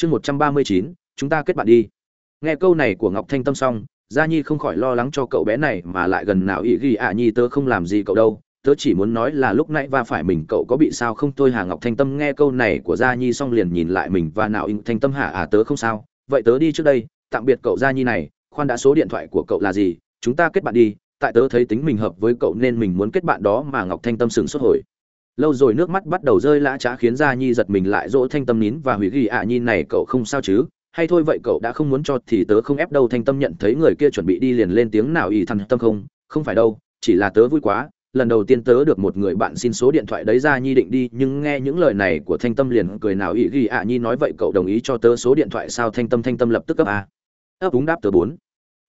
chương một trăm ba mươi chín, chúng ta kết bạn đi. Nghe câu này của ngọc thanh tâm xong, gia nhi không khỏi lo lắng cho cậu bé này mà lại gần nào ý ghi ạ nhi tớ không làm gì cậu đâu. Tớ chỉ muốn nói là lúc nãy va phải mình cậu có bị sao không thôi hà ngọc thanh tâm? Nghe câu này của gia nhi xong liền nhìn lại mình và nào thanh tâm hả? À tớ không sao. Vậy tớ đi trước đây, tạm biệt cậu gia nhi này. Khoan đã số điện thoại của cậu là gì? Chúng ta kết bạn đi. Tại tớ thấy tính mình hợp với cậu nên mình muốn kết bạn đó mà ngọc thanh tâm sừng sốt hồi lâu rồi nước mắt bắt đầu rơi lã trá khiến gia nhi giật mình lại dỗ thanh tâm nín và hủy ghi ạ nhi này cậu không sao chứ? Hay thôi vậy cậu đã không muốn cho thì tớ không ép đâu thanh tâm nhận thấy người kia chuẩn bị đi liền lên tiếng nào ý thằng tâm không? Không phải đâu, chỉ là tớ vui quá. Lần đầu tiên tớ được một người bạn xin số điện thoại đấy ra nhi định đi, nhưng nghe những lời này của thanh tâm liền cười nào ý ghi ạ nhi nói vậy cậu đồng ý cho tớ số điện thoại sao thanh tâm thanh tâm lập tức cấp a à? ấp đúng đáp tớ bốn.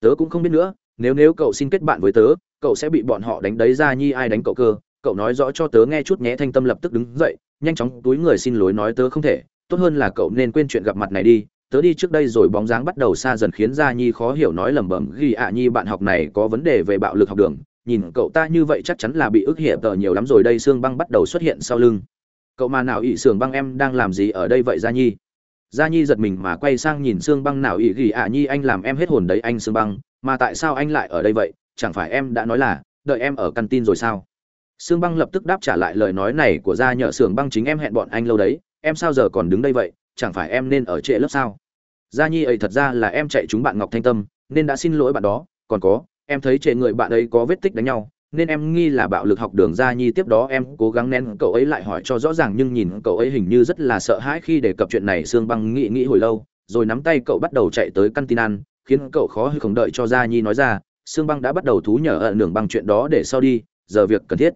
Tớ cũng không biết nữa, nếu nếu cậu xin kết bạn với tớ, cậu sẽ bị bọn họ đánh đấy ra nhi ai đánh cậu cơ? Cậu nói rõ cho tớ nghe chút nhé, thanh tâm lập tức đứng dậy, nhanh chóng túi người xin lỗi nói tớ không thể, tốt hơn là cậu nên quên chuyện gặp mặt này đi. Tớ đi trước đây rồi, bóng dáng bắt đầu xa dần khiến gia nhi khó hiểu nói lẩm bẩm, ghi ạ nhi, bạn học này có vấn đề về bạo lực học đường, nhìn cậu ta như vậy chắc chắn là bị ức hiệp tờ nhiều lắm rồi, đây xương băng bắt đầu xuất hiện sau lưng. Cậu mà nào ỵ xương băng em đang làm gì ở đây vậy, gia nhi? Gia nhi giật mình mà quay sang nhìn xương băng nào ỵ ghi ạ nhi, anh làm em hết hồn đấy anh xương băng, mà tại sao anh lại ở đây vậy? Chẳng phải em đã nói là, đợi em ở căn tin rồi sao? Sương băng lập tức đáp trả lại lời nói này của gia nhờ Sương băng chính em hẹn bọn anh lâu đấy, em sao giờ còn đứng đây vậy, chẳng phải em nên ở trễ lớp sao? Gia nhi ấy thật ra là em chạy chúng bạn ngọc thanh tâm, nên đã xin lỗi bạn đó, còn có, em thấy trệ người bạn ấy có vết tích đánh nhau, nên em nghi là bạo lực học đường gia nhi tiếp đó em cố gắng nén cậu ấy lại hỏi cho rõ ràng nhưng nhìn cậu ấy hình như rất là sợ hãi khi đề cập chuyện này sương băng nghĩ nghĩ hồi lâu, rồi nắm tay cậu bắt đầu chạy tới căn tin ăn khiến cậu khó hơi không đợi cho gia nhi nói ra, sương băng đã bắt đầu thú nhở ẩn nưởng bằng chuyện đó để sau đi, giờ việc cần thiết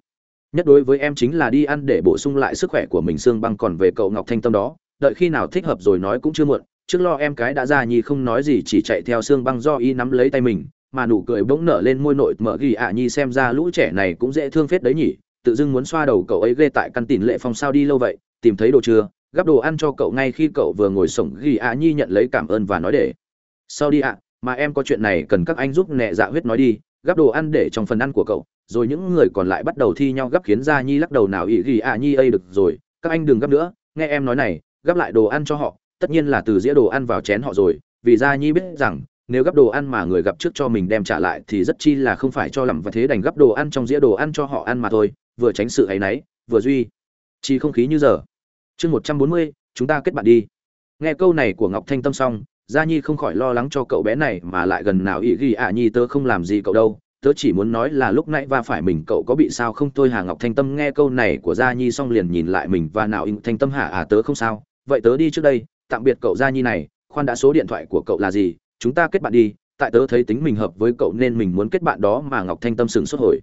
nhất đối với em chính là đi ăn để bổ sung lại sức khỏe của mình sương băng còn về cậu ngọc thanh tâm đó. Đợi khi nào thích hợp rồi nói cũng chưa muộn. Trước lo em cái đã ra nhi không nói gì chỉ chạy theo xương băng do y nắm lấy tay mình, mà nụ cười bỗng nở lên môi nội mở ghi ạ nhi xem ra lũ trẻ này cũng dễ thương phết đấy nhỉ. Tự dưng muốn xoa đầu cậu ấy ghê tại căn tỉn lệ phong sao đi lâu vậy, tìm thấy đồ chưa? Gắp đồ ăn cho cậu ngay khi cậu vừa ngồi sổng ghi ạ nhi nhận lấy cảm ơn và nói để. Sau đi ạ? Mà em có chuyện này cần các anh giúp nẹ dạ huyết nói đi gắp đồ ăn để trong phần ăn của cậu, rồi những người còn lại bắt đầu thi nhau gắp khiến ra nhi lắc đầu nào ỵ ghi ạ nhi ây được rồi, các anh đừng gắp nữa, nghe em nói này, gắp lại đồ ăn cho họ, tất nhiên là từ dĩa đồ ăn vào chén họ rồi, vì gia nhi biết rằng, nếu gắp đồ ăn mà người gặp trước cho mình đem trả lại thì rất chi là không phải cho lầm và thế đành gắp đồ ăn trong dĩa đồ ăn cho họ ăn mà thôi, vừa tránh sự áy náy vừa duy chi không khí như giờ. Chương một trăm bốn mươi, chúng ta kết bạn đi. Nghe câu này của ngọc thanh tâm xong gia nhi không khỏi lo lắng cho cậu bé này mà lại gần nào ý ghi ạ nhi, tớ không làm gì cậu đâu. Tớ chỉ muốn nói là lúc nãy va phải mình cậu có bị sao không? Tôi hà ngọc thanh tâm nghe câu này của gia nhi xong liền nhìn lại mình và nào thanh tâm hả? À tớ không sao. Vậy tớ đi trước đây, tạm biệt cậu gia nhi này. Khoan đã số điện thoại của cậu là gì? Chúng ta kết bạn đi. Tại tớ thấy tính mình hợp với cậu nên mình muốn kết bạn đó mà ngọc thanh tâm sừng xuất hồi.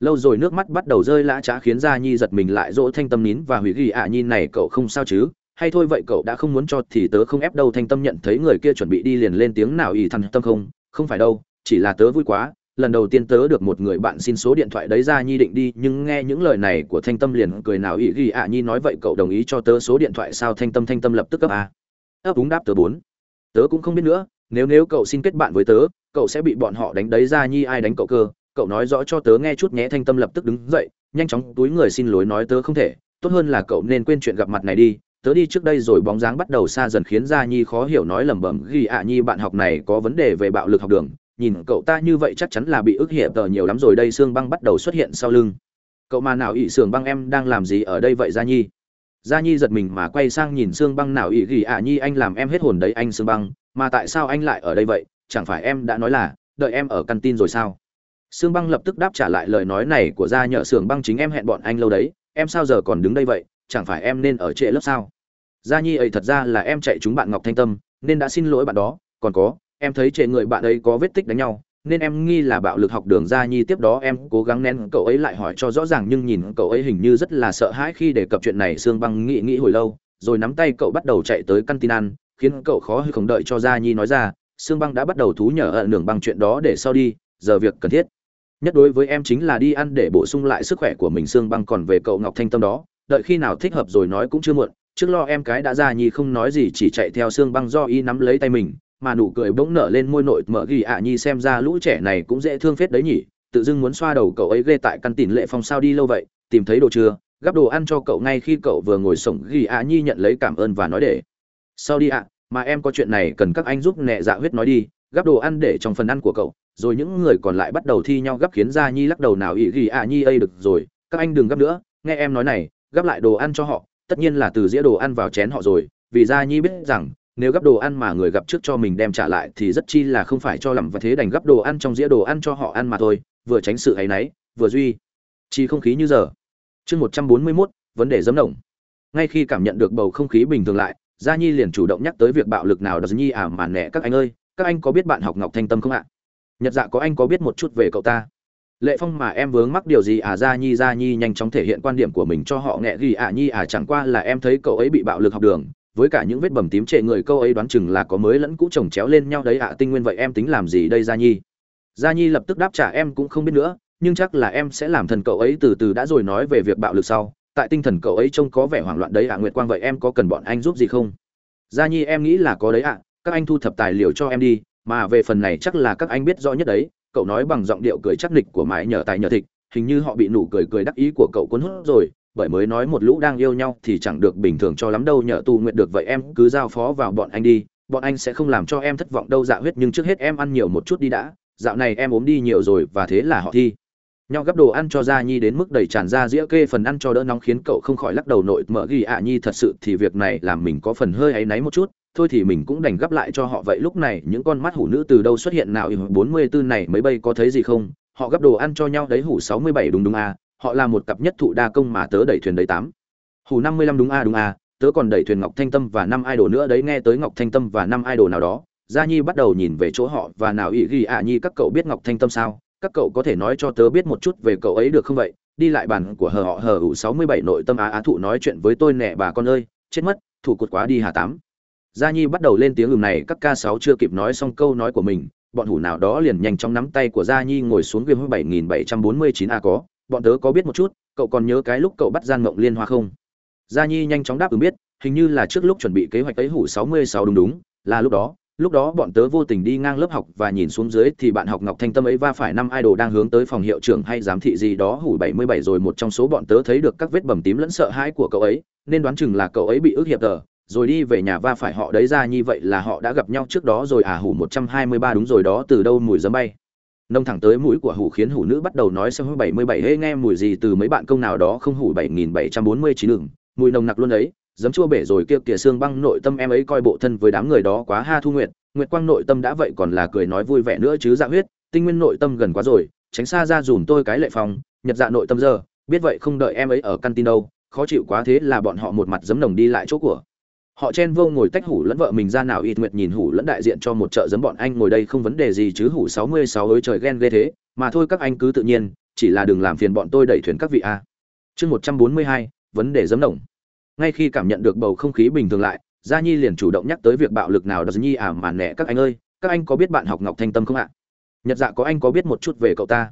Lâu rồi nước mắt bắt đầu rơi lã trá khiến gia nhi giật mình lại dỗ thanh tâm nín và hủy ghi ạ nhi này cậu không sao chứ? Hay thôi vậy cậu đã không muốn cho thì tớ không ép đâu, thanh tâm nhận thấy người kia chuẩn bị đi liền lên tiếng nào ý thằng tâm không? Không phải đâu, chỉ là tớ vui quá. Lần đầu tiên tớ được một người bạn xin số điện thoại đấy ra nhi định đi, nhưng nghe những lời này của thanh tâm liền cười nào ý ghi ạ. Nhi nói vậy cậu đồng ý cho tớ số điện thoại sao? Thanh tâm thanh tâm lập tức cấp a à. ấp đúng đáp tớ bốn. Tớ cũng không biết nữa. Nếu nếu cậu xin kết bạn với tớ, cậu sẽ bị bọn họ đánh đấy ra nhi, ai đánh cậu cơ? Cậu nói rõ cho tớ nghe chút nhé, thanh tâm lập tức đứng dậy, nhanh chóng túi người xin lỗi nói tớ không thể. Tốt hơn là cậu nên quên chuyện gặp mặt này đi tớ đi trước đây rồi bóng dáng bắt đầu xa dần khiến gia nhi khó hiểu nói lẩm bẩm, ghi ạ, nhi, bạn học này có vấn đề về bạo lực học đường. Nhìn cậu ta như vậy chắc chắn là bị ức hiệp tờ nhiều lắm rồi. Đây xương băng bắt đầu xuất hiện sau lưng. Cậu mà nào ỵ xương băng em đang làm gì ở đây vậy, gia nhi? Gia nhi giật mình mà quay sang nhìn xương băng nào ỵ ghi ạ, nhi, anh làm em hết hồn đấy, anh xương băng. Mà tại sao anh lại ở đây vậy? Chẳng phải em đã nói là, đợi em ở căn tin rồi sao? Xương băng lập tức đáp trả lại lời nói này của gia nhờ sườn băng chính em hẹn bọn anh lâu đấy. Em sao giờ còn đứng đây vậy? Chẳng phải em nên ở trệ lớp sao? Gia nhi ấy thật ra là em chạy chúng bạn ngọc thanh tâm, nên đã xin lỗi bạn đó. Còn có, em thấy trệ người bạn ấy có vết tích đánh nhau, nên em nghi là bạo lực học đường gia nhi. Tiếp đó em cố gắng nén cậu ấy lại hỏi cho rõ ràng, nhưng nhìn cậu ấy hình như rất là sợ hãi khi đề cập chuyện này. Sương băng nghĩ nghĩ hồi lâu, rồi nắm tay cậu bắt đầu chạy tới căn tin ăn, khiến cậu khó hơi không đợi cho gia nhi nói ra. Sương băng đã bắt đầu thú nhở ở nường bằng chuyện đó để sau đi, giờ việc cần thiết. Nhất đối với em chính là đi ăn để bổ sung lại sức khỏe của mình. Sương băng còn về cậu ngọc thanh tâm đó, đợi khi nào thích hợp rồi nói cũng chưa muộn trước lo em cái đã ra nhi không nói gì, chỉ chạy theo xương băng do y nắm lấy tay mình, mà nụ cười bỗng nở lên môi nội mở ghi ạ nhi xem ra lũ trẻ này cũng dễ thương phết đấy nhỉ, tự dưng muốn xoa đầu cậu ấy ghê tại căn tỉn lệ phong sao đi lâu vậy, tìm thấy đồ chưa, gắp đồ ăn cho cậu ngay khi cậu vừa ngồi sổng ghi ạ nhi nhận lấy cảm ơn và nói để. Sau đi ạ, mà em có chuyện này cần các anh giúp nẹ dạ huyết nói đi, gắp đồ ăn để trong phần ăn của cậu, rồi những người còn lại bắt đầu thi nhau gắp khiến gia nhi lắc đầu nào ý ghi ạ nhi ây được rồi, các anh đừng gắp nữa, nghe em nói này, gắp lại đồ ăn cho họ tất nhiên là từ dĩa đồ ăn vào chén họ rồi, vì gia nhi biết rằng, nếu gắp đồ ăn mà người gặp trước cho mình đem trả lại thì rất chi là không phải cho lầm và thế đành gắp đồ ăn trong dĩa đồ ăn cho họ ăn mà thôi, vừa tránh sự ấy náy, vừa duy chi không khí như giờ. Chương một trăm bốn mươi mốt, vấn đề dấm động. Ngay khi cảm nhận được bầu không khí bình thường lại, gia nhi liền chủ động nhắc tới việc bạo lực nào đó. Nhi à mà nẻ các anh ơi, các anh có biết bạn học ngọc thanh tâm không ạ? Nhật dạ có anh có biết một chút về cậu ta? Lệ phong mà em vướng mắc điều gì à? Ra nhi Ra nhi, nhanh chóng thể hiện quan điểm của mình cho họ nghe ghi à? Nhi à chẳng qua là em thấy cậu ấy bị bạo lực học đường. Với cả những vết bầm tím trệ người câu ấy đoán chừng là có mới lẫn cũ chồng chéo lên nhau đấy ạ. Tinh nguyên vậy em tính làm gì đây, gia nhi? Gia nhi lập tức đáp trả em cũng không biết nữa, nhưng chắc là em sẽ làm thần cậu ấy từ từ đã rồi nói về việc bạo lực sau. Tại tinh thần cậu ấy trông có vẻ hoảng loạn đấy ạ. Nguyệt quang vậy em có cần bọn anh giúp gì không? Gia nhi, em nghĩ là có đấy ạ. Các anh thu thập tài liệu cho em đi, mà về phần này chắc là các anh biết rõ nhất đấy cậu nói bằng giọng điệu cười chắc nịch của mãi nhờ tài nhờ thịt, hình như họ bị nụ cười cười đắc ý của cậu cuốn hút rồi, bởi mới nói một lũ đang yêu nhau thì chẳng được bình thường cho lắm đâu, nhờ tu nguyện được vậy em cứ giao phó vào bọn anh đi, bọn anh sẽ không làm cho em thất vọng đâu dạ huyết nhưng trước hết em ăn nhiều một chút đi đã, dạo này em ốm đi nhiều rồi và thế là họ thi. Nhau gấp đồ ăn cho gia nhi đến mức đầy tràn ra dĩa kê phần ăn cho đỡ nóng khiến cậu không khỏi lắc đầu, nội mở ghi ạ nhi, thật sự thì việc này làm mình có phần hơi áy náy một chút thôi thì mình cũng đành gấp lại cho họ vậy. Lúc này những con mắt hủ nữ từ đâu xuất hiện nào? Bốn mươi tư này mấy bây có thấy gì không? Họ gấp đồ ăn cho nhau đấy hủ sáu mươi bảy đúng đúng à? Họ là một cặp nhất thụ đa công mà tớ đẩy thuyền đấy tám. Hủ năm mươi lăm đúng a à, đúng a à, tớ còn đẩy thuyền ngọc thanh tâm và năm idol nữa đấy nghe tới ngọc thanh tâm và năm idol nào đó. Gia nhi bắt đầu nhìn về chỗ họ và nào ý ghi ạ nhi các cậu biết ngọc thanh tâm sao? Các cậu có thể nói cho tớ biết một chút về cậu ấy được không vậy? Đi lại bàn của hờ họ hờ ủ sáu mươi bảy nội tâm á á thụ nói chuyện với tôi nè bà con ơi. Chết mất thủ cột quá đi hà tám gia nhi bắt đầu lên tiếng ừm này, các ca sáu chưa kịp nói xong câu nói của mình, bọn hủ nào đó liền nhanh chóng nắm tay của gia nhi ngồi xuống game bảy nghìn bảy trăm bốn mươi chín a có, bọn tớ có biết một chút, cậu còn nhớ cái lúc cậu bắt gian mộng liên hoa không? Gia nhi nhanh chóng đáp ứng biết, hình như là trước lúc chuẩn bị kế hoạch ấy hủ sáu mươi sáu đúng đúng, là lúc đó lúc đó bọn tớ vô tình đi ngang lớp học và nhìn xuống dưới thì bạn học ngọc thanh tâm ấy va phải năm idol đang hướng tới phòng hiệu trưởng hay giám thị gì đó hủ bảy mươi bảy rồi một trong số bọn tớ thấy được các vết bầm tím lẫn sợ hãi của cậu ấy, nên đoán chừng là cậu ấy bị ức hiệp tờ rồi đi về nhà va phải họ đấy ra, như vậy là họ đã gặp nhau trước đó rồi. À hủ một trăm hai mươi ba đúng rồi, đó từ đâu mùi giấm bay? Nông thẳng tới mũi của hủ khiến hủ nữ bắt đầu nói xem bảy mươi bảy hễ nghe mùi gì từ mấy bạn công nào đó không? Hủ bảy nghìn bảy trăm bốn mươi chín đường mùi nồng nặc luôn ấy giấm chua bể rồi, kia kìa xương băng, nội tâm em ấy coi bộ thân với đám người đó quá ha thu nguyệt. Nguyệt quang nội tâm đã vậy còn là cười nói vui vẻ nữa chứ dạ huyết, tinh nguyên nội tâm gần quá rồi, tránh xa ra dùm tôi cái lệ phòng. Nhật dạ nội tâm giờ biết vậy không đợi em ấy ở căn tin đâu, khó chịu quá thế là bọn họ một mặt giấm nồng đi lại chỗ của họ chen vô ngồi tách hủ lẫn vợ mình ra nào ít nguyệt nhìn hủ lẫn đại diện cho một chợ giấm bọn anh ngồi đây không vấn đề gì chứ hủ sáu mươi sáu ơi trời ghen ghê thế, mà thôi các anh cứ tự nhiên, chỉ là đừng làm phiền bọn tôi đẩy thuyền các vị a. Chương một trăm bốn mươi hai, vấn đề giấm nồng ngay khi cảm nhận được bầu không khí bình thường lại, gia nhi liền chủ động nhắc tới việc bạo lực nào đó, nhi à mà nẹ các anh ơi, các anh có biết bạn học ngọc thanh tâm không ạ? Nhật dạ có anh có biết một chút về cậu ta?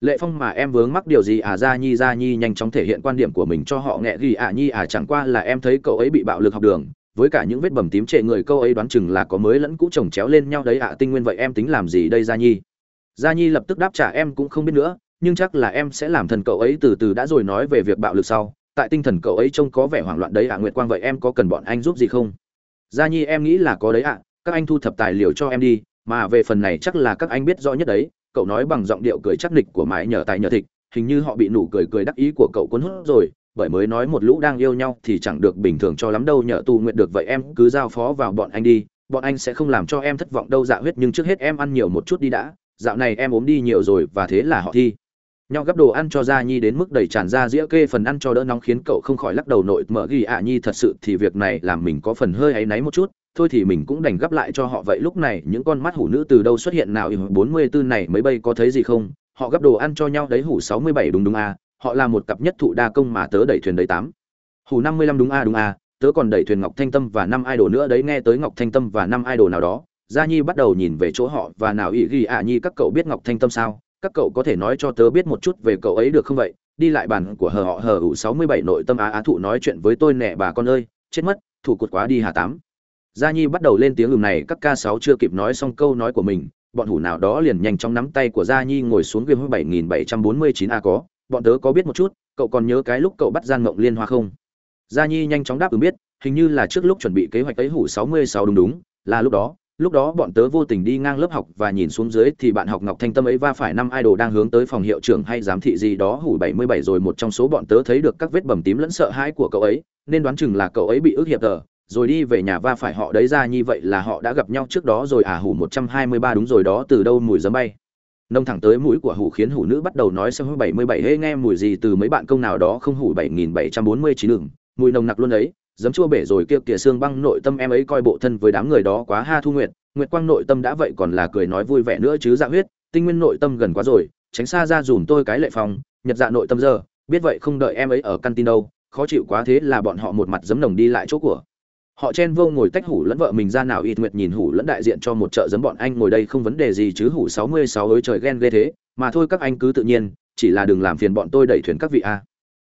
Lệ phong mà em vướng mắc điều gì à gia nhi gia nhi nhanh chóng thể hiện quan điểm của mình cho họ nghe ghi à nhi à chẳng qua là em thấy cậu ấy bị bạo lực học đường với cả những vết bầm tím trệ người câu ấy đoán chừng là có mới lẫn cũ chồng chéo lên nhau đấy ạ, tinh nguyên vậy em tính làm gì đây, gia nhi? Gia nhi lập tức đáp trả, em cũng không biết nữa, nhưng chắc là em sẽ làm thần cậu ấy từ từ đã rồi nói về việc bạo lực sau. Tại tinh thần cậu ấy trông có vẻ hoảng loạn đấy ạ, nguyệt quang vậy em có cần bọn anh giúp gì không? Gia nhi, em nghĩ là có đấy ạ, các anh thu thập tài liệu cho em đi, mà về phần này chắc là các anh biết rõ nhất đấy. Cậu nói bằng giọng điệu cười chắc nịch của mãi nhờ tài nhờ thịt, hình như họ bị nụ cười cười đắc ý của cậu cuốn hút rồi bởi mới nói một lũ đang yêu nhau thì chẳng được bình thường cho lắm đâu, nhờ tu nguyện được vậy em cứ giao phó vào bọn anh đi, bọn anh sẽ không làm cho em thất vọng đâu dạ huyết nhưng trước hết em ăn nhiều một chút đi đã, dạo này em ốm đi nhiều rồi và thế là họ thi. Nhau gấp đồ ăn cho gia nhi đến mức đầy tràn ra dĩa kê phần ăn cho đỡ nóng khiến cậu không khỏi lắc đầu nội, mở ghi ạ nhi, thật sự thì việc này làm mình có phần hơi áy náy một chút, thôi thì mình cũng đành gấp lại cho họ. Vậy lúc này những con mắt hủ nữ từ đâu xuất hiện nào? Bốn mươi tư này mấy bây có thấy gì không? Họ gấp đồ ăn cho nhau đấy, hủ sáu mươi bảy đúng đúng à? Họ là một cặp nhất thụ đa công mà tớ đẩy thuyền đấy tám. Hủ năm mươi lăm đúng a đúng a, tớ còn đẩy thuyền ngọc thanh tâm và năm idol nữa đấy, nghe tới ngọc thanh tâm và năm idol nào đó, gia nhi bắt đầu nhìn về chỗ họ, và nào ý ghi ạ nhi, các cậu biết ngọc thanh tâm sao? Các cậu có thể nói cho tớ biết một chút về cậu ấy được không vậy? Đi lại bàn của hờ họ hờ ủ sáu mươi bảy nội tâm á á thụ nói chuyện với tôi nè, bà con ơi, chết mất, thủ cột quá đi hà tám. Gia nhi bắt đầu lên tiếng ừm này, các ca sáu chưa kịp nói xong câu nói của mình, bọn hủ nào đó liền nhanh chóng nắm tay của gia nhi ngồi xuống game bảy nghìn bảy trăm bốn mươi chín a có bọn tớ có biết một chút cậu còn nhớ cái lúc cậu bắt gian mộng liên hoa không? Gia nhi nhanh chóng đáp ứng biết hình như là trước lúc chuẩn bị kế hoạch ấy hủ 66 đúng đúng, là lúc đó, lúc đó bọn tớ vô tình đi ngang lớp học và nhìn xuống dưới thì bạn học Ngọc Thanh Tâm ấy va phải năm idol đang hướng tới phòng hiệu trưởng hay giám thị gì đó hủ 77 rồi một trong số bọn tớ thấy được các vết bầm tím lẫn sợ hãi của cậu ấy, nên đoán chừng là cậu ấy bị ức hiệp tờ, rồi đi về nhà va phải họ đấy ra như vậy là họ đã gặp nhau trước đó rồi à hủ 123 đúng rồi đó từ đâu mùi giấm bay? Nông thẳng tới mũi của hủ khiến hủ nữ bắt đầu nói xem bảy mươi bảy hê nghe mùi gì từ mấy bạn công nào đó không hủ bảy nghìn bảy trăm bốn mươi chín đường mùi nồng nặc luôn ấy, giấm chua bể rồi kia kìa xương băng nội tâm em ấy coi bộ thân với đám người đó quá ha thu nguyệt. Nguyệt quang nội tâm đã vậy còn là cười nói vui vẻ nữa chứ dạ huyết, tinh nguyên nội tâm gần quá rồi, tránh xa ra dùm tôi cái lệ phòng, nhật dạ nội tâm giờ, biết vậy không đợi em ấy ở căn tin đâu, khó chịu quá thế là bọn họ một mặt giấm nồng đi lại chỗ của họ chen vô ngồi tách hủ lẫn vợ mình ra nào ít nguyệt nhìn hủ lẫn đại diện cho một chợ giấm bọn anh ngồi đây không vấn đề gì chứ, hủ sáu mươi sáu ơi trời ghen ghê thế, mà thôi các anh cứ tự nhiên, chỉ là đừng làm phiền bọn tôi đẩy thuyền các vị a.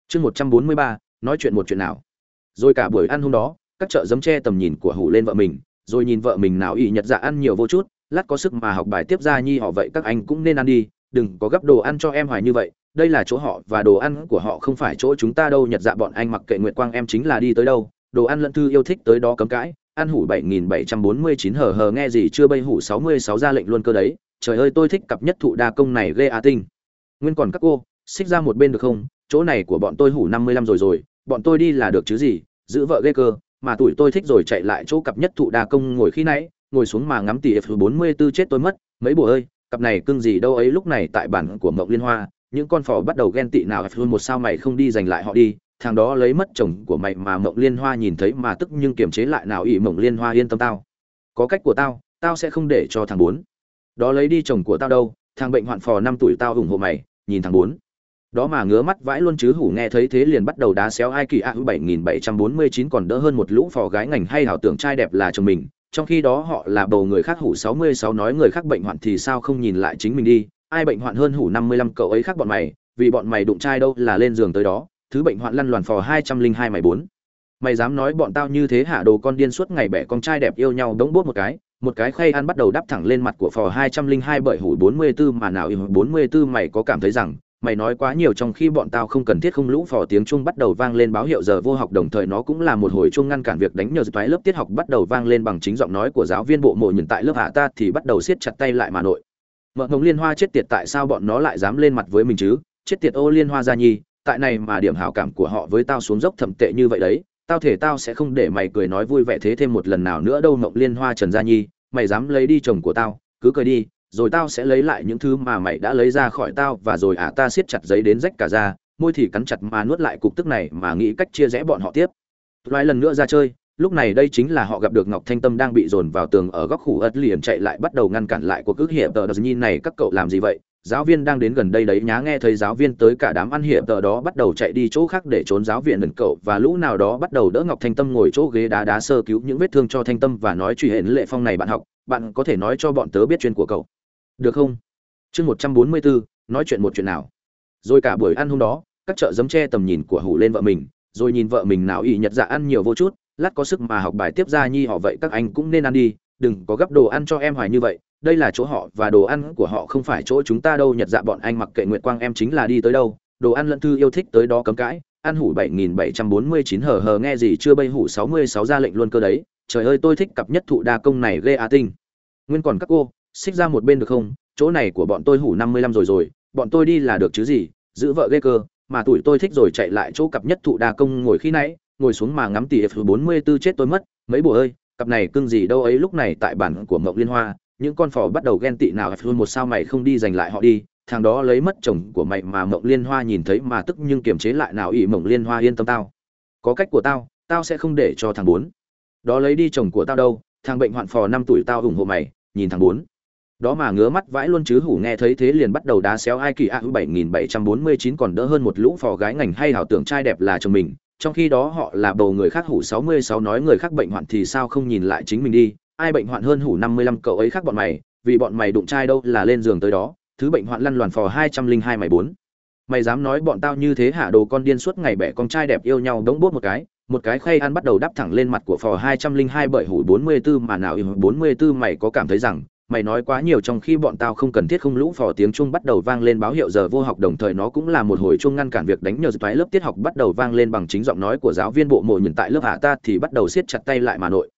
Chương một trăm bốn mươi ba, nói chuyện một chuyện nào. Rồi cả buổi ăn hôm đó, các chợ giấm che tầm nhìn của hủ lên vợ mình, rồi nhìn vợ mình nào ỉ nhật dạ ăn nhiều vô chút, lát có sức mà học bài tiếp ra nhi họ vậy các anh cũng nên ăn đi, đừng có gấp đồ ăn cho em hoài như vậy, đây là chỗ họ và đồ ăn của họ không phải chỗ chúng ta đâu, nhật dạ bọn anh mặc kệ nguyệt quang em chính là đi tới đâu đồ ăn lẫn thư yêu thích tới đó cấm cãi, ăn hủ bảy nghìn bảy trăm bốn mươi chín hờ hờ nghe gì chưa bay hủ sáu mươi sáu ra lệnh luôn cơ đấy, trời ơi tôi thích cặp nhất thụ đa công này ghê à tinh. Nguyên còn các cô, xích ra một bên được không? Chỗ này của bọn tôi hủ năm mươi lăm rồi rồi, bọn tôi đi là được chứ gì? Giữ vợ ghê cơ, mà tuổi tôi thích rồi chạy lại chỗ cặp nhất thụ đa công ngồi khi nãy, ngồi xuống mà ngắm tỷ f bốn mươi 44 chết tôi mất, mấy bùa ơi, cặp này cưng gì đâu ấy lúc này tại bản của mộng liên hoa, những con phò bắt đầu ghen tị nào f một sao mày không đi giành lại họ đi thằng đó lấy mất chồng của mày mà mộng liên hoa nhìn thấy mà tức nhưng kiềm chế lại nào ỷ mộng liên hoa yên tâm tao. Có cách của tao tao sẽ không để cho thằng bốn. Đó lấy đi chồng của tao đâu, thằng bệnh hoạn phò năm tuổi tao ủng hộ mày, nhìn thằng bốn. Đó mà ngứa mắt vãi luôn chứ hủ nghe thấy thế liền bắt đầu đá xéo ai kỳ a bảy nghìn bảy trăm bốn mươi chín còn đỡ hơn một lũ phò gái ngành hay hảo tưởng trai đẹp là chồng mình. Trong khi đó họ là bầu người khác hủ sáu mươi sáu nói người khác bệnh hoạn thì sao không nhìn lại chính mình đi. Ai bệnh hoạn hơn hủ năm mươi lăm cậu ấy khác bọn mày, vì bọn mày đụng trai đâu là lên giường tới đó thứ bệnh hoạn lăn loàn phò hai trăm linh hai mày bốn. Mày dám nói bọn tao như thế hạ đồ con điên suốt ngày bẻ con trai đẹp yêu nhau đống bốt một cái một cái khay ăn bắt đầu đắp thẳng lên mặt của phò hai trăm linh hai bởi hủ bốn mươi 44 mà nào bốn mươi 44 mày có cảm thấy rằng, mày nói quá nhiều trong khi bọn tao không cần thiết không lũ phò tiếng chuông bắt đầu vang lên báo hiệu giờ vô học đồng thời nó cũng là một hồi chuông ngăn cản việc đánh nhờ toái lớp tiết học bắt đầu vang lên bằng chính giọng nói của giáo viên bộ mộ nhìn tại lớp hạ ta thì bắt đầu siết chặt tay lại mà nội. Mợ ngồng liên hoa chết tiệt tại sao bọn nó lại dám lên mặt với mình chứ? Chết tiệt ô liên hoa gia nhi tại này mà điểm hảo cảm của họ với tao xuống dốc thậm tệ như vậy đấy, tao thể tao sẽ không để mày cười nói vui vẻ thế thêm một lần nào nữa đâu mộng liên hoa, trần gia nhi, mày dám lấy đi chồng của tao, cứ cười đi, rồi tao sẽ lấy lại những thứ mà mày đã lấy ra khỏi tao và rồi à ta siết chặt giấy đến rách cả ra, môi thì cắn chặt mà nuốt lại cục tức này mà nghĩ cách chia rẽ bọn họ tiếp. Loài lần nữa ra chơi, lúc này đây chính là họ gặp được ngọc thanh tâm đang bị dồn vào tường ở góc khủ ất liền chạy lại bắt đầu ngăn cản lại cuộc ước hiệp tờ đờ nhìn này, các cậu làm gì vậy? Giáo viên đang đến gần đây đấy, nhá, nghe thấy giáo viên tới cả đám ăn hiệp, tờ đó bắt đầu chạy đi chỗ khác để trốn giáo viện đần cậu, và lũ nào đó bắt đầu đỡ ngọc thanh tâm ngồi chỗ ghế đá đá sơ cứu những vết thương cho thanh tâm và nói truy hển lệ phong này bạn học, bạn có thể nói cho bọn tớ biết chuyên của cậu. Được không? Chương một trăm bốn mươi bốn nói chuyện một chuyện nào? Rồi cả buổi ăn hôm đó, các chợ giấm che tầm nhìn của hủ lên vợ mình, rồi nhìn vợ mình nào ỉ nhật dạ ăn nhiều vô chút, lát có sức mà học bài tiếp ra, nhi họ vậy các anh cũng nên ăn đi, đừng có gấp đồ ăn cho em hoài như vậy đây là chỗ họ và đồ ăn của họ, không phải chỗ chúng ta đâu, nhật dạ bọn anh mặc kệ nguyệt quang em chính là đi tới đâu. Đồ ăn lẫn thư yêu thích tới đó cấm cãi. Ăn hủ bảy nghìn bảy trăm bốn mươi chín hờ hờ, nghe gì chưa bay hủ sáu mươi sáu ra lệnh luôn cơ đấy. Trời ơi, tôi thích cặp nhất thụ đa công này ghê à tinh. Nguyên còn các cô, xích ra một bên được không? Chỗ này của bọn tôi hủ năm mươi lăm rồi rồi, bọn tôi đi là được chứ gì? Giữ vợ ghê cơ, mà tuổi tôi thích rồi, chạy lại chỗ cặp nhất thụ đa công ngồi khi nãy, ngồi xuống mà ngắm tỷ f bốn mươi 44 chết tôi mất. Mấy bùa ơi, cặp này cưng gì đâu ấy, lúc này tại bản của mộng liên hoa những con phò bắt đầu ghen tị nào f một sao mày không đi giành lại họ đi, thằng đó lấy mất chồng của mày mà mộng liên hoa nhìn thấy mà tức nhưng kiềm chế lại nào ỷ mộng liên hoa yên tâm tao. Có cách của tao tao sẽ không để cho thằng bốn. Đó lấy đi chồng của tao đâu, thằng bệnh hoạn phò năm tuổi tao ủng hộ mày, nhìn thằng bốn. Đó mà ngứa mắt vãi luôn chứ hủ nghe thấy thế liền bắt đầu đá xéo ai kỳ a bảy nghìn bảy trăm bốn mươi chín còn đỡ hơn một lũ phò gái ngành hay hảo tưởng trai đẹp là chồng mình, trong khi đó họ là bầu người khác hủ sáu mươi sáu nói người khác bệnh hoạn thì sao không nhìn lại chính mình đi ai bệnh hoạn hơn hủ năm mươi lăm cậu ấy khác bọn mày, vì bọn mày đụng trai đâu là lên giường tới đó, thứ bệnh hoạn lăn loàn phò hai trăm linh hai mày bốn. Mày dám nói bọn tao như thế hả đồ con điên suốt ngày bẻ con trai đẹp yêu nhau đống bốt một cái một cái khay ăn bắt đầu đắp thẳng lên mặt của phò hai trăm linh hai bởi hủ bốn mươi 44 mà nào bốn mươi 44 mày có cảm thấy rằng, mày nói quá nhiều trong khi bọn tao không cần thiết không lũ phò tiếng chuông bắt đầu vang lên báo hiệu giờ vô học đồng thời nó cũng là một hồi chuông ngăn cản việc đánh nhờ toái lớp tiết học bắt đầu vang lên bằng chính giọng nói của giáo viên bộ mộ nhìn tại lớp hạ ta thì bắt đầu siết chặt tay lại mà nội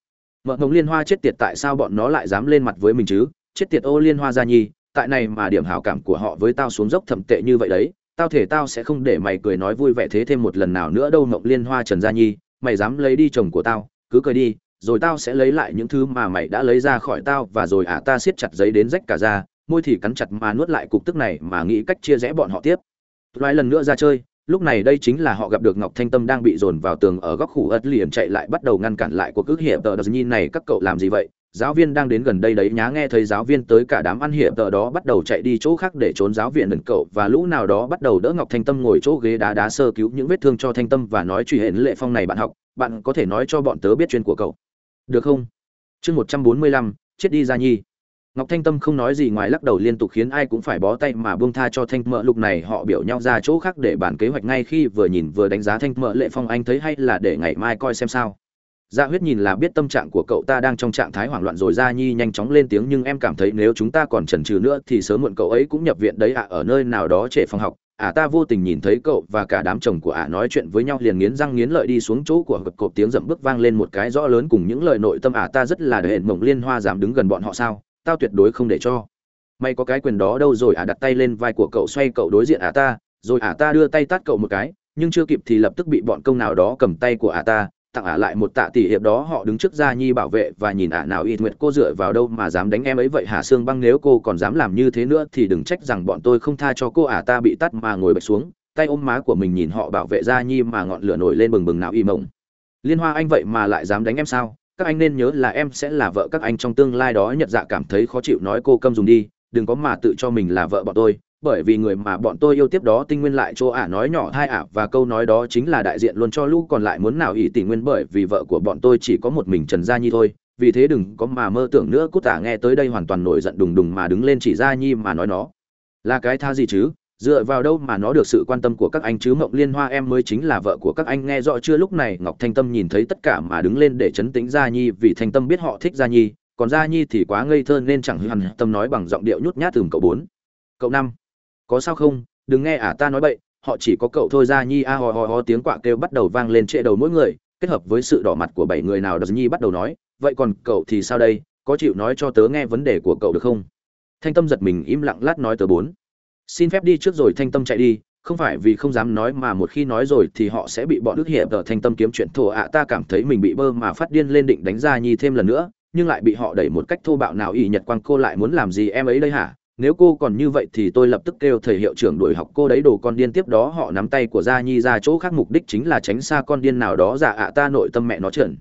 mợ ngồng liên hoa chết tiệt tại sao bọn nó lại dám lên mặt với mình chứ? Chết tiệt ô liên hoa gia nhi, tại này mà điểm hảo cảm của họ với tao xuống dốc thậm tệ như vậy đấy, tao thể tao sẽ không để mày cười nói vui vẻ thế thêm một lần nào nữa đâu mộng liên hoa trần gia nhi, mày dám lấy đi chồng của tao, cứ cười đi, rồi tao sẽ lấy lại những thứ mà mày đã lấy ra khỏi tao và rồi à ta siết chặt giấy đến rách cả ra môi thì cắn chặt mà nuốt lại cục tức này mà nghĩ cách chia rẽ bọn họ tiếp. Loài lần nữa ra chơi lúc này đây chính là họ gặp được ngọc thanh tâm đang bị dồn vào tường ở góc khu ất liền chạy lại bắt đầu ngăn cản lại cuộc ước hiệp tờ đờ nhìn này, các cậu làm gì vậy? Giáo viên đang đến gần đây đấy, nhá, nghe thấy giáo viên tới cả đám ăn hiệp tờ đó bắt đầu chạy đi chỗ khác để trốn giáo viện lần cậu, và lũ nào đó bắt đầu đỡ ngọc thanh tâm ngồi chỗ ghế đá đá sơ cứu những vết thương cho thanh tâm và nói truy hển lệ phong này bạn học, bạn có thể nói cho bọn tớ biết chuyên của cậu. Được không? Chương một trăm bốn mươi lăm, chết đi ra nhi ngọc thanh tâm không nói gì ngoài lắc đầu liên tục khiến ai cũng phải bó tay mà buông tha cho thanh mợ. Lúc này họ biểu nhau ra chỗ khác để bàn kế hoạch ngay khi vừa nhìn vừa đánh giá thanh mợ lệ phong anh thấy hay là để ngày mai coi xem sao. Dạ huyết nhìn là biết tâm trạng của cậu ta đang trong trạng thái hoảng loạn rồi ra nhi nhanh chóng lên tiếng nhưng em cảm thấy nếu chúng ta còn chần chừ nữa thì sớm muộn cậu ấy cũng nhập viện đấy ạ. Ở nơi nào đó trễ phòng học ả à, ta vô tình nhìn thấy cậu và cả đám chồng của ả à nói chuyện với nhau liền nghiến răng nghiến lợi đi xuống chỗ của gập cộp tiếng rậm bước vang lên một cái rõ lớn cùng những lời nội tâm ả à, ta rất là để mộng liên hoa dám đứng gần bọn họ sao? Tao tuyệt đối không để cho. Mày có cái quyền đó đâu rồi ả đặt tay lên vai của cậu xoay cậu đối diện ả ta, rồi ả ta đưa tay tát cậu một cái, nhưng chưa kịp thì lập tức bị bọn công nào đó cầm tay của ả ta, tặng ả lại một tạ tỷ hiệp đó, họ đứng trước gia nhi bảo vệ và nhìn ả nào ít nguyệt cô dựa vào đâu mà dám đánh em ấy vậy hả? Xương băng nếu cô còn dám làm như thế nữa thì đừng trách rằng bọn tôi không tha cho cô ả ta bị tắt mà ngồi bạch xuống, tay ôm má của mình nhìn họ bảo vệ gia nhi mà ngọn lửa nổi lên bừng bừng nào y mộng. Liên hoa anh vậy mà lại dám đánh em sao? Các anh nên nhớ là em sẽ là vợ các anh trong tương lai đó, nhật dạ cảm thấy khó chịu nói, cô câm dùng đi, đừng có mà tự cho mình là vợ bọn tôi, bởi vì người mà bọn tôi yêu tiếp đó tinh nguyên lại chỗ ả nói nhỏ hai ả và câu nói đó chính là đại diện luôn cho lũ, còn lại muốn nào ỷ tỷ nguyên bởi vì vợ của bọn tôi chỉ có một mình trần gia nhi thôi. Vì thế đừng có mà mơ tưởng nữa, cút tả nghe tới đây hoàn toàn nổi giận đùng đùng mà đứng lên chỉ gia nhi mà nói nó. Là cái tha gì chứ? Dựa vào đâu mà nó được sự quan tâm của các anh chứ? Mộng liên hoa em mới chính là vợ của các anh, nghe rõ chưa? Lúc này ngọc thanh tâm nhìn thấy tất cả mà đứng lên để chấn tĩnh gia nhi, vì thanh tâm biết họ thích gia nhi, còn gia nhi thì quá ngây thơ nên chẳng hẳn. Tâm nói bằng giọng điệu nhút nhát từ cậu bốn, cậu năm, có sao không? Đừng nghe ả ta nói bậy, họ chỉ có cậu thôi. Gia nhi a ho ho ho, tiếng quạ kêu bắt đầu vang lên trệ đầu mỗi người, kết hợp với sự đỏ mặt của bảy người nào đó nhi bắt đầu nói, vậy còn cậu thì sao đây? Có chịu nói cho tớ nghe vấn đề của cậu được không? Thanh tâm giật mình, im lặng lát nói, tớ bốn xin phép đi trước rồi thanh tâm chạy đi, không phải vì không dám nói mà một khi nói rồi thì họ sẽ bị bọn đức hiệp ở thanh tâm kiếm chuyện thổ ạ. Ta cảm thấy mình bị bơ mà phát điên lên định đánh ra nhi thêm lần nữa, nhưng lại bị họ đẩy một cách thô bạo nào. Ỷ nhật quang, cô lại muốn làm gì em ấy đây hả? Nếu cô còn như vậy thì tôi lập tức kêu thầy hiệu trưởng đuổi học. Cô đấy đồ con điên tiếp đó, họ nắm tay của gia nhi ra chỗ khác. Mục đích chính là tránh xa con điên nào đó. Giả ạ, ta nội tâm mẹ nó trởn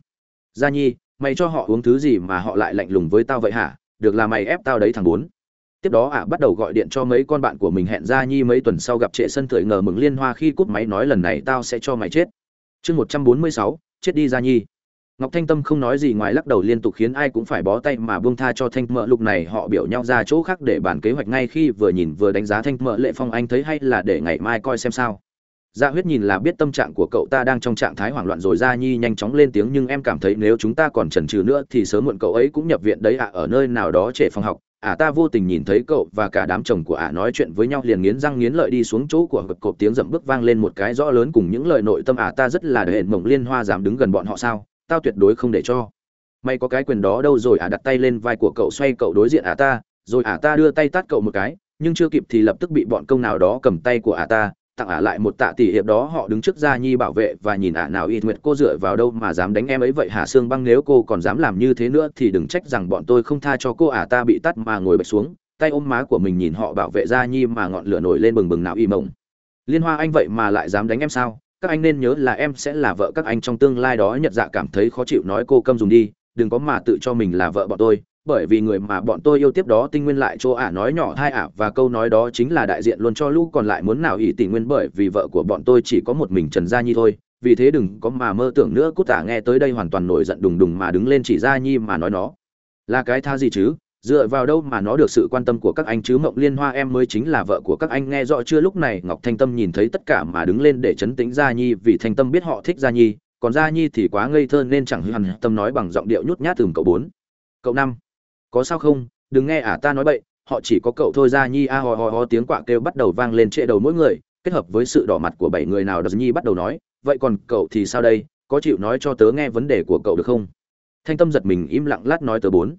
gia nhi, mày cho họ uống thứ gì mà họ lại lạnh lùng với tao vậy hả? Được là mày ép tao đấy thằng bốn tiếp đó ạ, bắt đầu gọi điện cho mấy con bạn của mình hẹn gia nhi mấy tuần sau gặp trệ sân thưởi ngờ mừng liên hoa khi cút máy nói lần này tao sẽ cho mày chết chương một trăm bốn mươi sáu, chết đi gia nhi Ngọc Thanh Tâm không nói gì ngoài lắc đầu liên tục khiến ai cũng phải bó tay mà buông tha cho Thanh Mợ lúc này họ biểu nhau ra chỗ khác để bàn kế hoạch ngay khi vừa nhìn vừa đánh giá Thanh Mợ Lệ Phong anh thấy hay là để ngày mai coi xem sao. Dạ huyết nhìn là biết tâm trạng của cậu ta đang trong trạng thái hoảng loạn rồi, Gia Nhi nhanh chóng lên tiếng nhưng em cảm thấy nếu chúng ta còn chần chừ nữa thì sớm muộn cậu ấy cũng nhập viện đấy ạ ở nơi nào đó trẻ phòng học. Ả à, ta vô tình nhìn thấy cậu và cả đám chồng của Ả nói chuyện với nhau liền nghiến răng nghiến lợi đi xuống chỗ của gật cộp tiếng rậm bước vang lên một cái rõ lớn cùng những lời nội tâm Ả à, ta rất là hệ mộng liên hoa dám đứng gần bọn họ sao? Tao tuyệt đối không để cho. Mày có cái quyền đó đâu rồi ả đặt tay lên vai của cậu xoay cậu đối diện ả ta rồi ả ta đưa tay tát cậu một cái nhưng chưa kịp thì lập tức bị bọn công nào đó cầm tay của ả ta tặng ả lại một tạ tỷ hiệp đó, họ đứng trước gia nhi bảo vệ và nhìn ả nào y nguyệt cô dựa vào đâu mà dám đánh em ấy vậy? Hả sương băng nếu cô còn dám làm như thế nữa thì đừng trách rằng bọn tôi không tha cho cô ả, ta bị tắt mà ngồi bạch xuống. Tay ôm má của mình nhìn họ bảo vệ gia nhi mà ngọn lửa nổi lên bừng bừng nào y mộng. Liên hoa anh vậy mà lại dám đánh em sao? Các anh nên nhớ là em sẽ là vợ các anh trong tương lai đó. Nhật dạ cảm thấy khó chịu nói, cô câm dùng đi, đừng có mà tự cho mình là vợ bọn tôi bởi vì người mà bọn tôi yêu tiếp đó tinh nguyên lại chỗ ả nói nhỏ hai ả và câu nói đó chính là đại diện luôn cho lũ còn lại muốn nào ỷ tỷ nguyên bởi vì vợ của bọn tôi chỉ có một mình trần gia nhi thôi. Vì thế đừng có mà mơ tưởng nữa, cút tả nghe tới đây hoàn toàn nổi giận đùng đùng mà đứng lên chỉ gia nhi mà nói nó. Là cái tha gì chứ? Dựa vào đâu mà nó được sự quan tâm của các anh chứ? Mộng liên hoa em mới chính là vợ của các anh, nghe rõ chưa? Lúc này ngọc thanh tâm nhìn thấy tất cả mà đứng lên để chấn tĩnh gia nhi, vì thanh tâm biết họ thích gia nhi, còn gia nhi thì quá ngây thơ nên chẳng hư hẳn tâm nói bằng giọng điệu nhút nhát từng cậu bốn. Cậu năm có sao không? Đừng nghe ả ta nói bậy, họ chỉ có cậu thôi ra nhi, a ho ho ho, tiếng quạ kêu bắt đầu vang lên trệ đầu mỗi người, kết hợp với sự đỏ mặt của bảy người nào đờ nhi bắt đầu nói, vậy còn cậu thì sao đây? Có chịu nói cho tớ nghe vấn đề của cậu được không? Thanh tâm giật mình im lặng lát nói tớ bốn.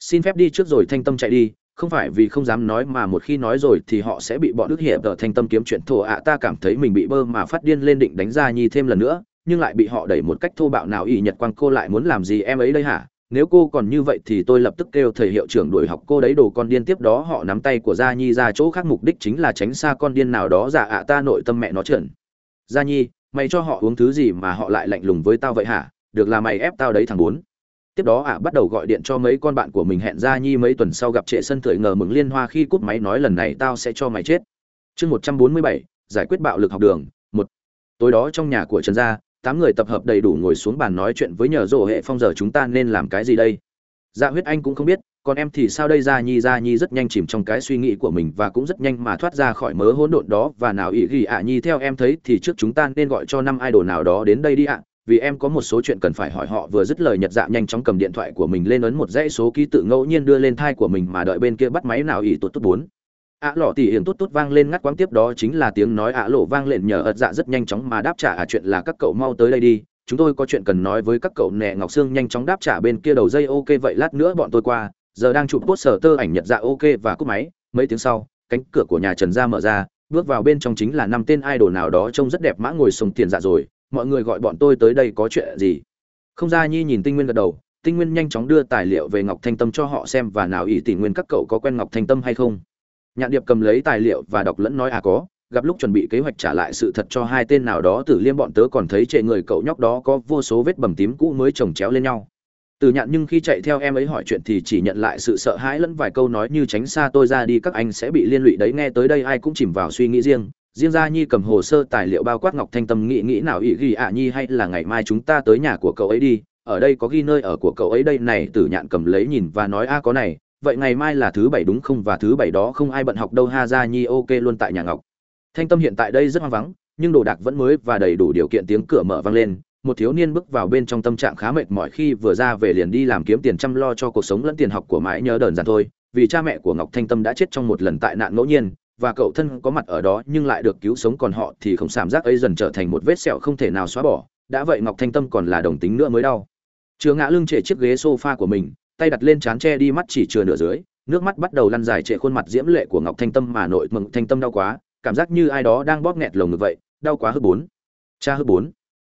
Xin phép đi trước rồi, thanh tâm chạy đi. Không phải vì không dám nói mà một khi nói rồi thì họ sẽ bị bọn đức hiệp ở thanh tâm kiếm chuyện thổ ạ. Ta cảm thấy mình bị bơ mà phát điên lên định đánh ra nhi thêm lần nữa, nhưng lại bị họ đẩy một cách thô bạo nào. Ỷ nhật quang cô lại muốn làm gì em ấy đây hả? Nếu cô còn như vậy thì tôi lập tức kêu thầy hiệu trưởng đuổi học cô đấy đồ con điên tiếp đó họ nắm tay của gia nhi ra chỗ khác mục đích chính là tránh xa con điên nào đó. Giả ạ, ta nội tâm mẹ nó trởn gia nhi, mày cho họ uống thứ gì mà họ lại lạnh lùng với tao vậy hả? Được là mày ép tao đấy thằng bốn. Tiếp đó ạ, bắt đầu gọi điện cho mấy con bạn của mình hẹn gia nhi mấy tuần sau gặp trệ sân thưởi ngờ mừng liên hoa khi cúp máy nói lần này tao sẽ cho mày chết. Chương một trăm bốn mươi bảy, giải quyết bạo lực học đường, một. Tối đó trong nhà của trần gia tám người tập hợp đầy đủ ngồi xuống bàn nói chuyện với nhờ rổ hệ phong giờ chúng ta nên làm cái gì đây? Dạ huyết anh cũng không biết, còn em thì sao đây? Ra nhi Ra nhi rất nhanh chìm trong cái suy nghĩ của mình và cũng rất nhanh mà thoát ra khỏi mớ hỗn độn đó. Và nào ý ghi ạ, nhi, theo em thấy thì trước chúng ta nên gọi cho năm idol nào đó đến đây đi ạ. Vì em có một số chuyện cần phải hỏi họ. Vừa dứt lời nhật dạ nhanh chóng cầm điện thoại của mình lên ấn một dãy số ký tự ngẫu nhiên đưa lên thai của mình mà đợi bên kia bắt máy nào ý tốt tốt bốn ạ lọ tỉ hiền tốt tốt vang lên ngắt quãng tiếp đó chính là tiếng nói ạ lộ vang lên nhờ ợt dạ rất nhanh chóng mà đáp trả à chuyện là các cậu mau tới đây đi, chúng tôi có chuyện cần nói với các cậu nè. Ngọc sương nhanh chóng đáp trả bên kia đầu dây, ok, vậy lát nữa bọn tôi qua, giờ đang chụp post sở tơ ảnh nhật dạ ok và cúp máy. Mấy tiếng sau, cánh cửa của nhà trần gia mở ra, bước vào bên trong chính là năm tên idol nào đó trông rất đẹp, mã ngồi sông tiền dạ rồi, mọi người gọi bọn tôi tới đây có chuyện gì? Không ra nhi nhìn tinh nguyên gật đầu, tinh nguyên nhanh chóng đưa tài liệu về ngọc thanh tâm cho họ xem và nào ý tỷ nguyên các cậu có quen ngọc thanh tâm hay không nhạn điệp cầm lấy tài liệu và đọc lẫn nói à có, gặp lúc chuẩn bị kế hoạch trả lại sự thật cho hai tên nào đó, tử liêm bọn tớ còn thấy trệ người cậu nhóc đó có vô số vết bầm tím cũ mới chồng chéo lên nhau. Từ nhạn nhưng khi chạy theo em ấy hỏi chuyện thì chỉ nhận lại sự sợ hãi lẫn vài câu nói như, tránh xa tôi ra đi, các anh sẽ bị liên lụy đấy. Nghe tới đây ai cũng chìm vào suy nghĩ riêng. Riêng gia nhi cầm hồ sơ tài liệu bao quát ngọc thanh tâm nghĩ nghĩ nào, ý ghi ạ nhi, hay là ngày mai chúng ta tới nhà của cậu ấy đi? Ở đây có ghi nơi ở của cậu ấy đây. Này, tử nhạn cầm lấy nhìn và nói, a, có này vậy ngày mai là thứ bảy đúng không và thứ bảy đó không ai bận học đâu, ha ra nhi, ok luôn tại nhà ngọc. Thanh tâm hiện tại đây rất hoang vắng, nhưng đồ đạc vẫn mới và đầy đủ điều kiện tiếng cửa mở vang lên. Một thiếu niên bước vào bên trong tâm trạng khá mệt mỏi khi vừa ra về liền đi làm kiếm tiền chăm lo cho cuộc sống lẫn tiền học của mãi nhớ đơn giản thôi. Vì cha mẹ của ngọc thanh tâm đã chết trong một lần tại nạn ngẫu nhiên, và cậu thân có mặt ở đó nhưng lại được cứu sống còn họ thì không cảm giác ấy dần trở thành một vết sẹo không thể nào xóa bỏ. Đã vậy ngọc thanh tâm còn là đồng tính nữa mới đau. Chứa ngã lưng trệ chiếc ghế sofa của mình tay đặt lên trán che đi mắt chỉ chừa nửa dưới, nước mắt bắt đầu lăn dài trệ khuôn mặt diễm lệ của ngọc thanh tâm mà nội mừng thanh tâm đau quá, cảm giác như ai đó đang bóp nghẹt lồng ngực vậy, đau quá hư bốn. Cha hư bốn.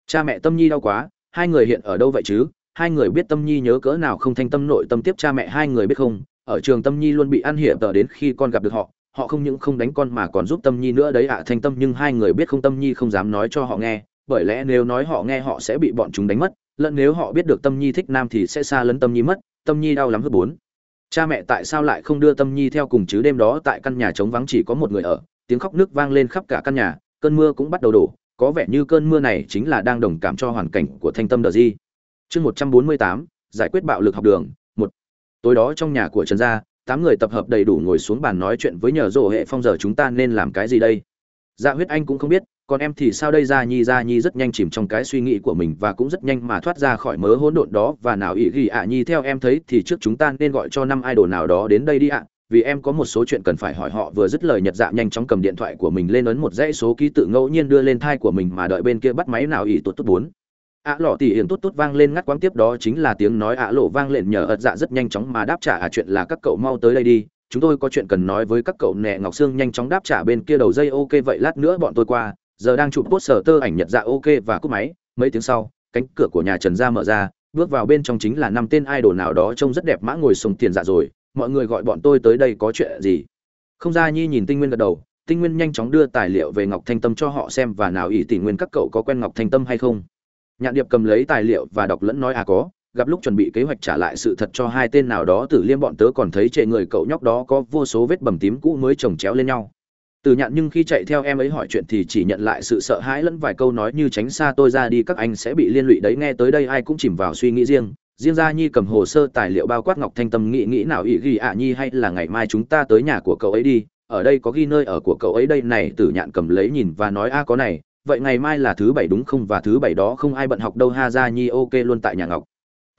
Cha mẹ tâm nhi đau quá, hai người hiện ở đâu vậy chứ? Hai người biết tâm nhi nhớ cỡ nào không? Thanh tâm nội tâm tiếp cha mẹ hai người biết không? Ở trường tâm nhi luôn bị ăn hiểm tờ đến khi con gặp được họ họ không những không đánh con mà còn giúp tâm nhi nữa đấy ạ. Thanh tâm nhưng hai người biết không? Tâm nhi không dám nói cho họ nghe, bởi lẽ nếu nói họ nghe họ sẽ bị bọn chúng đánh mất, lẫn nếu họ biết được tâm nhi thích nam thì sẽ xa lấn tâm nhi mất tâm nhi đau lắm hơn bốn. Cha mẹ tại sao lại không đưa tâm nhi theo cùng chứ? Đêm đó tại căn nhà trống vắng chỉ có một người ở, tiếng khóc nước vang lên khắp cả căn nhà, cơn mưa cũng bắt đầu đổ, có vẻ như cơn mưa này chính là đang đồng cảm cho hoàn cảnh của thanh tâm đờ di. Chương một trăm bốn mươi tám, giải quyết bạo lực học đường, một. Tối đó trong nhà của trần gia, tám người tập hợp đầy đủ ngồi xuống bàn nói chuyện với nhờ rộ hệ phong giờ chúng ta nên làm cái gì đây? Dạ huyết anh cũng không biết còn em thì sao đây? Ra nhi ra nhi rất nhanh chìm trong cái suy nghĩ của mình và cũng rất nhanh mà thoát ra khỏi mớ hỗn độn đó. Và nào ý ghi ạ, nhi, theo em thấy thì trước chúng ta nên gọi cho năm idol nào đó đến đây đi ạ. Vì em có một số chuyện cần phải hỏi họ. Vừa dứt lời nhật dạ nhanh chóng cầm điện thoại của mình lên ấn một dãy số ký tự ngẫu nhiên đưa lên thai của mình mà đợi bên kia bắt máy nào ỉ tốt tốt bốn. Ạ lọ tỉ hiền tốt tốt vang lên ngắt quãng tiếp đó chính là tiếng nói ạ lộ vang lên nhờ ật dạ rất nhanh chóng mà đáp trả à chuyện là các cậu mau tới đây đi. Chúng tôi có chuyện cần nói với các cậu. Nè ngọc sương nhanh chóng đáp trả bên kia đầu dây, ok, vậy lát nữa bọn tôi qua giờ đang chụp post sở tơ ảnh nhật dạ ok và cúp máy. Mấy tiếng sau, cánh cửa của nhà trần gia mở ra, bước vào bên trong chính là năm tên idol nào đó trông rất đẹp mã ngồi sông tiền dạ rồi. Mọi người gọi bọn tôi tới đây có chuyện gì? Không ra nhi nhìn tinh nguyên gật đầu. Tinh nguyên nhanh chóng đưa tài liệu về ngọc thanh tâm cho họ xem và nào ý tỷ nguyên các cậu có quen ngọc thanh tâm hay không. Nhạn điệp cầm lấy tài liệu và đọc lẫn nói à có. Gặp lúc chuẩn bị kế hoạch trả lại sự thật cho hai tên nào đó, tử liêm bọn tớ còn thấy trệ người cậu nhóc đó có vô số vết bầm tím cũ mới chồng chéo lên nhau từ nhạn nhưng khi chạy theo em ấy hỏi chuyện thì chỉ nhận lại sự sợ hãi lẫn vài câu nói như tránh xa tôi ra đi, các anh sẽ bị liên lụy đấy. Nghe tới đây ai cũng chìm vào suy nghĩ riêng. Riêng gia nhi cầm hồ sơ tài liệu bao quát ngọc thanh tâm nghĩ nghĩ nào, ý ghi ạ nhi, hay là ngày mai chúng ta tới nhà của cậu ấy đi. Ở đây có ghi nơi ở của cậu ấy đây. Này tử nhạn cầm lấy nhìn và nói, a, có này. Vậy ngày mai là thứ bảy đúng không? Và thứ bảy đó không ai bận học đâu ha. Gia nhi, ok, luôn tại nhà ngọc.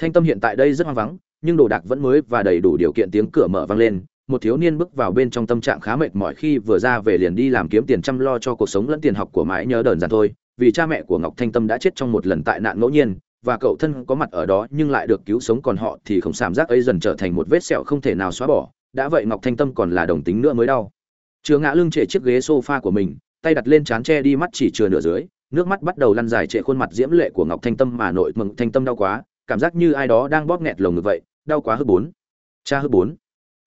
Thanh tâm hiện tại đây rất hoang vắng, nhưng đồ đạc vẫn mới và đầy đủ điều kiện tiếng cửa mở vang lên một thiếu niên bước vào bên trong tâm trạng khá mệt mỏi khi vừa ra về liền đi làm kiếm tiền chăm lo cho cuộc sống lẫn tiền học của mãi nhớ đờn giản thôi, vì cha mẹ của ngọc thanh tâm đã chết trong một lần tại nạn ngẫu nhiên, và cậu thân có mặt ở đó nhưng lại được cứu sống còn họ thì không cảm giác ấy dần trở thành một vết sẹo không thể nào xóa bỏ, đã vậy ngọc thanh tâm còn là đồng tính nữa mới đau. Chứa ngã lưng trệ chiếc ghế sofa của mình, tay đặt lên trán che đi mắt chỉ chừa nửa dưới, nước mắt bắt đầu lăn dài trệ khuôn mặt diễm lệ của ngọc thanh tâm mà nội mừng thanh tâm đau quá, cảm giác như ai đó đang bóp nghẹt lồng ngực vậy, đau quá hư bốn. Cha hư bốn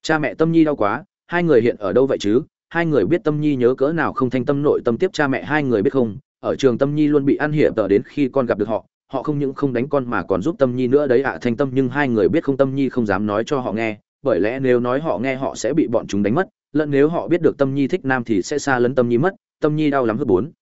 cha mẹ tâm nhi đau quá, hai người hiện ở đâu vậy chứ? Hai người biết tâm nhi nhớ cỡ nào không thanh tâm nội tâm tiếp cha mẹ hai người biết không? Ở trường tâm nhi luôn bị ăn hiểm tờ đến khi con gặp được họ họ không những không đánh con mà còn giúp tâm nhi nữa đấy ạ à, thanh tâm nhưng hai người biết không, tâm nhi không dám nói cho họ nghe, bởi lẽ nếu nói họ nghe họ sẽ bị bọn chúng đánh mất, lẫn nếu họ biết được tâm nhi thích nam thì sẽ xa lấn tâm nhi mất, tâm nhi đau lắm hớt bốn.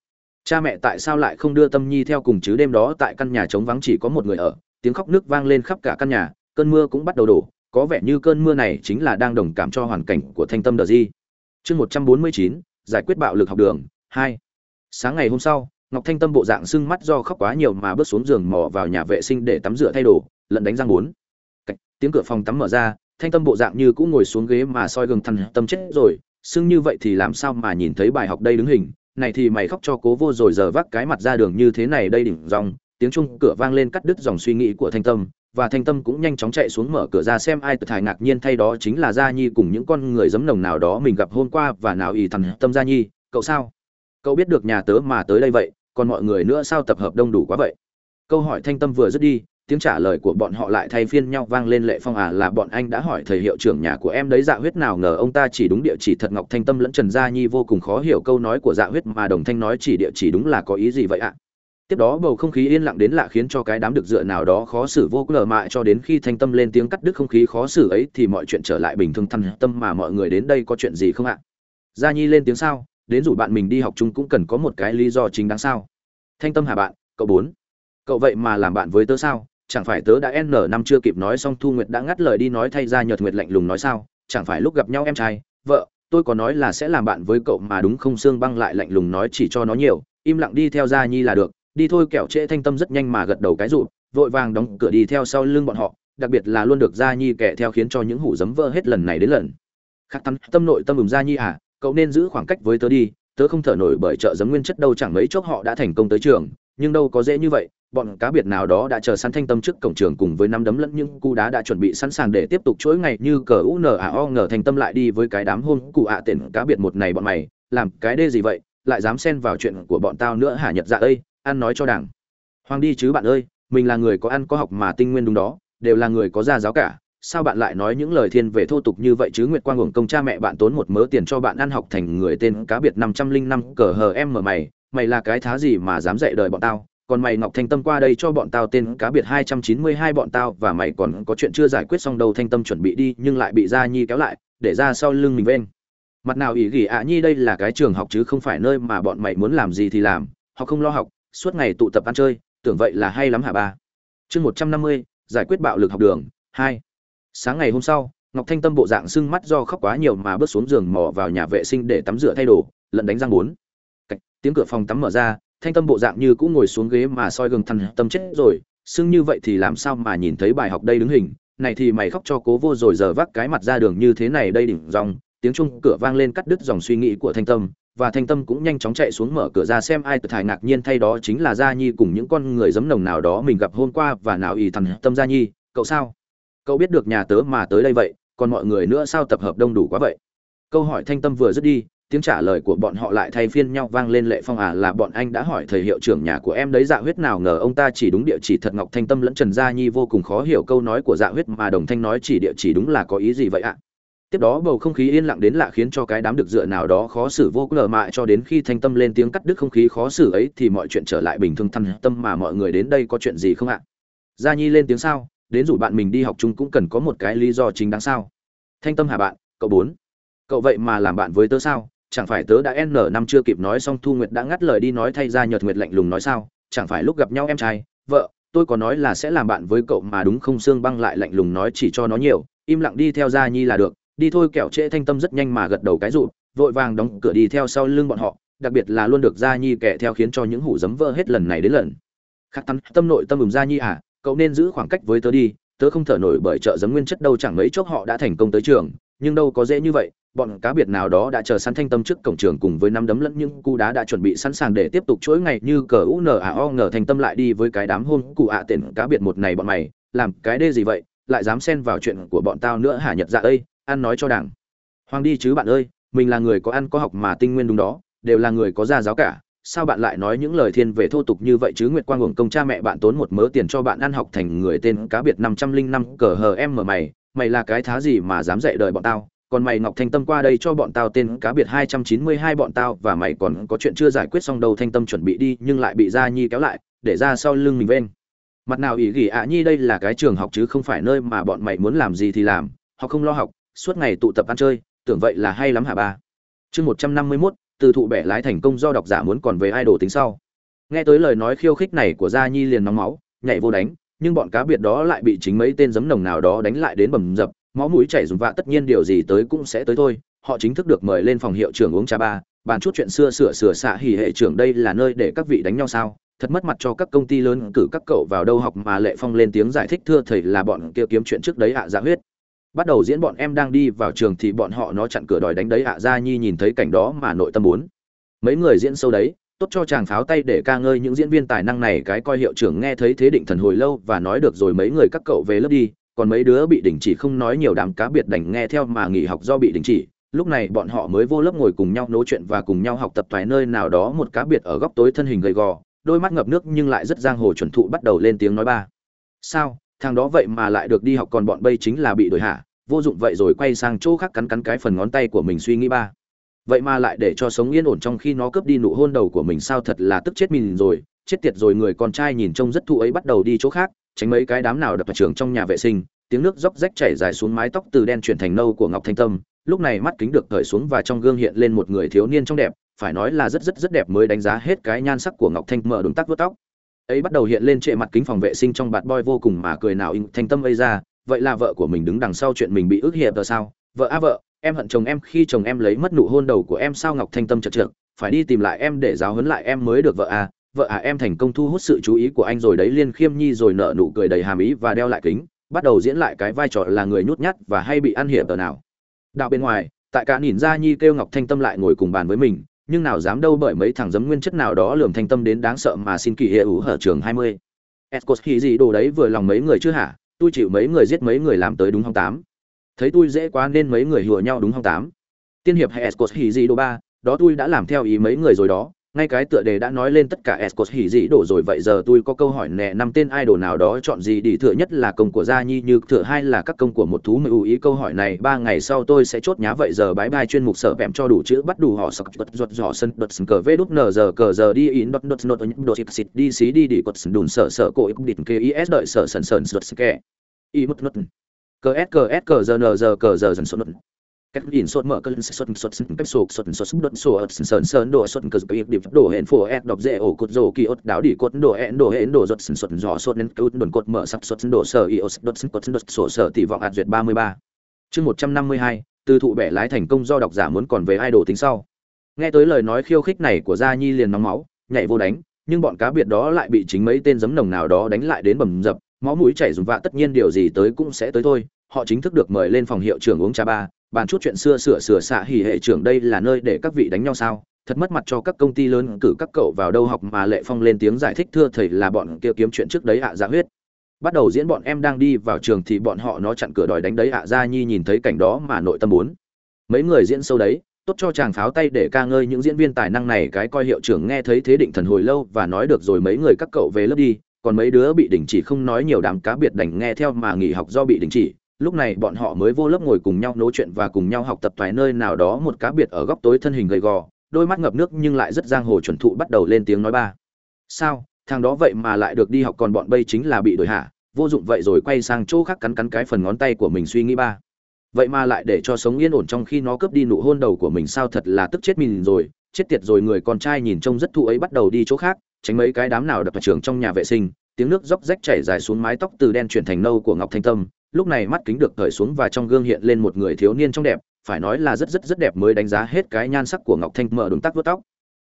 Cha mẹ tại sao lại không đưa tâm nhi theo cùng chứ? Đêm đó tại căn nhà trống vắng chỉ có một người ở, tiếng khóc nước vang lên khắp cả căn nhà, cơn mưa cũng bắt đầu đổ có vẻ như cơn mưa này chính là đang đồng cảm cho hoàn cảnh của thanh tâm đờ di. Chương một trăm bốn mươi chín, giải quyết bạo lực học đường, hai. Sáng ngày hôm sau, ngọc thanh tâm bộ dạng sưng mắt do khóc quá nhiều mà bước xuống giường mò vào nhà vệ sinh để tắm rửa thay đồ, lận đánh răng bốn. Tiếng cửa phòng tắm mở ra, thanh tâm bộ dạng như cũng ngồi xuống ghế mà soi gừng thằn tâm chết rồi, sưng như vậy thì làm sao mà nhìn thấy bài học đây đứng hình, này thì mày khóc cho cố vô rồi giờ vác cái mặt ra đường như thế này đây đỉnh dòng, tiếng chung cửa vang lên cắt đứt dòng suy nghĩ của thanh tâm và thanh tâm cũng nhanh chóng chạy xuống mở cửa ra xem ai tự thải ngạc nhiên thay đó chính là gia nhi cùng những con người giấm nồng nào đó mình gặp hôm qua và nào ý thằng tâm gia nhi, cậu sao? Cậu biết được nhà tớ mà tới đây vậy, còn mọi người nữa sao tập hợp đông đủ quá vậy? Câu hỏi thanh tâm vừa dứt đi, tiếng trả lời của bọn họ lại thay phiên nhau vang lên lệ phong à là bọn anh đã hỏi thầy hiệu trưởng nhà của em đấy dạ huyết nào ngờ ông ta chỉ đúng địa chỉ thật ngọc thanh tâm lẫn trần gia nhi vô cùng khó hiểu câu nói của dạ huyết mà đồng thanh nói chỉ địa chỉ đúng là có ý gì vậy ạ? Tiếp đó bầu không khí yên lặng đến lạ khiến cho cái đám được dựa nào đó khó xử vô cùng mại cho đến khi thanh tâm lên tiếng cắt đứt không khí khó xử ấy thì mọi chuyện trở lại bình thường thăng tâm mà mọi người đến đây có chuyện gì không ạ? Gia nhi lên tiếng sao? Đến rủ bạn mình đi học chung cũng cần có một cái lý do chính đáng sao? Thanh tâm hà bạn, cậu bốn. Cậu vậy mà làm bạn với tớ sao? Chẳng phải tớ đã n năm chưa kịp nói xong thu nguyệt đã ngắt lời đi nói thay ra nhật nguyệt lạnh lùng nói sao? Chẳng phải lúc gặp nhau em trai, vợ, tôi có nói là sẽ làm bạn với cậu mà đúng không? Xương băng lại lạnh lùng nói chỉ cho nó nhiều, im lặng đi theo gia nhi là được đi thôi kẻo trễ thanh tâm rất nhanh mà gật đầu cái rụt, vội vàng đóng cửa đi theo sau lưng bọn họ, đặc biệt là luôn được gia nhi kẻ theo khiến cho những hủ dấm vỡ hết lần này đến lần. Khắc tâm tâm nội tâm ùm gia nhi à cậu nên giữ khoảng cách với tớ đi, tớ không thở nổi bởi chợ giấm nguyên chất đâu chẳng mấy chốc họ đã thành công tới trường, nhưng đâu có dễ như vậy, bọn cá biệt nào đó đã chờ sẵn thanh tâm trước cổng trường cùng với năm đấm lẫn những cú đá đã chuẩn bị sẵn sàng để tiếp tục chuỗi ngày như cờ u n a o ngờ thanh tâm lại đi với cái đám hôn cụ ạ à tiền cá biệt một này bọn mày, làm cái đê gì vậy, lại dám xen vào chuyện của bọn tao nữa hả nhật dạ ơi? Ăn nói cho đảng. Hoàng đi chứ bạn ơi, mình là người có ăn có học mà tinh nguyên đúng đó, đều là người có gia giáo cả, sao bạn lại nói những lời thiên về thô tục như vậy chứ nguyệt quang hưởng công cha mẹ bạn tốn một mớ tiền cho bạn ăn học thành người tên cá biệt năm trăm linh năm cờ hờ em mở mày mày là cái thá gì mà dám dạy đời bọn tao, còn mày ngọc thanh tâm qua đây cho bọn tao tên cá biệt hai trăm chín mươi hai bọn tao và mày còn có chuyện chưa giải quyết xong đâu thanh tâm chuẩn bị đi nhưng lại bị gia nhi kéo lại, để ra sau lưng mình ven mặt nào ỷ gỉ ạ nhi đây là cái trường học chứ không phải nơi mà bọn mày muốn làm gì thì làm, họ không lo học suốt ngày tụ tập ăn chơi, tưởng vậy là hay lắm hả ba chương một trăm năm mươi, giải quyết bạo lực học đường, hai. Sáng ngày hôm sau, ngọc thanh tâm bộ dạng sưng mắt do khóc quá nhiều mà bước xuống giường mò vào nhà vệ sinh để tắm rửa thay đồ, lận đánh răng bốn. Tiếng cửa phòng tắm mở ra, thanh tâm bộ dạng như cũng ngồi xuống ghế mà soi gừng thằn tâm chết rồi, sưng như vậy thì làm sao mà nhìn thấy bài học đây đứng hình? Này thì mày khóc cho cố vô rồi giờ vác cái mặt ra đường như thế này đây đỉnh dòng, tiếng chung cửa vang lên cắt đứt dòng suy nghĩ của thanh tâm và thanh tâm cũng nhanh chóng chạy xuống mở cửa ra xem ai tự thải ngạc nhiên thay đó chính là gia nhi cùng những con người giấm nồng nào đó mình gặp hôm qua và nào ý thằng tâm gia nhi, cậu sao? Cậu biết được nhà tớ mà tới đây vậy, còn mọi người nữa sao tập hợp đông đủ quá vậy? Câu hỏi thanh tâm vừa dứt đi, tiếng trả lời của bọn họ lại thay phiên nhau vang lên, lệ phong à là bọn anh đã hỏi thầy hiệu trưởng nhà của em đấy dạ huyết nào ngờ ông ta chỉ đúng địa chỉ thật. Ngọc thanh tâm lẫn trần gia nhi vô cùng khó hiểu câu nói của dạ huyết mà đồng thanh nói chỉ địa chỉ đúng là có ý gì vậy ạ? Tiếp đó bầu không khí yên lặng đến lạ khiến cho cái đám được dựa nào đó khó xử vô cùng mại cho đến khi thanh tâm lên tiếng cắt đứt không khí khó xử ấy thì mọi chuyện trở lại bình thường thăng tâm mà mọi người đến đây có chuyện gì không ạ? Gia nhi lên tiếng sao? Đến rủ bạn mình đi học chung cũng cần có một cái lý do chính đáng sao? Thanh tâm hà bạn, cậu bốn. Cậu vậy mà làm bạn với tớ sao? Chẳng phải tớ đã n năm chưa kịp nói xong thu nguyệt đã ngắt lời đi nói thay ra nhợt nguyệt lạnh lùng nói sao? Chẳng phải lúc gặp nhau em trai, vợ, tôi có nói là sẽ làm bạn với cậu mà đúng không? Xương băng lại lạnh lùng nói chỉ cho nó nhiều, im lặng đi theo gia nhi là được đi thôi kẻo trễ thanh tâm rất nhanh mà gật đầu cái rụ vội vàng đóng cửa đi theo sau lưng bọn họ, đặc biệt là luôn được gia nhi kẻ theo khiến cho những hủ dấm vỡ hết lần này đến lần. Khắc tâm tâm nội tâm ùm gia nhi à cậu nên giữ khoảng cách với tớ đi, tớ không thở nổi bởi chợ giấm nguyên chất đâu chẳng mấy chốc họ đã thành công tới trường, nhưng đâu có dễ như vậy, bọn cá biệt nào đó đã chờ sẵn thanh tâm trước cổng trường cùng với năm đấm lẫn những cu đá đã chuẩn bị sẵn sàng để tiếp tục chuỗi ngày như cờ u n a o ngờ thanh tâm lại đi với cái đám hôn cụ ạ à tiền cá biệt một này bọn mày, làm cái đê gì vậy, lại dám xen vào chuyện của bọn tao nữa hả nhật dạ ơi? Ăn nói cho đảng. Hoàng đi chứ bạn ơi, mình là người có ăn có học mà tinh nguyên đúng đó, đều là người có gia giáo cả, sao bạn lại nói những lời thiên về thô tục như vậy chứ nguyệt quang hưởng công cha mẹ bạn tốn một mớ tiền cho bạn ăn học thành người tên cá biệt năm trăm linh năm cờ hờ em mở mày mày là cái thá gì mà dám dạy đời bọn tao, còn mày ngọc thanh tâm qua đây cho bọn tao tên cá biệt hai trăm chín mươi hai bọn tao và mày còn có chuyện chưa giải quyết xong đâu thanh tâm chuẩn bị đi nhưng lại bị gia nhi kéo lại, để ra sau lưng mình bên. Mặt nào ý gỉ ạ nhi đây là cái trường học chứ không phải nơi mà bọn mày muốn làm gì thì làm họ không lo học suốt ngày tụ tập ăn chơi tưởng vậy là hay lắm hả ba? Chương một trăm năm mươi mốt từ thụ bẻ lái thành công do độc giả muốn còn về idol tính sau. Nghe tới lời nói khiêu khích này của gia nhi liền nóng máu nhảy vô đánh nhưng bọn cá biệt đó lại bị chính mấy tên giấm nồng nào đó đánh lại đến bầm dập máu mũi chảy dùng vạ tất nhiên điều gì tới cũng sẽ tới thôi. Họ chính thức được mời lên phòng hiệu trưởng uống trà ba bàn chút chuyện xưa sửa sửa xạ hỉ hệ trưởng đây là nơi để các vị đánh nhau sao? Thật mất mặt cho các công ty lớn cử các cậu vào đâu học mà lệ phong lên tiếng giải thích thưa thầy là bọn kia kiếm chuyện trước đấy ạ à, dạ huyết bắt đầu diễn bọn em đang đi vào trường thì bọn họ nó chặn cửa đòi đánh đấy ạ à, gia nhi nhìn thấy cảnh đó mà nội tâm muốn. Mấy người diễn sâu đấy tốt cho chàng pháo tay để ca ngơi những diễn viên tài năng này cái coi hiệu trưởng nghe thấy thế định thần hồi lâu và nói được rồi mấy người các cậu về lớp đi còn mấy đứa bị đình chỉ không nói nhiều đám cá biệt đành nghe theo mà nghỉ học do bị đình chỉ. Lúc này bọn họ mới vô lớp ngồi cùng nhau nói chuyện và cùng nhau học tập vài nơi nào đó một cá biệt ở góc tối thân hình gầy gò đôi mắt ngập nước nhưng lại rất giang hồ chuẩn thụ bắt đầu lên tiếng nói ba. Sao? Thằng đó vậy mà lại được đi học còn bọn bây chính là bị đổi hạ vô dụng vậy rồi quay sang chỗ khác cắn cắn cái phần ngón tay của mình suy nghĩ ba. Vậy mà lại để cho sống yên ổn trong khi nó cướp đi nụ hôn đầu của mình sao thật là tức chết mình rồi. Chết tiệt rồi người con trai nhìn trông rất thụ ấy bắt đầu đi chỗ khác, tránh mấy cái đám nào đập trường trong nhà vệ sinh. Tiếng nước róc rách chảy dài xuống mái tóc từ đen chuyển thành nâu của ngọc thanh tâm. Lúc này mắt kính được cởi xuống và trong gương hiện lên một người thiếu niên trong đẹp, phải nói là rất rất rất đẹp mới đánh giá hết cái nhan sắc của ngọc thanh mở đúng tắc vớt tóc ấy bắt đầu hiện lên trệ mặt kính phòng vệ sinh trong bạt boy vô cùng mà cười nào in thanh tâm ấy ra, vậy là vợ của mình đứng đằng sau chuyện mình bị ức hiệp rồi sao? Vợ a vợ, em hận chồng em khi chồng em lấy mất nụ hôn đầu của em sao ngọc thanh tâm chật trượt, phải đi tìm lại em để giáo huấn lại em mới được vợ a vợ à em thành công thu hút sự chú ý của anh rồi đấy, liên khiêm nhi rồi nở nụ cười đầy hàm ý và đeo lại kính, bắt đầu diễn lại cái vai trò là người nhút nhát và hay bị ăn hiệp tờ nào. Đạo bên ngoài, tại cả nhìn ra nhi kêu ngọc thanh tâm lại ngồi cùng bàn với mình nhưng nào dám đâu bởi mấy thằng giấm nguyên chất nào đó lườm thanh tâm đến đáng sợ mà xin kỳ hệ ủ hở trường hai mươi. Escos khi gì đồ đấy vừa lòng mấy người chưa hả? Tôi chịu mấy người giết mấy người làm tới đúng không tám. Thấy tôi dễ quá nên mấy người hùa nhau đúng không tám. Tiên hiệp hay escos khi gì đồ ba, đó tôi đã làm theo ý mấy người rồi đó ngay cái tựa đề đã nói lên tất cả escos hỉ gì đổ rồi, vậy giờ tôi có câu hỏi nè, năm tên idol nào đó chọn gì đi thừa nhất là công của gia nhi như thừa hai là các công của một thú mưu ưu ý? Câu hỏi này, ba ngày sau tôi sẽ chốt nhá, vậy giờ bái bai chuyên mục sở vẹm cho đủ chữ, bắt đủ họ sọc bật ruột giỏ sân bật sân cờ vê đút, nờ giờ cờ giờ đi in đốt đốt nốt đốt xịt xịt, đi xí, đi đi cột đùn, sở sở, cổ ít đỉnh, kê is đợi, sở, sần sần sượt kè y mất nốt cờ s cờ s cờ giờ, nờ giờ, cờ giờ, dần sốt các nhìn sốt mở cơn sốt sốt sốt bếp sốt sốt sốt sốt đốt sốt sơn sơn đồ sốt cơ dục điệp đồ hẹn phổ s đọc dễ ổ cột rổ kỳ ốt đáo đỉ cột đồ hẹn đồ hẹn đồ sốt sốt gió sốt nên cứu đồn cột mở sắp sốt đồ sở y ốt đốt cột đốt sổ sở tỷ vọng ạt duyệt ba mươi ba chương một trăm năm mươi hai từ thụ bẻ lái thành công do độc giả muốn còn về idol tính sau nghe tới lời nói khiêu khích này của gia nhi liền nóng máu nhảy vô đánh nhưng bọn cá biệt đó lại bị chính mấy tên giấm nồng nào đó đánh lại đến bầm dập máu mũi chảy dùng vạ tất nhiên điều gì tới cũng sẽ tới thôi họ chính thức được mời lên phòng hiệu trưởng uống trà ba bàn chút chuyện xưa sửa sửa xạ hỉ hệ trưởng đây là nơi để các vị đánh nhau sao? Thật mất mặt cho các công ty lớn cử các cậu vào đâu học mà lệ phong lên tiếng giải thích thưa thầy là bọn kia kiếm chuyện trước đấy ạ à dạ huyết. Bắt đầu diễn bọn em đang đi vào trường thì bọn họ nó chặn cửa đòi đánh đấy ạ à gia nhi nhìn thấy cảnh đó mà nội tâm muốn. Mấy người diễn sâu đấy, tốt cho chàng pháo tay để ca ngơi những diễn viên tài năng này, cái coi hiệu trưởng nghe thấy thế định thần hồi lâu và nói được rồi mấy người các cậu về lớp đi, còn mấy đứa bị đình chỉ không nói nhiều đám cá biệt đành nghe theo mà nghỉ học do bị đình chỉ lúc này bọn họ mới vô lớp ngồi cùng nhau nói chuyện và cùng nhau học tập vài nơi nào đó một cá biệt ở góc tối thân hình gầy gò, đôi mắt ngập nước nhưng lại rất giang hồ chuẩn thụ bắt đầu lên tiếng nói ba. Sao? Thằng đó vậy mà lại được đi học còn bọn bây chính là bị đổi hạ vô dụng vậy rồi quay sang chỗ khác cắn cắn cái phần ngón tay của mình suy nghĩ ba. Vậy mà lại để cho sống yên ổn trong khi nó cướp đi nụ hôn đầu của mình sao thật là tức chết mình rồi. Chết tiệt rồi người con trai nhìn trông rất thụ ấy bắt đầu đi chỗ khác, tránh mấy cái đám nào đập trường trong nhà vệ sinh, tiếng nước róc rách chảy dài xuống mái tóc từ đen chuyển thành nâu của ngọc thanh tâm lúc này mắt kính được cởi xuống và trong gương hiện lên một người thiếu niên trong đẹp phải nói là rất rất rất đẹp mới đánh giá hết cái nhan sắc của ngọc thanh mở đúng tắc vuốt tóc.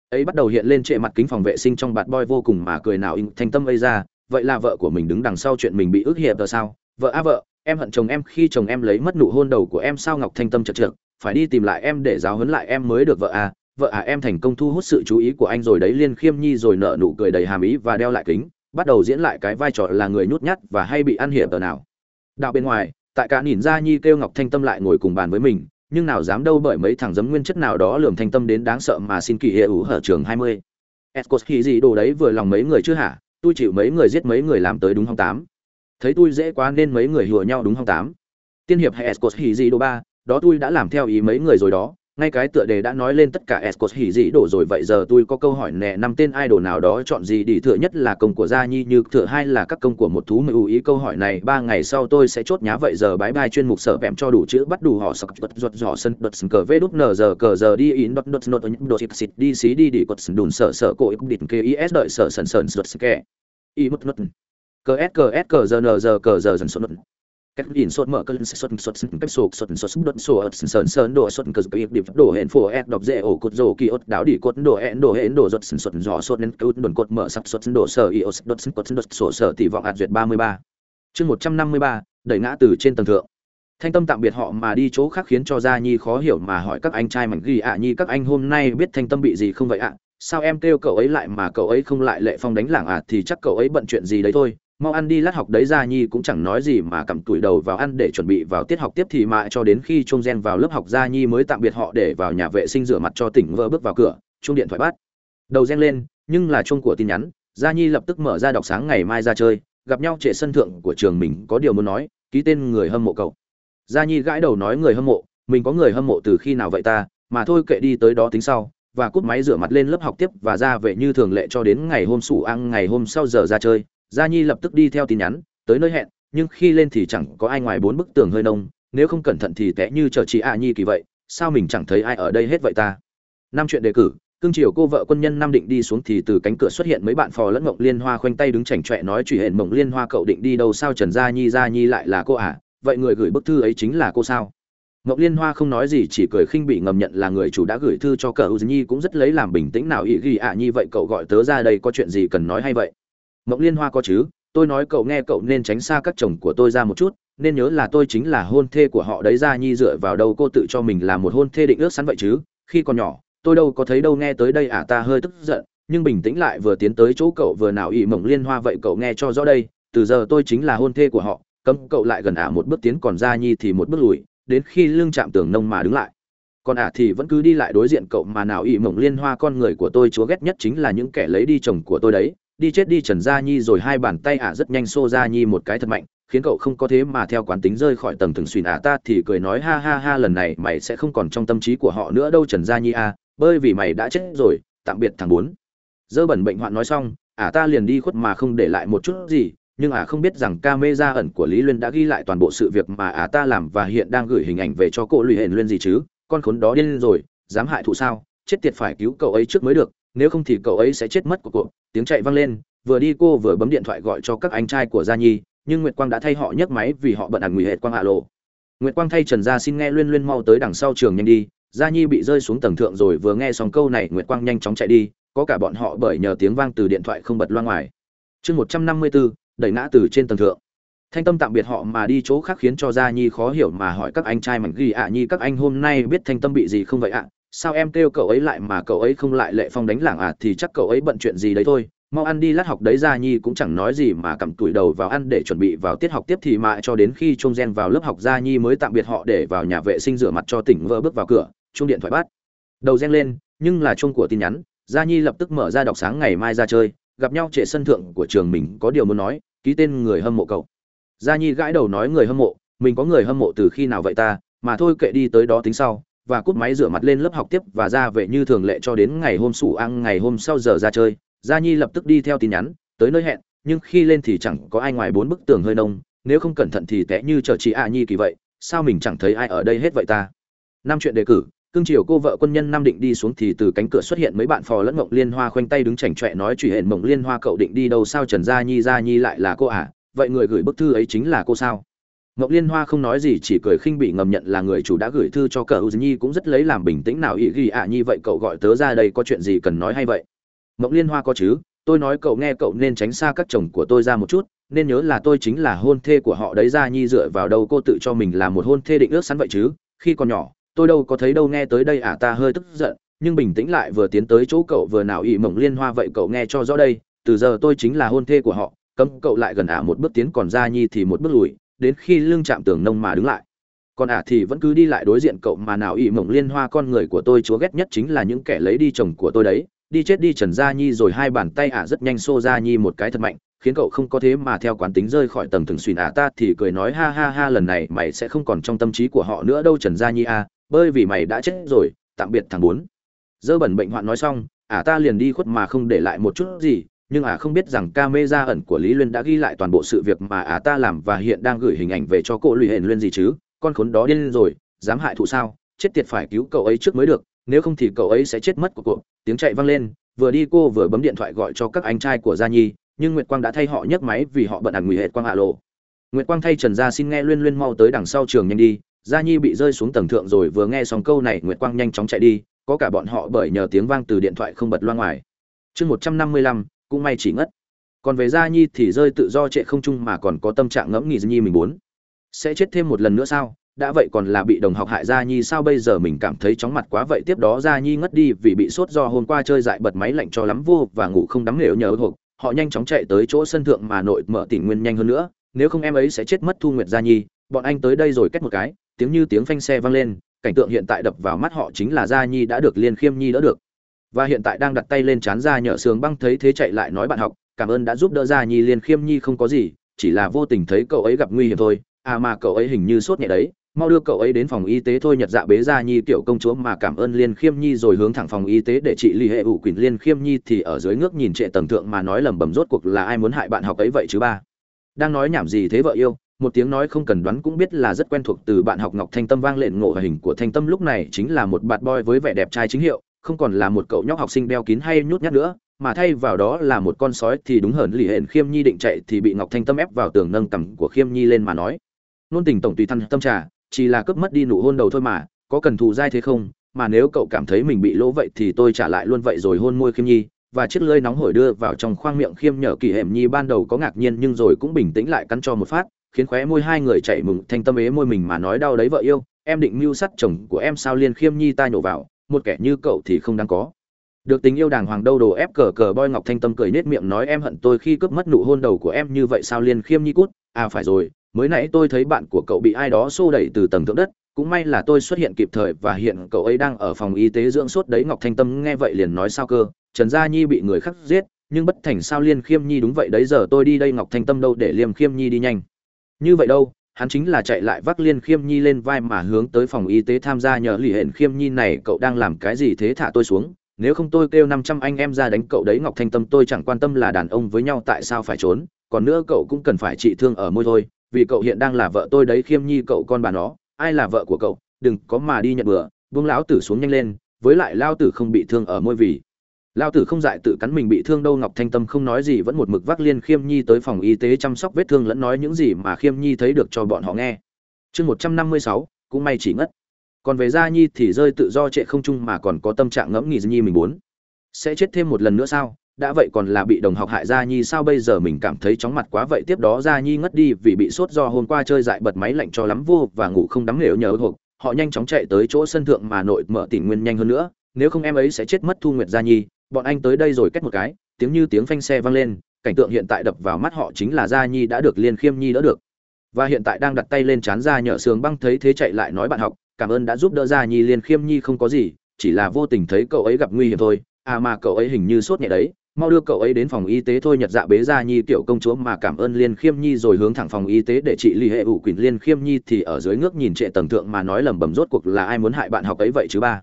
Ấy bắt đầu hiện lên trệ mặt kính phòng vệ sinh trong bạt boy vô cùng mà cười nào in thanh tâm ấy ra vậy là vợ của mình đứng đằng sau chuyện mình bị ức hiệp rồi sao? Vợ a vợ em hận chồng em khi chồng em lấy mất nụ hôn đầu của em sao ngọc thanh tâm chật trượt phải đi tìm lại em để giáo huấn lại em mới được vợ à, vợ à em thành công thu hút sự chú ý của anh rồi đấy liên khiêm nhi rồi nở nụ cười đầy hàm ý và đeo lại kính bắt đầu diễn lại cái vai trò là người nhút nhát và hay bị ăn hiểm tờ nào đạo bên ngoài, tại cả nhìn ra nhi kêu ngọc thanh tâm lại ngồi cùng bàn với mình, nhưng nào dám đâu bởi mấy thằng giấm nguyên chất nào đó lường thanh tâm đến đáng sợ mà xin kỳ hệ ủ hở trường hai mươi. Escos khi gì đồ đấy vừa lòng mấy người chưa hả? Tôi chịu mấy người giết mấy người làm tới đúng không tám. Thấy tôi dễ quá nên mấy người hùa nhau đúng không tám. Tiên hiệp hay escos khi gì đồ ba, đó tôi đã làm theo ý mấy người rồi đó ngay cái tựa đề đã nói lên tất cả Escos hỉ dị đổ rồi, vậy giờ tôi có câu hỏi nè, năm tên idol nào đó chọn gì đi thừa nhất là công của Gia Nhi như thừa hai là các công của một thú mưu ý? Câu hỏi này, ba ngày sau tôi sẽ chốt nhá, vậy giờ bái bai chuyên mục sở vẹm cho đủ chữ, bắt đủ họ sặc đột ruột giỏ sân, đột cờ, vê, đút, nờ, giờ, cờ, giờ, đi, in, đột đột nốt đột xịt xịt, đi, xí, đi đi, quật đùn, sở sở, cổ, ức địch kê is đợi, sở, sần sần, đột kè y mất mất cờ s cờ s cờ, giờ, nờ, giờ, cờ, giờ dần sốt các in sốt mở cơn sốt sốt sốt cách sốt sốt sốt đốt sốt sơn sơn đồ sốt cơn cái điệp đồ hẹn, phổ, ép, đọc, dễ, ổ cột rổ kỳ ốt, đáo đi cột đồ hẹn đồ hẹn đồ sốt sốt, gió, sốt, nên cút đồn cột mở, sắc, sốt đồ sở y ốt đốt cột đốt, sổ, sở, tỷ vọng ạt duyệt, ba mươi ba. Chương một trăm năm mươi ba, đẩy ngã từ trên tầng thượng. Thanh tâm tạm biệt họ mà đi chỗ khác khiến cho gia nhi khó hiểu mà hỏi các anh trai mảnh ghi ạ nhi, các anh hôm nay biết thanh tâm bị gì không vậy ạ? Sao em kêu cậu ấy lại mà cậu ấy không lại lệ phong đánh lảng ạ thì chắc cậu ấy bận chuyện gì đấy thôi mau ăn đi, lát học đấy ra nhi cũng chẳng nói gì mà cầm tuổi đầu vào ăn để chuẩn bị vào tiết học tiếp thì mãi cho đến khi trung gen vào lớp học gia nhi mới tạm biệt họ để vào nhà vệ sinh rửa mặt cho tỉnh vơ bước vào cửa chung điện thoại bắt. Đầu gen lên, nhưng là chung của tin nhắn gia nhi lập tức mở ra đọc sáng ngày mai ra chơi, gặp nhau trệ sân thượng của trường mình có điều muốn nói, ký tên người hâm mộ cậu. Gia nhi gãi đầu nói người hâm mộ, mình có người hâm mộ từ khi nào vậy ta, mà thôi kệ đi tới đó tính sau, và cút máy rửa mặt lên lớp học tiếp và ra vệ như thường lệ cho đến ngày hôm sủ ăn, ngày hôm sau giờ ra chơi gia nhi lập tức đi theo tin nhắn, tới nơi hẹn, nhưng khi lên thì chẳng có ai ngoài bốn bức tường hơi nông, nếu không cẩn thận thì té như chờ chị a nhi kỳ vậy, sao mình chẳng thấy ai ở đây hết vậy ta? Năm chuyện đề cử cương triều cô vợ quân nhân nam định đi xuống thì từ cánh cửa xuất hiện mấy bạn phò lẫn mộng liên hoa khoanh tay đứng chảnh chọe nói truy hẹn mộng liên hoa cậu định đi đâu sao trần gia nhi gia nhi lại là cô à? Vậy người gửi bức thư ấy chính là cô sao? Mộng liên hoa không nói gì, chỉ cười khinh bị ngầm nhận là người chủ đã gửi thư cho cờ u nhi cũng rất lấy làm bình tĩnh nào, ý ghi ạ nhi, vậy cậu gọi tớ ra đây có chuyện gì cần nói hay vậy? Mộng liên hoa có chứ? Tôi nói cậu nghe cậu nên tránh xa các chồng của tôi ra một chút, nên nhớ là tôi chính là hôn thê của họ đấy ra, nhi dựa vào đâu cô tự cho mình là một hôn thê định ước sẵn vậy chứ? Khi còn nhỏ, tôi đâu có thấy đâu nghe tới đây à ta hơi tức giận, nhưng bình tĩnh lại vừa tiến tới chỗ cậu vừa nào ỵ mộng liên hoa vậy cậu nghe cho rõ đây, từ giờ tôi chính là hôn thê của họ, cấm cậu lại gần ả một bước tiến còn ra, nhi thì một bước lùi, đến khi lưng chạm tường nông mà đứng lại. Còn ả thì vẫn cứ đi lại đối diện cậu mà nào ỵ mộng liên hoa, con người của tôi chúa ghét nhất chính là những kẻ lấy đi chồng của tôi đấy đi chết đi trần gia nhi rồi hai bàn tay ả rất nhanh xô gia nhi một cái thật mạnh, khiến cậu không có thế mà theo quán tính rơi khỏi tầng thường xuyên ả ta thì cười nói ha ha ha lần này mày sẽ không còn trong tâm trí của họ nữa đâu trần gia nhi a bởi vì mày đã chết rồi, tạm biệt thằng bốn. Dơ bẩn bệnh hoạn nói xong, ả ta liền đi khuất mà không để lại một chút gì, nhưng ả không biết rằng ca mê ra ẩn của lý luyên đã ghi lại toàn bộ sự việc mà ả ta làm và hiện đang gửi hình ảnh về cho cô lụy hển luyên gì chứ, con khốn đó điên rồi, dám hại thụ sao, chết tiệt phải cứu cậu ấy trước mới được, nếu không thì cậu ấy sẽ chết mất của cuộc tiếng chạy vang lên, vừa đi cô vừa bấm điện thoại gọi cho các anh trai của gia nhi, nhưng nguyệt quang đã thay họ nhấc máy vì họ bận ảnh nguy hệ quang hạ lộ. Nguyệt quang thay trần gia xin nghe luyên luyên mau tới đằng sau trường nhanh đi, gia nhi bị rơi xuống tầng thượng rồi vừa nghe xong câu này nguyệt quang nhanh chóng chạy đi, có cả bọn họ bởi nhờ tiếng vang từ điện thoại không bật loa ngoài. Chương một trăm năm mươi bốn đẩy ngã từ trên tầng thượng. Thanh tâm tạm biệt họ mà đi chỗ khác khiến cho gia nhi khó hiểu mà hỏi các anh trai mảnh ghi ạ, nhi, các anh hôm nay biết thanh tâm bị gì không vậy ạ? Sao em kêu cậu ấy lại mà cậu ấy không lại lệ phong đánh lảng à thì chắc cậu ấy bận chuyện gì đấy thôi. Mau ăn đi, lát học đấy ra nhi cũng chẳng nói gì mà cầm tuổi đầu vào ăn để chuẩn bị vào tiết học tiếp thì mãi cho đến khi trung gen vào lớp học gia nhi mới tạm biệt họ để vào nhà vệ sinh rửa mặt cho tỉnh vợ bước vào cửa chung điện thoại bắt. Đầu gen lên, nhưng là chung của tin nhắn gia nhi lập tức mở ra đọc sáng ngày mai ra chơi, gặp nhau trệ sân thượng của trường mình, có điều muốn nói, ký tên người hâm mộ cậu. Gia nhi gãi đầu nói người hâm mộ, mình có người hâm mộ từ khi nào vậy ta, mà thôi kệ đi tới đó tính sau và cút máy rửa mặt lên lớp học tiếp và ra vệ như thường lệ cho đến ngày hôm sủ ăn, ngày hôm sau giờ ra chơi. Gia nhi lập tức đi theo tin nhắn, tới nơi hẹn, nhưng khi lên thì chẳng có ai ngoài bốn bức tường hơi nông, nếu không cẩn thận thì té như chờ chị a nhi kỳ vậy, sao mình chẳng thấy ai ở đây hết vậy ta? Năm chuyện đề cử cương triều cô vợ quân nhân nam định đi xuống thì từ cánh cửa xuất hiện mấy bạn phò lẫn mộng liên hoa khoanh tay đứng chảnh chọe nói truy hẹn mộng liên hoa cậu định đi đâu sao trần gia nhi gia nhi lại là cô à? Vậy người gửi bức thư ấy chính là cô sao? Ngọc Liên Hoa không nói gì chỉ cười khinh bị ngầm nhận là người chủ đã gửi thư cho cờ Nhi cũng rất lấy làm bình tĩnh nào ý ghi ạ nhi vậy cậu gọi tớ ra đây có chuyện gì cần nói hay vậy. Ngọc Liên Hoa có chứ, tôi nói cậu nghe cậu nên tránh xa các chồng của tôi ra một chút, nên nhớ là tôi chính là hôn thê của họ đấy ra nhi dựa vào đâu cô tự cho mình là một hôn thê định ước sẵn vậy chứ khi còn nhỏ tôi đâu có thấy đâu nghe tới đây à ta hơi tức giận nhưng bình tĩnh lại vừa tiến tới chỗ cậu vừa nào ị mộng liên hoa vậy cậu nghe cho rõ đây từ giờ tôi chính là hôn thê của họ cấm cậu lại gần ả một bước tiến còn ra nhi thì một bước lùi đến khi lưng chạm tường nông mà đứng lại. Còn ả thì vẫn cứ đi lại đối diện cậu mà nào ị mộng liên hoa con người của tôi, chúa ghét nhất chính là những kẻ lấy đi chồng của tôi đấy. Đi chết đi trần gia nhi rồi hai bàn tay ả rất nhanh xô gia nhi một cái thật mạnh, khiến cậu không có thế mà theo quán tính rơi khỏi tầng thường xuyên ả. Ta thì cười nói ha ha ha, lần này mày sẽ không còn trong tâm trí của họ nữa đâu trần gia nhi à, a bơi vì mày đã chết rồi, tạm biệt thằng bốn. Dơ bẩn bệnh hoạn nói xong, ả ta liền đi khuất mà không để lại một chút gì nhưng ả không biết rằng ca mê ra ẩn của lý luyên đã ghi lại toàn bộ sự việc mà ả ta làm và hiện đang gửi hình ảnh về cho cô lụy hển luyên gì chứ? Con khốn đó điên rồi, dám hại thụ sao? Chết tiệt phải cứu cậu ấy trước mới được, nếu không thì cậu ấy sẽ chết mất của cuộc tiếng chạy vang lên, vừa đi cô vừa bấm điện thoại gọi cho các anh trai của gia nhi, nhưng nguyệt quang đã thay họ nhấc máy vì họ bận ẩn nguy hệt quang hạ lộ nguyệt quang thay trần gia xin nghe luyên luyên mau tới đằng sau trường nhanh đi. Gia nhi bị rơi xuống tầng thượng rồi vừa nghe xong câu này, nguyệt quang nhanh chóng chạy đi. Có cả bọn họ bởi nhờ tiếng vang từ điện thoại không bật loa ngoài. Chương một trăm năm mươi lăm cũng may chỉ ngất. Còn về gia nhi thì rơi tự do trệ không chung mà còn có tâm trạng ngẫm nghĩ nhi mình muốn. Sẽ chết thêm một lần nữa sao? Đã vậy còn là bị đồng học hại gia nhi sao bây giờ mình cảm thấy chóng mặt quá vậy tiếp đó gia nhi ngất đi vì bị sốt do hôm qua chơi dại bật máy lạnh cho lắm vô và ngủ không đắm nếu nhớ hộp. Họ nhanh chóng chạy tới chỗ sân thượng mà nội mở tỉnh nguyên nhanh hơn nữa. Nếu không em ấy sẽ chết mất thu nguyệt gia nhi. Bọn anh tới đây rồi kết một cái. Tiếng như tiếng phanh xe vang lên. Cảnh tượng hiện tại đập vào mắt họ chính là gia nhi đã được liên khiêm nhi đỡ được và hiện tại đang đặt tay lên chán ra nhở sướng băng thấy thế chạy lại nói bạn học, cảm ơn đã giúp đỡ gia nhi liên khiêm nhi không có gì, chỉ là vô tình thấy cậu ấy gặp nguy hiểm thôi. À mà cậu ấy hình như sốt nhẹ đấy, mau đưa cậu ấy đến phòng y tế thôi. Nhật dạ bế gia nhi tiểu công chúa mà cảm ơn liên khiêm nhi rồi hướng thẳng phòng y tế để chị ly hệ ủ quỳnh liên khiêm nhi thì ở dưới ngước nhìn trệ tầng thượng mà nói lầm bầm rốt cuộc là ai muốn hại bạn học ấy vậy chứ ba. Đang nói nhảm gì thế vợ yêu, một tiếng nói không cần đoán cũng biết là rất quen thuộc từ bạn học ngọc thanh tâm vang lện ngộ hình của thanh tâm lúc này chính là một bạt boy với vẻ đẹp trai chính hiệu không còn là một cậu nhóc học sinh đeo kín hay nhút nhát nữa, mà thay vào đó là một con sói thì đúng hơn lì hển khiêm nhi định chạy thì bị ngọc thanh tâm ép vào tường nâng cằm của khiêm nhi lên mà nói. Nôn tình tổng tùy thân tâm trà, chỉ là cướp mất đi nụ hôn đầu thôi mà, có cần thù dai thế không? Mà nếu cậu cảm thấy mình bị lỗ vậy thì tôi trả lại luôn vậy rồi hôn môi khiêm nhi, và chiếc lưỡi nóng hổi đưa vào trong khoang miệng khiêm nhở kỳ hẻm nhi ban đầu có ngạc nhiên nhưng rồi cũng bình tĩnh lại cắn cho một phát, khiến khóe môi hai người chạy mừng. Thanh tâm ế môi mình mà nói đau đấy vợ yêu, em định mưu sắt chồng của em sao liên khiêm nhi ta nhổ vào một kẻ như cậu thì không đáng có. Được tình yêu đàng hoàng đâu đồ ép cờ cờ boy ngọc thanh tâm cười nết miệng nói em hận tôi khi cướp mất nụ hôn đầu của em như vậy sao liên khiêm nhi cút. À phải rồi, mới nãy tôi thấy bạn của cậu bị ai đó xô đẩy từ tầng thượng đất, cũng may là tôi xuất hiện kịp thời và hiện cậu ấy đang ở phòng y tế dưỡng sốt đấy, ngọc thanh tâm nghe vậy liền nói sao cơ? Trần gia nhi bị người khác giết, nhưng bất thành sao liên khiêm nhi đúng vậy đấy, giờ tôi đi đây ngọc thanh tâm đâu để liêm khiêm nhi đi nhanh. Như vậy đâu hắn chính là chạy lại vác liên khiêm nhi lên vai mà hướng tới phòng y tế tham gia nhờ lì hển khiêm nhi này, cậu đang làm cái gì thế thả tôi xuống? Nếu không tôi kêu năm trăm anh em ra đánh cậu đấy, ngọc thanh tâm tôi chẳng quan tâm là đàn ông với nhau tại sao phải trốn. Còn nữa cậu cũng cần phải trị thương ở môi thôi, vì cậu hiện đang là vợ tôi đấy, khiêm nhi cậu con bà nó, ai là vợ của cậu? Đừng có mà đi nhận bừa. Buông lão tử xuống nhanh lên, với lại lao tử không bị thương ở môi vì lao tử không dại tự cắn mình bị thương đâu, ngọc thanh tâm không nói gì, vẫn một mực vác liên khiêm nhi tới phòng y tế chăm sóc vết thương lẫn nói những gì mà khiêm nhi thấy được cho bọn họ nghe. Chương một trăm năm mươi sáu, cũng may chỉ ngất. Còn về gia nhi thì rơi tự do trệ không chung mà còn có tâm trạng ngẫm nghĩ nhi mình muốn. Sẽ chết thêm một lần nữa sao? Đã vậy còn là bị đồng học hại gia nhi sao bây giờ mình cảm thấy chóng mặt quá vậy? Tiếp đó gia nhi ngất đi vì bị sốt do hôm qua chơi dại bật máy lạnh cho lắm vô và ngủ không đắm nếu nhớ hộp họ nhanh chóng chạy tới chỗ sân thượng mà nội mở tỉnh nguyên nhanh hơn nữa. Nếu không em ấy sẽ chết mất thu nguyệt gia nhi bọn anh tới đây rồi kết một cái, tiếng như tiếng phanh xe vang lên, cảnh tượng hiện tại đập vào mắt họ chính là gia nhi đã được liên khiêm nhi đỡ được. Và hiện tại đang đặt tay lên chán ra nhở sướng băng thấy thế chạy lại nói bạn học, cảm ơn đã giúp đỡ gia nhi, liên khiêm nhi không có gì, chỉ là vô tình thấy cậu ấy gặp nguy hiểm thôi. À mà cậu ấy hình như sốt nhẹ đấy, mau đưa cậu ấy đến phòng y tế thôi, nhật dạ bế gia nhi tiểu công chúa mà cảm ơn liên khiêm nhi rồi hướng thẳng phòng y tế để trị ly hệ ủ quỳnh liên khiêm nhi thì ở dưới ngước nhìn trệ tầng thượng mà nói lầm bầm rốt cuộc là ai muốn hại bạn học ấy vậy chứ ba.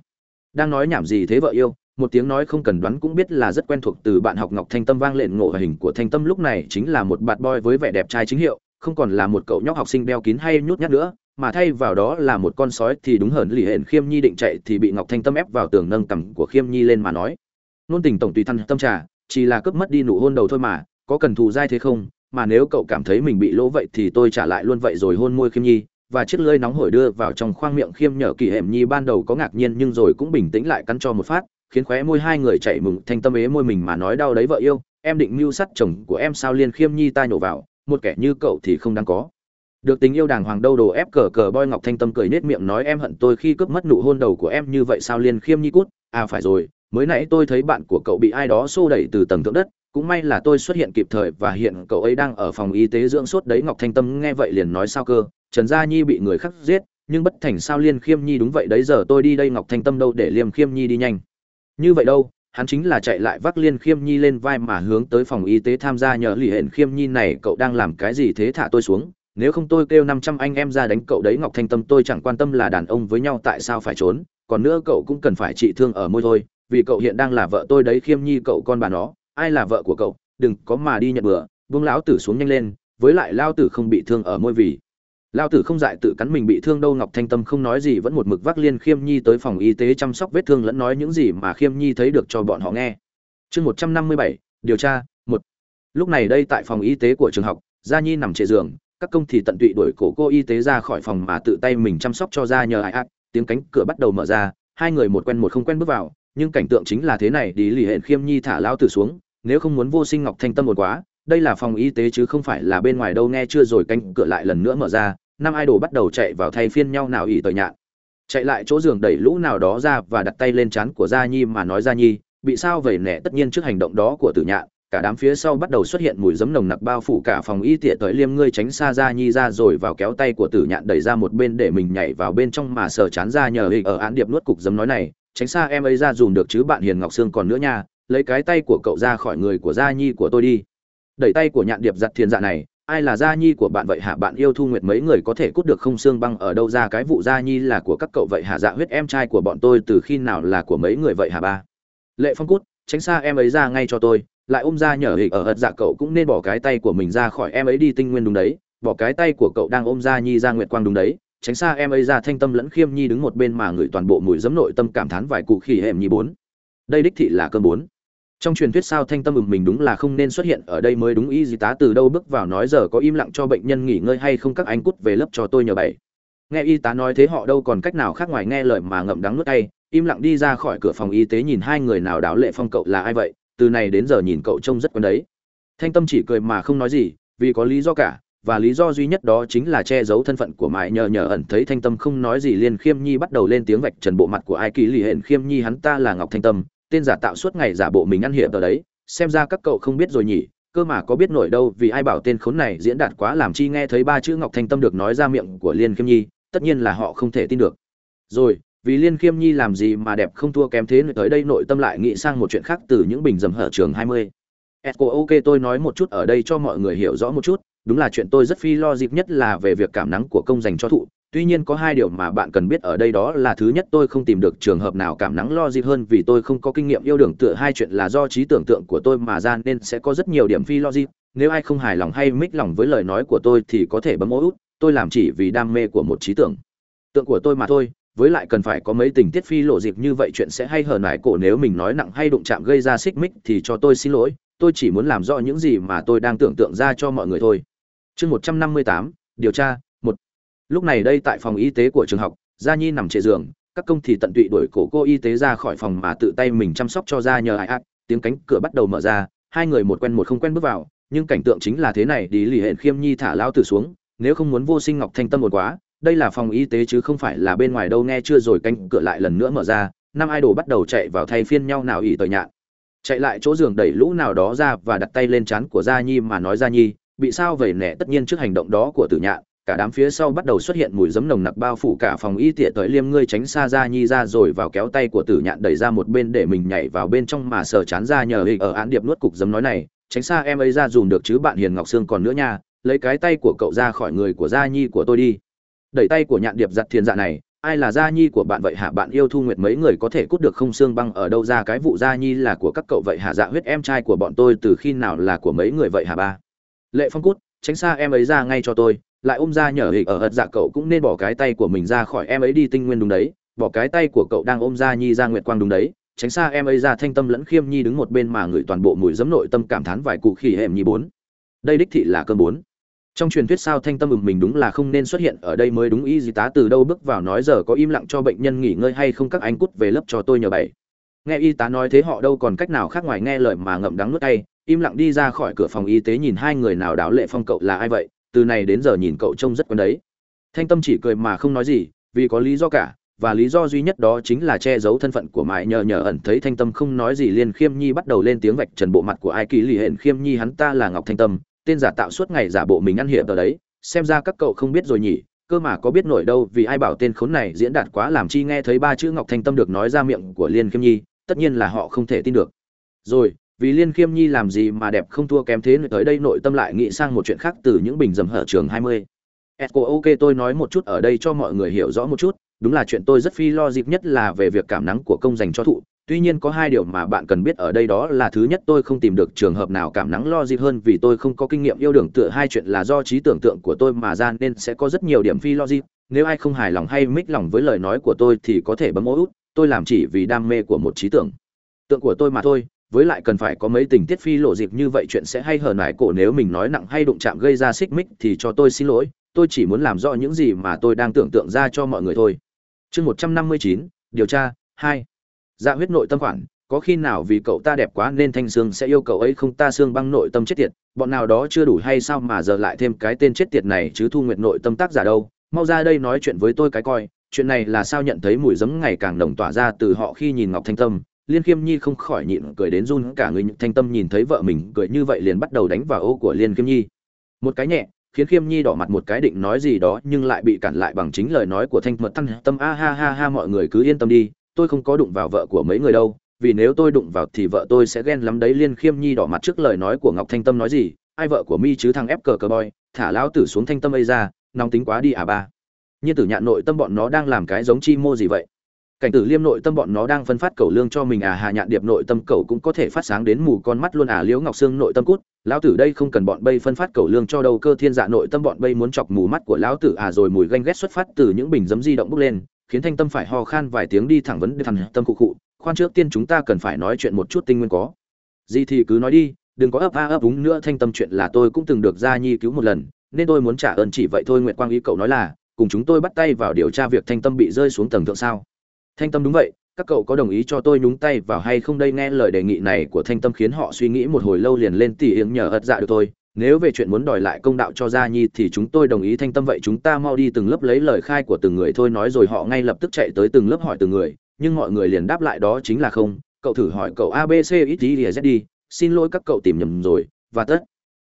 Đang nói nhảm gì thế vợ yêu? Một tiếng nói không cần đoán cũng biết là rất quen thuộc từ bạn học ngọc thanh tâm vang lên. ngộ hình của thanh tâm lúc này chính là một bạt boy với vẻ đẹp trai chính hiệu, không còn là một cậu nhóc học sinh đeo kín hay nhút nhát nữa, mà thay vào đó là một con sói thì đúng hơn lì hển khiêm nhi định chạy thì bị ngọc thanh tâm ép vào tường nâng cằm của khiêm nhi lên mà nói nôn tình tổng tùy thân tâm trà, chỉ là cướp mất đi nụ hôn đầu thôi mà, có cần thù dai thế không mà nếu cậu cảm thấy mình bị lỗ vậy thì tôi trả lại luôn vậy rồi hôn môi khiêm nhi, và chiếc lưỡi nóng hổi đưa vào trong khoang miệng khiêm nhở kỳ hẻm nhi ban đầu có ngạc nhiên nhưng rồi cũng bình tĩnh lại cắn cho một phát khiến khóe môi hai người chạy mừng, thanh tâm ế môi mình mà nói đau đấy vợ yêu, em định mưu sắt chồng của em sao liên khiêm nhi ta nhổ vào, một kẻ như cậu thì không đáng có. Được tình yêu đàng hoàng đâu đồ ép cờ cờ boy ngọc thanh tâm cười nết miệng nói em hận tôi khi cướp mất nụ hôn đầu của em như vậy sao liên khiêm nhi cút à phải rồi, mới nãy tôi thấy bạn của cậu bị ai đó xô đẩy từ tầng thượng đất, cũng may là tôi xuất hiện kịp thời và hiện cậu ấy đang ở phòng y tế dưỡng sốt đấy, ngọc thanh tâm nghe vậy liền nói sao cơ, trần gia nhi bị người khác giết, nhưng bất thành sao liên khiêm nhi đúng vậy đấy, giờ tôi đi đây ngọc thanh tâm đâu để liêm khiêm nhi đi nhanh như vậy đâu, hắn chính là chạy lại vác liên khiêm nhi lên vai mà hướng tới phòng y tế tham gia nhờ lì hển khiêm nhi này, cậu đang làm cái gì thế thả tôi xuống? Nếu không tôi kêu năm trăm anh em ra đánh cậu đấy, ngọc thanh tâm tôi chẳng quan tâm là đàn ông với nhau tại sao phải trốn. Còn nữa cậu cũng cần phải trị thương ở môi thôi, vì cậu hiện đang là vợ tôi đấy, khiêm nhi cậu con bà nó, ai là vợ của cậu? Đừng có mà đi nhận bừa. Buông lão tử xuống nhanh lên, với lại lao tử không bị thương ở môi vì lao tử không dại tự cắn mình bị thương đâu, ngọc thanh tâm không nói gì, vẫn một mực vác liên khiêm nhi tới phòng y tế chăm sóc vết thương lẫn nói những gì mà khiêm nhi thấy được cho bọn họ nghe. Chương một trăm năm mươi bảy, điều tra, một. Lúc này đây tại phòng y tế của trường học, gia nhi nằm trệ giường, các công thì tận tụy đuổi cổ cô y tế ra khỏi phòng mà tự tay mình chăm sóc cho ra nhờ ai ác tiếng cánh cửa bắt đầu mở ra, hai người một quen một không quen bước vào, nhưng cảnh tượng chính là thế này đi lì hẹn khiêm nhi thả lao tử xuống, nếu không muốn vô sinh ngọc thanh tâm một quá đây là phòng y tế chứ không phải là bên ngoài đâu, nghe chưa rồi cánh cửa lại lần nữa mở ra, năm idol bắt đầu chạy vào thay phiên nhau nào ỉ tời nhạn. Chạy lại chỗ giường đẩy lũ nào đó ra và đặt tay lên trán của gia nhi mà nói gia nhi, bị sao vậy nẻ tất nhiên trước hành động đó của tử nhạn, cả đám phía sau bắt đầu xuất hiện mùi giấm nồng nặc bao phủ cả phòng y tỉa tới liêm ngươi tránh xa gia nhi ra rồi vào kéo tay của tử nhạn đẩy ra một bên để mình nhảy vào bên trong mà sờ chán ra nhờ hình ở án điệp nuốt cục giấm nói này, tránh xa em ấy ra dùm được chứ bạn hiền ngọc sương còn nữa nha, lấy cái tay của cậu ra khỏi người của gia nhi của tôi đi đẩy tay của nhạn điệp giặt thiền dạ này, ai là gia nhi của bạn vậy hả? Bạn yêu thu nguyệt mấy người có thể cút được không? Xương băng ở đâu ra? Cái vụ gia nhi là của các cậu vậy hả? Dạ huyết em trai của bọn tôi từ khi nào là của mấy người vậy hả ba? Lệ phong cút, tránh xa em ấy ra ngay cho tôi, lại ôm ra nhở hịch ở ật dạ cậu cũng nên bỏ cái tay của mình ra khỏi em ấy đi, tinh nguyên đúng đấy, bỏ cái tay của cậu đang ôm ra nhi ra nguyệt quang đúng đấy, tránh xa em ấy ra thanh tâm lẫn khiêm nhi đứng một bên mà ngửi toàn bộ mùi giấm nội tâm cảm thán vài cụ khỉ hẻm nhi bốn. Đây đích thị là cơn bốn trong truyền thuyết sao thanh tâm ừng mình đúng là không nên xuất hiện ở đây mới đúng, y gì tá từ đâu bước vào nói giờ có im lặng cho bệnh nhân nghỉ ngơi hay không, các anh cút về lớp cho tôi nhờ bảy. Nghe y tá nói thế họ đâu còn cách nào khác ngoài nghe lời mà ngậm đắng nuốt tay im lặng đi ra khỏi cửa phòng y tế nhìn hai người nào đáo lệ phong cậu là ai vậy? Từ này đến giờ nhìn cậu trông rất quen đấy. Thanh tâm chỉ cười mà không nói gì, vì có lý do cả, và lý do duy nhất đó chính là che giấu thân phận của mãi nhờ nhờ ẩn thấy thanh tâm không nói gì. Liền khiêm nhi bắt đầu lên tiếng vạch trần bộ mặt của ai, kỳ lì hển khiêm nhi hắn ta là ngọc thanh tâm tên giả tạo suốt ngày giả bộ mình ăn hiệp ở đấy xem ra các cậu không biết rồi nhỉ cơ mà có biết nổi đâu vì ai bảo tên khốn này diễn đạt quá làm chi nghe thấy ba chữ ngọc thanh tâm được nói ra miệng của liên khiêm nhi tất nhiên là họ không thể tin được rồi vì liên khiêm nhi làm gì mà đẹp không thua kém thế tới đây nội tâm lại nghĩ sang một chuyện khác từ những bình dầm hở trường 20. Esco ok tôi nói một chút ở đây cho mọi người hiểu rõ một chút, đúng là chuyện tôi rất phi lo dịp nhất là về việc cảm nắng của công dành cho thụ, tuy nhiên có hai điều mà bạn cần biết ở đây đó là thứ nhất, tôi không tìm được trường hợp nào cảm nắng lo dịp hơn vì tôi không có kinh nghiệm yêu đương, tựa hai chuyện là do trí tưởng tượng của tôi mà ra nên sẽ có rất nhiều điểm phi logic nếu ai không hài lòng hay mích lòng với lời nói của tôi thì có thể bấm ô út, tôi làm chỉ vì đam mê của một trí tưởng. Tượng của tôi mà thôi, với lại cần phải có mấy tình tiết phi lộ dịp như vậy chuyện sẽ hay hờn nải cổ nếu mình nói nặng hay đụng chạm gây ra xích mích thì cho tôi xin lỗi, tôi chỉ muốn làm rõ những gì mà tôi đang tưởng tượng ra cho mọi người thôi. Chương một trăm năm mươi tám, điều tra lúc này đây tại phòng y tế của trường học, gia nhi nằm trệ giường, các công thì tận tụy đuổi cổ cô y tế ra khỏi phòng mà tự tay mình chăm sóc cho gia nhờ ai ác tiếng cánh cửa bắt đầu mở ra, hai người một quen một không quen bước vào, nhưng cảnh tượng chính là thế này đi lì hẹn khiêm nhi thả lao tử xuống, nếu không muốn vô sinh ngọc thanh tâm một quá, đây là phòng y tế chứ không phải là bên ngoài đâu, nghe chưa rồi cánh cửa lại lần nữa mở ra, năm idol bắt đầu chạy vào thay phiên nhau nào ỉ tời nhạn. Chạy lại chỗ giường đẩy lũ nào đó ra và đặt tay lên trán của gia nhi mà nói, gia nhi, bị sao vẩy nẻ tất nhiên trước hành động đó của tử nhạn cả đám phía sau bắt đầu xuất hiện mùi giấm nồng nặc bao phủ cả phòng y tỉa tới liêm ngươi tránh xa gia nhi ra rồi vào kéo tay của tử nhạn đẩy ra một bên để mình nhảy vào bên trong mà sờ chán ra nhờ hình ở án điệp nuốt cục giấm nói này, tránh xa em ấy ra dùm được chứ bạn hiền ngọc sương còn nữa nha, lấy cái tay của cậu ra khỏi người của gia nhi của tôi đi. Đẩy tay của nhạn điệp giặt thiền dạ này, ai là gia nhi của bạn vậy hả? Bạn yêu thu nguyệt mấy người có thể cút được không? Xương băng ở đâu ra? Cái vụ gia nhi là của các cậu vậy hả? Dạ huyết em trai của bọn tôi từ khi nào là của mấy người vậy hả ba? Lệ phong cút, tránh xa em ấy ra ngay cho tôi lại ôm ra nhở hịch ở ật dạ cậu cũng nên bỏ cái tay của mình ra khỏi em ấy đi tinh nguyên đúng đấy, bỏ cái tay của cậu đang ôm ra nhi ra nguyệt quang đúng đấy, tránh xa em ấy ra thanh tâm lẫn khiêm nhi đứng một bên mà ngửi toàn bộ mùi giấm nội tâm cảm thán vài cụ khỉ hẻm nhi bốn. Đây đích thị là cơm bốn. Trong truyền thuyết sao thanh tâm ừng mình đúng là không nên xuất hiện ở đây mới đúng y gì tá từ đâu bước vào nói giờ có im lặng cho bệnh nhân nghỉ ngơi hay không các anh cút về lớp cho tôi nhờ bảy. Nghe y tá nói thế họ đâu còn cách nào khác ngoài nghe lời mà ngậm đắng nuốt tay, im lặng đi ra khỏi cửa phòng y tế nhìn hai người nào đáo lệ phong cậu là ai vậy? Từ này đến giờ nhìn cậu trông rất quen đấy. Thanh tâm chỉ cười mà không nói gì, vì có lý do cả, và lý do duy nhất đó chính là che giấu thân phận của mại nhờ nhờ ẩn thấy thanh tâm không nói gì liên khiêm nhi bắt đầu lên tiếng vạch trần bộ mặt của ai kỳ lì hển khiêm nhi hắn ta là ngọc thanh tâm, tên giả tạo suốt ngày giả bộ mình ăn hiệp ở đấy. Xem ra các cậu không biết rồi nhỉ, cơ mà có biết nổi đâu vì ai bảo tên khốn này diễn đạt quá làm chi nghe thấy ba chữ ngọc thanh tâm được nói ra miệng của liên khiêm nhi, tất nhiên là họ không thể tin được. Rồi vì liên khiêm nhi làm gì mà đẹp không thua kém thế tới đây nội tâm lại nghĩ sang một chuyện khác từ những bình dầm hở trường 20. Echo ok tôi nói một chút ở đây cho mọi người hiểu rõ một chút, đúng là chuyện tôi rất phi lo dịp nhất là về việc cảm nắng của công dành cho thụ. Tuy nhiên có hai điều mà bạn cần biết ở đây đó là thứ nhất tôi không tìm được trường hợp nào cảm nắng lo dịp hơn vì tôi không có kinh nghiệm yêu đương tựa hai chuyện là do trí tưởng tượng của tôi mà ra nên sẽ có rất nhiều điểm phi lo dịp. Nếu ai không hài lòng hay mích lòng với lời nói của tôi thì có thể bấm ô út, tôi làm chỉ vì đam mê của một trí tưởng tượng của tôi mà thôi với lại cần phải có mấy tình tiết phi lộ dịp như vậy chuyện sẽ hay hờn nải cổ nếu mình nói nặng hay đụng chạm gây ra xích mích thì cho tôi xin lỗi, tôi chỉ muốn làm rõ những gì mà tôi đang tưởng tượng ra cho mọi người thôi. Chương một trăm năm mươi chín, điều tra, hai. Dạ huyết nội tâm khoản, có khi nào vì cậu ta đẹp quá nên thanh sương sẽ yêu cậu ấy không? Ta xương băng nội tâm chết tiệt, bọn nào đó chưa đủ hay sao mà giờ lại thêm cái tên chết tiệt này chứ thu nguyệt nội tâm tác giả đâu? Mau ra đây nói chuyện với tôi cái coi, chuyện này là sao nhận thấy mùi giấm ngày càng đồng tỏa ra từ họ khi nhìn ngọc thanh tâm liên khiêm nhi không khỏi nhịn cười đến run, cả người thanh tâm nhìn thấy vợ mình cười như vậy liền bắt đầu đánh vào ô của liên khiêm nhi. Một cái nhẹ, khiến khiêm nhi đỏ mặt, một cái định nói gì đó nhưng lại bị cản lại bằng chính lời nói của thanh mật tăng tâm a ha ha ha, mọi người cứ yên tâm đi, tôi không có đụng vào vợ của mấy người đâu, vì nếu tôi đụng vào thì vợ tôi sẽ ghen lắm đấy. Liên khiêm nhi đỏ mặt trước lời nói của ngọc thanh tâm nói gì, ai vợ của mi chứ thằng ép cờ cờ boy, thả lão tử xuống thanh tâm ấy ra, nóng tính quá đi à ba. Nhiên tử nhạn nội tâm bọn nó đang làm cái giống chi mô gì vậy? Cảnh tử liêm nội tâm bọn nó đang phân phát cầu lương cho mình à hà nhạn điệp nội tâm cầu cũng có thể phát sáng đến mù con mắt luôn à liễu ngọc sương nội tâm cút, lão tử đây không cần bọn bay phân phát cầu lương cho đâu, cơ thiên dạ nội tâm bọn bay muốn chọc mù mắt của lão tử à rồi mùi ganh ghét xuất phát từ những bình dấm di động bốc lên, khiến thanh tâm phải ho khan vài tiếng đi thẳng vấn đề thằng tâm cụ cụ, khoan trước tiên chúng ta cần phải nói chuyện một chút tinh nguyên có. Gì thì cứ nói đi, đừng có ấp a ấp úng nữa, thanh tâm chuyện là tôi cũng từng được gia nhi cứu một lần, nên tôi muốn trả ơn chỉ vậy thôi. Nguyện quang ý cậu nói là, cùng chúng tôi bắt tay vào điều tra việc thanh tâm bị rơi xuống tầng thượng sao? Thanh tâm đúng vậy, các cậu có đồng ý cho tôi nhúng tay vào hay không đây? Nghe lời đề nghị này của thanh tâm khiến họ suy nghĩ một hồi lâu liền lên tỉ hiếng nhờ ật dạ được tôi nếu về chuyện muốn đòi lại công đạo cho gia nhi thì chúng tôi đồng ý. Thanh tâm vậy chúng ta mau đi từng lớp lấy lời khai của từng người thôi. Nói rồi họ ngay lập tức chạy tới từng lớp hỏi từng người, nhưng mọi người liền đáp lại đó chính là không. Cậu thử hỏi cậu abc ít z đi. Xin lỗi các cậu tìm nhầm rồi. Và tất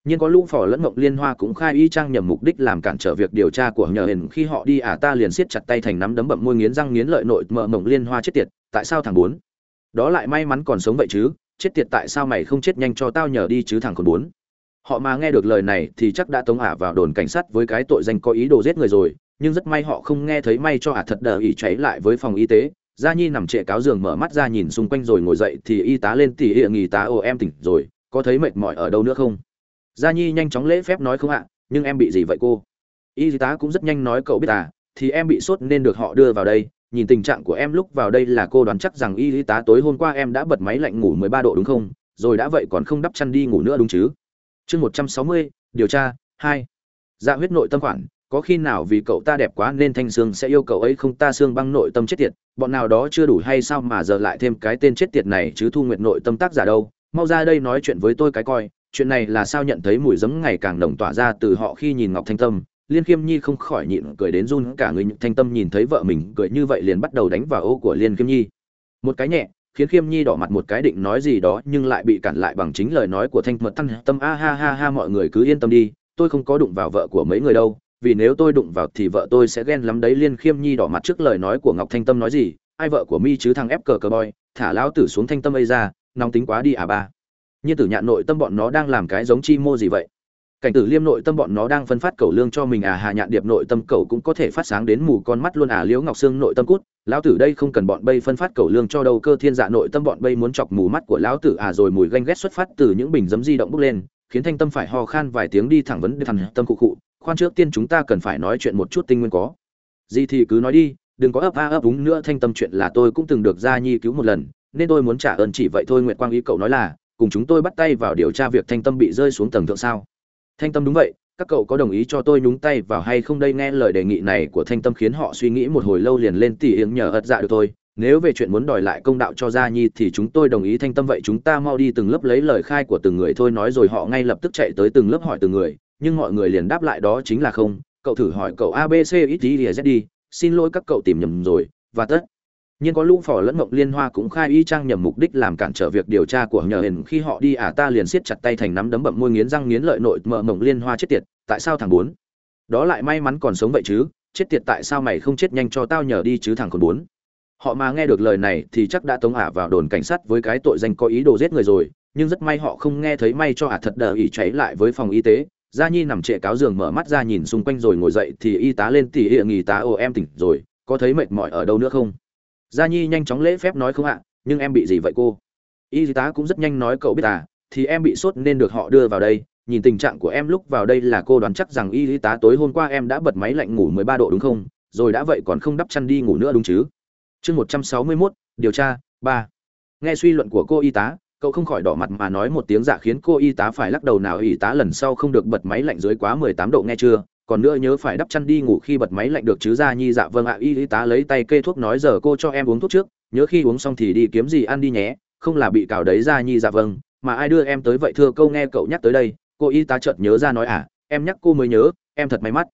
nhưng có lũ phò lẫn mộng liên hoa cũng khai y trang nhầm mục đích làm cản trở việc điều tra của nhờ hình khi họ đi à ta liền siết chặt tay thành nắm đấm bậm môi nghiến răng nghiến lợi nội mợ mộng liên hoa chết tiệt, tại sao thằng bốn? Đó lại may mắn còn sống vậy chứ, chết tiệt tại sao mày không chết nhanh cho tao nhờ đi chứ thằng còn bốn? Họ mà nghe được lời này thì chắc đã tống ả vào đồn cảnh sát với cái tội danh có ý đồ giết người rồi, nhưng rất may họ không nghe thấy may cho ả thật đờ ỉ cháy lại với phòng y tế. Gia nhi nằm trệ cáo giường mở mắt ra nhìn xung quanh rồi ngồi dậy thì y tá lên tỉ hiện nghỉ tá ô em tỉnh rồi, có thấy mệt mỏi ở đâu nữa không? Gia nhi nhanh chóng lễ phép nói không ạ nhưng em bị gì vậy cô? Y tá cũng rất nhanh nói cậu biết à thì em bị sốt nên được họ đưa vào đây. Nhìn tình trạng của em lúc vào đây là cô đoán chắc rằng y tá tối hôm qua em đã bật máy lạnh ngủ 13 độ đúng không? Rồi đã vậy còn không đắp chăn đi ngủ nữa đúng chứ? Chương 160, điều tra 2. dạ huyết nội tâm khoản có khi nào vì cậu ta đẹp quá nên thanh sương sẽ yêu cậu ấy không? Ta xương băng nội tâm chết tiệt bọn nào đó chưa đủ hay sao mà giờ lại thêm cái tên chết tiệt này chứ thu nguyệt nội tâm tác giả đâu? Mau ra đây nói chuyện với tôi cái coi chuyện này là sao nhận thấy mùi giấm ngày càng đồng tỏa ra từ họ khi nhìn ngọc thanh tâm. Liên khiêm nhi không khỏi nhịn cười đến run, cả người thanh tâm nhìn thấy vợ mình cười như vậy liền bắt đầu đánh vào ô của liên khiêm nhi. Một cái nhẹ, khiến khiêm nhi đỏ mặt một cái định nói gì đó, nhưng lại bị cản lại bằng chính lời nói của thanh mật tăng. Tâm, a, ha ha ha, mọi người cứ yên tâm đi, tôi không có đụng vào vợ của mấy người đâu, vì nếu tôi đụng vào thì vợ tôi sẽ ghen lắm đấy. Liên khiêm nhi đỏ mặt trước lời nói của ngọc thanh tâm nói gì, ai vợ của mi chứ thằng ép cờ cờ boy, thả lão tử xuống thanh tâm ấy ra, nóng tính quá đi à ba như tử nhạn nội tâm bọn nó đang làm cái giống chi mô gì vậy? Cảnh tử liêm nội tâm bọn nó đang phân phát cầu lương cho mình à hà nhạn điệp nội tâm cầu cũng có thể phát sáng đến mù con mắt luôn à liễu ngọc sương nội tâm cút, lão tử đây không cần bọn bay phân phát cầu lương cho đâu, cơ thiên dạ nội tâm bọn bay muốn chọc mù mắt của lão tử à rồi mùi ganh ghét xuất phát từ những bình giấm di động bốc lên, khiến thanh tâm phải ho khan vài tiếng đi thẳng vấn đề thằng tâm cụ cụ, khoan trước tiên chúng ta cần phải nói chuyện một chút tinh nguyên có. Gì thì cứ nói đi, đừng có ấp a ấp úng nữa, thanh tâm chuyện là tôi cũng từng được gia nhi cứu một lần, nên tôi muốn trả ơn chỉ vậy thôi nguyện quang ý cậu nói là cùng chúng tôi bắt tay vào điều tra việc thanh tâm bị rơi xuống tầng thượng sao? Thanh tâm đúng vậy, các cậu có đồng ý cho tôi nhúng tay vào hay không đây? Nghe lời đề nghị này của thanh tâm khiến họ suy nghĩ một hồi lâu liền lên tỉ yếng nhờ ật dạ được tôi nếu về chuyện muốn đòi lại công đạo cho gia nhi thì chúng tôi đồng ý. Thanh tâm vậy chúng ta mau đi từng lớp lấy lời khai của từng người thôi. Nói rồi họ ngay lập tức chạy tới từng lớp hỏi từng người, nhưng mọi người liền đáp lại đó chính là không. Cậu thử hỏi cậu abc ít z đi. Xin lỗi các cậu tìm nhầm rồi. Và tất nhưng có lũ phò lẫn mộng liên hoa cũng khai y trang nhầm mục đích làm cản trở việc điều tra của nhờ hình khi họ đi à ta liền siết chặt tay thành nắm đấm bậm môi nghiến răng nghiến lợi nội mợ mộng liên hoa chết tiệt, tại sao thằng bốn? Đó lại may mắn còn sống vậy chứ, chết tiệt tại sao mày không chết nhanh cho tao nhờ đi chứ thằng còn bốn? Họ mà nghe được lời này thì chắc đã tống ả vào đồn cảnh sát với cái tội danh có ý đồ giết người rồi, nhưng rất may họ không nghe thấy may cho ả thật đờ ỉ cháy lại với phòng y tế. Gia nhi nằm trệ cáo giường mở mắt ra nhìn xung quanh rồi ngồi dậy thì y tá lên tỉ hiện nghỉ tá, ô em tỉnh rồi, có thấy mệt mỏi ở đâu nữa không? Gia nhi nhanh chóng lễ phép nói không ạ nhưng em bị gì vậy cô? Y tá cũng rất nhanh nói cậu biết à thì em bị sốt nên được họ đưa vào đây. Nhìn tình trạng của em lúc vào đây là cô đoán chắc rằng y tá tối hôm qua em đã bật máy lạnh ngủ 13 độ đúng không? Rồi đã vậy còn không đắp chăn đi ngủ nữa đúng chứ? Chương 161, điều tra ba. Nghe suy luận của cô y tá cậu không khỏi đỏ mặt mà nói một tiếng dạ khiến cô y tá phải lắc đầu nào. Y tá lần sau không được bật máy lạnh dưới quá 18 độ nghe chưa? Còn nữa nhớ phải đắp chăn đi ngủ khi bật máy lạnh được chứ ra nhi dạ vâng ạ, y tá lấy tay kê thuốc nói giờ cô cho em uống thuốc trước, nhớ khi uống xong thì đi kiếm gì ăn đi nhé, không là bị cào đấy ra nhi dạ vâng mà ai đưa em tới vậy thưa câu nghe cậu nhắc tới đây, cô y tá chợt nhớ ra nói à em nhắc cô mới nhớ, em thật may mắn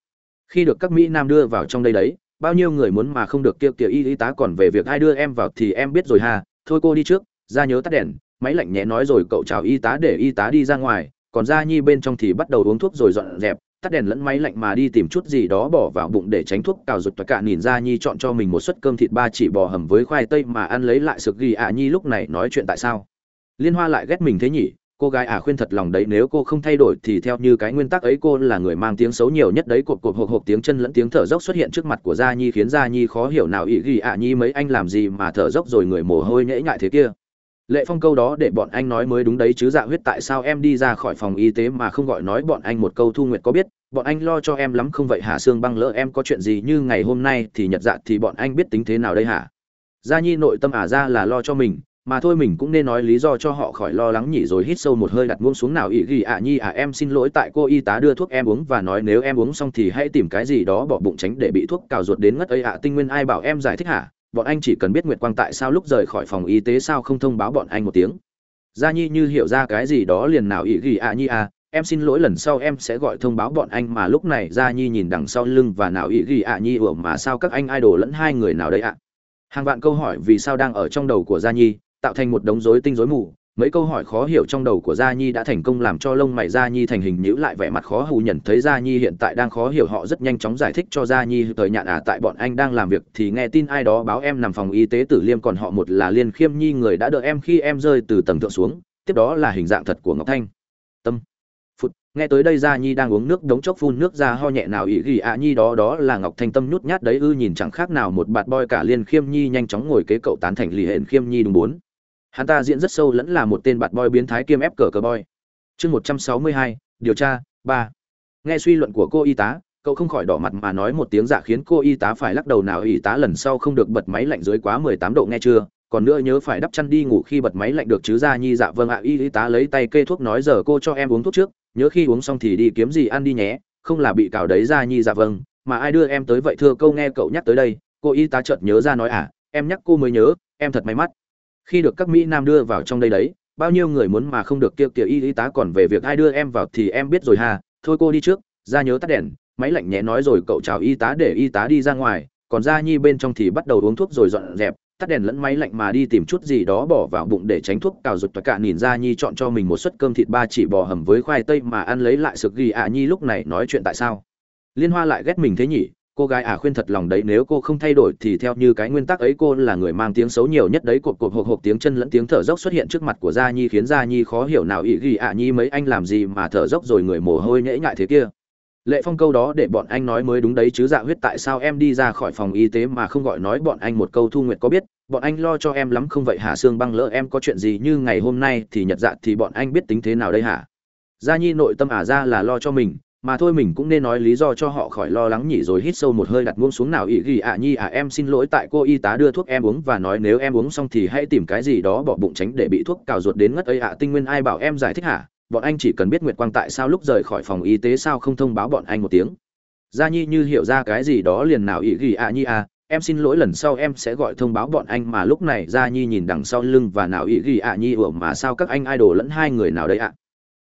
khi được các mỹ nam đưa vào trong đây đấy, bao nhiêu người muốn mà không được kia kia y y tá còn về việc ai đưa em vào thì em biết rồi ha thôi cô đi trước, ra nhớ tắt đèn, máy lạnh nhẹ nói rồi cậu chào y tá để y tá đi ra ngoài, còn gia nhi bên trong thì bắt đầu uống thuốc rồi dọn dẹp tắt đèn lẫn máy lạnh mà đi tìm chút gì đó bỏ vào bụng để tránh thuốc cào rụt và cả nhìn ra nhi chọn cho mình một suất cơm thịt ba chỉ bò hầm với khoai tây mà ăn lấy lại sực ghi ạ. Nhi lúc này nói chuyện tại sao? Liên hoa lại ghét mình thế nhỉ? Cô gái à khuyên thật lòng đấy, nếu cô không thay đổi thì theo như cái nguyên tắc ấy cô là người mang tiếng xấu nhiều nhất đấy cột cột hộp hộp tiếng chân lẫn tiếng thở dốc xuất hiện trước mặt của gia nhi khiến gia nhi khó hiểu nào ý ghi ạ. Nhi mấy anh làm gì mà thở dốc rồi người mồ hôi nhễ ngại thế kia? Lệ phong câu đó để bọn anh nói mới đúng đấy chứ dạ huyết tại sao em đi ra khỏi phòng y tế mà không gọi nói bọn anh một câu thu nguyệt có biết, bọn anh lo cho em lắm không vậy hả? Sương băng lỡ em có chuyện gì như ngày hôm nay thì nhật dạ thì bọn anh biết tính thế nào đây hả? Gia nhi nội tâm ả à ra là lo cho mình, mà thôi mình cũng nên nói lý do cho họ khỏi lo lắng nhỉ, rồi hít sâu một hơi đặt muông xuống nào ỵ ghi ạ, nhi à em xin lỗi, tại cô y tá đưa thuốc em uống và nói nếu em uống xong thì hãy tìm cái gì đó bỏ bụng tránh để bị thuốc cào ruột đến ngất ấy ạ. Tinh nguyên ai bảo em giải thích hả? Bọn anh chỉ cần biết nguyệt quang tại sao lúc rời khỏi phòng y tế sao không thông báo bọn anh một tiếng. Gia nhi như hiểu ra cái gì đó liền nào ỵ ghi ạ nhi à em xin lỗi lần sau em sẽ gọi thông báo bọn anh mà lúc này gia nhi nhìn đằng sau lưng và nào ỵ ghi ạ nhi ủa mà sao các anh idol lẫn hai người nào đấy ạ? Hàng vạn câu hỏi vì sao đang ở trong đầu của gia nhi, tạo thành một đống rối tinh rối mù mấy câu hỏi khó hiểu trong đầu của gia nhi đã thành công làm cho lông mày gia nhi thành hình nhữ lại vẻ mặt khó hù nhận thấy gia nhi hiện tại đang khó hiểu. Họ rất nhanh chóng giải thích cho gia nhi thời nhạn à tại bọn anh đang làm việc thì nghe tin ai đó báo em nằm phòng y tế tử liêm còn họ một là liên khiêm nhi người đã đỡ em khi em rơi từ tầng thượng xuống. Tiếp đó là hình dạng thật của ngọc thanh. Tâm. Phụt. Nghe tới đây gia nhi đang uống nước đống chốc phun nước ra ho nhẹ nào ý ghi ạ nhi đó đó là ngọc thanh tâm nhút nhát đấy ư, nhìn chẳng khác nào một bạt boy cả liên khiêm nhi nhanh chóng ngồi kế cậu tán thành lì hển khiêm nhi đúng bốn hắn ta diễn rất sâu lẫn là một tên bạt boy biến thái kiêm ép cờ cờ boy. Chương một trăm sáu mươi hai, điều tra, ba. Nghe suy luận của cô y tá, cậu không khỏi đỏ mặt mà nói một tiếng giả khiến cô y tá phải lắc đầu nào y tá lần sau không được bật máy lạnh dưới quá mười tám độ nghe chưa? Còn nữa nhớ phải đắp chăn đi ngủ khi bật máy lạnh được chứ ra nhi dạ vâng ạ. Y tá lấy tay kê thuốc nói giờ cô cho em uống thuốc trước, nhớ khi uống xong thì đi kiếm gì ăn đi nhé. Không là bị cào đấy ra nhi dạ vâng mà ai đưa em tới vậy thưa câu nghe cậu nhắc tới đây. Cô y tá chợt nhớ ra nói à em nhắc cô mới nhớ, em thật may mắn khi được các mỹ nam đưa vào trong đây đấy, bao nhiêu người muốn mà không được kia kia y y tá còn về việc ai đưa em vào thì em biết rồi ha. Thôi cô đi trước, ra nhớ tắt đèn, máy lạnh nhẹ nói rồi cậu chào y tá để y tá đi ra ngoài. Còn ra nhi bên trong thì bắt đầu uống thuốc rồi dọn dẹp, tắt đèn lẫn máy lạnh mà đi tìm chút gì đó bỏ vào bụng để tránh thuốc cào rụt tất cả nhìn ra nhi chọn cho mình một suất cơm thịt ba chỉ bò hầm với khoai tây mà ăn lấy lại sực ghi ạ nhi lúc này nói chuyện tại sao? Liên hoa lại ghét mình thế nhỉ? Cô gái à khuyên thật lòng đấy, nếu cô không thay đổi thì theo như cái nguyên tắc ấy cô là người mang tiếng xấu nhiều nhất đấy cột cột hộp hộp tiếng chân lẫn tiếng thở dốc xuất hiện trước mặt của gia nhi khiến gia nhi khó hiểu nào ý ghi ạ nhi mấy anh làm gì mà thở dốc rồi người mồ hôi nhễ nhại thế kia. Lệ phong câu đó để bọn anh nói mới đúng đấy chứ dạ huyết tại sao em đi ra khỏi phòng y tế mà không gọi nói bọn anh một câu thu nguyệt có biết, bọn anh lo cho em lắm không vậy hả? Xương băng lỡ em có chuyện gì như ngày hôm nay thì nhật dạ thì bọn anh biết tính thế nào đây hả? Gia nhi nội tâm ả à ra là lo cho mình mà thôi mình cũng nên nói lý do cho họ khỏi lo lắng nhỉ, rồi hít sâu một hơi đặt muỗng xuống nào ỷ ghi ạ, nhi à em xin lỗi, tại cô y tá đưa thuốc em uống và nói nếu em uống xong thì hãy tìm cái gì đó bỏ bụng tránh để bị thuốc cào ruột đến ngất ấy ạ, tinh nguyên ai bảo em giải thích hả? Bọn anh chỉ cần biết nguyệt quang tại sao lúc rời khỏi phòng y tế sao không thông báo bọn anh một tiếng. Gia nhi như hiểu ra cái gì đó liền nào ỷ ghi ạ, nhi à em xin lỗi, lần sau em sẽ gọi thông báo bọn anh mà lúc này gia nhi nhìn đằng sau lưng và nào ỷ ghi ạ, nhi ủa mà sao các anh idol lẫn hai người nào đây ạ?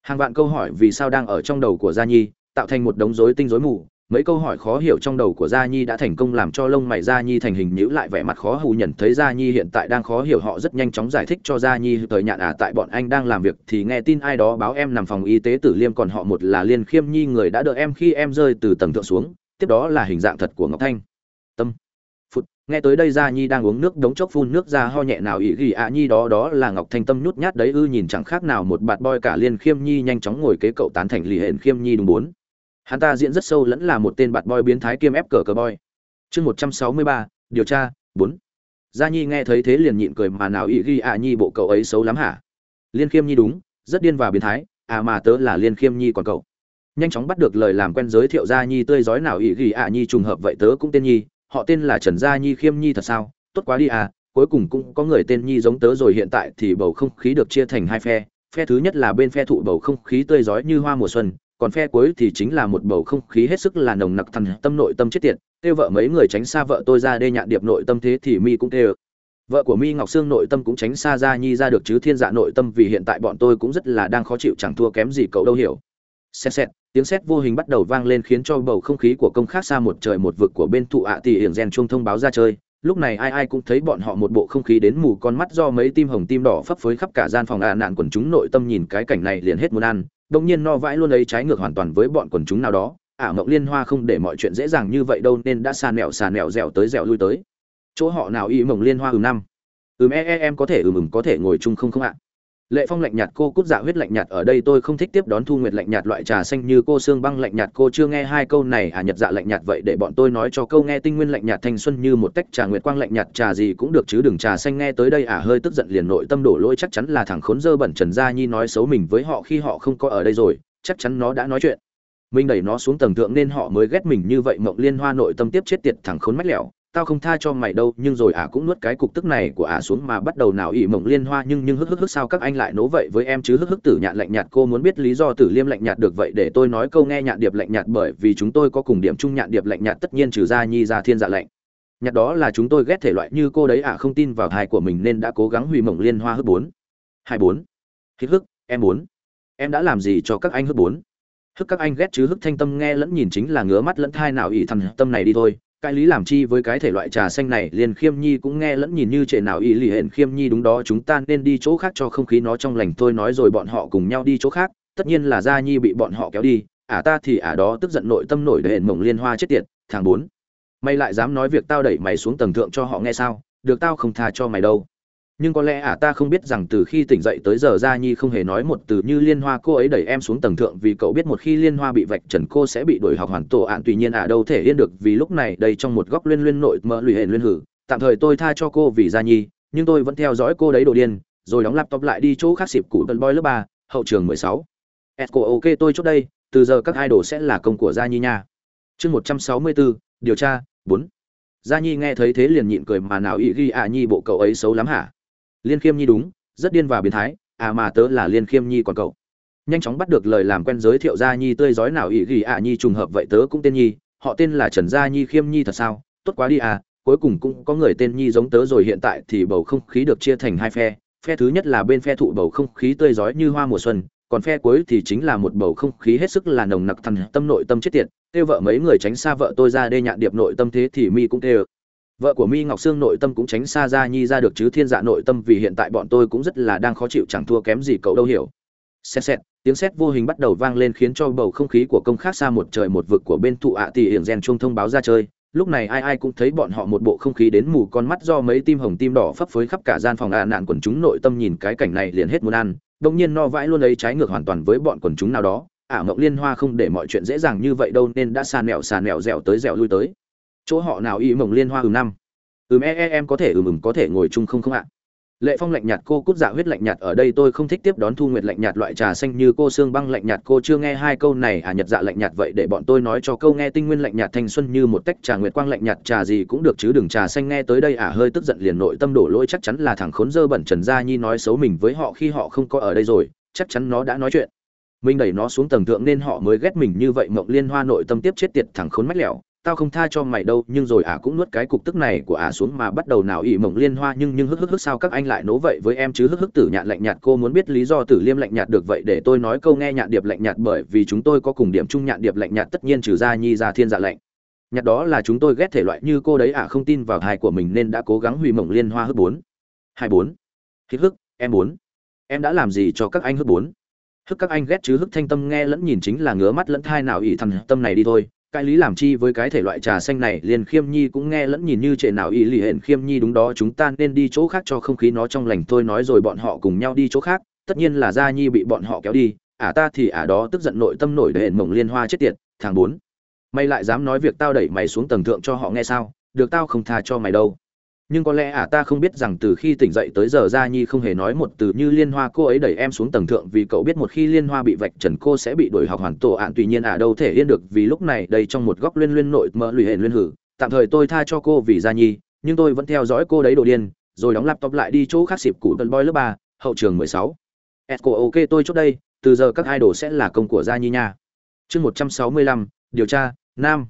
Hàng vạn câu hỏi vì sao đang ở trong đầu của gia nhi tạo thành một đống rối tinh rối mù. Mấy câu hỏi khó hiểu trong đầu của gia nhi đã thành công làm cho lông mày gia nhi thành hình nhữ lại vẻ mặt khó hù nhận thấy gia nhi hiện tại đang khó hiểu. Họ rất nhanh chóng giải thích cho gia nhi thời nhạn à tại bọn anh đang làm việc thì nghe tin ai đó báo em nằm phòng y tế tử liêm, còn họ một là liên khiêm nhi, người đã đỡ em khi em rơi từ tầng thượng xuống. Tiếp đó là hình dạng thật của ngọc thanh. Tâm. Phút nghe tới đây gia nhi đang uống nước đống chốc phun nước ra, ho nhẹ nào ý ghi ạ nhi đó đó là ngọc thanh tâm nhút nhát đấy ư, nhìn chẳng khác nào một bạt boy cả liên khiêm nhi nhanh chóng ngồi kế cậu tán thành lì hển khiêm nhi đúng bốn hắn ta diễn rất sâu lẫn là một tên bạt boy biến thái kiêm ép cờ cờ boy. Chương một trăm sáu mươi ba, điều tra, bốn. Gia nhi nghe thấy thế liền nhịn cười mà nào ý ghi ạ nhi bộ cậu ấy xấu lắm hả? Liên khiêm nhi đúng, rất điên và biến thái à mà tớ là liên khiêm nhi còn cậu. Nhanh chóng bắt được lời làm quen giới thiệu gia nhi tươi giói nào ý ghi ạ nhi trùng hợp vậy tớ cũng tên nhi, họ tên là trần gia nhi khiêm nhi thật sao? Tốt quá đi à cuối cùng cũng có người tên nhi giống tớ rồi hiện tại thì bầu không khí được chia thành hai phe. Phe thứ nhất là bên phe thụ bầu không khí tươi giói như hoa mùa xuân còn phe cuối thì chính là một bầu không khí hết sức là nồng nặc thần tâm nội tâm chết tiệt. Kêu vợ mấy người tránh xa vợ tôi ra đê nhạn điệp nội tâm thế thì mi cũng kêu. Vợ của mi ngọc sương nội tâm cũng tránh xa ra nhi ra được chứ thiên dạ nội tâm vì hiện tại bọn tôi cũng rất là đang khó chịu chẳng thua kém gì cậu đâu hiểu. Xét xét tiếng sét vô hình bắt đầu vang lên khiến cho bầu không khí của công khác xa một trời một vực của bên thụ ạ tỷ hiển rèn chuông thông báo ra chơi. Lúc này ai ai cũng thấy bọn họ một bộ không khí đến mù con mắt do mấy tim hồng tim đỏ phấp phới khắp cả gian phòng ạ nạn quần chúng nội tâm nhìn cái cảnh này liền hết muốn ăn đông nhiên no vãi luôn ấy trái ngược hoàn toàn với bọn quần chúng nào đó ả mộng liên hoa không để mọi chuyện dễ dàng như vậy đâu nên đã xà nẹo xà nẹo dẻo tới dẻo lui tới. Chỗ họ nào y mộng liên hoa ừm năm? Ừm e, e em có thể ừm ừm có thể ngồi chung không không ạ? Lệ phong lạnh nhạt, cô cút dạ huyết lạnh nhạt, ở đây tôi không thích tiếp đón thu nguyệt lạnh nhạt, loại trà xanh như cô xương băng lạnh nhạt. Cô chưa nghe hai câu này. À nhật dạ lạnh nhạt, vậy để bọn tôi nói cho câu nghe. Tinh nguyên lạnh nhạt, thanh xuân như một tách trà, nguyệt quang lạnh nhạt, trà gì cũng được, chứ đừng trà xanh. Nghe tới đây à hơi tức giận liền nội tâm đổ lỗi, chắc chắn là thằng khốn dơ bẩn trần gia nhi nói xấu mình với họ khi họ không có ở đây rồi, chắc chắn nó đã nói chuyện. Mình đẩy nó xuống tầng thượng nên họ mới ghét mình như vậy. Mộng liên hoa nội tâm tiếp chết tiệt, thằng khốn mách lẻo tao không tha cho mày đâu, nhưng rồi ả cũng nuốt cái cục tức này của ả xuống mà bắt đầu nào ỉ mộng liên hoa, nhưng nhưng hức hức hức sao các anh lại nấu vậy với em chứ? Hức hức tử nhạn lạnh nhạt, cô muốn biết lý do tử liêm lạnh nhạt được vậy để tôi nói câu nghe nhạn điệp lạnh nhạt bởi vì chúng tôi có cùng điểm chung nhạn điệp lạnh nhạt tất nhiên trừ ra nhi ra thiên dạ lạnh. Nhạt đó là chúng tôi ghét thể loại như cô đấy, ả không tin vào thai của mình nên đã cố gắng hủy mộng liên hoa hức bốn. Hai bốn. Hít hức, em bốn. Em đã làm gì cho các anh hức bốn? Hức các anh ghét chứ? Hức thanh tâm nghe lẫn nhìn chính là ngứa mắt lẫn thai nào ỉ thằng tâm này đi thôi cái lý làm chi với cái thể loại trà xanh này liền khiêm nhi cũng nghe lẫn nhìn như trệ nào ý lì hển khiêm nhi đúng đó, chúng ta nên đi chỗ khác cho không khí nó trong lành thôi, nói rồi bọn họ cùng nhau đi chỗ khác, tất nhiên là gia nhi bị bọn họ kéo đi, ả ta thì ả đó tức giận nội tâm nổi để hển mộng liên hoa chết tiệt thằng bốn. Mày lại dám nói việc tao đẩy mày xuống tầng thượng cho họ nghe sao? Được tao không tha cho mày đâu nhưng có lẽ ả ta không biết rằng từ khi tỉnh dậy tới giờ gia nhi không hề nói một từ như liên hoa cô ấy đẩy em xuống tầng thượng vì cậu biết một khi liên hoa bị vạch trần cô sẽ bị đuổi học hoàn tổ ạn tuy nhiên ả đâu thể yên được vì lúc này đây trong một góc liên liên nội mỡ lụy hển liên hử. Tạm thời tôi tha cho cô vì gia nhi, nhưng tôi vẫn theo dõi cô đấy đồ điên, rồi đóng laptop lại đi chỗ khác xịp cụ tân boy lớp ba, hậu trường mười sáu. Esco ok, tôi chốt đây, từ giờ các idol sẽ là công của gia nhi nha. Chương một trăm sáu mươi bốn, điều tra, bốn. Gia nhi nghe thấy thế liền nhịn cười mà nào ý ghi ạ nhi bộ cậu ấy xấu lắm hả? Liên khiêm nhi đúng, rất điên và biến thái à mà tớ là liên khiêm nhi còn cậu. Nhanh chóng bắt được lời làm quen giới thiệu gia nhi tươi giói nào ỷ ghi ạ nhi trùng hợp vậy tớ cũng tên nhi, họ tên là trần gia nhi khiêm nhi thật sao? Tốt quá đi à cuối cùng cũng có người tên nhi giống tớ rồi hiện tại thì bầu không khí được chia thành hai phe. Phe thứ nhất là bên phe thụ bầu không khí tươi giói như hoa mùa xuân, còn phe cuối thì chính là một bầu không khí hết sức là nồng nặc thằn tâm nội tâm chết tiệt. Kêu vợ mấy người tránh xa vợ tôi ra đê nhạn điệp nội tâm thế thì mi cũng kêu vợ của mi ngọc sương nội tâm cũng tránh xa ra nhi ra được chứ thiên dạ nội tâm vì hiện tại bọn tôi cũng rất là đang khó chịu, chẳng thua kém gì cậu đâu hiểu. Xét xét tiếng sét vô hình bắt đầu vang lên khiến cho bầu không khí của công khác xa một trời một vực của bên thụ ạ tỷ hiển gen chuông thông báo ra chơi. Lúc này ai ai cũng thấy bọn họ một bộ không khí đến mù con mắt do mấy tim hồng tim đỏ phấp phới khắp cả gian phòng ạ nạn quần chúng nội tâm nhìn cái cảnh này liền hết muốn ăn. Đông nhiên no vãi luôn ấy trái ngược hoàn toàn với bọn quần chúng nào đó. Ả mộng liên hoa không để mọi chuyện dễ dàng như vậy đâu nên đã xà nẹo xà nẹo dẻo tới dẻo lui tới chỗ họ nào y mộng liên hoa ừm năm. Ừm e, e em có thể ừm ừm có thể ngồi chung không không ạ? Lệ phong lạnh nhạt cô cút dạ huyết lạnh nhạt ở đây tôi không thích tiếp đón thu nguyệt lạnh nhạt loại trà xanh như cô xương băng lạnh nhạt cô chưa nghe hai câu này à nhật dạ lạnh nhạt vậy để bọn tôi nói cho câu nghe tinh nguyên lạnh nhạt thanh xuân như một tách trà nguyệt quang lạnh nhạt trà gì cũng được chứ đừng trà xanh nghe tới đây à hơi tức giận liền nội tâm đổ lỗi chắc chắn là thằng khốn dơ bẩn trần gia nhi nói xấu mình với họ khi họ không có ở đây rồi chắc chắn nó đã nói chuyện. Mình đẩy nó xuống tầng thượng nên họ mới ghét mình như vậy mộng liên hoa nội tâm tiếp chết tiệt thằng khốn mách lẻo tao không tha cho mày đâu, nhưng rồi ả cũng nuốt cái cục tức này của ả xuống mà bắt đầu nào ỉ mộng liên hoa, nhưng nhưng hức hức hức sao các anh lại nố vậy với em chứ? Hức hức tử nhạn lạnh nhạt, cô muốn biết lý do tử liêm lạnh nhạt được vậy để tôi nói câu nghe nhạn điệp lạnh nhạt bởi vì chúng tôi có cùng điểm chung nhạn điệp lạnh nhạt tất nhiên trừ ra nhi ra thiên dạ lạnh. Nhạt đó là chúng tôi ghét thể loại như cô đấy, ả không tin vào hài của mình nên đã cố gắng hủy mộng liên hoa hức bốn. Hai bốn. Hít hức, em bốn. Em đã làm gì cho các anh hức bốn? Hức các anh ghét chứ? Hức thanh tâm nghe lẫn nhìn chính là ngứa mắt lẫn thai nào ỉ thằng tâm này đi thôi cái lý làm chi với cái thể loại trà xanh này liền khiêm nhi cũng nghe lẫn nhìn như trệ nào ý lì hển khiêm nhi đúng đó, chúng ta nên đi chỗ khác cho không khí nó trong lành. Thôi nói rồi bọn họ cùng nhau đi chỗ khác, tất nhiên là gia nhi bị bọn họ kéo đi, ả ta thì ả đó tức giận nội tâm nổi để hển mộng liên hoa chết tiệt, thằng bốn. Mày lại dám nói việc tao đẩy mày xuống tầng thượng cho họ nghe sao? Được tao không tha cho mày đâu nhưng có lẽ ả ta không biết rằng từ khi tỉnh dậy tới giờ gia nhi không hề nói một từ như liên hoa cô ấy đẩy em xuống tầng thượng vì cậu biết một khi liên hoa bị vạch trần cô sẽ bị đuổi học hoàn tổ ạn. Tuy nhiên ả đâu thể yên được vì lúc này đây trong một góc liên liên nội mỡ lùi hển liên hử. Tạm thời tôi tha cho cô vì gia nhi, nhưng tôi vẫn theo dõi cô đấy đồ điên, rồi đóng laptop lại đi chỗ khác xịp cụ tân boy lớp ba, hậu trường mười sáu. Esco ok, tôi chốt đây, từ giờ các idol sẽ là công của gia nhi nha. Chương một trăm sáu mươi lăm, điều tra, nam.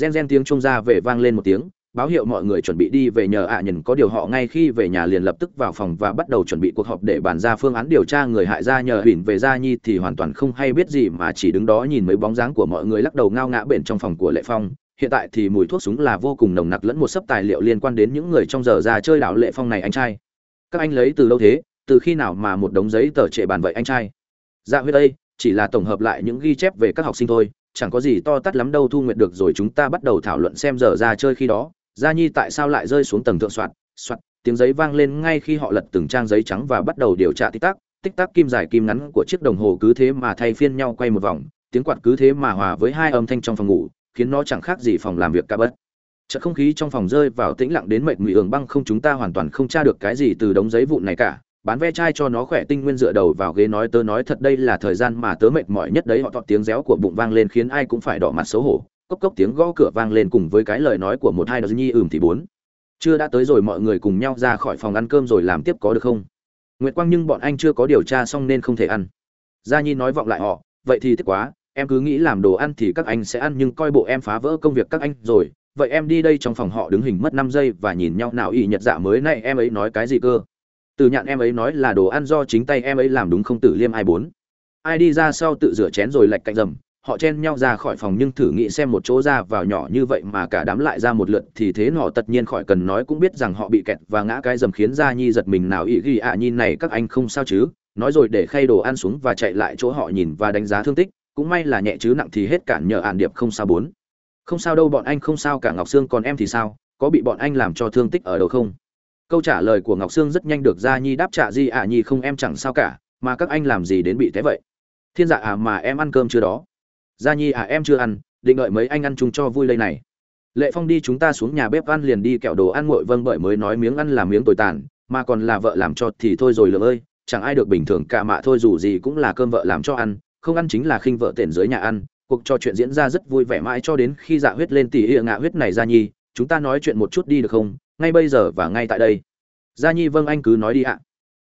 Gen gen tiếng trung ra về vang lên một tiếng báo hiệu mọi người chuẩn bị đi về nhờ ạ à có điều họ ngay khi về nhà liền lập tức vào phòng và bắt đầu chuẩn bị cuộc họp để bàn ra phương án điều tra người hại ra nhờ huỳnh về gia nhi thì hoàn toàn không hay biết gì mà chỉ đứng đó nhìn mấy bóng dáng của mọi người lắc đầu ngao ngã bền trong phòng của lệ phong. Hiện tại thì mùi thuốc súng là vô cùng nồng nặc lẫn một sấp tài liệu liên quan đến những người trong giờ ra chơi đảo lệ phong này anh trai. Các anh lấy từ lâu thế, từ khi nào mà một đống giấy tờ trệ bàn vậy anh trai? Dạ huyết đây chỉ là tổng hợp lại những ghi chép về các học sinh thôi, chẳng có gì to tát lắm đâu thu nguyện được rồi chúng ta bắt đầu thảo luận xem giờ ra chơi khi đó gia nhi tại sao lại rơi xuống tầng thượng soạt soạt tiếng giấy vang lên ngay khi họ lật từng trang giấy trắng và bắt đầu điều tra tích tắc. Tích tắc kim dài kim ngắn của chiếc đồng hồ cứ thế mà thay phiên nhau quay một vòng, tiếng quạt cứ thế mà hòa với hai âm thanh trong phòng ngủ, khiến nó chẳng khác gì phòng làm việc cả bất chợt không khí trong phòng rơi vào tĩnh lặng đến mệt mị ường băng không chúng ta hoàn toàn không tra được cái gì từ đống giấy vụn này cả. Bán ve chai cho nó khỏe tinh nguyên dựa đầu vào ghế nói tớ nói thật đây là thời gian mà tớ mệt mỏi nhất đấy, họ tọt tiếng réo của bụng vang lên khiến ai cũng phải đỏ mặt xấu hổ cốc cốc tiếng gõ cửa vang lên cùng với cái lời nói của một hai đợt nhi ừm thì bốn. Chưa đã tới rồi mọi người cùng nhau ra khỏi phòng ăn cơm rồi làm tiếp có được không? Nguyệt quang nhưng bọn anh chưa có điều tra xong nên không thể ăn. Gia nhi nói vọng lại họ, vậy thì tiếc quá, em cứ nghĩ làm đồ ăn thì các anh sẽ ăn nhưng coi bộ em phá vỡ công việc các anh rồi, vậy em đi đây trong phòng họ đứng hình mất năm giây và nhìn nhau nào ỷ nhật dạ mới này em ấy nói cái gì cơ? Từ nhạn em ấy nói là đồ ăn do chính tay em ấy làm đúng không tử liêm ai bốn? Ai đi ra sau tự rửa chén rồi lạch cạnh rầm họ chen nhau ra khỏi phòng nhưng thử nghĩ xem một chỗ ra vào nhỏ như vậy mà cả đám lại ra một lượt thì thế họ tất nhiên khỏi cần nói cũng biết rằng họ bị kẹt và ngã cái dầm khiến ra nhi giật mình nào ý ghi ạ à nhìn này các anh không sao chứ. Nói rồi để khay đồ ăn xuống và chạy lại chỗ họ nhìn và đánh giá thương tích. Cũng may là nhẹ chứ nặng thì hết cản nhờ ạn điệp không sao bốn. Không sao đâu bọn anh, không sao cả ngọc sương, còn em thì sao? Có bị bọn anh làm cho thương tích ở đâu không? Câu trả lời của ngọc sương rất nhanh được ra nhi đáp trả gì ạ à nhi không em chẳng sao cả, mà các anh làm gì đến bị thế vậy? Thiên dạ à mà em ăn cơm chưa đó? Gia nhi à em chưa ăn, định đợi mấy anh ăn chung cho vui lây này. Lệ phong đi chúng ta xuống nhà bếp ăn liền đi kẹo đồ ăn nguội vâng bởi mới nói miếng ăn là miếng tồi tàn, mà còn là vợ làm cho thì thôi rồi lượng ơi, chẳng ai được bình thường cả mạ thôi, dù gì cũng là cơm vợ làm cho ăn, không ăn chính là khinh vợ tiền dưới nhà ăn. Cuộc trò chuyện diễn ra rất vui vẻ mãi cho đến khi dạ huyết lên tỉ ịa ngạ huyết này, gia nhi, chúng ta nói chuyện một chút đi được không? Ngay bây giờ và ngay tại đây. Gia nhi vâng anh cứ nói đi ạ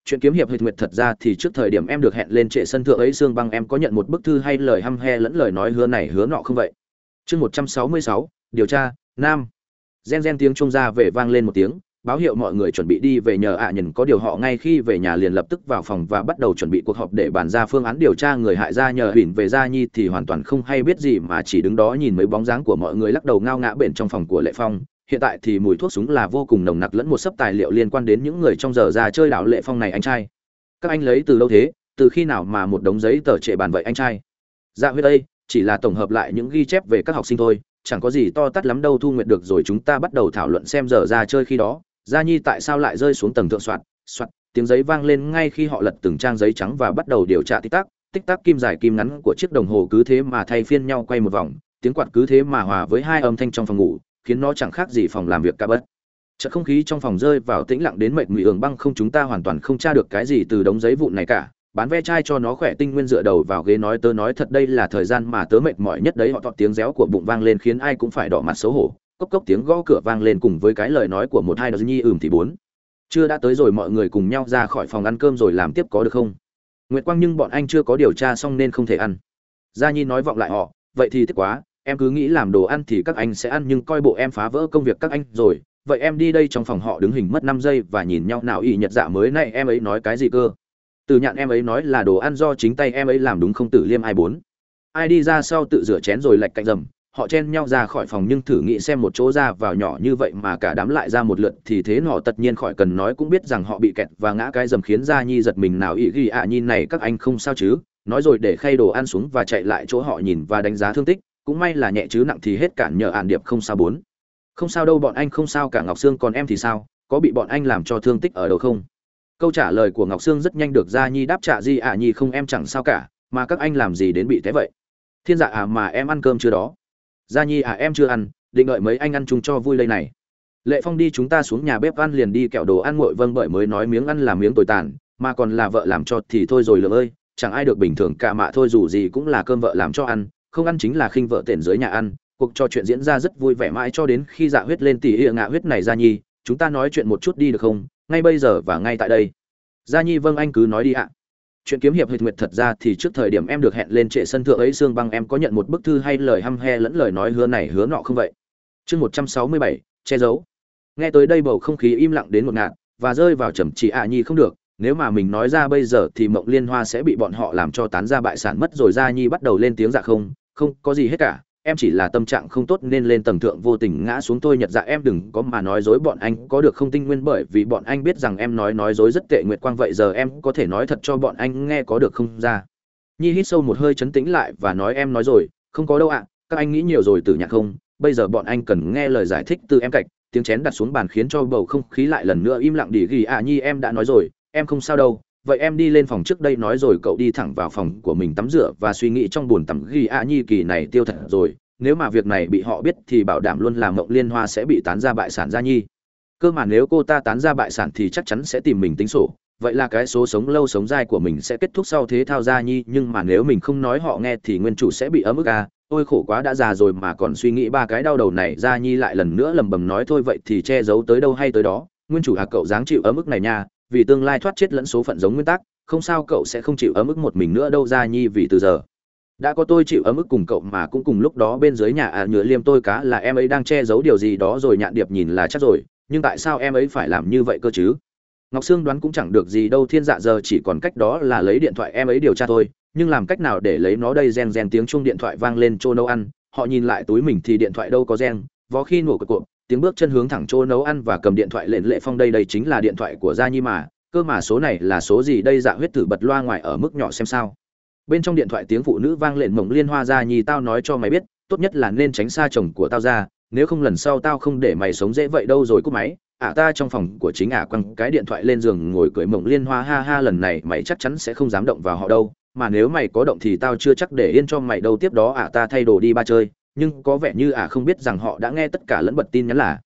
chuyện kiếm hiệp huyệt nguyệt thật ra thì trước thời điểm em được hẹn lên trệ sân thượng ấy xương băng em có nhận một bức thư hay lời hăm he lẫn lời nói hứa này hứa nọ không vậy? Chương một trăm sáu mươi sáu, điều tra, nam. Gen gen tiếng trung ra về vang lên một tiếng, báo hiệu mọi người chuẩn bị đi về nhờ ạ à nhìn có điều họ ngay khi về nhà liền lập tức vào phòng và bắt đầu chuẩn bị cuộc họp để bàn ra phương án điều tra người hại ra nhờ huỳnh về gia nhi thì hoàn toàn không hay biết gì mà chỉ đứng đó nhìn mấy bóng dáng của mọi người lắc đầu ngao ngã bển trong phòng của lệ phong hiện tại thì mùi thuốc súng là vô cùng nồng nặc lẫn một sấp tài liệu liên quan đến những người trong giờ ra chơi đảo lệ phong này anh trai. Các anh lấy từ lâu thế, từ khi nào mà một đống giấy tờ trệ bàn vậy anh trai? Dạ huyết đây chỉ là tổng hợp lại những ghi chép về các học sinh thôi, chẳng có gì to tát lắm đâu thu nguyện được rồi chúng ta bắt đầu thảo luận xem giờ ra chơi khi đó. Gia nhi tại sao lại rơi xuống tầng thượng soạt soạt tiếng giấy vang lên ngay khi họ lật từng trang giấy trắng và bắt đầu điều tra tích tắc. Tích tắc kim dài kim ngắn của chiếc đồng hồ cứ thế mà thay phiên nhau quay một vòng, tiếng quạt cứ thế mà hòa với hai âm thanh trong phòng ngủ khiến nó chẳng khác gì phòng làm việc cả bất chợt không khí trong phòng rơi vào tĩnh lặng đến mệt mị ường băng không chúng ta hoàn toàn không tra được cái gì từ đống giấy vụn này cả. Bán ve chai cho nó khỏe tinh nguyên dựa đầu vào ghế nói tớ nói thật đây là thời gian mà tớ mệt mỏi nhất đấy, họ tọt tiếng réo của bụng vang lên khiến ai cũng phải đỏ mặt xấu hổ. Cốc cốc tiếng gõ cửa vang lên cùng với cái lời nói của một hai đợt nhi ừm thì bốn. Chưa đã tới rồi mọi người cùng nhau ra khỏi phòng ăn cơm rồi làm tiếp có được không? Nguyệt quang nhưng bọn anh chưa có điều tra xong nên không thể ăn. Gia nhi nói vọng lại họ, vậy thì tiếc quá em cứ nghĩ làm đồ ăn thì các anh sẽ ăn nhưng coi bộ em phá vỡ công việc các anh rồi. Vậy em đi đây trong phòng họ đứng hình mất năm giây và nhìn nhau nào ỷ nhật dạ mới này em ấy nói cái gì cơ? Từ nhạn em ấy nói là đồ ăn do chính tay em ấy làm đúng không tử liêm ai bốn? Ai đi ra sau tự rửa chén rồi lạch cạnh rầm. Họ chen nhau ra khỏi phòng nhưng thử nghĩ xem một chỗ ra vào nhỏ như vậy mà cả đám lại ra một lượt thì thế họ tất nhiên khỏi cần nói cũng biết rằng họ bị kẹt và ngã cái dầm khiến ra nhi giật mình nào ý ghi ạ à, nhìn này các anh không sao chứ? Nói rồi để khay đồ ăn xuống và chạy lại chỗ họ nhìn và đánh giá thương tích cũng may là nhẹ chứ nặng thì hết cản nhờ ạn điệp không sao bốn. Không sao đâu, bọn anh không sao, cả ngọc sương còn em thì sao? Có bị bọn anh làm cho thương tích ở đâu không? Câu trả lời của ngọc sương rất nhanh được gia nhi đáp trả gì ạ à nhi không em chẳng sao cả, mà các anh làm gì đến bị thế vậy? Thiên dạ à mà em ăn cơm chưa đó? Gia nhi à em chưa ăn, định đợi mấy anh ăn chung cho vui lây này. Lệ phong đi chúng ta xuống nhà bếp ăn liền đi kẹo đồ ăn nguội vâng bởi mới nói miếng ăn là miếng tồi tàn, mà còn là vợ làm cho thì thôi rồi lượng ơi, chẳng ai được bình thường cả mạ thôi dù gì cũng là cơm vợ làm cho ăn không ăn chính là khinh vợ tện dưới nhà ăn, cuộc trò chuyện diễn ra rất vui vẻ mãi cho đến khi dạ huyết lên tỉ ỉa ngạ huyết này gia nhi, chúng ta nói chuyện một chút đi được không? Ngay bây giờ và ngay tại đây. Gia nhi vâng anh cứ nói đi ạ. Chuyện kiếm hiệp huyệt nguyệt thật ra thì trước thời điểm em được hẹn lên trệ sân thượng ấy xương băng em có nhận một bức thư hay lời hăm he lẫn lời nói hứa này hứa nọ không vậy? Chương một trăm sáu mươi bảy, che giấu. Nghe tới đây bầu không khí im lặng đến một ngạt và rơi vào trầm chỉ ạ nhi không được. Nếu mà mình nói ra bây giờ thì mộng liên hoa sẽ bị bọn họ làm cho tán ra bại sản mất rồi. Gia nhi bắt đầu lên tiếng dạ không không có gì hết cả, em chỉ là tâm trạng không tốt nên lên tầng thượng vô tình ngã xuống tôi nhật dạ em đừng có mà nói dối bọn anh có được không tinh nguyên bởi vì bọn anh biết rằng em nói nói dối rất tệ nguyệt quang vậy giờ em có thể nói thật cho bọn anh nghe có được không ra. Nhi hít sâu một hơi chấn tĩnh lại và nói em nói rồi, không có đâu ạ, các anh nghĩ nhiều rồi từ nhạc không? Bây giờ bọn anh cần nghe lời giải thích từ em cạch, tiếng chén đặt xuống bàn khiến cho bầu không khí lại lần nữa im lặng đi. Ghi à nhi em đã nói rồi, em không sao đâu vậy em đi lên phòng trước đây nói rồi cậu đi thẳng vào phòng của mình tắm rửa và suy nghĩ trong buồn tắm ghi a nhi kỳ này tiêu thật rồi. Nếu mà việc này bị họ biết thì bảo đảm luôn là mộng liên hoa sẽ bị tán ra bại sản gia nhi. Cơ mà nếu cô ta tán ra bại sản thì chắc chắn sẽ tìm mình tính sổ. Vậy là cái số sống lâu sống dai của mình sẽ kết thúc sau thế thao gia nhi. Nhưng mà nếu mình không nói họ nghe thì nguyên chủ sẽ bị ấm ức à. Ôi khổ quá đã già rồi mà còn suy nghĩ ba cái đau đầu này gia nhi lại lần nữa lầm bầm nói thôi vậy thì che giấu tới đâu hay tới đó. Nguyên chủ à cậu dáng chịu ấm ức này nha vì tương lai thoát chết lẫn số phận giống nguyên tắc, không sao cậu sẽ không chịu ấm ức một mình nữa đâu ra nhi vì từ giờ. Đã có tôi chịu ấm ức cùng cậu mà cũng cùng lúc đó bên dưới nhà à nhựa liêm tôi cá là em ấy đang che giấu điều gì đó rồi nhạn điệp nhìn là chắc rồi, nhưng tại sao em ấy phải làm như vậy cơ chứ? Ngọc sương đoán cũng chẳng được gì đâu, thiên dạ giờ chỉ còn cách đó là lấy điện thoại em ấy điều tra thôi, nhưng làm cách nào để lấy nó đây? Rèn rèn tiếng chuông điện thoại vang lên chỗ nấu ăn. Họ nhìn lại túi mình thì điện thoại đâu có rèn vó khi nổ cột cộp tiếng bước chân hướng thẳng chỗ nấu ăn và cầm điện thoại lệnh lệ phong đây đây chính là điện thoại của gia nhi mà cơ mà số này là số gì đây dạ huyết thử bật loa ngoài ở mức nhỏ xem sao. Bên trong điện thoại tiếng phụ nữ vang lên mộng liên hoa gia nhi tao nói cho mày biết tốt nhất là nên tránh xa chồng của tao ra nếu không lần sau tao không để mày sống dễ vậy đâu rồi cúp máy. Ả à, ta trong phòng của chính ả à quăng cái điện thoại lên giường ngồi cười mộng liên hoa ha ha lần này mày chắc chắn sẽ không dám động vào họ đâu mà nếu mày có động thì tao chưa chắc để yên cho mày đâu tiếp đó ả à ta thay đồ đi ba chơi nhưng có vẻ như ả không biết rằng họ đã nghe tất cả lẫn bật tin nhắn là.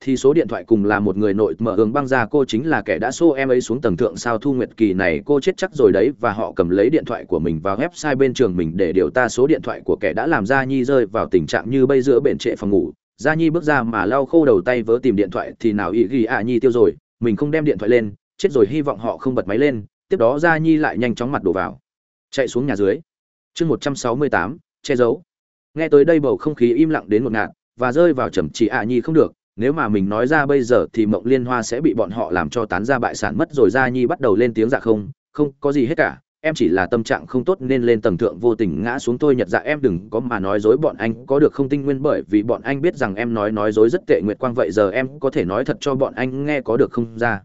Thì số điện thoại cùng là một người nội mở hướng băng ra cô chính là kẻ đã xô em ấy xuống tầng thượng sao thu nguyệt kỳ này, cô chết chắc rồi đấy, và họ cầm lấy điện thoại của mình vào website bên trường mình để điều ta số điện thoại của kẻ đã làm gia nhi rơi vào tình trạng như bây giữa bển trệ phòng ngủ. Gia nhi bước ra mà lau khô đầu tay vớ tìm điện thoại thì nào ý ghi ạ nhi tiêu rồi, mình không đem điện thoại lên, chết rồi hy vọng họ không bật máy lên, tiếp đó gia nhi lại nhanh chóng mặt đổ vào. Chạy xuống nhà dưới. Chương một trăm sáu mươi tám, che giấu nghe tới đây bầu không khí im lặng đến một ngạt, và rơi vào trầm chỉ ạ nhi không được, nếu mà mình nói ra bây giờ thì mộng liên hoa sẽ bị bọn họ làm cho tán ra bại sản mất rồi gia nhi bắt đầu lên tiếng dạ không không có gì hết cả, em chỉ là tâm trạng không tốt nên lên tầng thượng vô tình ngã xuống tôi nhật dạ em đừng có mà nói dối bọn anh, có được không tinh nguyên bởi vì bọn anh biết rằng em nói nói dối rất tệ nguyệt quang vậy giờ em có thể nói thật cho bọn anh nghe có được không ra.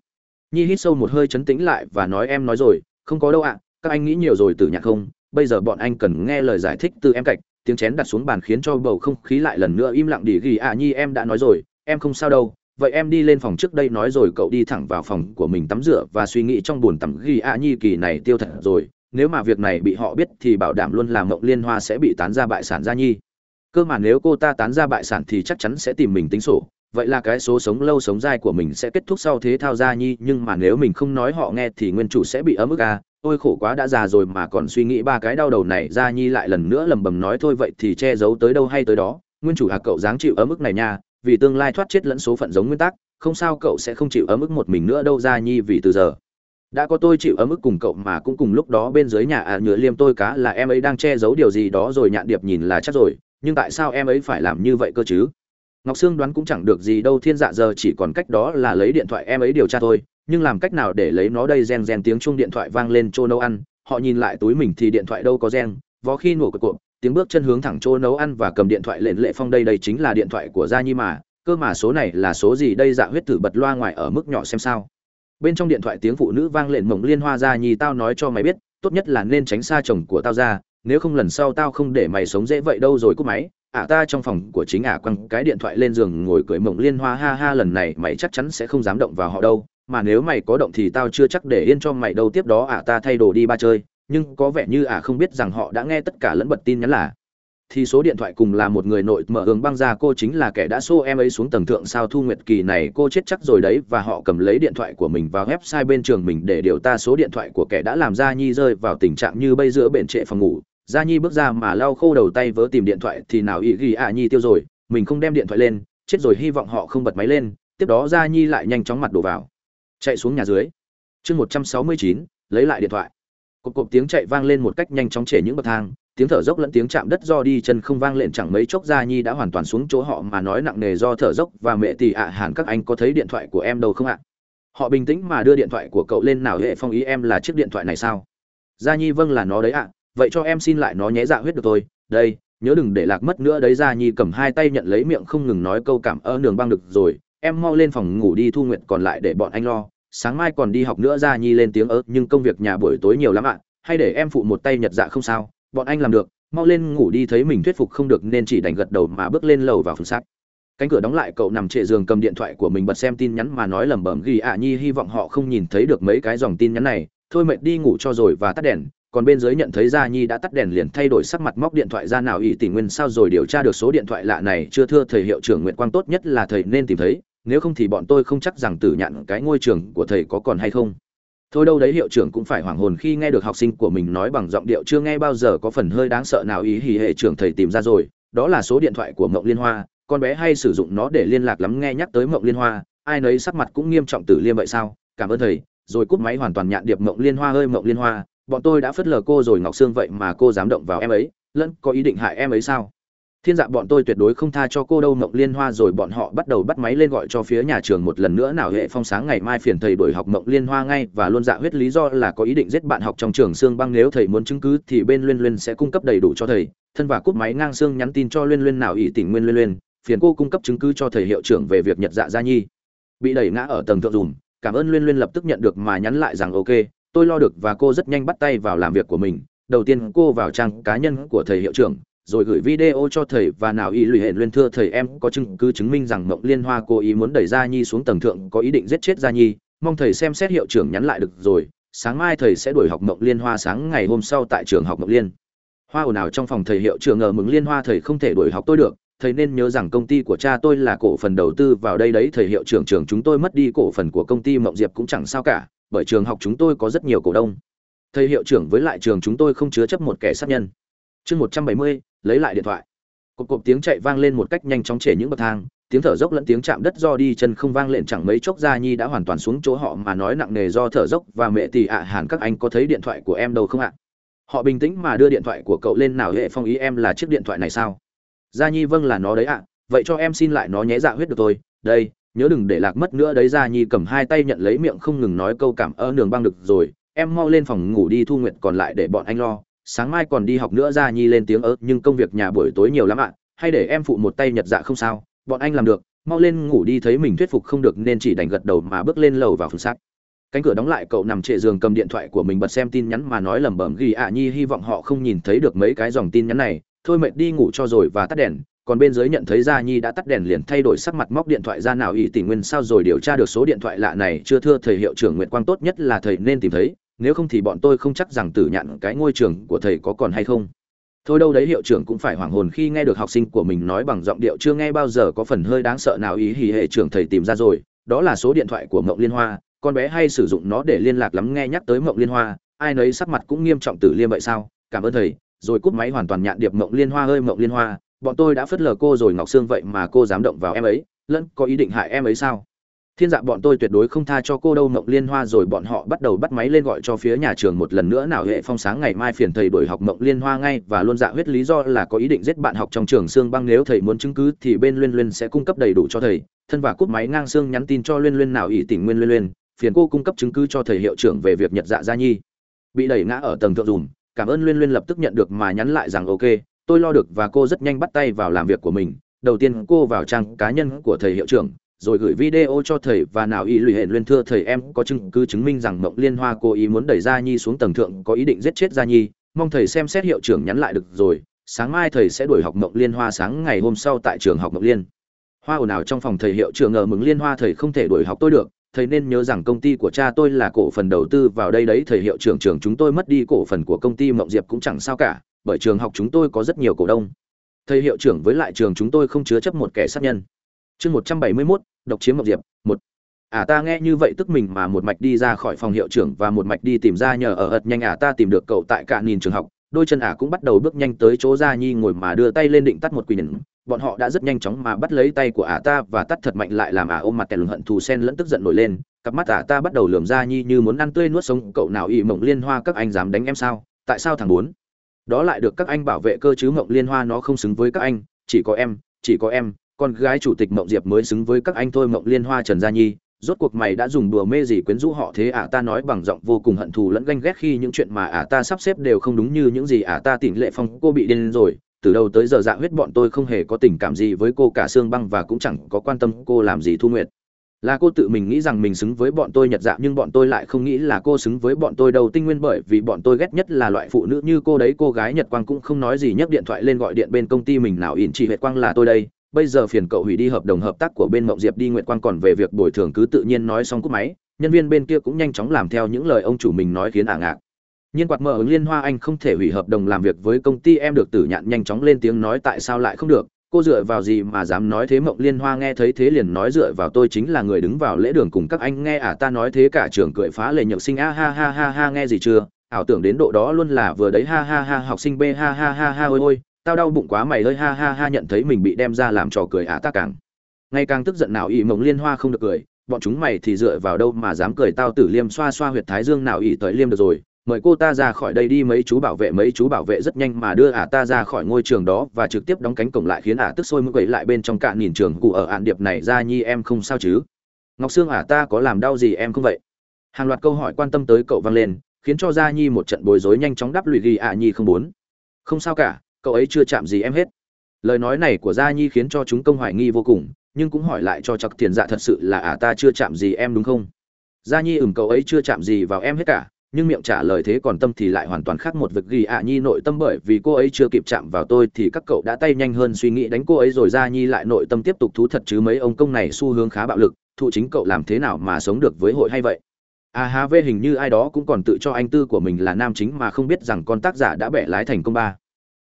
Nhi hít sâu một hơi chấn tĩnh lại và nói em nói rồi, không có đâu ạ, các anh nghĩ nhiều rồi từ nhạc không, bây giờ bọn anh cần nghe lời giải thích từ em cạch tiếng chén đặt xuống bàn khiến cho bầu không khí lại lần nữa im lặng. Đi ghi à nhi em đã nói rồi em không sao đâu. Vậy em đi lên phòng trước đây nói rồi cậu đi thẳng vào phòng của mình tắm rửa và suy nghĩ trong buồn tắm. Ghi à, nhi kỳ này tiêu thật rồi. Nếu mà việc này bị họ biết thì bảo đảm luôn là mộng liên hoa sẽ bị tán ra bại sản gia nhi. Cơ mà nếu cô ta tán ra bại sản thì chắc chắn sẽ tìm mình tính sổ. Vậy là cái số sống lâu sống dai của mình sẽ kết thúc sau thế thao gia nhi. Nhưng mà nếu mình không nói họ nghe thì nguyên chủ sẽ bị ấm ức à ôi khổ quá đã già rồi mà còn suy nghĩ ba cái đau đầu này Ra nhi lại lần nữa lầm bầm nói thôi vậy thì che giấu tới đâu hay tới đó. Nguyên chủ hà cậu dáng chịu ở mức này nha, vì tương lai thoát chết lẫn số phận giống nguyên tắc, không sao cậu sẽ không chịu ở mức một mình nữa đâu ra nhi vì từ giờ. Đã có tôi chịu ở mức cùng cậu mà cũng cùng lúc đó bên dưới nhà à nhựa liêm tôi cá là em ấy đang che giấu điều gì đó rồi nhạn điệp nhìn là chắc rồi, nhưng tại sao em ấy phải làm như vậy cơ chứ? Ngọc sương đoán cũng chẳng được gì đâu, thiên dạ giờ chỉ còn cách đó là lấy điện thoại em ấy điều tra thôi nhưng làm cách nào để lấy nó đây? Gen gen tiếng chuông điện thoại vang lên chỗ nấu ăn. Họ nhìn lại túi mình thì điện thoại đâu có gen. Vó khi nổ cột cộp tiếng bước chân hướng thẳng chỗ nấu ăn và cầm điện thoại lệnh lệ phong. Đây đây chính là điện thoại của gia nhi mà. Cơ mà số này là số gì? Đây dạ huyết thử bật loa ngoài ở mức nhỏ xem sao. Bên trong điện thoại tiếng phụ nữ vang lên mộng liên hoa gia nhi tao nói cho mày biết tốt nhất là nên tránh xa chồng của tao ra. Nếu không lần sau tao không để mày sống dễ vậy đâu rồi cúp máy. Ả à, ta trong phòng của chính ả à. Quăng cái điện thoại lên giường ngồi cười mộng liên hoa ha ha lần này mày chắc chắn sẽ không dám động vào họ đâu mà nếu mày có động thì tao chưa chắc để yên cho mày đâu, tiếp đó ả à ta thay đồ đi ba chơi. Nhưng có vẻ như ả không biết rằng họ đã nghe tất cả lẫn bật tin nhắn là, thì số điện thoại cùng là một người nội mở hướng băng ra, cô chính là kẻ đã xô em ấy xuống tầng thượng sao thu nguyệt kỳ này, cô chết chắc rồi đấy, và họ cầm lấy điện thoại của mình vào website bên trường mình để điều ta số điện thoại của kẻ đã làm gia nhi rơi vào tình trạng như bây giữa bển trệ phòng ngủ. Gia nhi bước ra mà lau khô đầu tay vớ tìm điện thoại, thì nào ý ghi ạ nhi tiêu rồi, mình không đem điện thoại lên, chết rồi, hy vọng họ không bật máy lên. Tiếp đó gia nhi lại nhanh chóng mặt đổ vào chạy xuống nhà dưới. Chương một trăm sáu mươi chín, lấy lại điện thoại. Cộp cộp tiếng chạy vang lên một cách nhanh chóng trễ những bậc thang, tiếng thở dốc lẫn tiếng chạm đất do đi chân không vang lên chẳng mấy chốc gia nhi đã hoàn toàn xuống chỗ họ mà nói nặng nề do thở dốc và mẹ tỷ ạ hẳn các anh có thấy điện thoại của em đâu không ạ? Họ bình tĩnh mà đưa điện thoại của cậu lên nào, hệ phong ý em là chiếc điện thoại này sao? Gia nhi vâng là nó đấy ạ. Vậy cho em xin lại nó nhé dạ huyết được thôi. Đây, nhớ đừng để lạc mất nữa đấy. Gia nhi cầm hai tay nhận lấy miệng không ngừng nói câu cảm ơn, đường băng được rồi em mau lên phòng ngủ đi thu nguyện còn lại để bọn anh lo, sáng mai còn đi học nữa Ra nhi lên tiếng ớ, nhưng công việc nhà buổi tối nhiều lắm ạ, hay để em phụ một tay nhật dạ không sao, bọn anh làm được, mau lên ngủ đi thấy mình thuyết phục không được nên chỉ đành gật đầu mà bước lên lầu vào phòng sát cánh cửa đóng lại, cậu nằm trệ giường cầm điện thoại của mình bật xem tin nhắn mà nói lẩm bẩm ghi ạ nhi, hy vọng họ không nhìn thấy được mấy cái dòng tin nhắn này, thôi mệt đi ngủ cho rồi và tắt đèn, còn bên dưới nhận thấy Ra nhi đã tắt đèn liền thay đổi sắc mặt móc điện thoại ra nào ỷ tỷ nguyên sao rồi điều tra được số điện thoại lạ này, chưa thưa thầy hiệu trưởng nguyện quang tốt nhất là thầy nên tìm thấy nếu không thì bọn tôi không chắc rằng tử nhạn cái ngôi trường của thầy có còn hay không. Thôi đâu đấy hiệu trưởng cũng phải hoảng hồn khi nghe được học sinh của mình nói bằng giọng điệu chưa nghe bao giờ có phần hơi đáng sợ nào ý hỉ hệ trưởng thầy tìm ra rồi, đó là số điện thoại của mộng liên hoa, con bé hay sử dụng nó để liên lạc lắm nghe nhắc tới mộng liên hoa, ai nấy sắc mặt cũng nghiêm trọng tử liêm vậy sao? Cảm ơn thầy, rồi cúp máy hoàn toàn nhạn điệp mộng liên hoa ơi mộng liên hoa, bọn tôi đã phớt lờ cô rồi ngọc sương vậy mà cô dám động vào em ấy, lẫn có ý định hại em ấy sao? Thiên dạ bọn tôi tuyệt đối không tha cho cô đâu mộng liên hoa rồi bọn họ bắt đầu bắt máy lên gọi cho phía nhà trường một lần nữa nào hệ phong sáng ngày mai phiền thầy đổi học mộng liên hoa ngay và luôn dạ huyết lý do là có ý định giết bạn học trong trường xương băng nếu thầy muốn chứng cứ thì bên liên liên sẽ cung cấp đầy đủ cho thầy. Thân và cúp máy ngang xương nhắn tin cho liên liên nào ỷ tỉnh nguyên liên liên phiền cô cung cấp chứng cứ cho thầy hiệu trưởng về việc nhật dạ gia nhi. Bị đẩy ngã ở tầng thượng dùm, cảm ơn liên liên lập tức nhận được mà nhắn lại rằng ok, tôi lo được và cô rất nhanh bắt tay vào làm việc của mình. Đầu tiên cô vào trang cá nhân của thầy hiệu trưởng rồi gửi video cho thầy và nào y lụy hệ luyện thưa thầy em có chứng cứ chứng minh rằng mộng liên hoa cố ý muốn đẩy gia nhi xuống tầng thượng, có ý định giết chết gia nhi. Mong thầy xem xét hiệu trưởng nhắn lại được rồi. Sáng mai thầy sẽ đuổi học mộng liên hoa sáng ngày hôm sau tại trường học mộng liên. Hoa ồn ào trong phòng thầy hiệu trưởng ngờ mừng liên hoa thầy không thể đuổi học tôi được. Thầy nên nhớ rằng công ty của cha tôi là cổ phần đầu tư vào đây đấy. Thầy hiệu trưởng trường chúng tôi mất đi cổ phần của công ty, mộng diệp cũng chẳng sao cả, bởi trường học chúng tôi có rất nhiều cổ đông. Thầy hiệu trưởng với lại trường chúng tôi không chứa chấp một kẻ sát nhân chương một trăm bảy mươi, lấy lại điện thoại. Cộp cộp tiếng chạy vang lên một cách nhanh chóng trễ những bậc thang, tiếng thở dốc lẫn tiếng chạm đất do đi chân không vang lên chẳng mấy chốc gia nhi đã hoàn toàn xuống chỗ họ mà nói nặng nề do thở dốc và mẹ tỷ ạ à hẳn các anh có thấy điện thoại của em đâu không ạ? Họ bình tĩnh mà đưa điện thoại của cậu lên nào hệ phong ý em là chiếc điện thoại này sao? Gia nhi vâng là nó đấy ạ, vậy cho em xin lại nó nhé dạ huyết được tôi đây, nhớ đừng để lạc mất nữa đấy, gia nhi cầm hai tay nhận lấy miệng không ngừng nói câu cảm ơn, đường băng được rồi. Em mau lên phòng ngủ đi, thu nguyện còn lại để bọn anh lo sáng mai còn đi học nữa ra nhi lên tiếng ớ, nhưng công việc nhà buổi tối nhiều lắm ạ, hay để em phụ một tay nhật dạ không sao, bọn anh làm được, mau lên ngủ đi thấy mình thuyết phục không được nên chỉ đành gật đầu mà bước lên lầu vào phương sát. Cánh cửa đóng lại, cậu nằm trệ giường cầm điện thoại của mình bật xem tin nhắn mà nói lẩm bẩm ghi ạ nhi, hy vọng họ không nhìn thấy được mấy cái dòng tin nhắn này. Thôi mệt đi ngủ cho rồi và tắt đèn, còn bên dưới nhận thấy gia nhi đã tắt đèn liền thay đổi sắc mặt móc điện thoại ra nào ỷ tỷ nguyên sao rồi điều tra được số điện thoại lạ này chưa thưa thầy hiệu trưởng nguyễn quang tốt nhất là thầy nên tìm thấy nếu không thì bọn tôi không chắc rằng tử nhạn cái ngôi trường của thầy có còn hay không. Thôi đâu đấy hiệu trưởng cũng phải hoảng hồn khi nghe được học sinh của mình nói bằng giọng điệu chưa nghe bao giờ có phần hơi đáng sợ nào ý hì hệ trưởng thầy tìm ra rồi, đó là số điện thoại của mộng liên hoa, con bé hay sử dụng nó để liên lạc lắm nghe nhắc tới mộng liên hoa, ai nấy sắc mặt cũng nghiêm trọng tử liêm vậy sao, cảm ơn thầy, rồi cúp máy hoàn toàn nhạn điệp mộng liên hoa ơi mộng liên hoa, bọn tôi đã phớt lờ cô rồi ngọc sương vậy mà cô dám động vào em ấy, lẫn có ý định hại em ấy sao? Thiên dạ bọn tôi tuyệt đối không tha cho cô đâu, mộng liên hoa rồi bọn họ bắt đầu bắt máy lên gọi cho phía nhà trường một lần nữa. Nào hệ phong sáng ngày mai phiền thầy đổi học mộng liên hoa ngay và luôn dạ huyết lý do là có ý định giết bạn học trong trường xương băng. Nếu thầy muốn chứng cứ thì bên liên liên sẽ cung cấp đầy đủ cho thầy. Thân và cúp máy ngang xương nhắn tin cho liên liên nào ỷ tỉnh nguyên liên liên phiền cô cung cấp chứng cứ cho thầy hiệu trưởng về việc nhật dạ gia nhi. Bị đẩy ngã ở tầng thượng dùm. Cảm ơn liên liên lập tức nhận được mà nhắn lại rằng, ok, tôi lo được và cô rất nhanh bắt tay vào làm việc của mình. Đầu tiên cô vào trang cá nhân của thầy hiệu trưởng rồi gửi video cho thầy và nào y lụy hển luyên thưa thầy em có chứng cứ chứng minh rằng mộng liên hoa cố ý muốn đẩy gia nhi xuống tầng thượng, có ý định giết chết gia nhi. Mong thầy xem xét hiệu trưởng nhắn lại được rồi. Sáng mai thầy sẽ đuổi học mộng liên hoa sáng ngày hôm sau tại trường học mộng liên. Hoa ồn ào trong phòng thầy hiệu trưởng ngờ mừng liên hoa thầy không thể đuổi học tôi được. Thầy nên nhớ rằng công ty của cha tôi là cổ phần đầu tư vào đây đấy. Thầy hiệu trưởng trường chúng tôi mất đi cổ phần của công ty, mộng diệp cũng chẳng sao cả, bởi trường học chúng tôi có rất nhiều cổ đông. Thầy hiệu trưởng với lại trường chúng tôi không chứa chấp một kẻ sát nhân chương một trăm bảy mươi mốt, độc chiếm ngọc diệp, một. À ta nghe như vậy tức mình mà một mạch đi ra khỏi phòng hiệu trưởng và một mạch đi tìm ra nhờ ở ật nhanh à ta tìm được cậu tại cả nhìn trường học. Đôi chân ả cũng bắt đầu bước nhanh tới chỗ gia nhi ngồi mà đưa tay lên định tắt một quỳ nhẫn bọn họ đã rất nhanh chóng mà bắt lấy tay của ả ta và tắt thật mạnh lại làm ả ôm mặt kẻ lùn hận thù sen lẫn tức giận nổi lên. Cặp mắt ả ta bắt đầu lườm gia nhi như muốn ăn tươi nuốt sống. Cậu nào ị mộng liên hoa, các anh dám đánh em sao? Tại sao thằng bốn? Đó lại được các anh bảo vệ cơ chứ mộng liên hoa, nó không xứng với các anh. Chỉ có em, chỉ có em con gái chủ tịch mộng diệp mới xứng với các anh thôi mộng liên hoa trần gia nhi, rốt cuộc mày đã dùng đùa mê gì quyến rũ họ thế ả ta nói bằng giọng vô cùng hận thù lẫn ganh ghét khi những chuyện mà ả ta sắp xếp đều không đúng như những gì ả ta tỉnh lệ phong cô bị điên rồi. Từ đầu tới giờ dạ huyết bọn tôi không hề có tình cảm gì với cô cả xương băng và cũng chẳng có quan tâm cô làm gì thu nguyệt. Là cô tự mình nghĩ rằng mình xứng với bọn tôi nhật dạ nhưng bọn tôi lại không nghĩ là cô xứng với bọn tôi đâu. Tinh nguyên bởi vì bọn tôi ghét nhất là loại phụ nữ như cô đấy, cô gái nhật quang cũng không nói gì, nhấc điện thoại lên gọi điện bên công ty mình nào ỉn chị huệ quang là tôi đây bây giờ phiền cậu hủy đi hợp đồng hợp tác của bên mộng diệp đi, nguyệt quang còn về việc bồi thường cứ tự nhiên nói xong cúp máy. Nhân viên bên kia cũng nhanh chóng làm theo những lời ông chủ mình nói khiến ả ngạc. Nhiên quạt mở ứng liên hoa anh không thể hủy hợp đồng làm việc với công ty em được tử nhạn nhanh chóng lên tiếng nói tại sao lại không được. Cô dựa vào gì mà dám nói thế? Mộng liên hoa nghe thấy thế liền nói dựa vào tôi chính là người đứng vào lễ đường cùng các anh nghe ả ta nói thế cả trường cười phá lệ nhược sinh, a ha ha ha ha, nghe gì chưa? Ảo tưởng đến độ đó luôn là vừa đấy, ha ha ha, học sinh b, ha ha ha ha, ôi ôi tao đau bụng quá mày ơi, ha ha ha, nhận thấy mình bị đem ra làm trò cười ả ta càng ngày càng tức giận, nào ỷ mộng liên hoa không được cười. Bọn chúng mày thì dựa vào đâu mà dám cười, tao tử liêm xoa xoa huyệt thái dương, nào ỷ tới liêm được rồi. Mời cô ta ra khỏi đây đi, mấy chú bảo vệ, mấy chú bảo vệ rất nhanh mà đưa ả ta ra khỏi ngôi trường đó và trực tiếp đóng cánh cổng lại, khiến ả tức sôi mũi quẩy lại bên trong cạn nhìn trường cụ ở ạn điệp này ra nhi, em không sao chứ? Ngọc sương, ả ta có làm đau gì em không vậy? Hàng loạt câu hỏi quan tâm tới cậu vang lên, khiến cho gia nhi một trận bối rối nhanh chóng đáp lụy ghi, ả nhi không muốn. Không sao cả cậu ấy chưa chạm gì em hết. Lời nói này của gia nhi khiến cho chúng công hoài nghi vô cùng, nhưng cũng hỏi lại cho chắc tiền dạ thật sự là ả ta chưa chạm gì em đúng không? Gia nhi ửng cậu ấy chưa chạm gì vào em hết cả, nhưng miệng trả lời thế còn tâm thì lại hoàn toàn khác một việc ghi ạ nhi nội tâm bởi vì cô ấy chưa kịp chạm vào tôi thì các cậu đã tay nhanh hơn suy nghĩ đánh cô ấy rồi gia nhi lại nội tâm tiếp tục thú thật chứ mấy ông công này xu hướng khá bạo lực, thụ chính cậu làm thế nào mà sống được với hội hay vậy? A ha, vê hình như ai đó cũng còn tự cho anh tư của mình là nam chính mà không biết rằng con tác giả đã bẻ lái thành công ba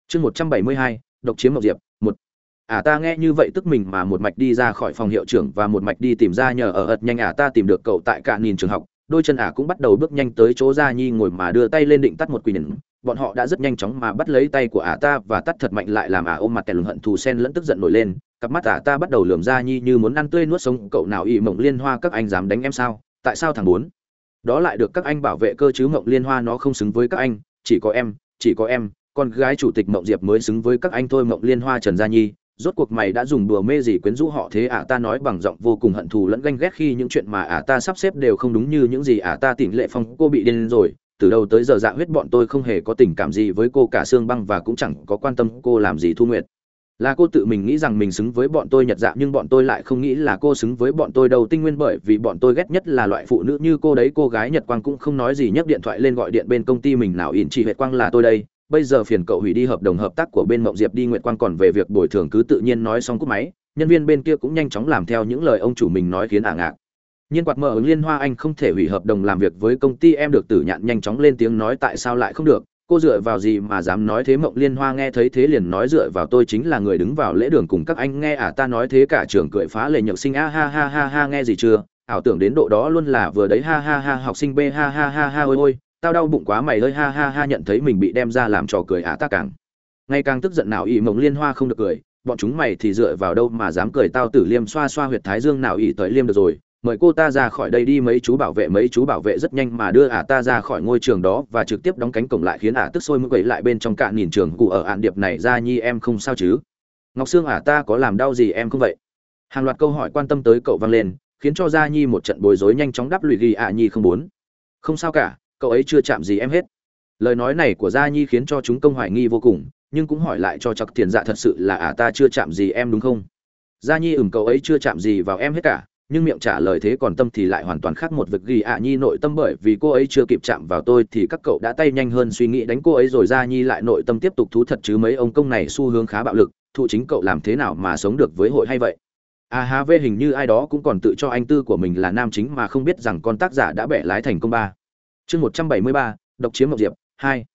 chương một trăm bảy mươi hai, độc chiếm mộc diệp, một. Ả à ta nghe như vậy tức mình mà một mạch đi ra khỏi phòng hiệu trưởng và một mạch đi tìm ra nhờ ở ật nhanh ả à ta tìm được cậu tại cả nhìn trường học. Đôi chân ả cũng bắt đầu bước nhanh tới chỗ gia nhi ngồi mà đưa tay lên định tắt một quỳ nhẫn bọn họ đã rất nhanh chóng mà bắt lấy tay của ả ta và tắt thật mạnh lại làm ả ôm mặt kẻ lùn hận thù sen lẫn tức giận nổi lên. Cặp mắt ả ta bắt đầu lườm gia nhi như muốn ăn tươi nuốt sống. Cậu nào ị mộng liên hoa các anh dám đánh em sao? Tại sao thằng bốn? Đó lại được các anh bảo vệ cơ chứ mộng liên hoa nó không xứng với các anh. Chỉ có em, chỉ có em con gái chủ tịch mộng diệp mới xứng với các anh thôi mộng liên hoa trần gia nhi, rốt cuộc mày đã dùng đùa mê gì quyến rũ họ thế ả ta nói bằng giọng vô cùng hận thù lẫn ganh ghét khi những chuyện mà ả ta sắp xếp đều không đúng như những gì ả ta tỉnh lệ phong cô bị điên rồi. Từ đầu tới giờ dạ huyết bọn tôi không hề có tình cảm gì với cô cả xương băng và cũng chẳng có quan tâm cô làm gì thu nguyệt. Là cô tự mình nghĩ rằng mình xứng với bọn tôi nhật dạ nhưng bọn tôi lại không nghĩ là cô xứng với bọn tôi đâu. Tinh nguyên bởi vì bọn tôi ghét nhất là loại phụ nữ như cô đấy, cô gái nhật quang cũng không nói gì, nhấc điện thoại lên gọi điện bên công ty mình nào ỉn chị huệ quang là tôi đây bây giờ phiền cậu hủy đi hợp đồng hợp tác của bên mộng diệp đi, Nguyệt quan còn về việc bồi thường cứ tự nhiên nói xong cúp máy. Nhân viên bên kia cũng nhanh chóng làm theo những lời ông chủ mình nói khiến ả ngạc. Nhiên quạt mở ứng liên hoa anh không thể hủy hợp đồng làm việc với công ty em được tử nhạn nhanh chóng lên tiếng nói tại sao lại không được. Cô dựa vào gì mà dám nói thế? Mộng liên hoa nghe thấy thế liền nói dựa vào tôi chính là người đứng vào lễ đường cùng các anh nghe ả ta nói thế cả trường cười phá lệ nhược sinh, a, ha ha ha ha, nghe gì chưa? Ảo tưởng đến độ đó luôn là vừa đấy, ha ha ha, học sinh b, ha ha ha ha, ôi ôi tao đau bụng quá mày ơi, ha ha ha, nhận thấy mình bị đem ra làm trò cười ả ta càng ngày càng tức giận nào ỷ mộng liên hoa không được cười, bọn chúng mày thì dựa vào đâu mà dám cười, tao tử liêm xoa xoa huyệt thái dương nào ỷ tới liêm được rồi, mời cô ta ra khỏi đây đi, mấy chú bảo vệ, mấy chú bảo vệ rất nhanh mà đưa ả ta ra khỏi ngôi trường đó và trực tiếp đóng cánh cổng lại khiến ả tức sôi mũi quẩy lại bên trong cạn nhìn trường cụ ở ạn điệp này ra nhi, em không sao chứ? Ngọc sương ả ta có làm đau gì em không vậy? Hàng loạt câu hỏi quan tâm tới cậu vang lên, khiến cho gia nhi một trận bối rối nhanh chóng đáp lụy ghi ả nhi không muốn. Không sao cả cậu ấy chưa chạm gì em hết. Lời nói này của gia nhi khiến cho chúng công hoài nghi vô cùng, nhưng cũng hỏi lại cho chắc tiền dạ thật sự là à ta chưa chạm gì em đúng không? Gia nhi ửng cậu ấy chưa chạm gì vào em hết cả, nhưng miệng trả lời thế còn tâm thì lại hoàn toàn khác một việc ghi ạ nhi nội tâm bởi vì cô ấy chưa kịp chạm vào tôi thì các cậu đã tay nhanh hơn suy nghĩ đánh cô ấy rồi gia nhi lại nội tâm tiếp tục thú thật chứ mấy ông công này xu hướng khá bạo lực, thụ chính cậu làm thế nào mà sống được với hội hay vậy? À há vê hình như ai đó cũng còn tự cho anh tư của mình là nam chính mà không biết rằng con tác giả đã bẻ lái thành công ba chương một trăm bảy mươi ba, độc chiếm mộc diệp, hai.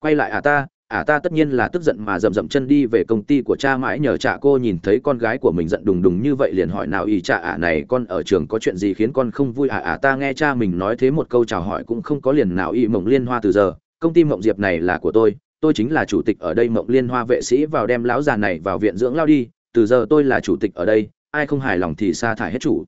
Quay lại à ta à ta tất nhiên là tức giận mà rậm rậm chân đi về công ty của cha mãi nhờ cha cô nhìn thấy con gái của mình giận đùng đùng như vậy liền hỏi nào y cha ả này con ở trường có chuyện gì khiến con không vui à à ta nghe cha mình nói thế một câu chào hỏi cũng không có liền nào y mộng liên hoa từ giờ. Công ty mộng diệp này là của tôi tôi chính là chủ tịch ở đây, mộng liên hoa vệ sĩ vào đem lão già này vào viện dưỡng lao đi, từ giờ tôi là chủ tịch ở đây, ai không hài lòng thì sa thải hết chủ.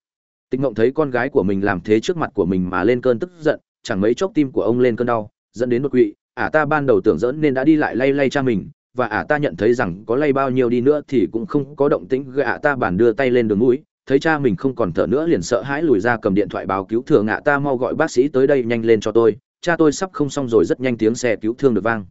Tịch mộng thấy con gái của mình làm thế trước mặt của mình mà lên cơn tức giận chẳng mấy chốc tim của ông lên cơn đau, dẫn đến đột quỵ. Ả ta ban đầu tưởng dỡn nên đã đi lại lay lay cha mình, và ả ta nhận thấy rằng có lay bao nhiêu đi nữa thì cũng không có động tĩnh. Gạ ta bản đưa tay lên đường mũi, thấy cha mình không còn thở nữa liền sợ hãi lùi ra cầm điện thoại báo cứu thường ả ta mau gọi bác sĩ tới đây nhanh lên cho tôi. Cha tôi sắp không xong rồi rất nhanh tiếng xe cứu thương được vang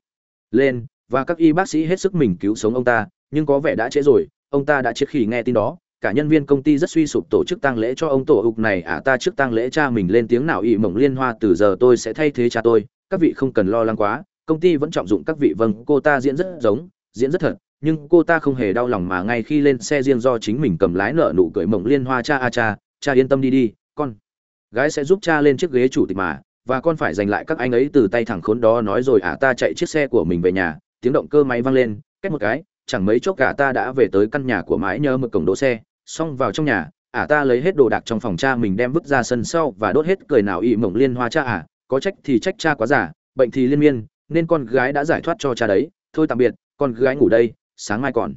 lên, và các y bác sĩ hết sức mình cứu sống ông ta, nhưng có vẻ đã trễ rồi. Ông ta đã chết khi nghe tin đó cả nhân viên công ty rất suy sụp tổ chức tang lễ cho ông tổ ục này à ta trước tang lễ cha mình lên tiếng nào ỵ mộng liên hoa, từ giờ tôi sẽ thay thế cha tôi. Các vị không cần lo lắng quá, công ty vẫn trọng dụng các vị vâng cô ta diễn rất giống, diễn rất thật, nhưng cô ta không hề đau lòng mà ngay khi lên xe riêng do chính mình cầm lái nợ nụ cười mộng liên hoa, cha, a, cha cha yên tâm đi đi, con gái sẽ giúp cha lên chiếc ghế chủ tịch mà, và con phải giành lại các anh ấy từ tay thẳng khốn đó nói rồi ả ta chạy chiếc xe của mình về nhà. Tiếng động cơ máy vang lên cách một cái, chẳng mấy chốc cả ta đã về tới căn nhà của mãi nhớ một cổng đỗ xe xong vào trong nhà, ả ta lấy hết đồ đạc trong phòng cha mình đem vứt ra sân sau và đốt hết cười nào ị mộng liên hoa cha ả. Có trách thì trách cha quá giả bệnh thì liên miên, nên con gái đã giải thoát cho cha đấy. Thôi tạm biệt, con gái ngủ đây, sáng mai còn.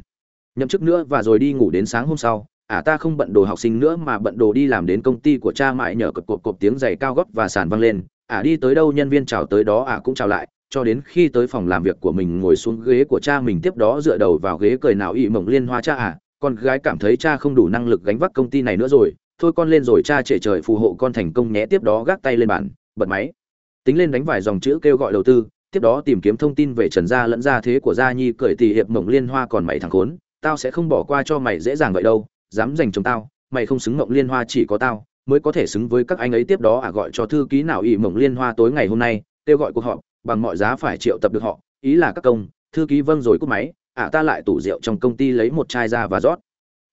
Nhậm chức nữa và rồi đi ngủ đến sáng hôm sau, ả ta không bận đồ học sinh nữa mà bận đồ đi làm đến công ty của cha mãi nhờ cột cột cột tiếng giày cao gót và sàn văng lên. Ả đi tới đâu nhân viên chào tới đó ả cũng chào lại, cho đến khi tới phòng làm việc của mình ngồi xuống ghế của cha mình tiếp đó dựa đầu vào ghế cười nào ị mộng liên hoa cha ả con gái cảm thấy cha không đủ năng lực gánh vác công ty này nữa rồi, thôi con lên rồi cha trệ trời phù hộ con thành công nhé, tiếp đó gác tay lên bàn, bật máy. Tính lên đánh vài dòng chữ kêu gọi đầu tư, tiếp đó tìm kiếm thông tin về trần gia lẫn gia thế của gia nhi, cởi tỉ hiệp mộng liên hoa còn mày thằng khốn, tao sẽ không bỏ qua cho mày dễ dàng vậy đâu, dám giành chồng tao, mày không xứng mộng liên hoa chỉ có tao, mới có thể xứng với các anh ấy tiếp đó à gọi cho thư ký nào ỷ mộng liên hoa tối ngày hôm nay, kêu gọi cuộc họp, bằng mọi giá phải triệu tập được họ, ý là các công, thư ký vâng rồi cúp máy ả à ta lại tủ rượu trong công ty lấy một chai ra và rót.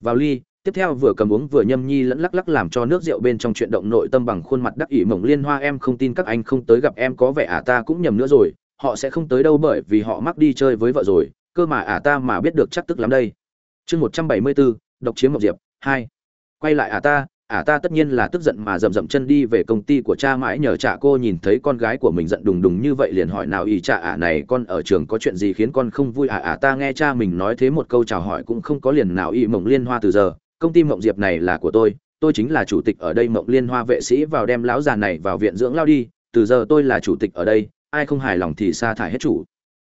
Vào ly, tiếp theo vừa cầm uống vừa nhâm nhi lẫn lắc lắc làm cho nước rượu bên trong chuyện động nội tâm bằng khuôn mặt đắc ỷ mộng liên hoa, em không tin các anh không tới gặp em có vẻ ả à ta cũng nhầm nữa rồi, họ sẽ không tới đâu bởi vì họ mắc đi chơi với vợ rồi, cơ mà ả à ta mà biết được chắc tức lắm đây. Chương một trăm bảy mươi bốn độc chiếm mộc diệp, hai. Quay lại ả à ta ả ta tất nhiên là tức giận mà rậm rậm chân đi về công ty của cha mãi nhờ cha cô nhìn thấy con gái của mình giận đùng đùng như vậy liền hỏi nào ý cha ả à, này con ở trường có chuyện gì khiến con không vui? Ả ả ta nghe cha mình nói thế một câu chào hỏi cũng không có liền nào ý mộng liên hoa từ giờ. Công ty mộng diệp này là của tôi tôi chính là chủ tịch ở đây. Mộng liên hoa vệ sĩ vào đem lão già này vào viện dưỡng lao đi, từ giờ tôi là chủ tịch ở đây, ai không hài lòng thì sa thải hết chủ.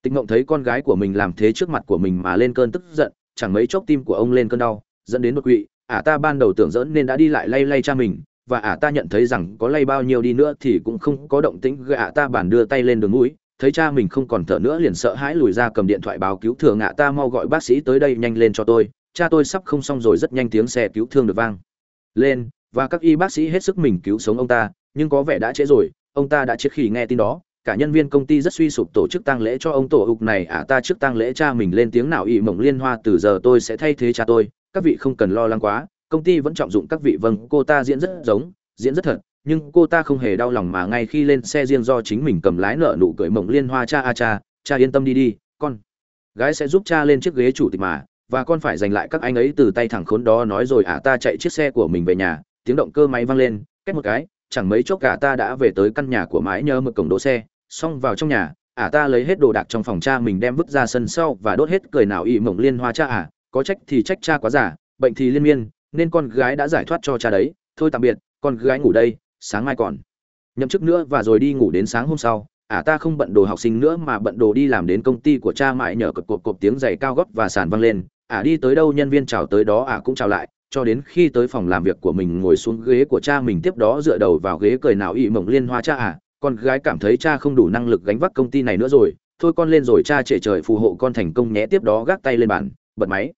Tịch mộng thấy con gái của mình làm thế trước mặt của mình mà lên cơn tức giận, chẳng mấy chốc tim của ông lên cơn đau, dẫn đến đột quỵ ả ta ban đầu tưởng dỡn nên đã đi lại lay lay cha mình, và ả ta nhận thấy rằng có lay bao nhiêu đi nữa thì cũng không có động tĩnh gạ ta bản đưa tay lên đường mũi, thấy cha mình không còn thở nữa liền sợ hãi lùi ra cầm điện thoại báo cứu thường ả ta mau gọi bác sĩ tới đây nhanh lên cho tôi, cha tôi sắp không xong rồi rất nhanh tiếng xe cứu thương được vang. Lên, và các y bác sĩ hết sức mình cứu sống ông ta, nhưng có vẻ đã trễ rồi, ông ta đã chết khi nghe tin đó, cả nhân viên công ty rất suy sụp tổ chức tang lễ cho ông tổ ục này, ả ta trước tang lễ cha mình lên tiếng nào ỵ mộng liên hoa, từ giờ tôi sẽ thay thế cha tôi các vị không cần lo lắng quá, công ty vẫn trọng dụng các vị vâng cô ta diễn rất giống, diễn rất thật, nhưng cô ta không hề đau lòng mà ngay khi lên xe riêng do chính mình cầm lái nợ nụ cười mộng liên hoa, cha, a, cha cha yên tâm đi đi, con gái sẽ giúp cha lên chiếc ghế chủ tịch mà, và con phải giành lại các anh ấy từ tay thẳng khốn đó nói rồi ả ta chạy chiếc xe của mình về nhà. Tiếng động cơ máy vang lên cách một cái, chẳng mấy chốc cả ta đã về tới căn nhà của mãi nhờ mực cổng đỗ xe xong vào trong nhà ả ta lấy hết đồ đạc trong phòng cha mình đem vứt ra sân sau và đốt hết cười nào ị mộng liên hoa, cha ả có trách thì trách cha quá giả bệnh thì liên miên, nên con gái đã giải thoát cho cha đấy. Thôi tạm biệt, con gái ngủ đây, sáng mai còn. Nhậm chức nữa và rồi đi ngủ đến sáng hôm sau. Ả à ta không bận đồ học sinh nữa mà bận đồ đi làm đến công ty của cha mãi nhờ cột cột cột tiếng giày cao gót và sàn văng lên. Ả à đi tới đâu nhân viên chào tới đó ả à cũng chào lại. Cho đến khi tới phòng làm việc của mình, ngồi xuống ghế của cha mình tiếp đó dựa đầu vào ghế cười nào ị mộng liên hoa cha ả con gái cảm thấy cha không đủ năng lực gánh vác công ty này nữa rồi. Thôi con lên rồi, cha trệ trời phù hộ con thành công nhé. Tiếp đó gác tay lên bàn, bật máy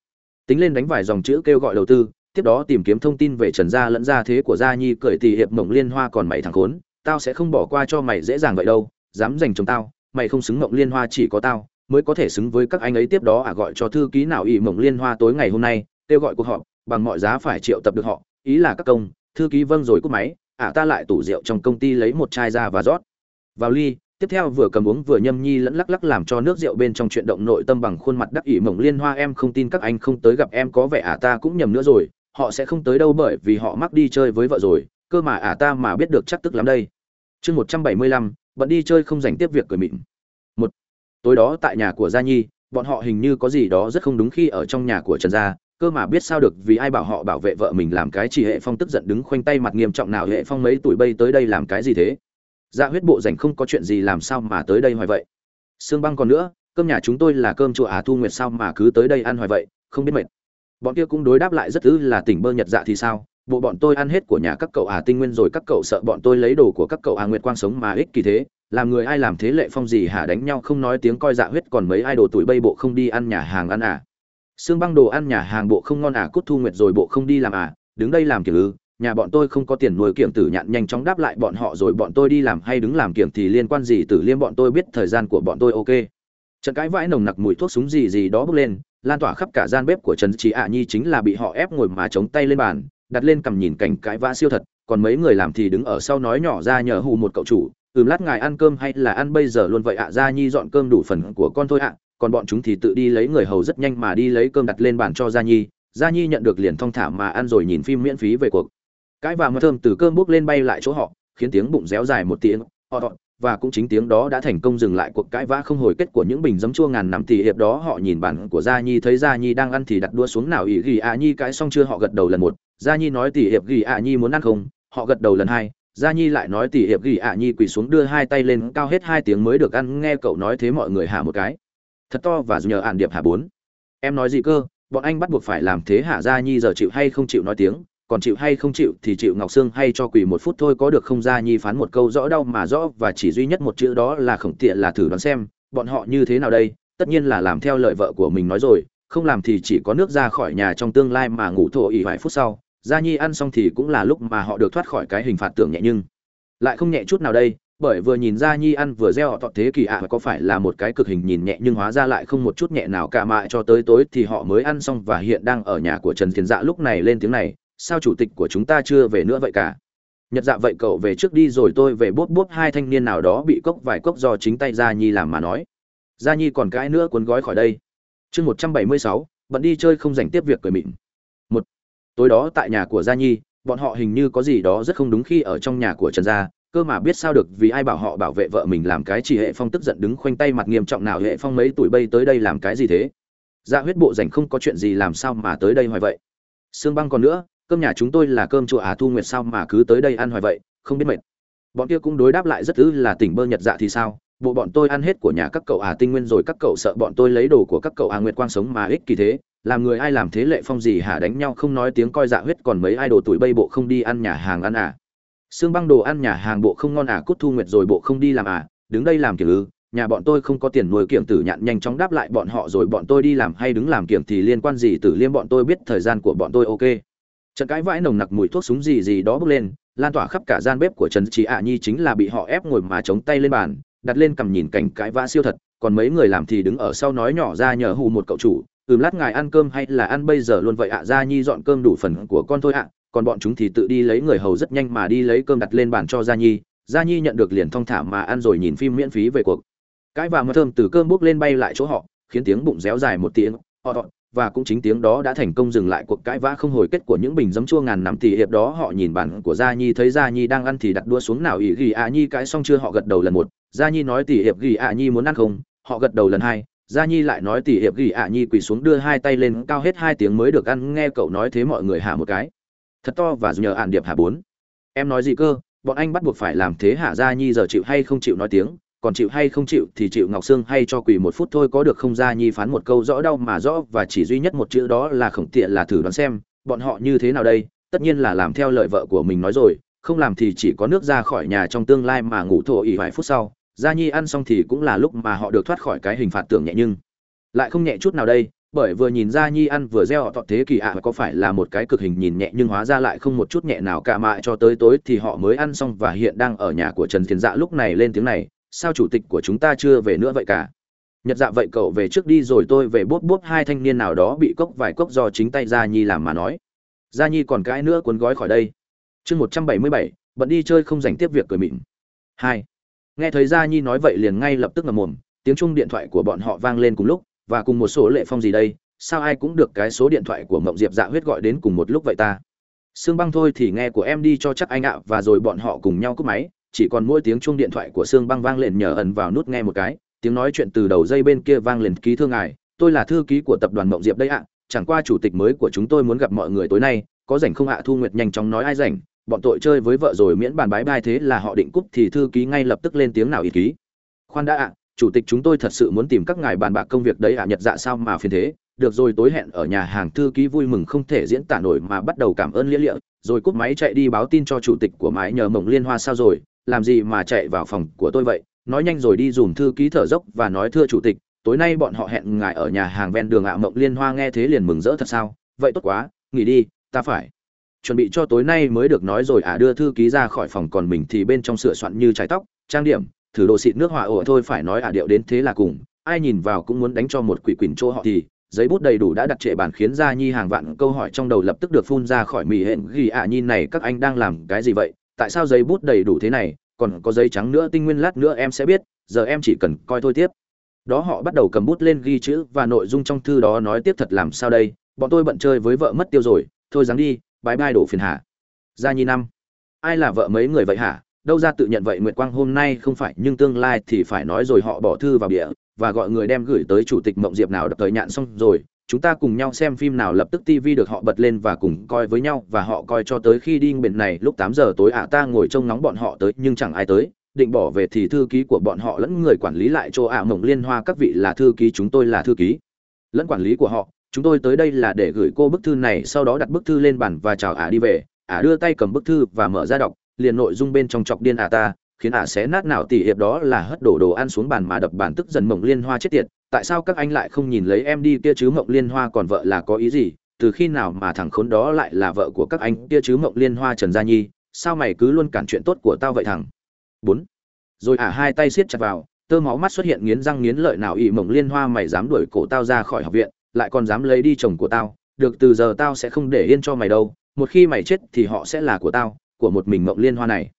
tính lên đánh vài dòng chữ kêu gọi đầu tư, tiếp đó tìm kiếm thông tin về trần gia lẫn gia thế của gia nhi cười tỉ hiệp mộng liên hoa còn mày thằng khốn, tao sẽ không bỏ qua cho mày dễ dàng vậy đâu, dám giành chồng tao, mày không xứng mộng liên hoa chỉ có tao, mới có thể xứng với các anh ấy tiếp đó à gọi cho thư ký nào ỵ mộng liên hoa tối ngày hôm nay, kêu gọi cuộc họp, bằng mọi giá phải triệu tập được họ, ý là các công, thư ký vâng rồi cúp máy ả ta lại tủ rượu trong công ty lấy một chai ra và rót. Vào ly tiếp theo vừa cầm uống vừa nhâm nhi lẫn lắc lắc làm cho nước rượu bên trong chuyện động nội tâm bằng khuôn mặt đắc ỷ mộng liên hoa, em không tin các anh không tới gặp em có vẻ ả ta cũng nhầm nữa rồi, họ sẽ không tới đâu bởi vì họ mắc đi chơi với vợ rồi, cơ mà ả ta mà biết được chắc tức lắm đây. Chương một trăm bảy mươi lăm, bận đi chơi không dành tiếp việc cười mịn. Một, tối đó tại nhà của gia nhi, bọn họ hình như có gì đó rất không đúng khi ở trong nhà của trần gia, cơ mà biết sao được vì ai bảo họ bảo vệ vợ mình làm cái chỉ hệ phong tức giận đứng khoanh tay mặt nghiêm trọng nào, hệ phong mấy tuổi bây tới đây làm cái gì thế? Dạ huyết bộ dành không có chuyện gì làm sao mà tới đây hoài vậy? Sương băng còn nữa, cơm nhà chúng tôi là cơm chùa à thu nguyệt sao mà cứ tới đây ăn hoài vậy, không biết mệt. Bọn kia cũng đối đáp lại rất thứ là tỉnh bơ nhật dạ thì sao? Bộ bọn tôi ăn hết của nhà các cậu à tinh nguyên rồi, các cậu sợ bọn tôi lấy đồ của các cậu à nguyệt quang sống mà ích kỳ thế. Làm người ai làm thế lệ phong gì hả đánh nhau không nói tiếng coi dạ huyết còn mấy ai đồ tuổi bây bộ không đi ăn nhà hàng ăn à? Xương băng đồ ăn nhà hàng bộ không ngon à cút thu nguyệt rồi bộ không đi làm à? Đứng đây làm kiểu ư? Nhà bọn tôi không có tiền nuôi kiểng tử nhạn nhanh chóng đáp lại bọn họ rồi bọn tôi đi làm hay đứng làm kiểng thì liên quan gì tử liêm bọn tôi biết thời gian của bọn tôi ok. Trận cãi vãi nồng nặc mùi thuốc súng gì gì đó bốc lên lan tỏa khắp cả gian bếp của trần trí ạ nhi chính là bị họ ép ngồi mà chống tay lên bàn đặt lên cầm nhìn cảnh cãi vã siêu thật còn mấy người làm thì đứng ở sau nói nhỏ ra nhờ hù một cậu chủ ừm lát ngài ăn cơm hay là ăn bây giờ luôn vậy ạ? À, gia nhi dọn cơm đủ phần của con thôi ạ còn bọn chúng thì tự đi lấy người hầu rất nhanh mà đi lấy cơm đặt lên bàn cho gia nhi. Gia nhi nhận được liền thong thả mà ăn rồi nhìn phim miễn phí về cuộc cái và mưa thơm từ cơm bốc lên bay lại chỗ họ, khiến tiếng bụng réo dài một tiếng, họ và cũng chính tiếng đó đã thành công dừng lại cuộc cãi vã không hồi kết của những bình giấm chua ngàn năm thì hiệp đó họ nhìn bản của gia nhi thấy gia nhi đang ăn thì đặt đua xuống nào ỷ ghi a nhi cãi xong chưa họ gật đầu lần một, gia nhi nói tỷ hiệp ghi a nhi muốn ăn không, họ gật đầu lần hai, gia nhi lại nói tỷ hiệp ghi a nhi quỳ xuống đưa hai tay lên cao hết hai tiếng mới được ăn, nghe cậu nói thế mọi người hạ một cái. Thật to và nhờ ạn điệp hạ bốn. Em nói gì cơ, bọn anh bắt buộc phải làm thế hả gia nhi giờ chịu hay không chịu nói tiếng còn chịu hay không chịu thì chịu ngọc sương hay cho quỳ một phút thôi, có được không gia nhi phán một câu rõ đau mà rõ, và chỉ duy nhất một chữ đó là khổng tiện là thử đoán xem, bọn họ như thế nào đây? Tất nhiên là làm theo lời vợ của mình nói rồi, không làm thì chỉ có nước ra khỏi nhà trong tương lai mà ngủ thổ ỉ vài phút sau. Gia nhi ăn xong thì cũng là lúc mà họ được thoát khỏi cái hình phạt tưởng nhẹ nhưng lại không nhẹ chút nào đây, bởi vừa nhìn gia nhi ăn vừa gieo họ tọt thế kỳ ạ, có phải là một cái cực hình nhìn nhẹ nhưng hóa ra lại không một chút nhẹ nào cả mại cho tới tối thì họ mới ăn xong và hiện đang ở nhà của trần thiền dạ lúc này lên tiếng này sao chủ tịch của chúng ta chưa về nữa vậy cả? Nhật dạ vậy cậu về trước đi rồi tôi về bốp bốp hai thanh niên nào đó bị cốc vài cốc do chính tay gia nhi làm mà nói. Gia nhi còn cãi nữa cuốn gói khỏi đây. Chương một trăm bảy mươi sáu, bận đi chơi không dành tiếp việc cười mịn. Một, tối đó tại nhà của gia nhi, bọn họ hình như có gì đó rất không đúng khi ở trong nhà của trần gia, cơ mà biết sao được vì ai bảo họ bảo vệ vợ mình làm cái chỉ hệ phong tức giận đứng khoanh tay mặt nghiêm trọng nào hệ phong mấy tuổi bay tới đây làm cái gì thế? Dạ huyết bộ dành không có chuyện gì làm sao mà tới đây hoài vậy? Sương băng còn nữa cơm nhà chúng tôi là cơm chùa à thu nguyệt sao mà cứ tới đây ăn hoài vậy, không biết mệt. Bọn kia cũng đối đáp lại rất ư, là tỉnh bơ nhật dạ thì sao? Bộ bọn tôi ăn hết của nhà các cậu à tinh nguyên rồi, các cậu sợ bọn tôi lấy đồ của các cậu à nguyệt quang sống mà ích kỳ thế. Làm người ai làm thế lệ phong gì hả đánh nhau không nói tiếng coi dạ huyết, còn mấy ai đồ tuổi bây bộ không đi ăn nhà hàng ăn à? Xương băng đồ ăn nhà hàng bộ không ngon à cút thu nguyệt rồi bộ không đi làm à? Đứng đây làm kiểu ư? Nhà bọn tôi không có tiền nuôi kiểng tử nhạn, nhanh chóng đáp lại bọn họ rồi bọn tôi đi làm, hay đứng làm kiểng thì liên quan gì tử liêm, bọn tôi biết thời gian của bọn tôi ok trận cãi vãi nồng nặc mùi thuốc súng gì gì đó bốc lên lan tỏa khắp cả gian bếp của trần trí ạ nhi chính là bị họ ép ngồi mà chống tay lên bàn đặt lên cầm nhìn cảnh cãi vã siêu thật còn mấy người làm thì đứng ở sau nói nhỏ ra nhờ hù một cậu chủ ừm lát ngài ăn cơm hay là ăn bây giờ luôn vậy ạ? À, gia nhi dọn cơm đủ phần của con thôi ạ còn bọn chúng thì tự đi lấy người hầu rất nhanh mà đi lấy cơm đặt lên bàn cho gia nhi. Gia nhi nhận được liền thong thả mà ăn rồi nhìn phim miễn phí về cuộc. Cái và mơ thơm từ cơm bốc lên bay lại chỗ họ khiến tiếng bụng réo dài một tiếng. Họ và cũng chính tiếng đó đã thành công dừng lại cuộc cãi vã không hồi kết của những bình giấm chua ngàn năm tỷ hiệp đó họ nhìn bản của gia nhi, thấy gia nhi đang ăn thì đặt đua xuống nào ỷ ghi a nhi cãi xong chưa? Họ gật đầu lần một. Gia nhi nói tỷ hiệp ghi a nhi muốn ăn không? Họ gật đầu lần hai. Gia nhi lại nói tỷ hiệp ghi a nhi quỳ xuống đưa hai tay lên, cao hết hai tiếng mới được ăn. Nghe cậu nói thế mọi người hạ một cái. Thật to và nhờ ạn điệp hạ bốn. Em nói gì cơ? Bọn anh bắt buộc phải làm thế hả? Gia nhi giờ chịu hay không chịu nói tiếng? Còn chịu hay không chịu thì chịu ngọc sương hay cho quỳ một phút thôi, có được không gia nhi phán một câu rõ đau mà rõ, và chỉ duy nhất một chữ đó là khổng tiện là thử đoán xem, bọn họ như thế nào đây? Tất nhiên là làm theo lời vợ của mình nói rồi, không làm thì chỉ có nước ra khỏi nhà trong tương lai mà ngủ thổ ỉ vài phút sau. Gia nhi ăn xong thì cũng là lúc mà họ được thoát khỏi cái hình phạt tưởng nhẹ nhưng lại không nhẹ chút nào đây, bởi vừa nhìn gia nhi ăn vừa gieo họ thọ thế kỳ ạ, có phải là một cái cực hình nhìn nhẹ nhưng hóa ra lại không một chút nhẹ nào cả mại cho tới tối thì họ mới ăn xong và hiện đang ở nhà của trần thiền dạ lúc này lên tiếng này sao chủ tịch của chúng ta chưa về nữa vậy cả? Nhật dạ vậy cậu về trước đi rồi tôi về bốp bốp hai thanh niên nào đó bị cốc vài cốc do chính tay gia nhi làm mà nói. Gia nhi còn cái nữa cuốn gói khỏi đây. Chương một trăm bảy mươi bảy, bận đi chơi không dành tiếp việc cười mịn. Hai. Nghe thấy gia nhi nói vậy liền ngay lập tức ngầm mồm, tiếng chung điện thoại của bọn họ vang lên cùng lúc, và cùng một số lệ phong gì đây, sao ai cũng được cái số điện thoại của mộng diệp dạ huyết gọi đến cùng một lúc vậy ta? Sương băng thôi thì nghe của em đi cho chắc anh ạ, và rồi bọn họ cùng nhau cúp máy chỉ còn mỗi tiếng chuông điện thoại của sương băng vang lên nhờ ẩn vào nút nghe một cái, tiếng nói chuyện từ đầu dây bên kia vang lên, ký thương ngài, tôi là thư ký của tập đoàn mộng diệp đây ạ, chẳng qua chủ tịch mới của chúng tôi muốn gặp mọi người tối nay, có rảnh không ạ? Thu nguyệt nhanh chóng nói, ai rảnh? Bọn tội chơi với vợ rồi miễn bàn bái bai thế là họ định cúp thì thư ký ngay lập tức lên tiếng nào ý ký. Khoan đã ạ, chủ tịch chúng tôi thật sự muốn tìm các ngài bàn bạc công việc đấy ạ, nhật dạ sao mà phiền thế? Được rồi, tối hẹn ở nhà hàng thư ký vui mừng không thể diễn tả nổi mà bắt đầu cảm ơn lia lịa, rồi cúp máy chạy đi báo tin cho chủ tịch của mái nhờ mộng liên hoa sao rồi làm gì mà chạy vào phòng của tôi vậy? Nói nhanh rồi đi dùm thư ký thở dốc và nói, thưa chủ tịch, tối nay bọn họ hẹn ngài ở nhà hàng ven đường ạ mộng liên hoa nghe thế liền mừng rỡ thật sao? Vậy tốt quá, nghỉ đi, ta phải. Chuẩn bị cho tối nay mới được nói rồi à đưa thư ký ra khỏi phòng, còn mình thì bên trong sửa soạn như trái tóc, trang điểm, thử đồ xịt nước hỏa ổ thôi, phải nói à điệu đến thế là cùng. Ai nhìn vào cũng muốn đánh cho một quỷ quỳnh chỗ họ thì, giấy bút đầy đủ đã đặt trệ bàn khiến ra nhi hàng vạn câu hỏi trong đầu lập tức được phun ra khỏi mì hẹn ghi ạ à nhìn này các anh đang làm cái gì vậy? Tại sao giấy bút đầy đủ thế này, còn có giấy trắng nữa, tinh nguyên lát nữa em sẽ biết, giờ em chỉ cần coi thôi tiếp. Đó họ bắt đầu cầm bút lên ghi chữ và nội dung trong thư đó nói tiếp thật làm sao đây, bọn tôi bận chơi với vợ mất tiêu rồi, thôi dám đi, bái bai đổ phiền hả? Gia nhi năm. Ai là vợ mấy người vậy hả? Đâu ra tự nhận vậy, nguyệt quang hôm nay không phải, nhưng tương lai thì phải nói rồi, họ bỏ thư vào địa và gọi người đem gửi tới chủ tịch mộng diệp nào đập thời nhạn xong rồi chúng ta cùng nhau xem phim nào lập tức TV được họ bật lên và cùng coi với nhau và họ coi cho tới khi đi biển này. Lúc 8 giờ tối ạ, ta ngồi trông ngóng bọn họ tới, nhưng chẳng ai tới. Định bỏ về thì thư ký của bọn họ lẫn người quản lý lại chỗ ạ, mộng liên hoa, các vị là thư ký, chúng tôi là thư ký. Lẫn quản lý của họ, chúng tôi tới đây là để gửi cô bức thư này, sau đó đặt bức thư lên bàn và chào ả đi về. Ả đưa tay cầm bức thư và mở ra đọc, liền nội dung bên trong chọc điên ả ta, khiến ả xé nát nào tỉ hiệp đó là hất đổ đồ ăn xuống bàn mà đập bàn tức dần mộng liên hoa chết tiệt tại sao các anh lại không nhìn lấy em đi kia chứ mộng liên hoa còn vợ là có ý gì? Từ khi nào mà thằng khốn đó lại là vợ của các anh kia chứ mộng liên hoa trần gia nhi? Sao mày cứ luôn cản chuyện tốt của tao vậy thằng? Bốn. Rồi ả hai tay siết chặt vào, tơ máu mắt xuất hiện nghiến răng nghiến lợi nào ỵ mộng liên hoa mày dám đuổi cổ tao ra khỏi học viện, lại còn dám lấy đi chồng của tao. Được, từ giờ tao sẽ không để yên cho mày đâu. Một khi mày chết thì họ sẽ là của tao, của một mình mộng liên hoa này.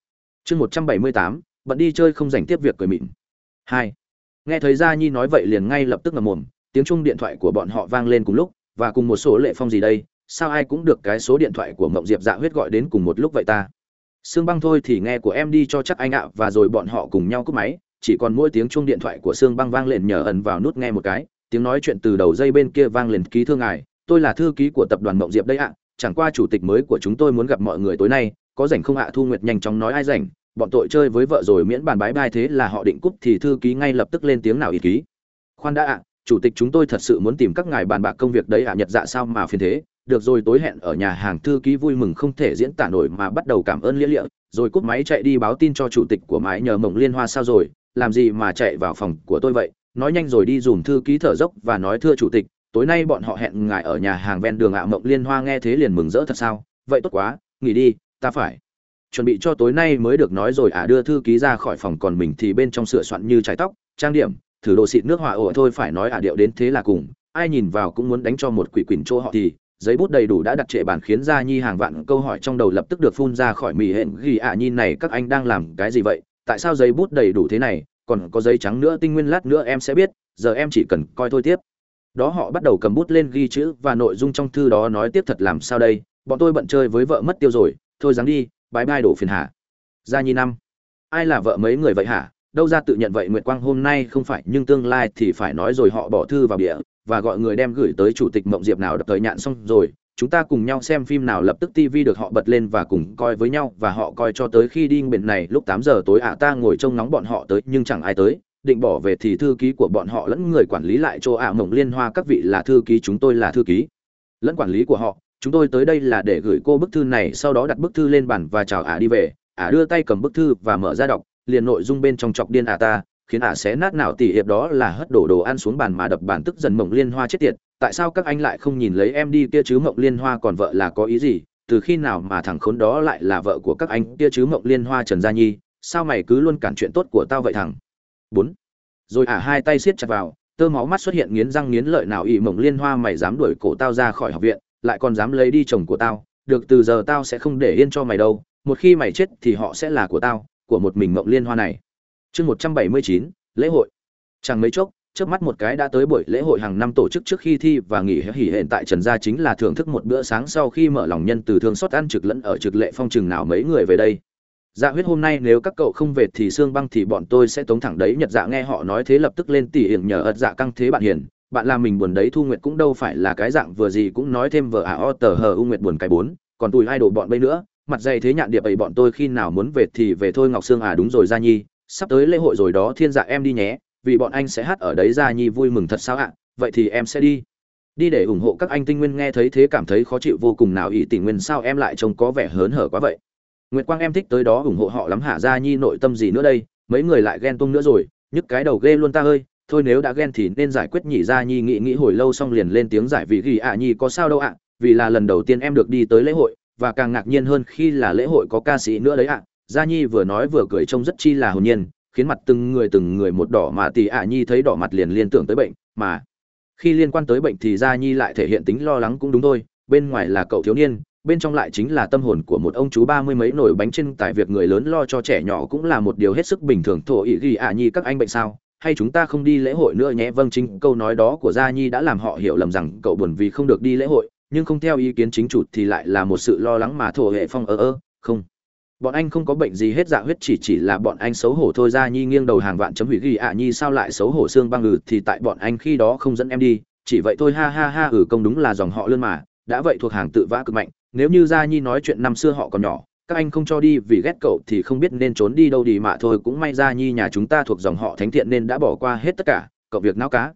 Chương một trăm bảy mươi tám, bận đi chơi không dành tiếp việc cười mịn. Hai nghe thấy gia nhi nói vậy liền ngay lập tức ngậm mồm, tiếng chung điện thoại của bọn họ vang lên cùng lúc, và cùng một số lệ phong gì đây, sao ai cũng được cái số điện thoại của mộng diệp dạ huyết gọi đến cùng một lúc vậy ta? Sương băng thôi thì nghe của em đi cho chắc anh ạ, và rồi bọn họ cùng nhau cúp máy, chỉ còn mỗi tiếng chung điện thoại của sương băng vang lên nhờ ẩn vào nút nghe một cái, tiếng nói chuyện từ đầu dây bên kia vang lên, ký thương ngài, tôi là thư ký của tập đoàn mộng diệp đây ạ, chẳng qua chủ tịch mới của chúng tôi muốn gặp mọi người tối nay, có rảnh không ạ, thu nguyệt nhanh chóng nói ai rảnh bọn tội chơi với vợ rồi miễn bàn bái bai thế là họ định cúp thì thư ký ngay lập tức lên tiếng nào ý ký. Khoan đã ạ, chủ tịch chúng tôi thật sự muốn tìm các ngài bàn bạc công việc đấy ạ, nhật dạ sao mà phiền thế. Được rồi, tối hẹn ở nhà hàng thư ký vui mừng không thể diễn tả nổi mà bắt đầu cảm ơn lia lịa. Rồi cúp máy chạy đi báo tin cho chủ tịch của mái nhờ mộng liên hoa sao rồi, làm gì mà chạy vào phòng của tôi vậy? Nói nhanh rồi đi dùm thư ký thở dốc và nói, thưa chủ tịch, tối nay bọn họ hẹn ngài ở nhà hàng ven đường ạ, mộng liên hoa nghe thế liền mừng rỡ thật sao? Vậy tốt quá, nghỉ đi, ta phải chuẩn bị cho tối nay mới được nói rồi à đưa thư ký ra khỏi phòng còn mình thì bên trong sửa soạn như trái tóc, trang điểm, thử đồ xịt nước hỏa ổ thôi phải nói à điệu đến thế là cùng. Ai nhìn vào cũng muốn đánh cho một quỷ quỳnh chỗ họ thì, giấy bút đầy đủ đã đặt trệ bàn khiến ra nhi hàng vạn câu hỏi trong đầu lập tức được phun ra khỏi mì hẹn ghi à nhi này các anh đang làm cái gì vậy? Tại sao giấy bút đầy đủ thế này? Còn có giấy trắng nữa, tinh nguyên lát nữa em sẽ biết, giờ em chỉ cần coi thôi tiếp. Đó họ bắt đầu cầm bút lên ghi chữ và nội dung trong thư đó nói tiếp thật làm sao đây? Bọn tôi bận chơi với vợ mất tiêu rồi, thôi dám đi bái bai đổ phiền hả gia nhi năm, ai là vợ mấy người vậy hả? Đâu ra tự nhận vậy nguyệt quang hôm nay không phải, nhưng tương lai thì phải nói rồi họ bỏ thư vào địa và gọi người đem gửi tới chủ tịch mộng diệp nào đập thời nhạn xong rồi, chúng ta cùng nhau xem phim nào lập tức tivi được họ bật lên và cùng coi với nhau và họ coi cho tới khi đi biển này lúc 8 giờ tối ạ, ta ngồi trông nóng bọn họ tới, nhưng chẳng ai tới. Định bỏ về thì thư ký của bọn họ lẫn người quản lý lại cho ạ, mộng liên hoa các vị là thư ký, chúng tôi là thư ký. Lẫn quản lý của họ chúng tôi tới đây là để gửi cô bức thư này, sau đó đặt bức thư lên bàn và chào ả đi về. Ả đưa tay cầm bức thư và mở ra đọc, liền nội dung bên trong chọc điên ả ta, khiến ả xé nát nào tỉ hiệp đó là hất đổ đồ ăn xuống bàn mà đập bàn tức dần mộng liên hoa chết tiệt. Tại sao các anh lại không nhìn lấy em đi kia chứ? Mộng liên hoa còn vợ là có ý gì? Từ khi nào mà thằng khốn đó lại là vợ của các anh kia chứ? Mộng liên hoa, trần gia nhi, sao mày cứ luôn cản chuyện tốt của tao vậy thằng? Bốn. Rồi ả hai tay siết chặt vào, tơ máu mắt xuất hiện nghiến răng nghiến lợi nào ỵ mộng liên hoa, mày dám đuổi cổ tao ra khỏi học viện lại còn dám lấy đi chồng của tao, được từ giờ tao sẽ không để yên cho mày đâu, một khi mày chết thì họ sẽ là của tao, của một mình mộng liên hoa này. Chương một trăm bảy mươi chín, lễ hội. Chẳng mấy chốc trước mắt một cái đã tới buổi lễ hội hàng năm tổ chức trước khi thi và nghỉ hỉ hiện tại trần gia chính là thưởng thức một bữa sáng sau khi mở lòng nhân từ thương xót ăn trực lẫn ở trực lệ phong trường nào mấy người về đây. Dạ huyết, hôm nay nếu các cậu không về thì xương băng thì bọn tôi sẽ tống thẳng đấy. Nhật dạ nghe họ nói thế lập tức lên tỉ hiểm nhờ ật dạ căng thế bạn hiền bạn làm mình buồn đấy, thu nguyệt cũng đâu phải là cái dạng vừa gì cũng nói thêm vợ ả à o tờ hờ, u nguyệt buồn cái bốn, còn tùi ai đồ bọn bây nữa, mặt dày thế nhạn điệp ấy bọn tôi khi nào muốn về thì về thôi, ngọc sương à đúng rồi, gia nhi, sắp tới lễ hội rồi đó, thiên dạ em đi nhé, vì bọn anh sẽ hát ở đấy, gia nhi vui mừng thật sao ạ, vậy thì em sẽ đi. Đi để ủng hộ các anh tinh nguyên nghe thấy thế cảm thấy khó chịu vô cùng, nào ỷ tình nguyên sao em lại trông có vẻ hớn hở quá vậy? Nguyệt quang em thích tới đó ủng hộ họ lắm hả, gia nhi nội tâm gì nữa đây, mấy người lại ghen tung nữa rồi, nhức cái đầu ghê luôn ta ơi thôi nếu đã ghen thì nên giải quyết nhỉ gia nhi nghĩ nghĩ hồi lâu xong liền lên tiếng giải vì ghi ạ nhi có sao đâu ạ, vì là lần đầu tiên em được đi tới lễ hội, và càng ngạc nhiên hơn khi là lễ hội có ca sĩ nữa đấy ạ. Gia nhi vừa nói vừa cười trông rất chi là hồn nhiên, khiến mặt từng người từng người một đỏ mà tỷ ạ nhi thấy đỏ mặt liền liên tưởng tới bệnh, mà khi liên quan tới bệnh thì gia nhi lại thể hiện tính lo lắng cũng đúng thôi. Bên ngoài là cậu thiếu niên, bên trong lại chính là tâm hồn của một ông chú ba mươi mấy nổi bánh trên tại việc người lớn lo cho trẻ nhỏ cũng là một điều hết sức bình thường. Thổ ý ghi ạ nhi các anh bệnh sao? Hay chúng ta không đi lễ hội nữa nhé? Vâng chính câu nói đó của gia nhi đã làm họ hiểu lầm rằng cậu buồn vì không được đi lễ hội, nhưng không theo ý kiến chính chủ thì lại là một sự lo lắng mà thổ hệ phong ơ ơ, không. Bọn anh không có bệnh gì hết dạ huyết chỉ chỉ là bọn anh xấu hổ thôi. Gia nhi nghiêng đầu hàng vạn chấm hủy ghi ạ nhi, sao lại xấu hổ xương băng ừ thì tại bọn anh khi đó không dẫn em đi, chỉ vậy thôi, ha ha ha ừ công đúng là dòng họ lươn mà, đã vậy thuộc hàng tự vã cực mạnh, nếu như gia nhi nói chuyện năm xưa họ còn nhỏ các anh không cho đi vì ghét cậu thì không biết nên trốn đi đâu đi mà thôi. Cũng may gia nhi nhà chúng ta thuộc dòng họ thánh thiện nên đã bỏ qua hết tất cả, cậu việc não cá.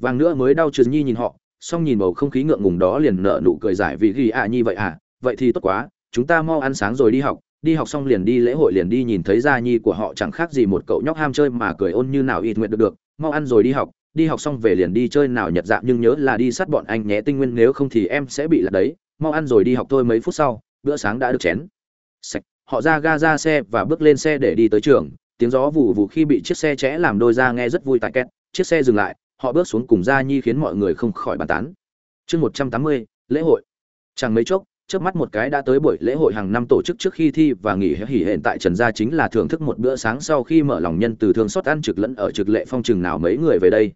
Vàng nữa mới đau trừ nhi nhìn họ xong nhìn bầu không khí ngượng ngùng đó liền nở nụ cười giải vì ghi ạ nhi vậy à vậy thì tốt quá, chúng ta mau ăn sáng rồi đi học. Đi học xong liền đi lễ hội liền đi nhìn thấy gia nhi của họ chẳng khác gì một cậu nhóc ham chơi mà cười ôn như nào ít nguyện được được. Mau ăn rồi đi học đi học xong về liền đi chơi nào nhật dạng nhưng nhớ là đi sát bọn anh nhé tinh nguyên, nếu không thì em sẽ bị lạc đấy. Mau ăn rồi đi học thôi mấy phút sau, bữa sáng đã được chén sạch họ ra ga ra xe và bước lên xe để đi tới trường. Tiếng gió vù vù khi bị chiếc xe chẽ làm đôi ra nghe rất vui tại két. Chiếc xe dừng lại họ bước xuống cùng gia nhi khiến mọi người không khỏi bàn tán. Chương một trăm tám mươi lễ hội. Chẳng mấy chốc trước mắt một cái đã tới buổi lễ hội hàng năm tổ chức trước khi thi và nghỉ hỉ hiện tại Trần gia chính là thưởng thức một bữa sáng sau khi mở lòng nhân từ thương xót ăn trực lẫn ở trực lệ phong chừng nào mấy người về đây.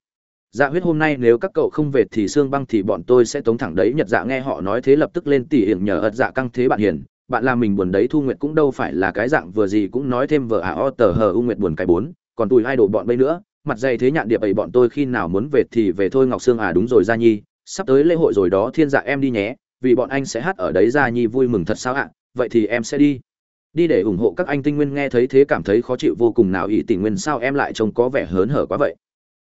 Dạ huyết hôm nay nếu các cậu không về thì xương băng thì bọn tôi sẽ tống thẳng đấy Nhật Dạ nghe họ nói thế lập tức lên tỉ hiểm nhờ ật dạ căng thế bạn hiền, bạn làm mình buồn đấy Thu Nguyệt cũng đâu phải là cái dạng vừa gì cũng nói thêm vợ à o tờ hờ u Nguyệt buồn cái bốn, còn tùi hai đồ bọn bây nữa, mặt dày thế nhạn điệp ấy bọn tôi khi nào muốn về thì về thôi Ngọc Sương à đúng rồi Gia Nhi, sắp tới lễ hội rồi đó thiên dạ em đi nhé, vì bọn anh sẽ hát ở đấy Gia Nhi vui mừng thật sao ạ, vậy thì em sẽ đi. Đi để ủng hộ các anh tinh nguyên nghe thấy thế cảm thấy khó chịu vô cùng nào ý tình nguyên sao em lại trông có vẻ hớn hở quá vậy.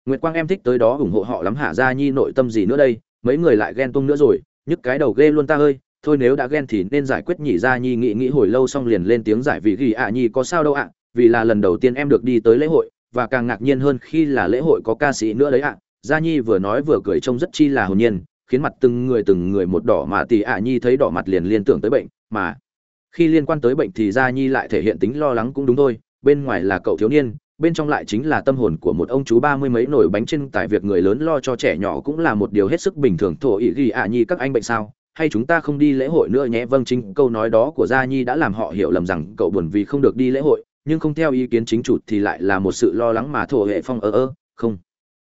Nguyệt Quang em thích tới đó ủng hộ họ lắm hả Gia Nhi nội tâm gì nữa đây, mấy người lại ghen tung nữa rồi, nhức cái đầu ghê luôn ta ơi, thôi nếu đã ghen thì nên giải quyết nhỉ Gia Nhi nghĩ nghĩ hồi lâu xong liền lên tiếng giải vì ghi ạ Nhi có sao đâu ạ, vì là lần đầu tiên em được đi tới lễ hội, và càng ngạc nhiên hơn khi là lễ hội có ca sĩ nữa đấy ạ. Gia Nhi vừa nói vừa cười trông rất chi là hồn nhiên, khiến mặt từng người từng người một đỏ mà tỷ ạ nhi thấy đỏ mặt liền liên tưởng tới bệnh mà khi liên quan tới bệnh thì gia nhi lại thể hiện tính lo lắng cũng đúng thôi. Bên ngoài là cậu thiếu niên bên trong lại chính là tâm hồn của một ông chú ba mươi mấy nổi bánh trên tại việc người lớn lo cho trẻ nhỏ cũng là một điều hết sức bình thường. Thổ ý ghi ạ nhi các anh bệnh sao? Hay chúng ta không đi lễ hội nữa nhé? Vâng chính câu nói đó của gia nhi đã làm họ hiểu lầm rằng cậu buồn vì không được đi lễ hội, nhưng không theo ý kiến chính chủ thì lại là một sự lo lắng mà thổ hệ phong ơ ơ, không.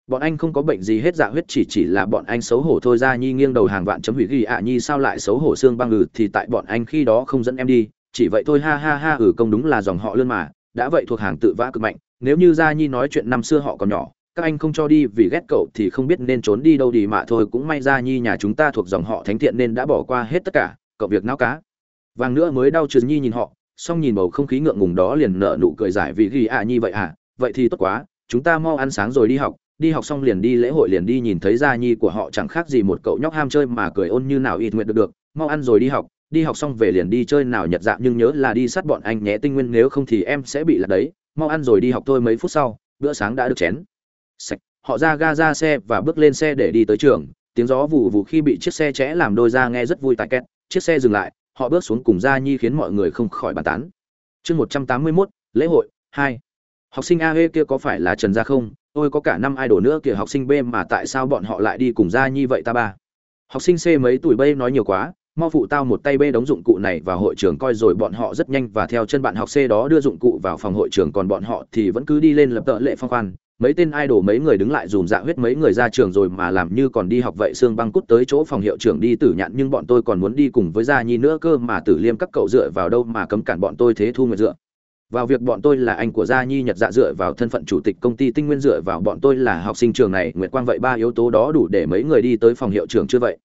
Bọn anh không có bệnh gì hết dạ huyết chỉ chỉ là bọn anh xấu hổ thôi. Ra nhi nghiêng đầu hàng vạn chấm hủy ghi ạ nhi, sao lại xấu hổ xương băng ừ thì tại bọn anh khi đó không dẫn em đi, chỉ vậy thôi, ha ha ha ừ công đúng là dòng họ lươn mà, đã vậy thuộc hàng tự vã cực mạnh. Nếu như gia nhi nói chuyện năm xưa họ còn nhỏ các anh không cho đi vì ghét cậu thì không biết nên trốn đi đâu đi mà thôi, cũng may ra nhi nhà chúng ta thuộc dòng họ thánh thiện nên đã bỏ qua hết tất cả, cậu việc não cá. Vàng nữa mới đau trừ nhi nhìn họ, xong nhìn bầu không khí ngượng ngùng đó liền nở nụ cười giải vì ghi à nhi vậy à vậy thì tốt quá, chúng ta mau ăn sáng rồi đi học đi học xong liền đi lễ hội liền đi nhìn thấy gia nhi của họ chẳng khác gì một cậu nhóc ham chơi mà cười ôn như nào ít nguyện được được, mau ăn rồi đi học đi học xong về liền đi chơi nào nhật dạng nhưng nhớ là đi sát bọn anh nhé, tinh nguyên nếu không thì em sẽ bị lạc đấy, mau ăn rồi đi học thôi mấy phút sau, bữa sáng đã được chén sạch, họ ra ga ra xe và bước lên xe để đi tới trường. Tiếng gió vù vù khi bị chiếc xe chẽ làm đôi ra nghe rất vui tại két. Chiếc xe dừng lại, họ bước xuống cùng gia nhi khiến mọi người không khỏi bàn tán. Chương một trăm tám mươi mốt, lễ hội, hai. Học sinh a kia có phải là trần gia không? Ôi có cả năm idol nữa kìa, học sinh b mà tại sao bọn họ lại đi cùng gia nhi vậy ta ba? Học sinh c mấy tuổi b nói nhiều quá. Mau phụ tao một tay bê đóng dụng cụ này vào hội trường coi rồi bọn họ rất nhanh và theo chân bạn học C đó đưa dụng cụ vào phòng hội trường còn bọn họ thì vẫn cứ đi lên lập tợ lệ phong khoan mấy tên idol mấy người đứng lại dùm dạ huyết mấy người ra trường rồi mà làm như còn đi học vậy xương băng cút tới chỗ phòng hiệu trưởng đi tử nhạn, nhưng bọn tôi còn muốn đi cùng với gia nhi nữa cơ mà tử liêm các cậu dựa vào đâu mà cấm cản bọn tôi thế thu nguyệt dựa. Vào việc bọn tôi là anh của gia nhi nhật dạ dựa vào thân phận chủ tịch công ty tinh nguyên dựa vào bọn tôi là học sinh trường này, nguyệt quang vậy ba yếu tố đó đủ để mấy người đi tới phòng hiệu trưởng chưa vậy?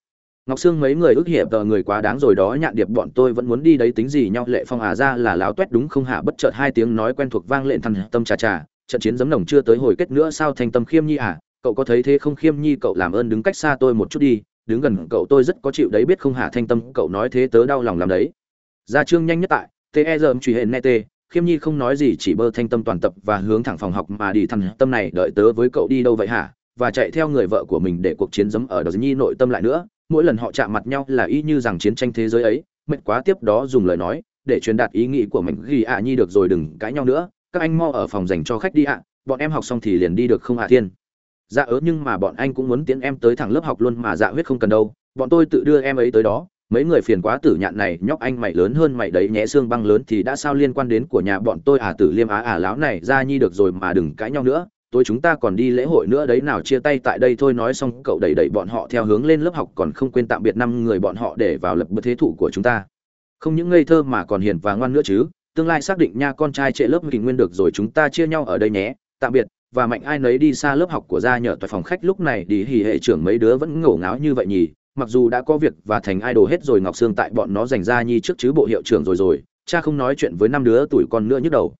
Ngọc sương mấy người ức hiệp, tờ người quá đáng rồi đó, nhạn điệp bọn tôi vẫn muốn đi đấy tính gì nhau, lệ phong à ra là láo toét đúng không hả? Bất chợt hai tiếng nói quen thuộc vang lên, thằng tâm trà trà trận chiến giấm nồng chưa tới hồi kết nữa sao thành tâm khiêm nhi à cậu có thấy thế không khiêm nhi, cậu làm ơn đứng cách xa tôi một chút đi, đứng gần cậu tôi rất có chịu đấy, biết không hả thanh tâm, cậu nói thế tớ đau lòng làm đấy. Ra trương nhanh nhất tại te dơm truy hệ tê. khiêm nhi không nói gì, chỉ bơ thanh tâm toàn tập và hướng thẳng phòng học mà đi thằng tâm này, đợi tớ với cậu đi đâu vậy hả? Và chạy theo người vợ của mình để cuộc chiến giấm ở đờ nhi nội tâm lại nữa. Mỗi lần họ chạm mặt nhau là y như rằng chiến tranh thế giới ấy, mệt quá tiếp đó dùng lời nói để truyền đạt ý nghĩ của mình ghi ạ nhi được rồi đừng cãi nhau nữa các anh mau ở phòng dành cho khách đi ạ, bọn em học xong thì liền đi được không à thiên? Dạ ớ nhưng mà bọn anh cũng muốn tiến em tới thẳng lớp học luôn mà dạ huyết không cần đâu, bọn tôi tự đưa em ấy tới đó. Mấy người phiền quá tử nhạn này, nhóc anh mày lớn hơn mày đấy nhé xương băng lớn thì đã sao liên quan đến của nhà bọn tôi à tử liêm á à láo này, ra nhi được rồi mà đừng cãi nhau nữa. Tối chúng ta còn đi lễ hội nữa đấy, nào chia tay tại đây thôi, nói xong cậu đẩy đẩy bọn họ theo hướng lên lớp học, còn không quên tạm biệt năm người bọn họ để vào lập bậc thế thủ của chúng ta. Không những ngây thơ mà còn hiền và ngoan nữa chứ tương lai xác định nha con trai trệ lớp kình nguyên được rồi chúng ta chia nhau ở đây nhé, tạm biệt, và mạnh ai nấy đi xa lớp học của gia nhờ tại phòng khách lúc này đi hỉ hệ trưởng mấy đứa vẫn ngổ ngáo như vậy nhỉ, mặc dù đã có việc và thành idol hết rồi ngọc sương tại bọn nó dành ra nhi trước chứ bộ hiệu trưởng rồi rồi, cha không nói chuyện với năm đứa tuổi con nữa nhức đầu.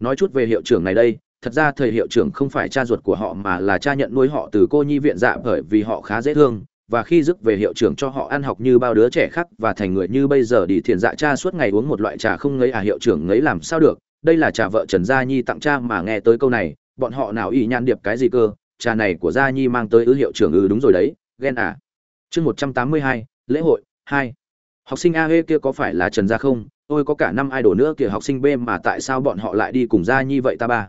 Nói chút về hiệu trưởng này đây, thật ra thầy hiệu trưởng không phải cha ruột của họ mà là cha nhận nuôi họ từ cô nhi viện dạ bởi vì họ khá dễ thương và khi dứt về hiệu trưởng cho họ ăn học như bao đứa trẻ khác và thành người như bây giờ đi thiền dạ cha suốt ngày uống một loại trà không ngấy à hiệu trưởng ngấy làm sao được? Đây là trà vợ trần gia nhi tặng cha mà nghe tới câu này, bọn họ nào ý nhan điệp cái gì cơ? Trà này của gia nhi mang tới ư, hiệu trưởng ư đúng rồi đấy, ghen à. Chương một trăm tám mươi hai, lễ hội, hai. Học sinh a kia có phải là trần gia không? Ôi có cả năm idol nữa kìa, học sinh b mà tại sao bọn họ lại đi cùng gia nhi vậy ta ba?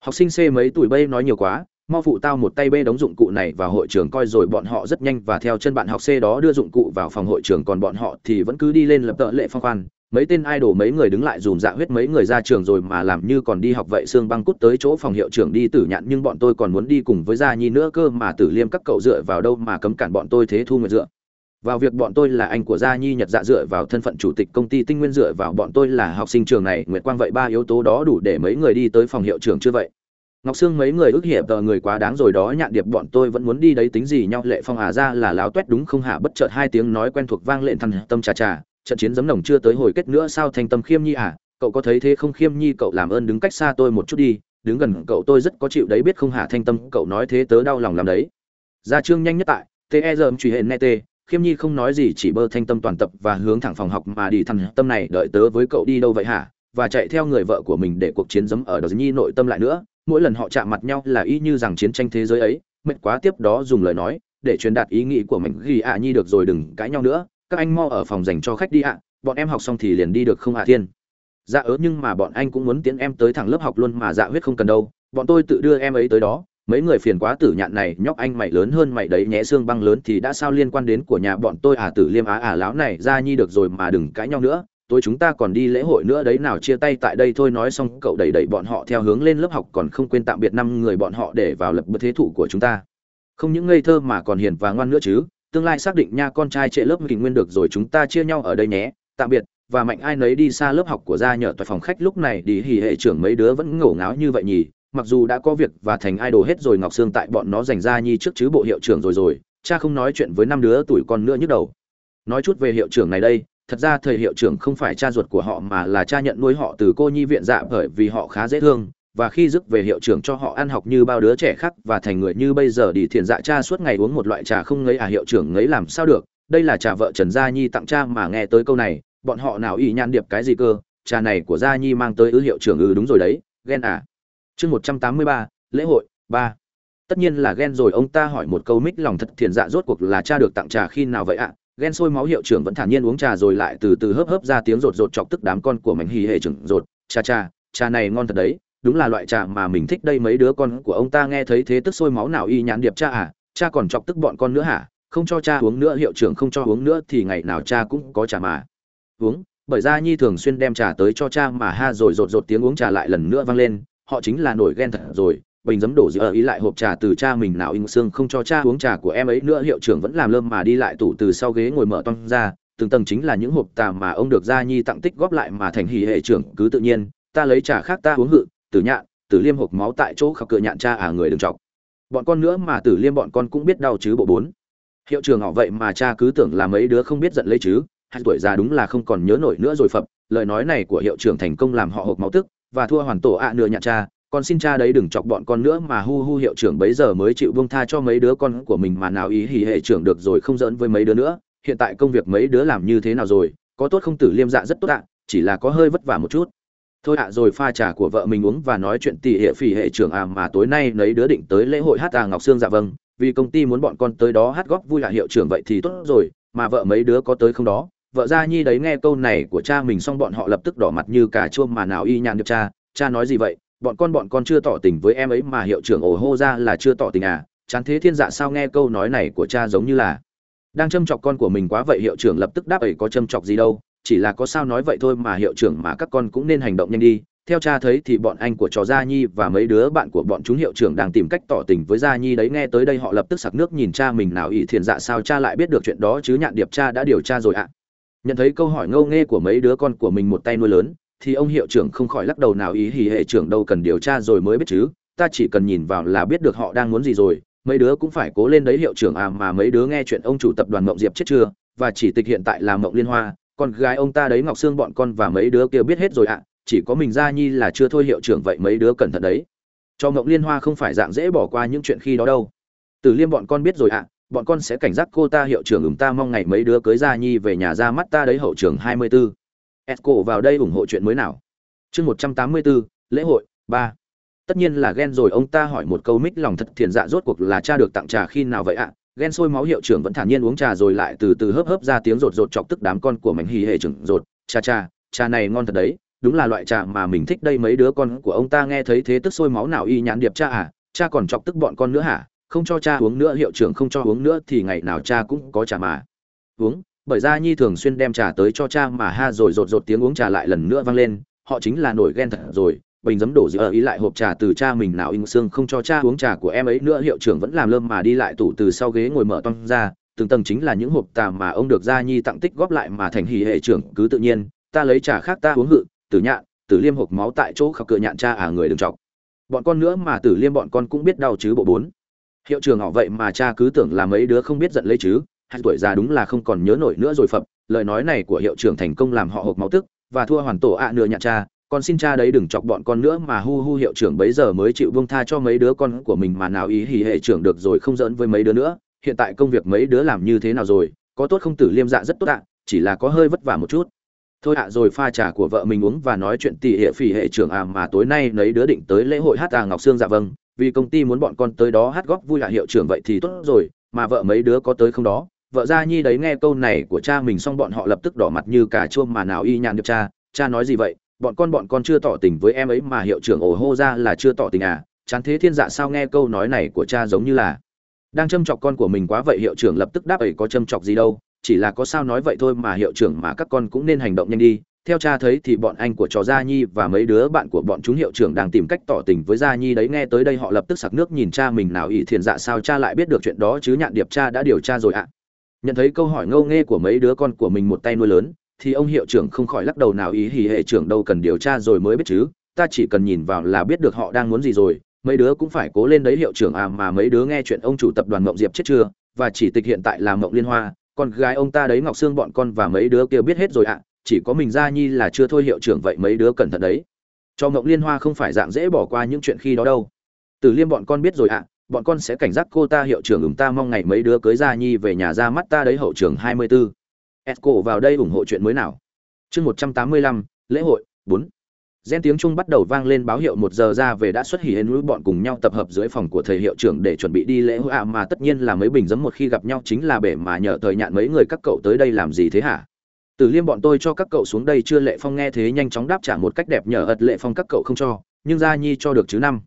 Học sinh c mấy tuổi bây, nói nhiều quá mau phụ tao một tay bê đóng dụng cụ này vào hội trường coi rồi bọn họ rất nhanh và theo chân bạn học c đó đưa dụng cụ vào phòng hội trường còn bọn họ thì vẫn cứ đi lên lập tợ lệ phong khoan. Mấy tên idol mấy người đứng lại dùm dạ huyết mấy người ra trường rồi mà làm như còn đi học vậy xương băng cút tới chỗ phòng hiệu trưởng đi tử nhạn nhưng bọn tôi còn muốn đi cùng với gia nhi nữa cơ mà tử liêm các cậu dựa vào đâu mà cấm cản bọn tôi thế thu nguyện dựa. Vào việc bọn tôi là anh của gia nhi nhật dạ dựa vào thân phận chủ tịch công ty tinh nguyên dựa vào bọn tôi là học sinh trường này. Nguyệt quang vậy ba yếu tố đó đủ để mấy người đi tới phòng hiệu trưởng chưa vậy? Ngọc sương mấy người ức hiệp tờ người quá đáng rồi đó, nhạn điệp bọn tôi vẫn muốn đi đấy, tính gì nhau, lệ phong à ra là láo toét đúng không hả? Bất chợt hai tiếng nói quen thuộc vang lện thằng tâm trà trà, trận chiến giấm nồng chưa tới hồi kết nữa, sao thành tâm khiêm nhi à? Cậu có thấy thế không? Khiêm nhi, cậu làm ơn đứng cách xa tôi một chút đi, đứng gần cậu tôi rất có chịu đấy, biết không hả? Thanh tâm, cậu nói thế tớ đau lòng làm đấy. Ra trương nhanh nhất tại te dơm truy hệ nete khiêm nhi không nói gì, chỉ bơ thanh tâm toàn tập và hướng thẳng phòng học mà đi. Thằng tâm này, đợi tớ với cậu đi đâu vậy hả? Và chạy theo người vợ của mình để cuộc chiến giấm ở đó nhi nội tâm lại nữa mỗi lần họ chạm mặt nhau là y như rằng chiến tranh thế giới ấy, mệt quá tiếp đó dùng lời nói, để truyền đạt ý nghĩ của mình. Ghi ạ nhi được rồi, đừng cãi nhau nữa, các anh mau ở phòng dành cho khách đi ạ, bọn em học xong thì liền đi được không ạ thiên? Dạ ớ, nhưng mà bọn anh cũng muốn tiến em tới thẳng lớp học luôn mà dạ huyết không cần đâu, bọn tôi tự đưa em ấy tới đó. Mấy người phiền quá tử nhạn này, nhóc anh mày lớn hơn mày đấy nhé xương băng lớn thì đã sao liên quan đến của nhà bọn tôi à? Tử liêm á à láo này ra nhi được rồi mà đừng cãi nhau nữa tối chúng ta còn đi lễ hội nữa đấy, nào chia tay tại đây thôi, nói xong cậu đẩy đẩy bọn họ theo hướng lên lớp học, còn không quên tạm biệt năm người bọn họ để vào lập bậc thế thủ của chúng ta. Không những ngây thơ mà còn hiền và ngoan nữa chứ, tương lai xác định nha con trai trệ lớp kình nguyên được rồi, chúng ta chia nhau ở đây nhé, tạm biệt, và mạnh ai nấy đi xa lớp học của gia nhờ tại phòng khách lúc này, đi hỉ hệ trưởng mấy đứa vẫn ngổ ngáo như vậy nhỉ, mặc dù đã có việc và thành idol hết rồi, ngọc sương tại bọn nó dành ra nhi trước chứ bộ hiệu trưởng rồi rồi, cha không nói chuyện với năm đứa tuổi con nữa nhức đầu. Nói chút về hiệu trưởng này đây thật ra thời hiệu trưởng không phải cha ruột của họ mà là cha nhận nuôi họ từ cô nhi viện dạ bởi vì họ khá dễ thương, và khi dứt về hiệu trưởng cho họ ăn học như bao đứa trẻ khác và thành người như bây giờ đi thiền dạ cha suốt ngày uống một loại trà không ngấy. À hiệu trưởng ngấy làm sao được? Đây là trà vợ trần gia nhi tặng cha mà nghe tới câu này, bọn họ nào y nhan điệp cái gì cơ? Trà này của gia nhi mang tới ư hiệu trưởng ừ đúng rồi đấy, ghen à? Chương một trăm tám mươi ba, lễ hội, ba. Tất nhiên là ghen rồi, ông ta hỏi một câu mích lòng thật, thiền dạ rốt cuộc là cha được tặng trà khi nào vậy ạ? Ghen sôi máu hiệu trưởng vẫn thản nhiên uống trà rồi lại từ từ hớp hớp ra tiếng rột rột chọc tức đám con của mảnh hì hệ trưởng rột. Cha cha, trà này ngon thật đấy, đúng là loại trà mà mình thích đây mấy đứa con của ông ta nghe thấy thế tức sôi máu nào y nhãn điệp cha à cha còn chọc tức bọn con nữa hả? Không cho cha uống nữa, hiệu trưởng không cho uống nữa thì ngày nào cha cũng có trà mà. Uống, bởi ra nhi thường xuyên đem trà tới cho cha mà ha, rồi rột rột tiếng uống trà lại lần nữa vang lên, họ chính là nổi ghen thật rồi bình giấm đổ giữa ờ, ý lại hộp trà từ cha mình nào in xương, không cho cha uống trà của em ấy nữa, hiệu trưởng vẫn làm lơm mà đi lại tủ từ sau ghế ngồi mở toang ra. Từng tầng chính là những hộp tà mà ông được gia nhi tặng tích góp lại mà thành hỉ hệ trưởng, cứ tự nhiên, ta lấy trà khác ta uống hự, tử nhạn, tử liêm hộp máu tại chỗ khắp cửa nhạn cha à người đừng chọc. Bọn con nữa mà tử liêm bọn con cũng biết đau chứ bộ bốn. Hiệu trưởng họ vậy mà cha cứ tưởng là mấy đứa không biết giận lấy chứ, hai tuổi già đúng là không còn nhớ nổi nữa rồi phập. Lời nói này của hiệu trưởng thành công làm họ hộp máu tức và thua hoàn tổ ạ nửa nhạn cha con xin cha đấy đừng chọc bọn con nữa mà hu hu hiệu trưởng bấy giờ mới chịu vương tha cho mấy đứa con của mình mà nào ý hỉ hệ trưởng được rồi không giỡn với mấy đứa nữa. Hiện tại công việc mấy đứa làm như thế nào rồi? Có tốt không tử liêm dạ rất tốt ạ, chỉ là có hơi vất vả một chút. Thôi ạ, rồi pha trà của vợ mình uống và nói chuyện tỉ hệ phỉ hệ trưởng à mà tối nay lấy đứa định tới lễ hội hát à ngọc sương dạ vâng. Vì công ty muốn bọn con tới đó hát góp vui hạ hiệu trưởng vậy thì tốt rồi, mà vợ mấy đứa có tới không đó? Vợ gia nhi đấy nghe câu này của cha mình xong bọn họ lập tức đỏ mặt như cà chua mà nào y nhàn được cha. Cha nói gì vậy? Bọn con bọn con chưa tỏ tình với em ấy mà hiệu trưởng ổ hô ra là chưa tỏ tình à chán thế thiên dạ sao nghe câu nói này của cha giống như là. Đang châm chọc con của mình quá vậy hiệu trưởng lập tức đáp ấy có châm chọc gì đâu, chỉ là có sao nói vậy thôi mà hiệu trưởng mà các con cũng nên hành động nhanh đi. Theo cha thấy thì bọn anh của trò gia nhi và mấy đứa bạn của bọn chúng hiệu trưởng đang tìm cách tỏ tình với gia nhi đấy, nghe tới đây họ lập tức sặc nước nhìn cha mình nào ỷ thiền dạ sao cha lại biết được chuyện đó chứ nhạn điệp cha đã điều tra rồi ạ. Nhận thấy câu hỏi ngâu nghê của mấy đứa con của mình một tay nuôi lớn thì ông hiệu trưởng không khỏi lắc đầu nào ý hỉ hệ trưởng đâu cần điều tra rồi mới biết chứ, ta chỉ cần nhìn vào là biết được họ đang muốn gì rồi, mấy đứa cũng phải cố lên đấy hiệu trưởng à mà mấy đứa nghe chuyện ông chủ tập đoàn mộng diệp chết chưa, và chỉ tịch hiện tại là mộng liên hoa, con gái ông ta đấy ngọc sương bọn con và mấy đứa kia biết hết rồi ạ, chỉ có mình gia nhi là chưa thôi hiệu trưởng vậy mấy đứa cẩn thận đấy cho mộng liên hoa không phải dạng dễ bỏ qua những chuyện khi đó đâu tử liêm bọn con biết rồi ạ, bọn con sẽ cảnh giác cô ta hiệu trưởng ừm ta mong ngày mấy đứa cưới gia nhi về nhà ra mắt ta đấy hậu trưởng hai mươi 24. Esco vào đây ủng hộ chuyện mới nào. Chương một trăm tám mươi 184, lễ hội ba. Tất nhiên là ghen rồi ông ta hỏi một câu mích lòng thật thiền dạ rốt cuộc là cha được tặng trà khi nào vậy ạ? Ghen sôi máu hiệu trưởng vẫn thản nhiên uống trà rồi lại từ từ hớp hớp ra tiếng rột rột chọc tức đám con của mảnh hì hệ trưởng rột. Cha cha, trà này ngon thật đấy, đúng là loại trà mà mình thích đây mấy đứa con của ông ta nghe thấy thế tức sôi máu nào y nhãn điệp cha à, cha còn chọc tức bọn con nữa hả? Không cho cha uống nữa hiệu trưởng không cho uống nữa thì ngày nào cha cũng có trà mà. Uống, bởi ra nhi thường xuyên đem trà tới cho cha mà ha rồi rột rột tiếng uống trà lại lần nữa vang lên, họ chính là nổi ghen thật rồi, bình giấm đổ giữa ý lại hộp trà từ cha mình nào in xương không cho cha uống trà của em ấy nữa, hiệu trưởng vẫn làm lơm mà đi lại tủ từ sau ghế ngồi mở toang ra, từng tầng chính là những hộp tà mà ông được gia nhi tặng tích góp lại mà thành hỉ hệ trưởng, cứ tự nhiên, ta lấy trà khác ta uống hự, tử nhạn, tử liêm hộp máu tại chỗ khập cựa nhạn cha à người đừng chọc. Bọn con nữa mà tử liêm bọn con cũng biết đau chứ bộ bốn. Hiệu trưởng họ vậy mà cha cứ tưởng là mấy đứa không biết giận lấy chứ hai tuổi già đúng là không còn nhớ nổi nữa rồi phập lời nói này của hiệu trưởng thành công làm họ hộp máu tức và thua hoàn tổ ạ à nửa nhạn cha. Con xin cha đấy đừng chọc bọn con nữa mà hu hu hiệu trưởng bấy giờ mới chịu vương tha cho mấy đứa con của mình mà nào ý hỉ hệ trưởng được rồi không giỡn với mấy đứa nữa. Hiện tại công việc mấy đứa làm như thế nào rồi? Có tốt không tử liêm dạ rất tốt ạ, chỉ là có hơi vất vả một chút. Thôi ạ, rồi pha trà của vợ mình uống và nói chuyện tỉ hệ phỉ hệ trưởng à mà tối nay lấy đứa định tới lễ hội hát à ngọc sương dạ vâng. Vì công ty muốn bọn con tới đó hát góp vui là hiệu trưởng vậy thì tốt rồi, mà vợ mấy đứa có tới không đó? Vợ gia nhi đấy nghe câu này của cha mình xong bọn họ lập tức đỏ mặt như cả chuông mà nào y nhàn được cha. Cha nói gì vậy? Bọn con bọn con chưa tỏ tình với em ấy mà hiệu trưởng ổ hô ra là chưa tỏ tình à? Chán thế thiên dạ sao nghe câu nói này của cha giống như là đang châm chọc con của mình quá vậy hiệu trưởng lập tức đáp ấy có châm chọc gì đâu. Chỉ là có sao nói vậy thôi mà hiệu trưởng mà các con cũng nên hành động nhanh đi. Theo cha thấy thì bọn anh của trò gia nhi và mấy đứa bạn của bọn chúng hiệu trưởng đang tìm cách tỏ tình với gia nhi đấy. Nghe tới đây họ lập tức sặc nước nhìn cha mình nào ỷ thiền dạ sao cha lại biết được chuyện đó chứ nhạn điệp cha đã điều tra rồi ạ nhận thấy câu hỏi ngâu nghê của mấy đứa con của mình một tay nuôi lớn, thì ông hiệu trưởng không khỏi lắc đầu nào ý hỉ hệ trưởng đâu cần điều tra rồi mới biết chứ, ta chỉ cần nhìn vào là biết được họ đang muốn gì rồi, mấy đứa cũng phải cố lên đấy hiệu trưởng à mà mấy đứa nghe chuyện ông chủ tập đoàn mộng diệp chết chưa, và chỉ tịch hiện tại là mộng liên hoa, con gái ông ta đấy ngọc sương bọn con và mấy đứa kia biết hết rồi ạ, chỉ có mình gia nhi là chưa thôi hiệu trưởng vậy mấy đứa cẩn thận đấy. Cho mộng liên hoa không phải dạng dễ bỏ qua những chuyện khi đó đâu. Tử liêm bọn con biết rồi ạ bọn con sẽ cảnh giác cô ta hiệu trưởng ủng ta mong ngày mấy đứa cưới Ra nhi về nhà ra mắt ta đấy hậu trưởng hai mươi 24. Esco vào đây ủng hộ chuyện mới nào. Chương một trăm tám mươi lăm lễ hội bốn Gen tiếng Trung bắt đầu vang lên báo hiệu một giờ ra về đã xuất hiện núi bọn cùng nhau tập hợp dưới phòng của thầy hiệu trưởng để chuẩn bị đi lễ hội à mà tất nhiên là mấy bình giấm một khi gặp nhau chính là bể mà nhờ thời nhạn mấy người các cậu tới đây làm gì thế hả? Từ Liêm bọn tôi cho các cậu xuống đây chưa Lệ Phong nghe thế nhanh chóng đáp trả một cách đẹp nhờ ật Lệ Phong các cậu không cho, nhưng Gia Nhi cho được chứ năm.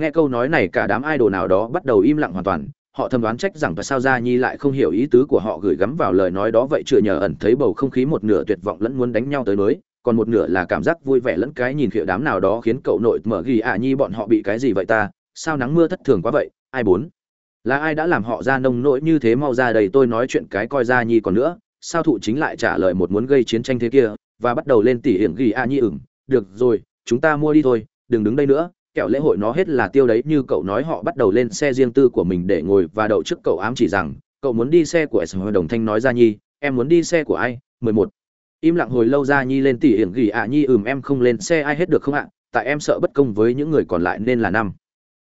Nghe câu nói này cả đám idol nào đó bắt đầu im lặng hoàn toàn, họ thầm đoán trách rằng tại sao Gia Nhi lại không hiểu ý tứ của họ gửi gắm vào lời nói đó vậy chưa nhờ ẩn thấy bầu không khí một nửa tuyệt vọng lẫn muốn đánh nhau tới mới còn một nửa là cảm giác vui vẻ lẫn cái nhìn khịa đám nào đó khiến cậu nội mở ghi ạ nhi bọn họ bị cái gì vậy ta sao nắng mưa thất thường quá vậy ai bốn? Là ai đã làm họ ra nông nỗi như thế mau ra đây tôi nói chuyện cái coi ra nhi còn nữa sao thụ chính lại trả lời một muốn gây chiến tranh thế kia và bắt đầu lên tỉ hiểm ghi a nhi ửng được rồi chúng ta mua đi thôi đừng đứng đây nữa kẹo lễ hội nó hết là tiêu đấy như cậu nói họ bắt đầu lên xe riêng tư của mình để ngồi và đậu trước cậu ám chỉ rằng, cậu muốn đi xe của sm đồng thanh nói ra nhi, em muốn đi xe của ai? 11 im lặng hồi lâu ra nhi lên tỉ hiển gỉ ạ, nhi, ừm, em không lên xe, ai hết được không ạ? Tại em sợ bất công với những người còn lại nên là năm.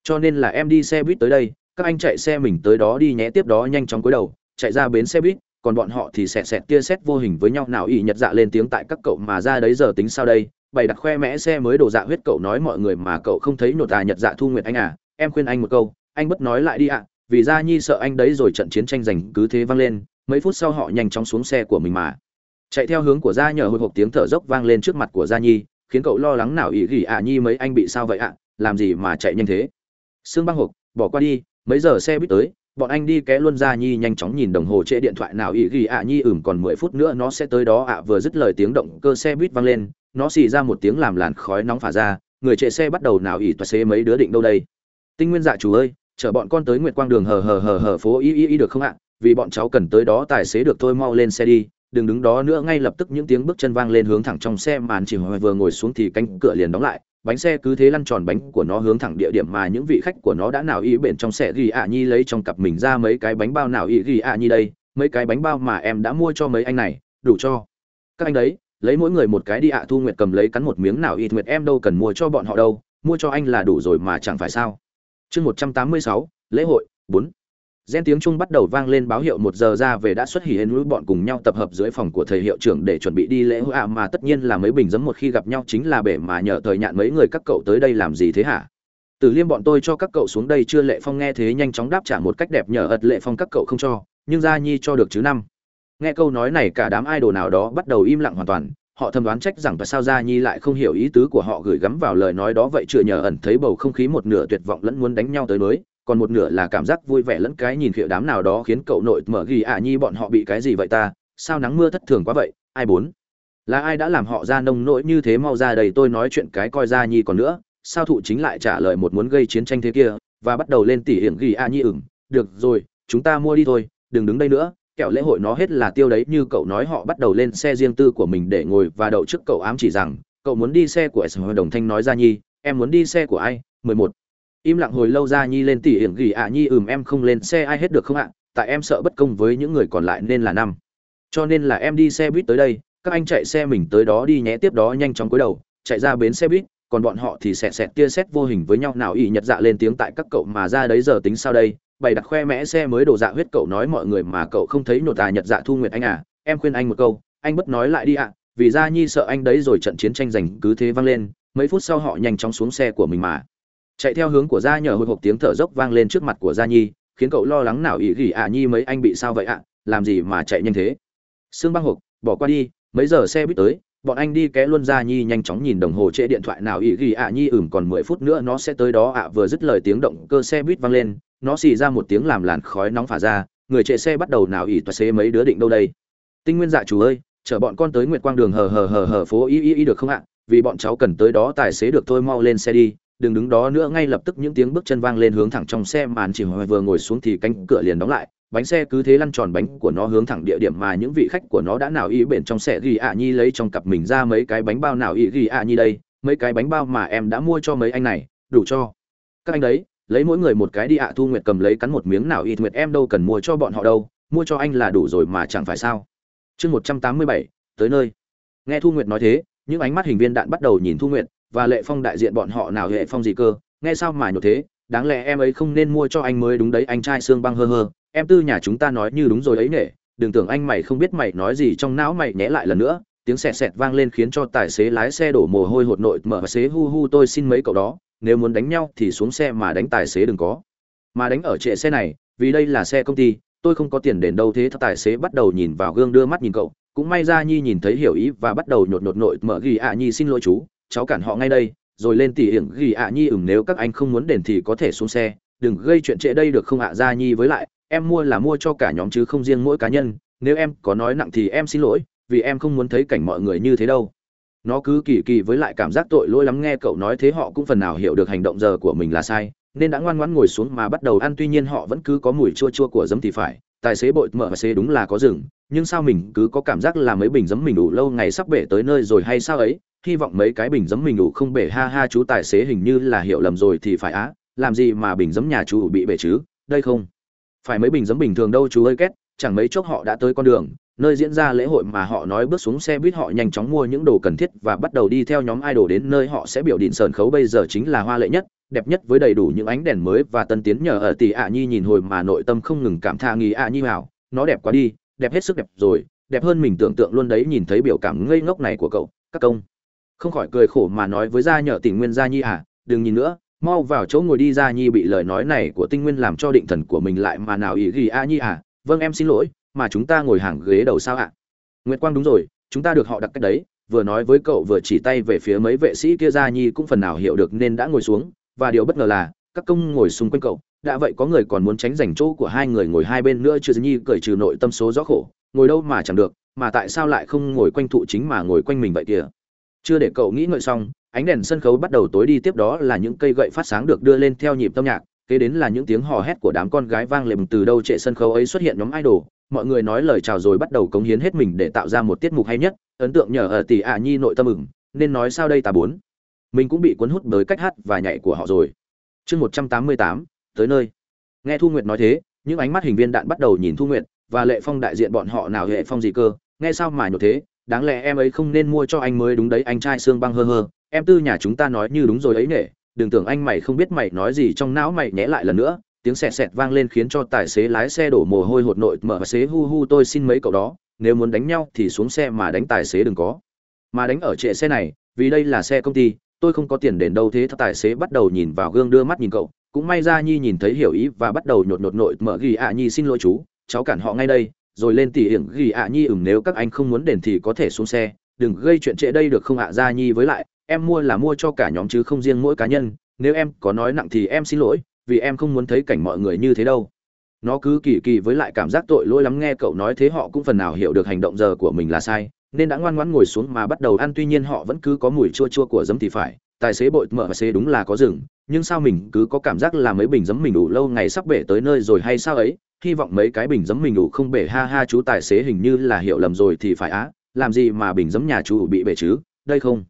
Cho nên là em đi xe buýt tới đây, các anh chạy xe mình tới đó đi nhé. Tiếp đó nhanh chóng cúi đầu, chạy ra bến xe buýt, còn bọn họ thì xẹt xẹt tia xét vô hình với nhau. Nào ỉ nhật dạ lên tiếng tại các cậu mà ra đấy giờ tính sao đây? Bày đặt khoe mẽ xe mới đổ dạ huyết cậu nói mọi người mà cậu không thấy nhột à nhật dạ thu nguyệt anh à em khuyên anh một câu, anh bất nói lại đi ạ, vì ra nhi sợ anh đấy rồi trận chiến tranh giành cứ thế vang lên, mấy phút sau họ nhanh chóng xuống xe của mình mà. Chạy theo hướng của gia nhờ hồi hộp tiếng thở dốc vang lên trước mặt của gia nhi, khiến cậu lo lắng nào ý gỉ ạ nhi mấy anh bị sao vậy ạ, làm gì mà chạy nhanh thế. Sương băng hộp, bỏ qua đi, mấy giờ xe buýt tới, bọn anh đi ké luôn gia nhi nhanh chóng nhìn đồng hồ trễ điện thoại nào ý gỉ ạ nhi, ừm còn mười phút nữa nó sẽ tới đó ạ, vừa dứt lời tiếng động cơ xe buýt vang lên nó xì ra một tiếng làm làn khói nóng phả ra, người chạy xe bắt đầu nào ỉ toa xế mấy đứa định đâu đây? Tinh nguyên dạ chủ ơi, chở bọn con tới nguyệt quang đường hờ hờ hờ hờ phố y y y được không ạ? Vì bọn cháu cần tới đó tài xế được thôi mau lên xe đi, đừng đứng đó nữa, ngay lập tức những tiếng bước chân vang lên hướng thẳng trong xe màn chỉ hồi vừa ngồi xuống thì cánh cửa liền đóng lại, bánh xe cứ thế lăn tròn bánh của nó hướng thẳng địa điểm mà những vị khách của nó đã nào y bện trong xe ghi ạ nhi lấy trong cặp mình ra mấy cái bánh bao nào y ghi ạ nhi đây, mấy cái bánh bao mà em đã mua cho mấy anh này, đủ cho. Các anh đấy lấy mỗi người một cái đi ạ thu nguyệt cầm lấy cắn một miếng nào y nguyệt em đâu cần mua cho bọn họ đâu mua cho anh là đủ rồi mà chẳng phải sao chương một trăm tám mươi sáu lễ hội bốn Gen tiếng Trung bắt đầu vang lên báo hiệu một giờ ra về đã xuất hiện núi bọn cùng nhau tập hợp dưới phòng của thầy hiệu trưởng để chuẩn bị đi lễ hội à mà tất nhiên là mấy bình giấm một khi gặp nhau chính là bể mà nhờ thời nhạn mấy người các cậu tới đây làm gì thế hả? Tử Liêm bọn tôi cho các cậu xuống đây chưa Lệ Phong nghe thế nhanh chóng đáp trả một cách đẹp nhờ ật Lệ Phong các cậu không cho, nhưng Gia Nhi cho được chứ năm. Nghe câu nói này cả đám idol nào đó bắt đầu im lặng hoàn toàn, họ thầm đoán trách rằng tại sao Gia Nhi lại không hiểu ý tứ của họ gửi gắm vào lời nói đó vậy chưa nhờ ẩn thấy bầu không khí một nửa tuyệt vọng lẫn muốn đánh nhau tới mới còn một nửa là cảm giác vui vẻ lẫn cái nhìn khịa đám nào đó khiến cậu nội mở ghi ạ nhi bọn họ bị cái gì vậy ta sao nắng mưa thất thường quá vậy ai bốn là ai đã làm họ ra nông nỗi như thế mau ra đây tôi nói chuyện cái coi gia nhi còn nữa sao thụ chính lại trả lời một muốn gây chiến tranh thế kia và bắt đầu lên tỉ hiểm ghi ạ nhi ửng được rồi chúng ta mua đi thôi đừng đứng đây nữa kẹo lễ hội nó hết là tiêu đấy như cậu nói họ bắt đầu lên xe riêng tư của mình để ngồi và đậu trước cậu ám chỉ rằng, cậu muốn đi xe của sm đồng thanh nói ra nhi, em muốn đi xe của ai? 11 im lặng hồi lâu ra nhi lên tỉ hiểm gỉ ạ à, nhi, ừm, em không lên xe, ai hết được không ạ? Tại em sợ bất công với những người còn lại nên là năm. Cho nên là em đi xe buýt tới đây, các anh chạy xe mình tới đó đi nhé. Tiếp đó nhanh chóng cúi đầu, chạy ra bến xe buýt, còn bọn họ thì xẹt xẹt tia xét vô hình với nhau. Nào ỉ nhật dạ lên tiếng tại các cậu mà ra đấy giờ tính sao đây? Bày đặt khoe mẽ xe mới đổ dạ huyết, cậu nói mọi người mà cậu không thấy nhột tà nhật dạ thu nguyệt anh à? Em khuyên anh một câu, anh bất nói lại đi ạ. Vì ra nhi sợ anh đấy rồi trận chiến tranh giành cứ thế vang lên, mấy phút sau họ nhanh chóng xuống xe của mình mà. Chạy theo hướng của gia nhờ hồi hộp tiếng thở dốc vang lên trước mặt của gia nhi, khiến cậu lo lắng nào ý gỉ ạ nhi mấy anh bị sao vậy ạ? Làm gì mà chạy nhanh thế? Sương băng hộp, bỏ qua đi, mấy giờ xe buýt tới, bọn anh đi ké luôn. Gia nhi nhanh chóng nhìn đồng hồ trễ điện thoại nào ý gỉ ạ nhi ửm còn mười phút nữa nó sẽ tới đó ạ. Vừa dứt lời tiếng động, cơ xe buýt vang lên nó xì ra một tiếng làm làn khói nóng phả ra, người chạy xe bắt đầu nào ỉ toa xế mấy đứa định đâu đây? Tinh nguyên dạ chủ ơi, chở bọn con tới nguyệt quang đường hờ hờ hờ hờ phố y y y được không ạ? Vì bọn cháu cần tới đó tài xế được thôi mau lên xe đi, đừng đứng đó nữa, ngay lập tức những tiếng bước chân vang lên hướng thẳng trong xe màn chỉ vừa ngồi xuống thì cánh cửa liền đóng lại, bánh xe cứ thế lăn tròn bánh của nó hướng thẳng địa điểm mà những vị khách của nó đã nào y bện trong xe ghi ạ nhi lấy trong cặp mình ra mấy cái bánh bao nào y ghi ạ nhi đây, mấy cái bánh bao mà em đã mua cho mấy anh này, đủ cho. Các anh đấy lấy mỗi người một cái đi ạ, thu nguyệt cầm lấy cắn một miếng nào ít nguyệt, em đâu cần mua cho bọn họ đâu, mua cho anh là đủ rồi mà chẳng phải sao? Chương một trăm tám mươi bảy, tới nơi. Nghe thu nguyệt nói thế, những ánh mắt hình viên đạn bắt đầu nhìn thu nguyệt và lệ phong đại diện bọn họ nào, hệ phong gì cơ? Nghe sao mà nhột thế? Đáng lẽ em ấy không nên mua cho anh mới đúng đấy, anh trai xương băng hơ hơ. Em tư nhà chúng ta nói như đúng rồi ấy nể đừng tưởng anh mày không biết mày nói gì trong não mày nhẽ lại lần nữa. Tiếng sẹt sẹt vang lên khiến cho tài xế lái xe đổ mồ hôi hột nội, mở xế hu hu, tôi xin mấy cậu đó nếu muốn đánh nhau thì xuống xe mà đánh tài xế đừng có. Mà đánh ở trệ xe này, vì đây là xe công ty, tôi không có tiền đền đâu thế, tài xế bắt đầu nhìn vào gương đưa mắt nhìn cậu. Cũng may ra nhi nhìn thấy hiểu ý và bắt đầu nhột nhột nội mở ghi ạ nhi xin lỗi chú, cháu cản họ ngay đây. Rồi lên tỉ hiểm ghi ạ nhi ừm nếu các anh không muốn đền thì có thể xuống xe. Đừng gây chuyện trễ đây được không ạ ra nhi? Với lại, em mua là mua cho cả nhóm chứ không riêng mỗi cá nhân. Nếu em có nói nặng thì em xin lỗi, vì em không muốn thấy cảnh mọi người như thế đâu nó cứ kỳ kỳ với lại cảm giác tội lỗi lắm nghe cậu nói thế họ cũng phần nào hiểu được hành động giờ của mình là sai, nên đã ngoan ngoãn ngồi xuống mà bắt đầu ăn. Tuy nhiên họ vẫn cứ có mùi chua chua của giấm thì phải, tài xế bội mở và xế đúng là có rừng, nhưng sao mình cứ có cảm giác là mấy bình giấm mình đủ lâu ngày sắp bể tới nơi rồi hay sao ấy? Hy vọng mấy cái bình giấm mình đủ không bể, ha ha, chú tài xế hình như là hiểu lầm rồi thì phải á, làm gì mà bình giấm nhà chú bị bể chứ, đây không? Phải mấy bình giấm bình thường đâu chú ơi két, chẳng mấy chốc họ đã tới con đường nơi diễn ra lễ hội mà họ nói bước xuống xe buýt họ nhanh chóng mua những đồ cần thiết và bắt đầu đi theo nhóm idol đến nơi họ sẽ biểu định sờn khấu bây giờ chính là hoa lệ nhất, đẹp nhất với đầy đủ những ánh đèn mới và tân tiến nhờ ở tỷ ạ nhi nhìn hồi mà nội tâm không ngừng cảm tha nghi ạ nhi hảo, nó đẹp quá đi, đẹp hết sức đẹp rồi, đẹp hơn mình tưởng tượng luôn đấy, nhìn thấy biểu cảm ngây ngốc này của cậu, các công. Không khỏi cười khổ mà nói với gia nhờ tình nguyên gia nhi à đừng nhìn nữa, mau vào chỗ ngồi đi, gia nhi bị lời nói này của tinh nguyên làm cho định thần của mình lại mà nào ý ghi a nhi à vâng em xin lỗi mà chúng ta ngồi hàng ghế đầu sao ạ? Nguyệt quang đúng rồi, chúng ta được họ đặt cách đấy, vừa nói với cậu vừa chỉ tay về phía mấy vệ sĩ kia gia nhi cũng phần nào hiểu được nên đã ngồi xuống, và điều bất ngờ là, các công ngồi xung quanh cậu, đã vậy có người còn muốn tránh giành chỗ của hai người ngồi hai bên nữa chưa nhi cởi trừ nội tâm số rõ khổ, ngồi đâu mà chẳng được, mà tại sao lại không ngồi quanh thụ chính mà ngồi quanh mình vậy kìa? Chưa để cậu nghĩ ngợi xong, ánh đèn sân khấu bắt đầu tối đi tiếp đó là những cây gậy phát sáng được đưa lên theo nhịp tâm nhạc, kế đến là những tiếng hò hét của đám con gái vang lềm từ đâu trệ sân khấu ấy xuất hiện nhóm idol mọi người nói lời chào rồi bắt đầu cống hiến hết mình để tạo ra một tiết mục hay nhất, ấn tượng nhờ ở tỷ ạ nhi nội tâm ửng, nên nói sao đây ta bốn? Mình cũng bị cuốn hút bởi cách hát và nhảy của họ rồi. Chương một trăm tám mươi tám, tới nơi. Nghe thu nguyệt nói thế, những ánh mắt hình viên đạn bắt đầu nhìn thu nguyệt và lệ phong đại diện bọn họ nào hệ phong gì cơ, nghe sao mà nhột thế, đáng lẽ em ấy không nên mua cho anh mới đúng đấy, anh trai xương băng hơ hơ, em tư nhà chúng ta nói như đúng rồi ấy nể đừng tưởng anh mày không biết mày nói gì trong não mày nhẽ lại lần nữa tiếng sẹt sẹt vang lên khiến cho tài xế lái xe đổ mồ hôi hột nội, mở và xế hu hu, tôi xin mấy cậu đó, nếu muốn đánh nhau thì xuống xe mà đánh tài xế đừng có. Mà đánh ở trệ xe này, vì đây là xe công ty, tôi không có tiền đền đâu. Thế tài xế bắt đầu nhìn vào gương đưa mắt nhìn cậu. Cũng may ra nhi nhìn thấy hiểu ý và bắt đầu nhột nhột nội, mở ghi ạ nhi, xin lỗi chú, cháu cản họ ngay đây. Rồi lên tỉ hiểm, ghi ạ nhi, ừm, nếu các anh không muốn đền thì có thể xuống xe. Đừng gây chuyện trễ đây được không ạ ra nhi? Với lại, em mua là mua cho cả nhóm chứ không riêng mỗi cá nhân. Nếu em có nói nặng thì em xin lỗi vì em không muốn thấy cảnh mọi người như thế đâu. Nó cứ kỳ kỳ với lại cảm giác tội lỗi lắm nghe cậu nói thế họ cũng phần nào hiểu được hành động giờ của mình là sai, nên đã ngoan ngoãn ngồi xuống mà bắt đầu ăn. Tuy nhiên họ vẫn cứ có mùi chua chua của giấm thì phải, tài xế bội mở và xế đúng là có rừng, nhưng sao mình cứ có cảm giác là mấy bình giấm mình đủ lâu ngày sắp bể tới nơi rồi hay sao ấy? Hy vọng mấy cái bình giấm mình đủ không bể, ha ha, chú tài xế hình như là hiểu lầm rồi thì phải á, làm gì mà bình giấm nhà chú bị bể chứ, đây không?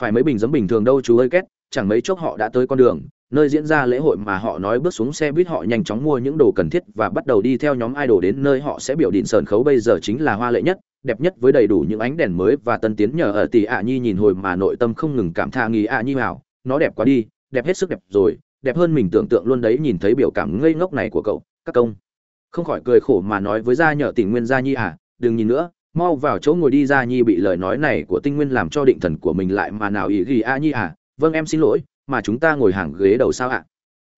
Phải mấy bình giấm bình thường đâu chú ơi két, chẳng mấy chốc họ đã tới con đường nơi diễn ra lễ hội mà họ nói bước xuống xe buýt họ nhanh chóng mua những đồ cần thiết và bắt đầu đi theo nhóm idol đến nơi họ sẽ biểu định sờn khấu bây giờ chính là hoa lệ nhất đẹp nhất với đầy đủ những ánh đèn mới và tân tiến nhờ ở tỷ ạ nhi nhìn hồi mà nội tâm không ngừng cảm tha nghi ạ nhi vào, nó đẹp quá đi đẹp hết sức đẹp rồi đẹp hơn mình tưởng tượng luôn đấy nhìn thấy biểu cảm ngây ngốc này của cậu các công. Không khỏi cười khổ mà nói với gia nhờ tình nguyên gia nhi à đừng nhìn nữa mau vào chỗ ngồi đi gia nhi bị lời nói này của tinh nguyên làm cho định thần của mình lại mà nào ý ghi a nhi à vâng em xin lỗi mà chúng ta ngồi hàng ghế đầu sao ạ?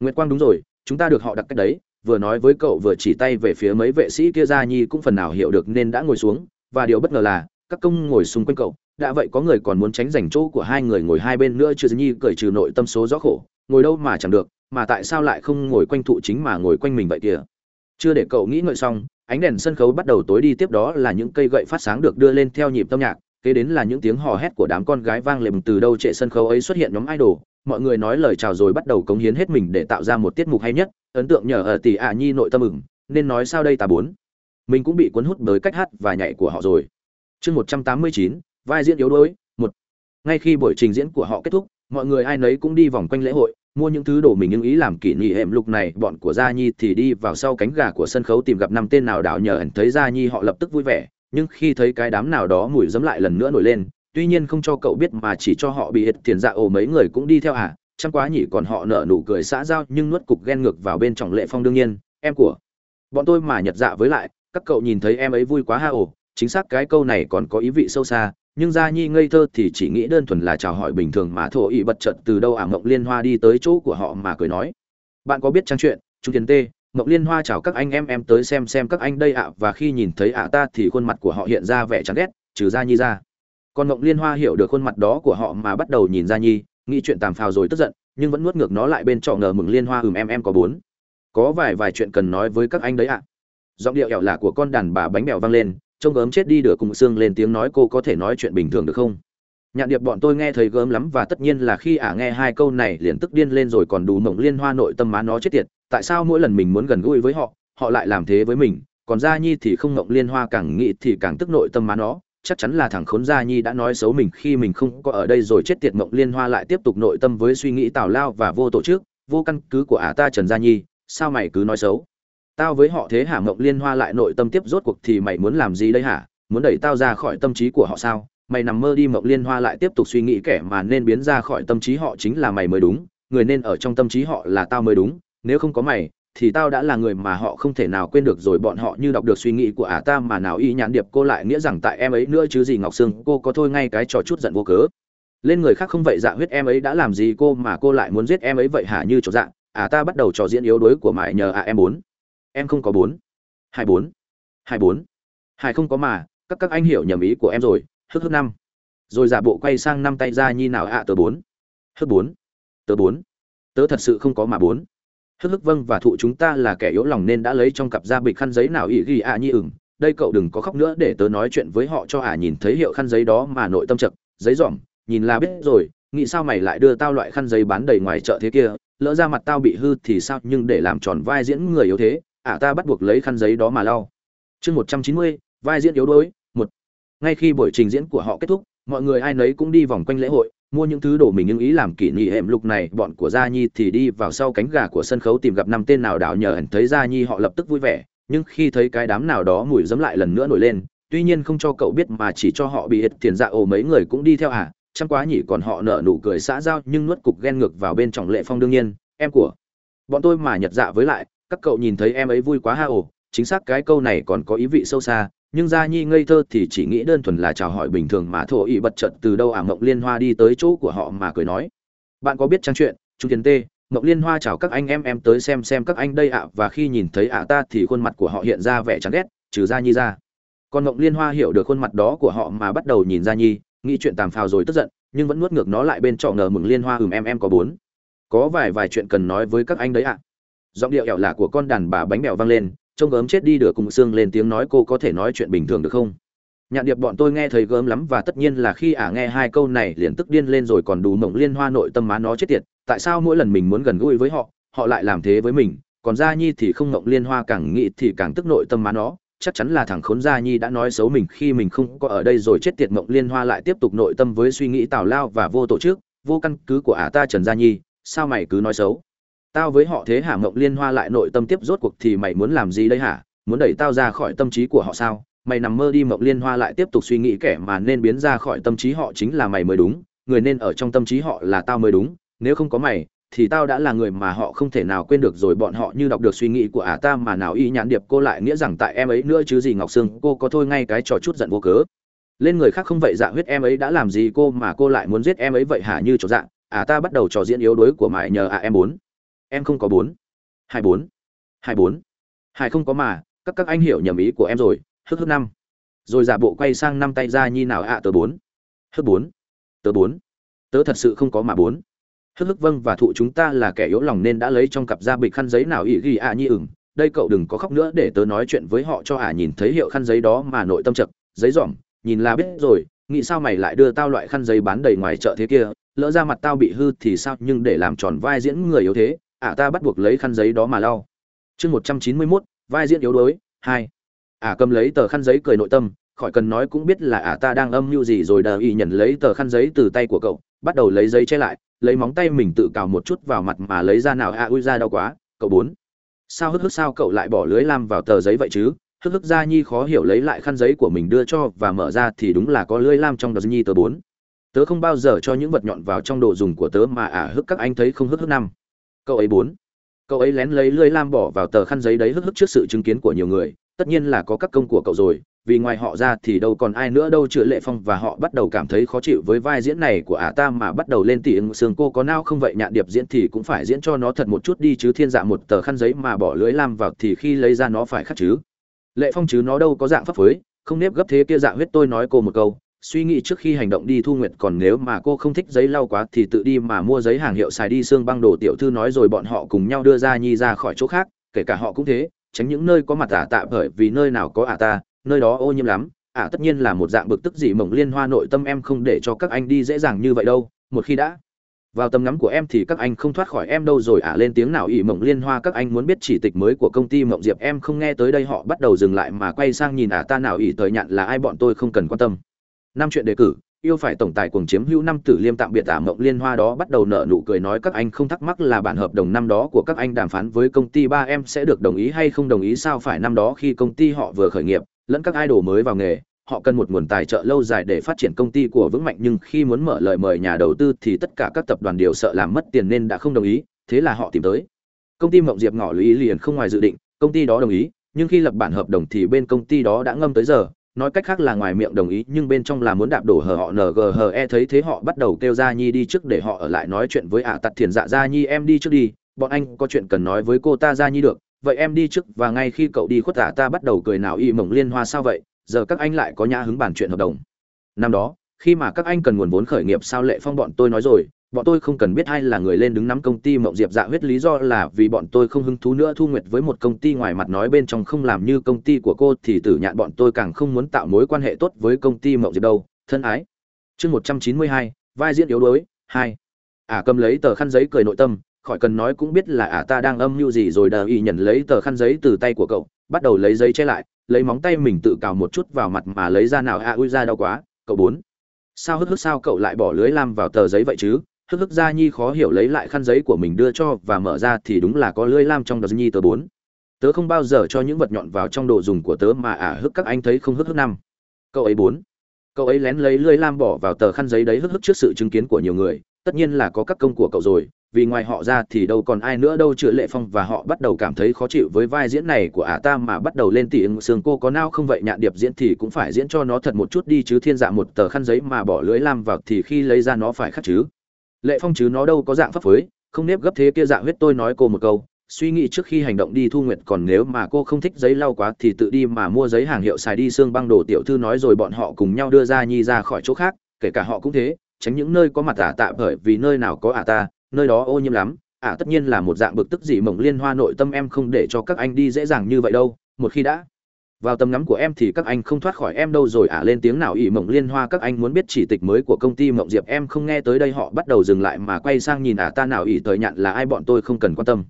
Nguyệt quang đúng rồi, chúng ta được họ đặt cách đấy, vừa nói với cậu vừa chỉ tay về phía mấy vệ sĩ kia gia nhi cũng phần nào hiểu được nên đã ngồi xuống, và điều bất ngờ là, các công ngồi xung quanh cậu, đã vậy có người còn muốn tránh giành chỗ của hai người ngồi hai bên nữa chưa nhi cởi trừ nội tâm số rõ khổ, ngồi đâu mà chẳng được, mà tại sao lại không ngồi quanh thụ chính mà ngồi quanh mình vậy kìa? Chưa để cậu nghĩ ngợi xong, ánh đèn sân khấu bắt đầu tối đi, tiếp đó là những cây gậy phát sáng được đưa lên theo nhịp tâm nhạc, kế đến là những tiếng hò hét của đám con gái vang lềm từ đâu trệ sân khấu ấy xuất hiện nhóm idol mọi người nói lời chào rồi bắt đầu cống hiến hết mình để tạo ra một tiết mục hay nhất, ấn tượng nhờ ở tỷ ạ nhi nội tâm ửng, nên nói sao đây ta bốn. Mình cũng bị cuốn hút bởi cách hát và nhảy của họ rồi. Chương một trăm tám mươi chín, vai diễn yếu đuối, một. Ngay khi buổi trình diễn của họ kết thúc, mọi người ai nấy cũng đi vòng quanh lễ hội, mua những thứ đồ mình ưng ý làm kỷ niệm hệm lục này, bọn của gia nhi thì đi vào sau cánh gà của sân khấu tìm gặp năm tên nào đảo nhờ ẩn thấy gia nhi họ lập tức vui vẻ, nhưng khi thấy cái đám nào đó mùi dấm lại lần nữa nổi lên tuy nhiên không cho cậu biết mà chỉ cho họ bị hết tiền dạ ồ mấy người cũng đi theo à chẳng quá nhỉ, còn họ nở nụ cười xã giao nhưng nuốt cục ghen ngược vào bên trọng lệ phong đương nhiên, em của bọn tôi mà nhật dạ với lại, các cậu nhìn thấy em ấy vui quá ha ồ chính xác cái câu này còn có ý vị sâu xa, nhưng gia nhi ngây thơ thì chỉ nghĩ đơn thuần là chào hỏi bình thường mà thổ ý bật trận từ đâu ả mộng liên hoa đi tới chỗ của họ mà cười nói. Bạn có biết trang chuyện trung tiền tê? Mộng liên hoa chào các anh em em tới xem xem các anh đây ạ, và khi nhìn thấy ả ta thì khuôn mặt của họ hiện ra vẻ chán ghét, trừ gia nhi ra còn ngộng liên hoa hiểu được khuôn mặt đó của họ mà bắt đầu nhìn gia nhi, nghĩ chuyện tàm phào rồi tức giận, nhưng vẫn nuốt ngược nó lại bên trọ ngờ mừng liên hoa ừm em em có bốn. Có vài vài chuyện cần nói với các anh đấy ạ. Giọng điệu ẻo lạ của con đàn bà bánh bèo vang lên, trông gớm chết đi được cùng xương lên tiếng nói cô có thể nói chuyện bình thường được không? Nhạn điệp bọn tôi nghe thấy gớm lắm và tất nhiên là khi ả nghe hai câu này liền tức điên lên rồi còn đủ mộng liên hoa nội tâm má nó chết tiệt, tại sao mỗi lần mình muốn gần gũi với họ họ lại làm thế với mình, còn gia nhi thì không mộng liên hoa càng nghĩ thì càng tức nội tâm má nó chắc chắn là thằng khốn gia nhi đã nói xấu mình khi mình không có ở đây rồi, chết tiệt, mộng liên hoa lại tiếp tục nội tâm với suy nghĩ tào lao và vô tổ chức, vô căn cứ của ả ta trần gia nhi, sao mày cứ nói xấu? Tao với họ thế hả, mộng liên hoa lại nội tâm tiếp rốt cuộc thì mày muốn làm gì đây hả? Muốn đẩy tao ra khỏi tâm trí của họ sao? Mày nằm mơ đi, mộng liên hoa lại tiếp tục suy nghĩ kẻ mà nên biến ra khỏi tâm trí họ chính là mày mới đúng, người nên ở trong tâm trí họ là tao mới đúng, nếu không có mày thì tao đã là người mà họ không thể nào quên được rồi, bọn họ như đọc được suy nghĩ của ả ta mà nào y nhãn điệp cô lại nghĩa rằng tại em ấy nữa chứ gì ngọc sương, cô có thôi ngay cái trò chút giận vô cớ. Lên người khác không vậy dạ huyết em ấy đã làm gì cô mà cô lại muốn giết em ấy vậy hả như trò dạng ả ta bắt đầu trò diễn yếu đuối của mãi nhờ à em bốn. Em không có bốn. Hai bốn. Hai bốn. Hai không có mà, các các anh hiểu nhầm ý của em rồi. Hức hức năm. Rồi giả bộ quay sang năm tay ra, nhi nào ạ, tớ bốn. Hức bốn. Tớ bốn. Tớ thật sự không có mà bốn hức hức vâng và thụ chúng ta là kẻ yếu lòng nên đã lấy trong cặp da bịch khăn giấy nào ỷ ghi ạ nhi ửng. Đây cậu đừng có khóc nữa để tớ nói chuyện với họ cho ả nhìn thấy hiệu khăn giấy đó mà nội tâm chật, giấy dỏm nhìn là biết rồi, nghĩ sao mày lại đưa tao loại khăn giấy bán đầy ngoài chợ thế kia, lỡ ra mặt tao bị hư thì sao nhưng để làm tròn vai diễn người yếu thế ả ta bắt buộc lấy khăn giấy đó mà lau. Chương một trăm chín mươi, vai diễn yếu đuối, một. Ngay khi buổi trình diễn của họ kết thúc, mọi người ai nấy cũng đi vòng quanh lễ hội mua những thứ đồ mình ưng ý làm kỷ niệm lục này, bọn của gia nhi thì đi vào sau cánh gà của sân khấu tìm gặp năm tên nào đảo nhờ hẳn thấy gia nhi họ lập tức vui vẻ. Nhưng khi thấy cái đám nào đó mùi dấm lại lần nữa nổi lên, tuy nhiên không cho cậu biết mà chỉ cho họ bị hết tiền dạ ồ mấy người cũng đi theo à chăm quá nhỉ, còn họ nở nụ cười xã giao nhưng nuốt cục ghen ngược vào bên trọng lệ phong đương nhiên. Em của bọn tôi mà nhật dạ với lại, các cậu nhìn thấy em ấy vui quá ha ồ chính xác cái câu này còn có ý vị sâu xa, nhưng gia nhi ngây thơ thì chỉ nghĩ đơn thuần là chào hỏi bình thường mà thổ ý bật trận từ đâu ả mộng liên hoa đi tới chỗ của họ mà cười nói. Bạn có biết trang chuyện trung tiền tê, mộng liên hoa chào các anh em em tới xem xem các anh đây ạ, và khi nhìn thấy ả ta thì khuôn mặt của họ hiện ra vẻ chán ghét, trừ gia nhi ra. Còn mộng liên hoa hiểu được khuôn mặt đó của họ mà bắt đầu nhìn gia nhi, nghĩ chuyện tàm phào rồi tức giận, nhưng vẫn nuốt ngược nó lại bên trọ ngờ mừng liên hoa ừm em em có bốn. Có vài vài chuyện cần nói với các anh đấy ạ. Giọng điệu ẻo lạ của con đàn bà bánh bèo vang lên trông gớm chết đi được cùng xương lên tiếng nói cô có thể nói chuyện bình thường được không? Nhạn điệp bọn tôi nghe thấy gớm lắm và tất nhiên là khi ả nghe hai câu này liền tức điên lên rồi còn đủ mộng liên hoa nội tâm má nó chết tiệt, tại sao mỗi lần mình muốn gần gũi với họ họ lại làm thế với mình? Còn gia nhi thì không mộng liên hoa càng nghĩ thì càng tức nội tâm má nó, chắc chắn là thằng khốn gia nhi đã nói xấu mình khi mình không có ở đây rồi chết tiệt. Mộng liên hoa lại tiếp tục nội tâm với suy nghĩ tào lao và vô tổ chức vô căn cứ của ả ta trần gia nhi, sao mày cứ nói xấu? Tao với họ thế hả mộng liên hoa lại nội tâm tiếp rốt cuộc thì mày muốn làm gì đây hả? Muốn đẩy tao ra khỏi tâm trí của họ sao? Mày nằm mơ đi mộng liên hoa lại tiếp tục suy nghĩ kẻ mà nên biến ra khỏi tâm trí họ chính là mày mới đúng. Người nên ở trong tâm trí họ là tao mới đúng. Nếu không có mày, thì tao đã là người mà họ không thể nào quên được rồi. Bọn họ như đọc được suy nghĩ của ả ta mà nào y nhãn điệp cô lại nghĩa rằng tại em ấy nữa chứ gì ngọc sương, cô có thôi ngay cái trò chút giận vô cớ. Lên người khác không vậy dạ huyết em ấy đã làm gì cô mà cô lại muốn giết em ấy vậy hả? Như trò dạ ả ta bắt đầu trò diễn yếu đuối của mại nhờ à em bốn em không có bốn. Hai bốn. Hai bốn. Hai không có mà, các các anh hiểu nhầm ý của em rồi. Hức hức năm. Rồi giả bộ quay sang năm tay ra nhi nào ạ, tớ bốn. Hức bốn. Tớ bốn. Tớ thật sự không có mà bốn. Hức hức vâng và thụ chúng ta là kẻ yếu lòng nên đã lấy trong cặp da bịch khăn giấy nào ỉ ghi ạ nhi ửng. Đây cậu đừng có khóc nữa để tớ nói chuyện với họ cho ả nhìn thấy hiệu khăn giấy đó mà nội tâm chật, giấy dỏm nhìn là biết rồi, nghĩ sao mày lại đưa tao loại khăn giấy bán đầy ngoài chợ thế kia? Lỡ ra mặt tao bị hư thì sao? Nhưng để làm tròn vai diễn người yếu thế ả ta bắt buộc lấy khăn giấy đó mà lau. Chương một trăm chín mươi mốt vai diễn yếu đuối hai. Ả cầm lấy tờ khăn giấy cười nội tâm khỏi cần nói cũng biết là ả ta đang âm mưu gì rồi đờ y nhận lấy tờ khăn giấy từ tay của cậu bắt đầu lấy giấy che lại lấy móng tay mình tự cào một chút vào mặt mà lấy ra nào a ui ra đau quá cậu bốn. Sao hức hức sao cậu lại bỏ lưới lam vào tờ giấy vậy chứ? Hức hức gia nhi khó hiểu lấy lại khăn giấy của mình đưa cho và mở ra thì đúng là có lưới lam trong đờ nhi tờ bốn. Tớ không bao giờ cho những vật nhọn vào trong đồ dùng của tớ mà ả à, hức các anh thấy không hức hức năm cậu ấy bốn. Cậu ấy lén lấy lưới lam bỏ vào tờ khăn giấy đấy hức hức trước sự chứng kiến của nhiều người. Tất nhiên là có các công của cậu rồi, vì ngoài họ ra thì đâu còn ai nữa đâu chữa lệ phong và họ bắt đầu cảm thấy khó chịu với vai diễn này của ả ta mà bắt đầu lên tỉ ứng xương cô có nao không vậy? Nhạn điệp diễn thì cũng phải diễn cho nó thật một chút đi chứ thiên dạ một tờ khăn giấy mà bỏ lưới lam vào thì khi lấy ra nó phải khắc chứ. Lệ phong chứ nó đâu có dạng pháp phối, không nếp gấp thế kia dạng huyết tôi nói cô một câu suy nghĩ trước khi hành động đi thu nguyện còn nếu mà cô không thích giấy lau quá thì tự đi mà mua giấy hàng hiệu xài đi xương băng đồ tiểu thư nói rồi bọn họ cùng nhau đưa ra nhi ra khỏi chỗ khác, kể cả họ cũng thế, tránh những nơi có mặt ả tạ bởi vì nơi nào có ả ta, nơi đó ô nhiễm lắm, ả tất nhiên là một dạng bực tức dị mộng liên hoa nội tâm em không để cho các anh đi dễ dàng như vậy đâu, một khi đã vào tầm ngắm của em thì các anh không thoát khỏi em đâu rồi, ả lên tiếng nào ỷ mộng liên hoa các anh muốn biết chỉ tịch mới của công ty mộng diệp, em không nghe tới đây họ bắt đầu dừng lại mà quay sang nhìn ả ta nào ỷ thời nhạn là ai, bọn tôi không cần quan tâm năm chuyện đề cử, yêu phải tổng tài cuồng chiếm hữu năm tử liêm tạm biệt tả mộng liên hoa đó bắt đầu nở nụ cười nói các anh không thắc mắc là bản hợp đồng năm đó của các anh đàm phán với công ty ba em sẽ được đồng ý hay không, đồng ý sao phải năm đó khi công ty họ vừa khởi nghiệp, lẫn các idol mới vào nghề, họ cần một nguồn tài trợ lâu dài để phát triển công ty của vững mạnh nhưng khi muốn mở lời mời nhà đầu tư thì tất cả các tập đoàn đều sợ làm mất tiền nên đã không đồng ý, thế là họ tìm tới. Công ty mộng diệp ngỏ lũy liền không ngoài dự định, công ty đó đồng ý, nhưng khi lập bản hợp đồng thì bên công ty đó đã ngâm tới giờ nói cách khác là ngoài miệng đồng ý, nhưng bên trong là muốn đạp đổ hờ họ nghe thấy thế họ bắt đầu kêu ra nhi đi trước để họ ở lại nói chuyện với ả à tặt thiền dạ gia nhi, em đi trước đi, bọn anh có chuyện cần nói với cô ta, gia nhi được, vậy em đi trước, và ngay khi cậu đi khuất tả ta bắt đầu cười nào y mộng liên hoa sao vậy, giờ các anh lại có nhã hứng bàn chuyện hợp đồng. Năm đó, khi mà các anh cần nguồn vốn khởi nghiệp sao lệ phong bọn tôi nói rồi bọn tôi không cần biết ai là người lên đứng nắm công ty mộng diệp dạ huyết lý do là vì bọn tôi không hứng thú nữa thu nguyệt với một công ty ngoài mặt nói bên trong không làm như công ty của cô thì tử nhạn bọn tôi càng không muốn tạo mối quan hệ tốt với công ty mộng diệp đâu. Thân ái. Chương một trăm chín mươi hai vai diễn yếu đuối hai. Ả à, cầm lấy tờ khăn giấy cười nội tâm khỏi cần nói cũng biết là ả ta đang âm mưu gì rồi đờ y nhận lấy tờ khăn giấy từ tay của cậu bắt đầu lấy giấy che lại lấy móng tay mình tự cào một chút vào mặt mà lấy ra nào a à, ui ra đau quá cậu bốn. Sao hức hức sao cậu lại bỏ lưới lam vào tờ giấy vậy chứ? Hức hức gia nhi khó hiểu lấy lại khăn giấy của mình đưa cho và mở ra thì đúng là có lưới lam trong tờ nhi tờ bốn. Tớ không bao giờ cho những vật nhọn vào trong đồ dùng của tớ mà ả à, hức các anh thấy không hức hức năm. Cậu ấy bốn. Cậu ấy lén lấy lưới lam bỏ vào tờ khăn giấy đấy hức hức trước sự chứng kiến của nhiều người. Tất nhiên là có các công của cậu rồi vì ngoài họ ra thì đâu còn ai nữa đâu chữa lệ phong và họ bắt đầu cảm thấy khó chịu với vai diễn này của ả ta mà bắt đầu lên tỉ ứng xương. Cô có nao không vậy? Nhạn điệp diễn thì cũng phải diễn cho nó thật một chút đi chứ. Thiên dạ một tờ khăn giấy mà bỏ lưới lam vào thì khi lấy ra nó phải khắc chứ lệ phong chứ nó đâu có dạng pháp phối, không nếp gấp thế kia dạng huyết tôi nói cô một câu, suy nghĩ trước khi hành động đi thu nguyện còn nếu mà cô không thích giấy lau quá thì tự đi mà mua giấy hàng hiệu xài đi xương băng đồ tiểu thư nói rồi bọn họ cùng nhau đưa ra nhi ra khỏi chỗ khác, kể cả họ cũng thế, tránh những nơi có mặt ả tạ bởi vì nơi nào có ả ta, nơi đó ô nhiễm lắm, ả tất nhiên là một dạng bực tức dị mộng liên hoa nội tâm em không để cho các anh đi dễ dàng như vậy đâu, một khi đã vào tầm ngắm của em thì các anh không thoát khỏi em đâu rồi. Ả lên tiếng nào, ỷ mộng liên hoa, các anh muốn biết chỉ tịch mới của công ty mộng diệp. Em không nghe tới đây, họ bắt đầu dừng lại mà quay sang nhìn. Ả ta nào ỷ thời nhạn là ai, bọn tôi không cần quan tâm.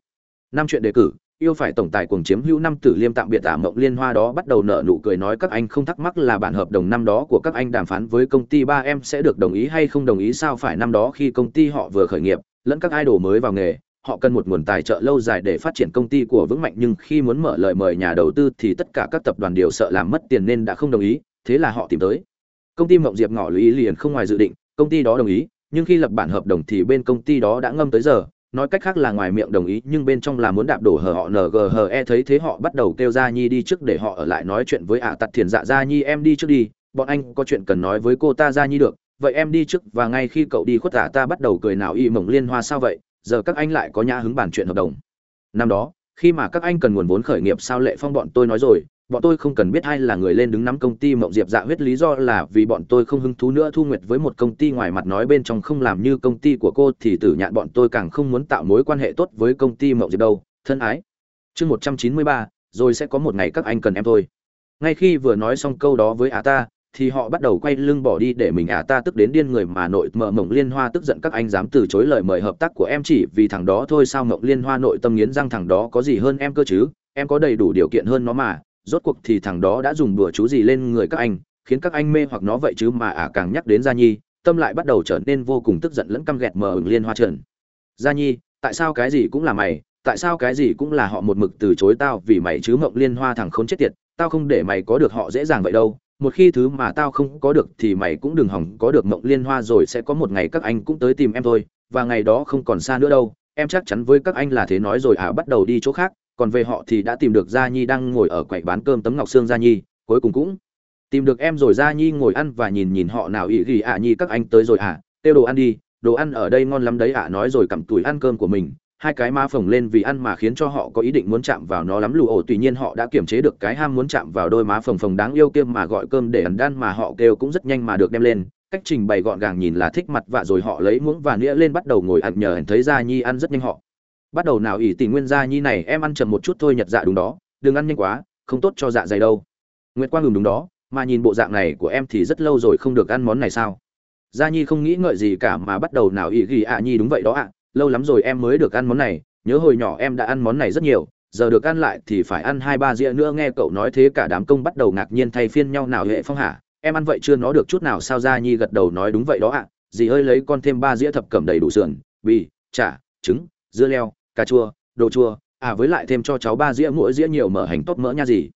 Năm chuyện đề cử, yêu phải tổng tài cuồng chiếm hữu năm tử liêm tạm biệt. Ả mộng liên hoa đó bắt đầu nở nụ cười nói các anh không thắc mắc là bản hợp đồng năm đó của các anh đàm phán với công ty ba em sẽ được đồng ý hay không đồng ý, sao phải năm đó khi công ty họ vừa khởi nghiệp, lẫn các idol mới vào nghề họ cần một nguồn tài trợ lâu dài để phát triển công ty của vững mạnh, nhưng khi muốn mở lời mời nhà đầu tư thì tất cả các tập đoàn đều sợ làm mất tiền nên đã không đồng ý, thế là họ tìm tới. Công ty mộng diệp ngỏ lý liền không ngoài dự định, công ty đó đồng ý, nhưng khi lập bản hợp đồng thì bên công ty đó đã ngâm tới giờ, nói cách khác là ngoài miệng đồng ý, nhưng bên trong là muốn đạp đổ hờ họ nghe thấy thế họ bắt đầu kêu ra nhi đi trước để họ ở lại nói chuyện với ả à tặt thiền dạ gia nhi, em đi trước đi, bọn anh có chuyện cần nói với cô ta gia nhi được, vậy em đi trước và ngay khi cậu đi khuất tả ta bắt đầu cười nào y mộng liên hoa sao vậy? Giờ các anh lại có nhã hứng bàn chuyện hợp đồng. Năm đó, khi mà các anh cần nguồn vốn khởi nghiệp sao lệ phong bọn tôi nói rồi, bọn tôi không cần biết ai là người lên đứng nắm công ty mộng diệp dạ huyết lý do là vì bọn tôi không hứng thú nữa thu nguyệt với một công ty ngoài mặt nói bên trong không làm như công ty của cô thì tử nhạn bọn tôi càng không muốn tạo mối quan hệ tốt với công ty mộng diệp đâu, thân ái. Chương một trăm chín mươi ba, rồi sẽ có một ngày các anh cần em thôi. Ngay khi vừa nói xong câu đó với ả ta thì họ bắt đầu quay lưng bỏ đi để mình ả ta tức đến điên người mà nội mở mộng liên hoa tức giận các anh dám từ chối lời mời hợp tác của em chỉ vì thằng đó thôi, sao mộng liên hoa nội tâm nghiến răng thằng đó có gì hơn em cơ chứ? Em có đầy đủ điều kiện hơn nó mà, rốt cuộc thì thằng đó đã dùng đùa chú gì lên người các anh, khiến các anh mê hoặc nó vậy chứ mà ả càng nhắc đến gia nhi, tâm lại bắt đầu trở nên vô cùng tức giận lẫn căm ghẹt mờ ửng liên hoa trần. Gia nhi, tại sao cái gì cũng là mày, tại sao cái gì cũng là họ một mực từ chối tao vì mày chứ mộng liên hoa thằng khốn chết tiệt, tao không để mày có được họ dễ dàng vậy đâu một khi thứ mà tao không có được thì mày cũng đừng hỏng, có được mộng liên hoa rồi sẽ có một ngày các anh cũng tới tìm em thôi, và ngày đó không còn xa nữa đâu, em chắc chắn với các anh là thế nói rồi à bắt đầu đi chỗ khác, còn về họ thì đã tìm được gia nhi đang ngồi ở quầy bán cơm tấm ngọc xương gia nhi, cuối cùng cũng tìm được em rồi. Gia nhi ngồi ăn và nhìn nhìn họ nào ỵ ghi ạ à, nhi các anh tới rồi à tiêu đồ ăn đi, đồ ăn ở đây ngon lắm đấy ạ à, nói rồi cầm tuổi ăn cơm của mình hai cái má phồng lên vì ăn mà khiến cho họ có ý định muốn chạm vào nó lắm. Lù ổ tuy nhiên họ đã kiềm chế được cái ham muốn chạm vào đôi má phồng phồng đáng yêu kia mà gọi cơm để ẩn đan mà họ kêu cũng rất nhanh mà được đem lên. Cách trình bày gọn gàng nhìn là thích mặt và rồi họ lấy muỗng và nĩa lên bắt đầu ngồi ăn nhờ thấy gia nhi ăn rất nhanh họ. Bắt đầu nào ỷ tình nguyên gia nhi này, em ăn chậm một chút thôi nhật dạ đúng đó. Đừng ăn nhanh quá, không tốt cho dạ dày đâu. Nguyệt quang ngừng đúng đó, mà nhìn bộ dạng này của em thì rất lâu rồi không được ăn món này sao? Gia nhi không nghĩ ngợi gì cả mà bắt đầu nào ỷ ghi ạ nhi đúng vậy đó ạ lâu lắm rồi em mới được ăn món này, nhớ hồi nhỏ em đã ăn món này rất nhiều, giờ được ăn lại thì phải ăn hai ba dĩa nữa, nghe cậu nói thế cả đám công bắt đầu ngạc nhiên thay phiên nhau nào hệ phong hả? Em ăn vậy chưa nó được chút nào sao gia nhi gật đầu nói đúng vậy đó ạ. Dì ơi lấy con thêm ba dĩa thập cẩm đầy đủ sườn, bì, chả, trứng, dưa leo, cà chua, đồ chua à với lại thêm cho cháu ba dĩa, mỗi dĩa nhiều mở hành tốt mỡ nha dì.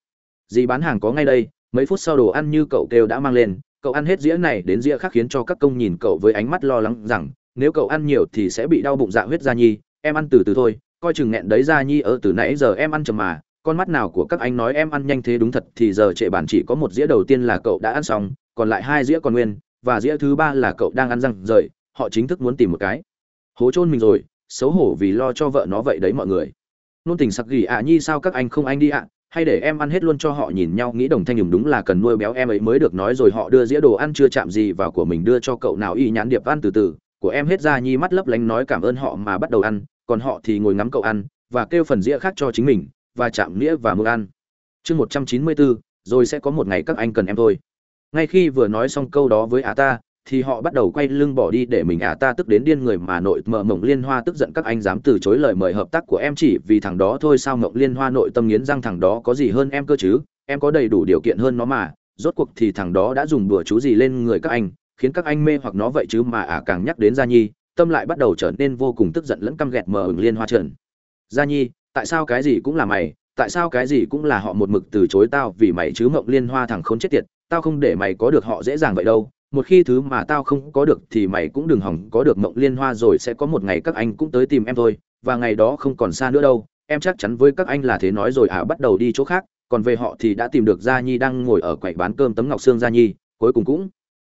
Dì bán hàng có ngay đây, mấy phút sau đồ ăn như cậu kêu đã mang lên, cậu ăn hết dĩa này đến dĩa khác khiến cho các công nhìn cậu với ánh mắt lo lắng rằng nếu cậu ăn nhiều thì sẽ bị đau bụng dạ huyết gia nhi, em ăn từ từ thôi, coi chừng nghẹn đấy gia nhi, ở từ nãy giờ em ăn chầm mà, con mắt nào của các anh nói em ăn nhanh thế đúng thật thì giờ trệ bản chỉ có một dĩa đầu tiên là cậu đã ăn xong, còn lại hai dĩa còn nguyên, và dĩa thứ ba là cậu đang ăn răng rời, họ chính thức muốn tìm một cái. Hố chôn mình rồi, xấu hổ vì lo cho vợ nó vậy đấy mọi người. Nôn tình sặc gỉ ạ nhi, sao các anh không anh đi ạ? Hay để em ăn hết luôn cho họ nhìn nhau, nghĩ đồng thanh nhùng đúng là cần nuôi béo em ấy mới được, nói rồi họ đưa dĩa đồ ăn chưa chạm gì vào của mình, đưa cho cậu nào y nhãn điệp ăn từ từ của em hết ra nhi mắt lấp lánh nói cảm ơn họ mà bắt đầu ăn, còn họ thì ngồi ngắm cậu ăn, và kêu phần dĩa khác cho chính mình, và chạm nghĩa và mưa ăn. Chương một trăm chín mươi bốn rồi sẽ có một ngày các anh cần em thôi. Ngay khi vừa nói xong câu đó với ả ta, thì họ bắt đầu quay lưng bỏ đi để mình ả ta tức đến điên người mà nội mở mộng liên hoa tức giận các anh dám từ chối lời mời hợp tác của em chỉ vì thằng đó thôi. Sao mộng liên hoa nội tâm nghiến răng thằng đó có gì hơn em cơ chứ? Em có đầy đủ điều kiện hơn nó mà. Rốt cuộc thì thằng đó đã dùng đùa chú gì lên người các anh? Khiến các anh mê hoặc nó vậy chứ mà ả càng nhắc đến gia nhi, tâm lại bắt đầu trở nên vô cùng tức giận lẫn căm ghẹt mờ ửng liên hoa trần. Gia nhi, tại sao cái gì cũng là mày, tại sao cái gì cũng là họ một mực từ chối tao vì mày chứ mộng liên hoa thằng không chết tiệt, tao không để mày có được họ dễ dàng vậy đâu, một khi thứ mà tao không có được thì mày cũng đừng hỏng, có được mộng liên hoa rồi sẽ có một ngày các anh cũng tới tìm em thôi, và ngày đó không còn xa nữa đâu, em chắc chắn với các anh là thế nói rồi à bắt đầu đi chỗ khác, còn về họ thì đã tìm được gia nhi đang ngồi ở quầy bán cơm tấm ngọc xương gia nhi, cuối cùng cũng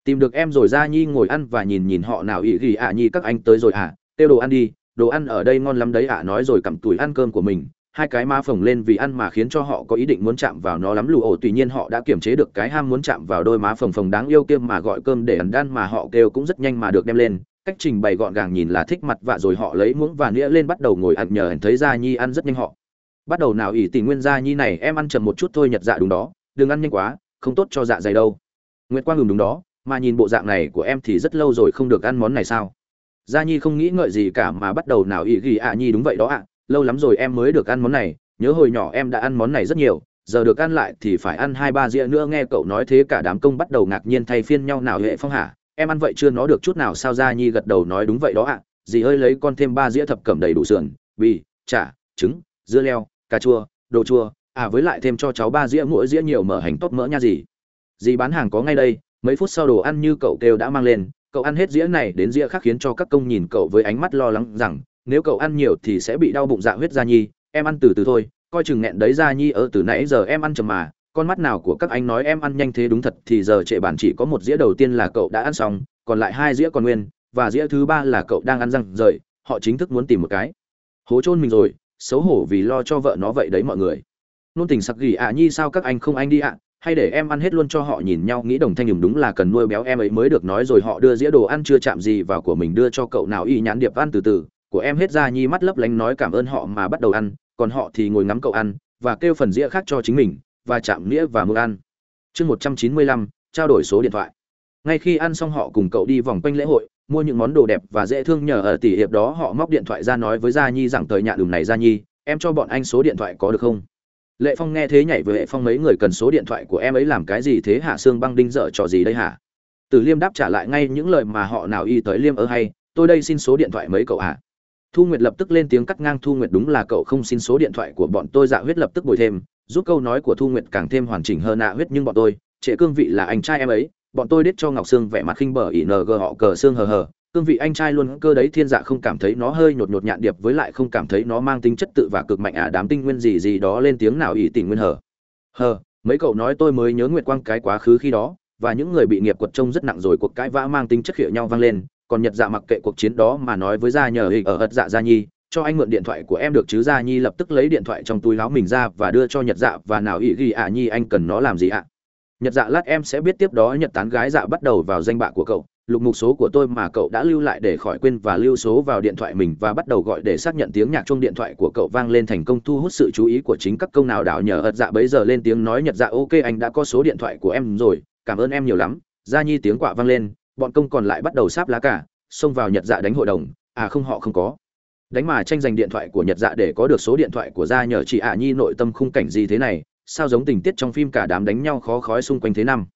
tìm được em rồi ra nhi ngồi ăn và nhìn nhìn họ nào ỵ ghi ạ nhi các anh tới rồi à tiêu đồ ăn đi, đồ ăn ở đây ngon lắm đấy ạ. Nói rồi cầm tủi ăn cơm của mình, hai cái má phồng lên vì ăn mà khiến cho họ có ý định muốn chạm vào nó lắm lù ổ. Tuy nhiên họ đã kiềm chế được cái ham muốn chạm vào đôi má phồng phồng đáng yêu kia mà gọi cơm để ẩn đan mà họ kêu cũng rất nhanh mà được đem lên. Cách trình bày gọn gàng nhìn là thích mặt và rồi họ lấy muỗng và nĩa lên bắt đầu ngồi ăn nhờ thấy gia nhi ăn rất nhanh họ. Bắt đầu nào ỷ tình nguyên gia nhi này, em ăn chậm một chút thôi nhật dạ đúng đó. Đừng ăn nhanh quá, không tốt cho dạ dày đâu. Nguyệt quang ngừng đúng đó mà nhìn bộ dạng này của em thì rất lâu rồi không được ăn món này sao? Gia nhi không nghĩ ngợi gì cả mà bắt đầu nào ý ghi ạ nhi đúng vậy đó ạ. Lâu lắm rồi em mới được ăn món này, nhớ hồi nhỏ em đã ăn món này rất nhiều, giờ được ăn lại thì phải ăn hai ba dĩa nữa, nghe cậu nói thế cả đám công bắt đầu ngạc nhiên thay phiên nhau nào hệ phong hả? Em ăn vậy chưa nó được chút nào sao? Gia nhi gật đầu nói đúng vậy đó ạ. Dì ơi lấy con thêm ba dĩa thập cẩm đầy đủ sườn, bì, chả, trứng, dưa leo, cà chua, đồ chua à với lại thêm cho cháu ba dĩa, mỗi dĩa nhiều mở hành tốt mỡ nha gì dì bán hàng có ngay đây mấy phút sau đồ ăn như cậu kêu đã mang lên, cậu ăn hết dĩa này đến dĩa khác khiến cho các công nhìn cậu với ánh mắt lo lắng rằng, nếu cậu ăn nhiều thì sẽ bị đau bụng dạ huyết gia nhi, em ăn từ từ thôi, coi chừng nghẹn đấy gia nhi ở từ nãy giờ em ăn chầm mà, con mắt nào của các anh nói em ăn nhanh thế đúng thật thì giờ trệ bản chỉ có một dĩa đầu tiên là cậu đã ăn xong, còn lại hai dĩa còn nguyên, và dĩa thứ ba là cậu đang ăn răng rời, họ chính thức muốn tìm một cái. Hố chôn mình rồi, xấu hổ vì lo cho vợ nó vậy đấy mọi người. Nôn tình sặc gỉ ạ nhi, sao các anh không anh đi ạ? Hay để em ăn hết luôn cho họ nhìn nhau, nghĩ đồng thanh nhùng đúng là cần nuôi béo em ấy mới được nói rồi, họ đưa dĩa đồ ăn chưa chạm gì vào của mình, đưa cho cậu nào y nhãn điệp ăn từ từ. Của em hết ra nhi mắt lấp lánh nói cảm ơn họ mà bắt đầu ăn, còn họ thì ngồi ngắm cậu ăn, và kêu phần dĩa khác cho chính mình, và chạm nghĩa và mưa ăn. Chương một trăm chín mươi lăm, trao đổi số điện thoại. Ngay khi ăn xong, họ cùng cậu đi vòng quanh lễ hội, mua những món đồ đẹp và dễ thương nhờ ở tỷ hiệp đó, họ móc điện thoại ra nói với gia nhi rằng thời nhạ đường này gia nhi, em cho bọn anh số điện thoại có được không? Lệ phong nghe thế nhảy với hệ phong mấy người cần số điện thoại của em ấy làm cái gì thế hạ xương băng đinh dở trò gì đây hả? Tử liêm đáp trả lại ngay những lời mà họ nào y tới liêm ơ hay, tôi đây xin số điện thoại mấy cậu ạ? Thu nguyệt lập tức lên tiếng cắt ngang, thu nguyệt đúng là cậu không xin số điện thoại của bọn tôi dạ huyết lập tức bồi thêm, giúp câu nói của thu nguyệt càng thêm hoàn chỉnh hơn ạ, huyết nhưng bọn tôi trệ cương vị là anh trai em ấy, bọn tôi đết cho ngọc sương vẻ mặt khinh bờ ỉ ng họ cờ xương hờ hờ cương vị anh trai luôn cơ đấy thiên dạ không cảm thấy nó hơi nhột nhột nhạn điệp với lại không cảm thấy nó mang tính chất tự và cực mạnh à đám tinh nguyên gì gì đó lên tiếng nào ỷ tình nguyên hờ. Hờ, mấy cậu nói tôi mới nhớ nguyệt quang cái quá khứ khi đó, và những người bị nghiệp quật trông rất nặng rồi cuộc cãi vã mang tính chất hiệu nhau vang lên, còn nhật dạ mặc kệ cuộc chiến đó mà nói với gia nhờ ở ật dạ gia nhi, cho anh mượn điện thoại của em được chứ gia nhi lập tức lấy điện thoại trong túi láo mình ra và đưa cho nhật dạ và nào ỷ ghi ạ nhi anh cần nó làm gì ạ? Nhật dạ lát em sẽ biết tiếp đó nhật tán gái dạ bắt đầu vào danh bạ của cậu lục mục số của tôi mà cậu đã lưu lại để khỏi quên và lưu số vào điện thoại mình và bắt đầu gọi để xác nhận tiếng nhạc chung điện thoại của cậu vang lên thành công thu hút sự chú ý của chính các công nào đảo nhờ ật dạ bấy giờ lên tiếng nói nhật dạ ok anh đã có số điện thoại của em rồi, cảm ơn em nhiều lắm, gia nhi tiếng quạ vang lên, bọn công còn lại bắt đầu sáp lá cả, xông vào nhật dạ đánh hội đồng à không họ không có. Đánh mà tranh giành điện thoại của nhật dạ để có được số điện thoại của gia nhờ chị ả nhi, nội tâm khung cảnh gì thế này, sao giống tình tiết trong phim cả đám đánh nhau khó khói xung quanh thế năm.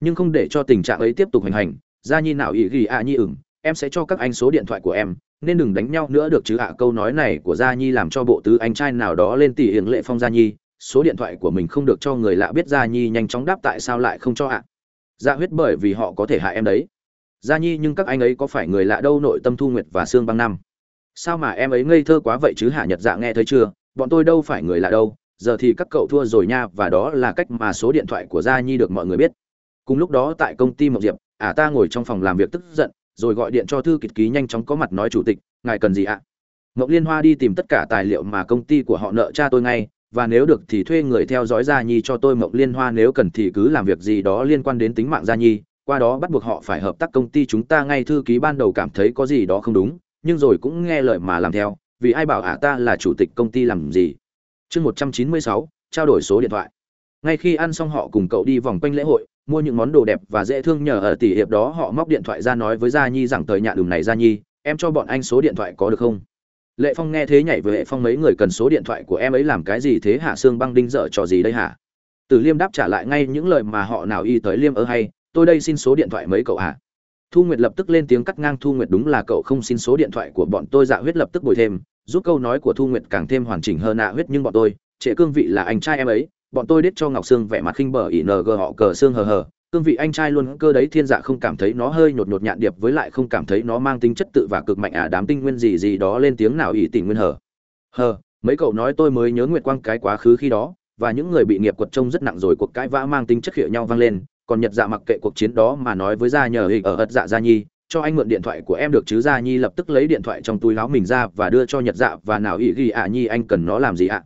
Nhưng không để cho tình trạng ấy tiếp tục hành hành gia nhi nào ý ghi ạ nhi ửng, em sẽ cho các anh số điện thoại của em, nên đừng đánh nhau nữa được chứ ạ. Câu nói này của gia nhi làm cho bộ tứ anh trai nào đó lên tỉ hiền lệ phong gia nhi, số điện thoại của mình không được cho người lạ biết gia nhi nhanh chóng đáp tại sao lại không cho ạ. Dạ huyết bởi vì họ có thể hại em đấy. Gia nhi nhưng các anh ấy có phải người lạ đâu nội tâm thu nguyệt và sương băng năm sao mà em ấy ngây thơ quá vậy chứ hạ nhật dạ nghe thấy chưa? Bọn tôi đâu phải người lạ đâu. Giờ thì các cậu thua rồi nha, và đó là cách mà số điện thoại của gia nhi được mọi người biết. Cùng lúc đó tại công ty mộng diệp ả ta ngồi trong phòng làm việc tức giận, rồi gọi điện cho thư kịch ký nhanh chóng có mặt nói chủ tịch, ngài cần gì ạ? Mộng liên hoa đi tìm tất cả tài liệu mà công ty của họ nợ cha tôi ngay, và nếu được thì thuê người theo dõi gia nhi cho tôi mộng liên hoa nếu cần thì cứ làm việc gì đó liên quan đến tính mạng gia nhi, qua đó bắt buộc họ phải hợp tác công ty chúng ta ngay. Thư ký ban đầu cảm thấy có gì đó không đúng, nhưng rồi cũng nghe lời mà làm theo, vì ai bảo ả ta là chủ tịch công ty làm gì? Chương một trăm chín mươi sáu, trao đổi số điện thoại. Ngay khi ăn xong họ cùng cậu đi vòng quanh lễ hội mua những món đồ đẹp và dễ thương nhờ ở tỷ hiệp đó, họ móc điện thoại ra nói với gia nhi rằng thời nhạ đùm này, gia nhi, em cho bọn anh số điện thoại có được không? Lệ phong nghe thế nhảy với hệ phong, mấy người cần số điện thoại của em ấy làm cái gì thế hạ xương băng đinh dở trò gì đây hả? Tử liêm đáp trả lại ngay những lời mà họ nào y tới liêm ơ hay, tôi đây xin số điện thoại mấy cậu hả thu nguyệt lập tức lên tiếng cắt ngang, thu nguyệt đúng là cậu không xin số điện thoại của bọn tôi dạ huyết lập tức bồi thêm, giúp câu nói của thu nguyệt càng thêm hoàn chỉnh hơn ạ, huyết nhưng bọn tôi trệ cương vị là anh trai em ấy bọn tôi đết cho ngọc sương vẻ mặt khinh bờ ỉ ng họ cờ xương hờ hờ. Cương vị anh trai luôn cơ đấy, thiên dạ không cảm thấy nó hơi nhột nhột nhạn điệp với lại không cảm thấy nó mang tính chất tự và cực mạnh à đám tinh nguyên gì gì đó lên tiếng nào ỷ tình nguyên hờ. Hờ, mấy cậu nói tôi mới nhớ nguyệt quang cái quá khứ khi đó, và những người bị nghiệp quật trông rất nặng rồi, cuộc cãi vã mang tính chất hiệu nhau vang lên. Còn nhật dạ mặc kệ cuộc chiến đó mà nói với gia nhờ ở ất dạ gia nhi, cho anh mượn điện thoại của em được chứ? Gia nhi lập tức lấy điện thoại trong túi láo mình ra và đưa cho nhật dạ và nào ý ghi ạ nhi, anh cần nó làm gì ạ?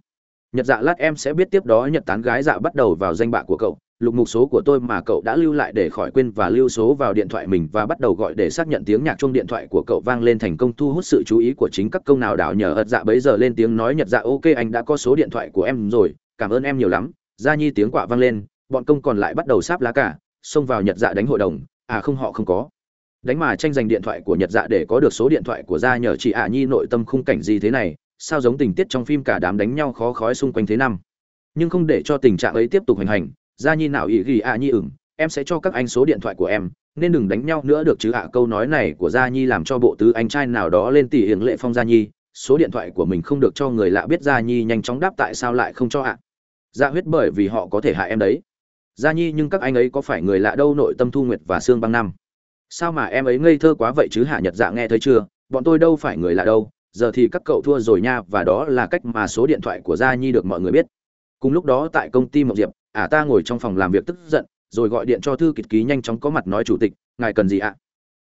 Nhật dạ lát em sẽ biết tiếp đó nhật tán gái dạ bắt đầu vào danh bạ của cậu. Lục mục số của tôi mà cậu đã lưu lại để khỏi quên và lưu số vào điện thoại mình và bắt đầu gọi để xác nhận tiếng nhạc chung điện thoại của cậu vang lên thành công thu hút sự chú ý của chính các câu nào đảo nhờ ật dạ bấy giờ lên tiếng nói nhật dạ ok, anh đã có số điện thoại của em rồi, cảm ơn em nhiều lắm. Gia nhi tiếng quạ vang lên, bọn công còn lại bắt đầu sáp lá cả, xông vào nhật dạ đánh hội đồng. À không, họ không có. Đánh mà tranh giành điện thoại của nhật dạ để có được số điện thoại của gia nhờ chị À nhi nội tâm khung cảnh gì thế này? Sao giống tình tiết trong phim cả đám đánh nhau khó khói xung quanh thế năm. Nhưng không để cho tình trạng ấy tiếp tục hành hành, gia nhi nào ý ghi ạ nhi ửng, em sẽ cho các anh số điện thoại của em, nên đừng đánh nhau nữa được chứ ạ. Câu nói này của gia nhi làm cho bộ tứ anh trai nào đó lên tỉ hiền lệ phong gia nhi, số điện thoại của mình không được cho người lạ biết gia nhi nhanh chóng đáp tại sao lại không cho ạ. Gia huyết bởi vì họ có thể hại em đấy. Gia nhi nhưng các anh ấy có phải người lạ đâu nội tâm thu nguyệt và sương băng năm sao mà em ấy ngây thơ quá vậy chứ hạ nhật dạ nghe thấy chưa? Bọn tôi đâu phải người lạ đâu giờ thì các cậu thua rồi nha, và đó là cách mà số điện thoại của gia nhi được mọi người biết. Cùng lúc đó tại công ty mộng diệp, ả ta ngồi trong phòng làm việc tức giận, rồi gọi điện cho thư kịch ký nhanh chóng có mặt nói chủ tịch, ngài cần gì ạ?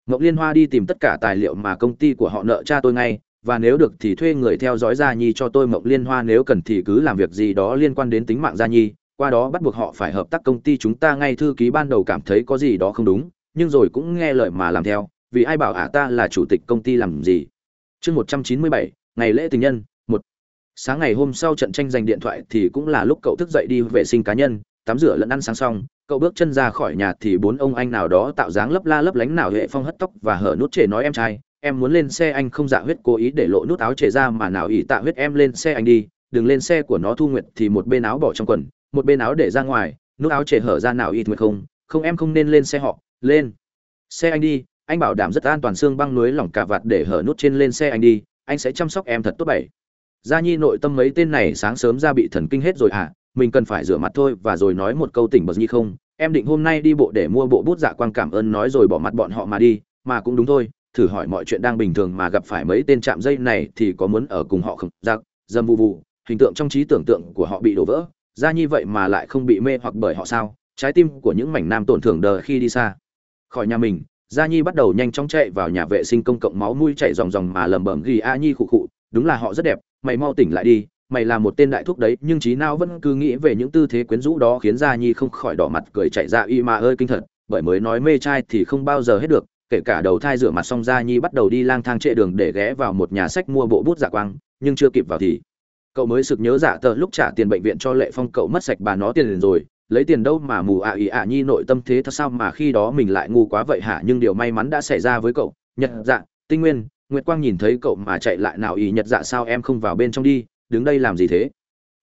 Mộng liên hoa đi tìm tất cả tài liệu mà công ty của họ nợ cha tôi ngay, và nếu được thì thuê người theo dõi gia nhi cho tôi mộng liên hoa nếu cần thì cứ làm việc gì đó liên quan đến tính mạng gia nhi, qua đó bắt buộc họ phải hợp tác công ty chúng ta ngay. Thư ký ban đầu cảm thấy có gì đó không đúng, nhưng rồi cũng nghe lời mà làm theo, vì ai bảo ả ta là chủ tịch công ty làm gì? Chương một trăm chín mươi bảy, ngày lễ tình nhân, một. Sáng ngày hôm sau trận tranh giành điện thoại thì cũng là lúc cậu thức dậy đi vệ sinh cá nhân, tắm rửa lẫn ăn sáng xong, cậu bước chân ra khỏi nhà thì bốn ông anh nào đó tạo dáng lấp la lấp lánh nào hệ phong hất tóc và hở nút trề nói em trai, em muốn lên xe anh không dạ huyết, cố ý để lộ nút áo trề ra mà nào ỉ tạ huyết em lên xe anh đi, đừng lên xe của nó thu nguyệt thì một bên áo bỏ trong quần, một bên áo để ra ngoài, nút áo trề hở ra nào ít nguyệt không không em không nên lên xe họ, lên, xe anh đi anh bảo đảm rất an toàn xương băng núi lỏng cả vạt để hở nút trên lên xe anh đi, anh sẽ chăm sóc em thật tốt bảy. Gia nhi nội tâm mấy tên này sáng sớm ra bị thần kinh hết rồi à mình cần phải rửa mặt thôi và rồi nói một câu tỉnh bật nhi không. Em định hôm nay đi bộ để mua bộ bút dạ quang cảm ơn nói rồi bỏ mặt bọn họ mà đi, mà cũng đúng thôi, thử hỏi mọi chuyện đang bình thường mà gặp phải mấy tên chạm dây này thì có muốn ở cùng họ không? Dạ, Giặc dâm vụ vụ, hình tượng trong trí tưởng tượng của họ bị đổ vỡ. Ra như vậy mà lại không bị mê hoặc bởi họ sao? Trái tim của những mảnh nam tổn thương đờ khi đi xa. Khỏi nhà mình gia nhi bắt đầu nhanh chóng chạy vào nhà vệ sinh công cộng máu mũi chảy ròng ròng mà lẩm bẩm ghi a nhi khụ khụ, đúng là họ rất đẹp, mày mau tỉnh lại đi, mày là một tên đại thúc đấy, nhưng trí nào vẫn cứ nghĩ về những tư thế quyến rũ đó khiến gia nhi không khỏi đỏ mặt cười chạy ra y mà ơi kinh thật, bởi mới nói mê trai thì không bao giờ hết được, kể cả đầu thai rửa mặt xong gia nhi bắt đầu đi lang thang trệ đường để ghé vào một nhà sách mua bộ bút dạ quang, nhưng chưa kịp vào thì cậu mới sực nhớ dạ tờ lúc trả tiền bệnh viện cho lệ phong cậu mất sạch bà nó tiền liền rồi lấy tiền đâu mà mù ạ ỉ ạ nhi nội tâm thế thật sao mà khi đó mình lại ngu quá vậy hả? Nhưng điều may mắn đã xảy ra với cậu, nhật dạ tinh nguyên, nguyệt quang nhìn thấy cậu mà chạy lại nào ỉ nhật dạ sao em không vào bên trong đi, đứng đây làm gì thế?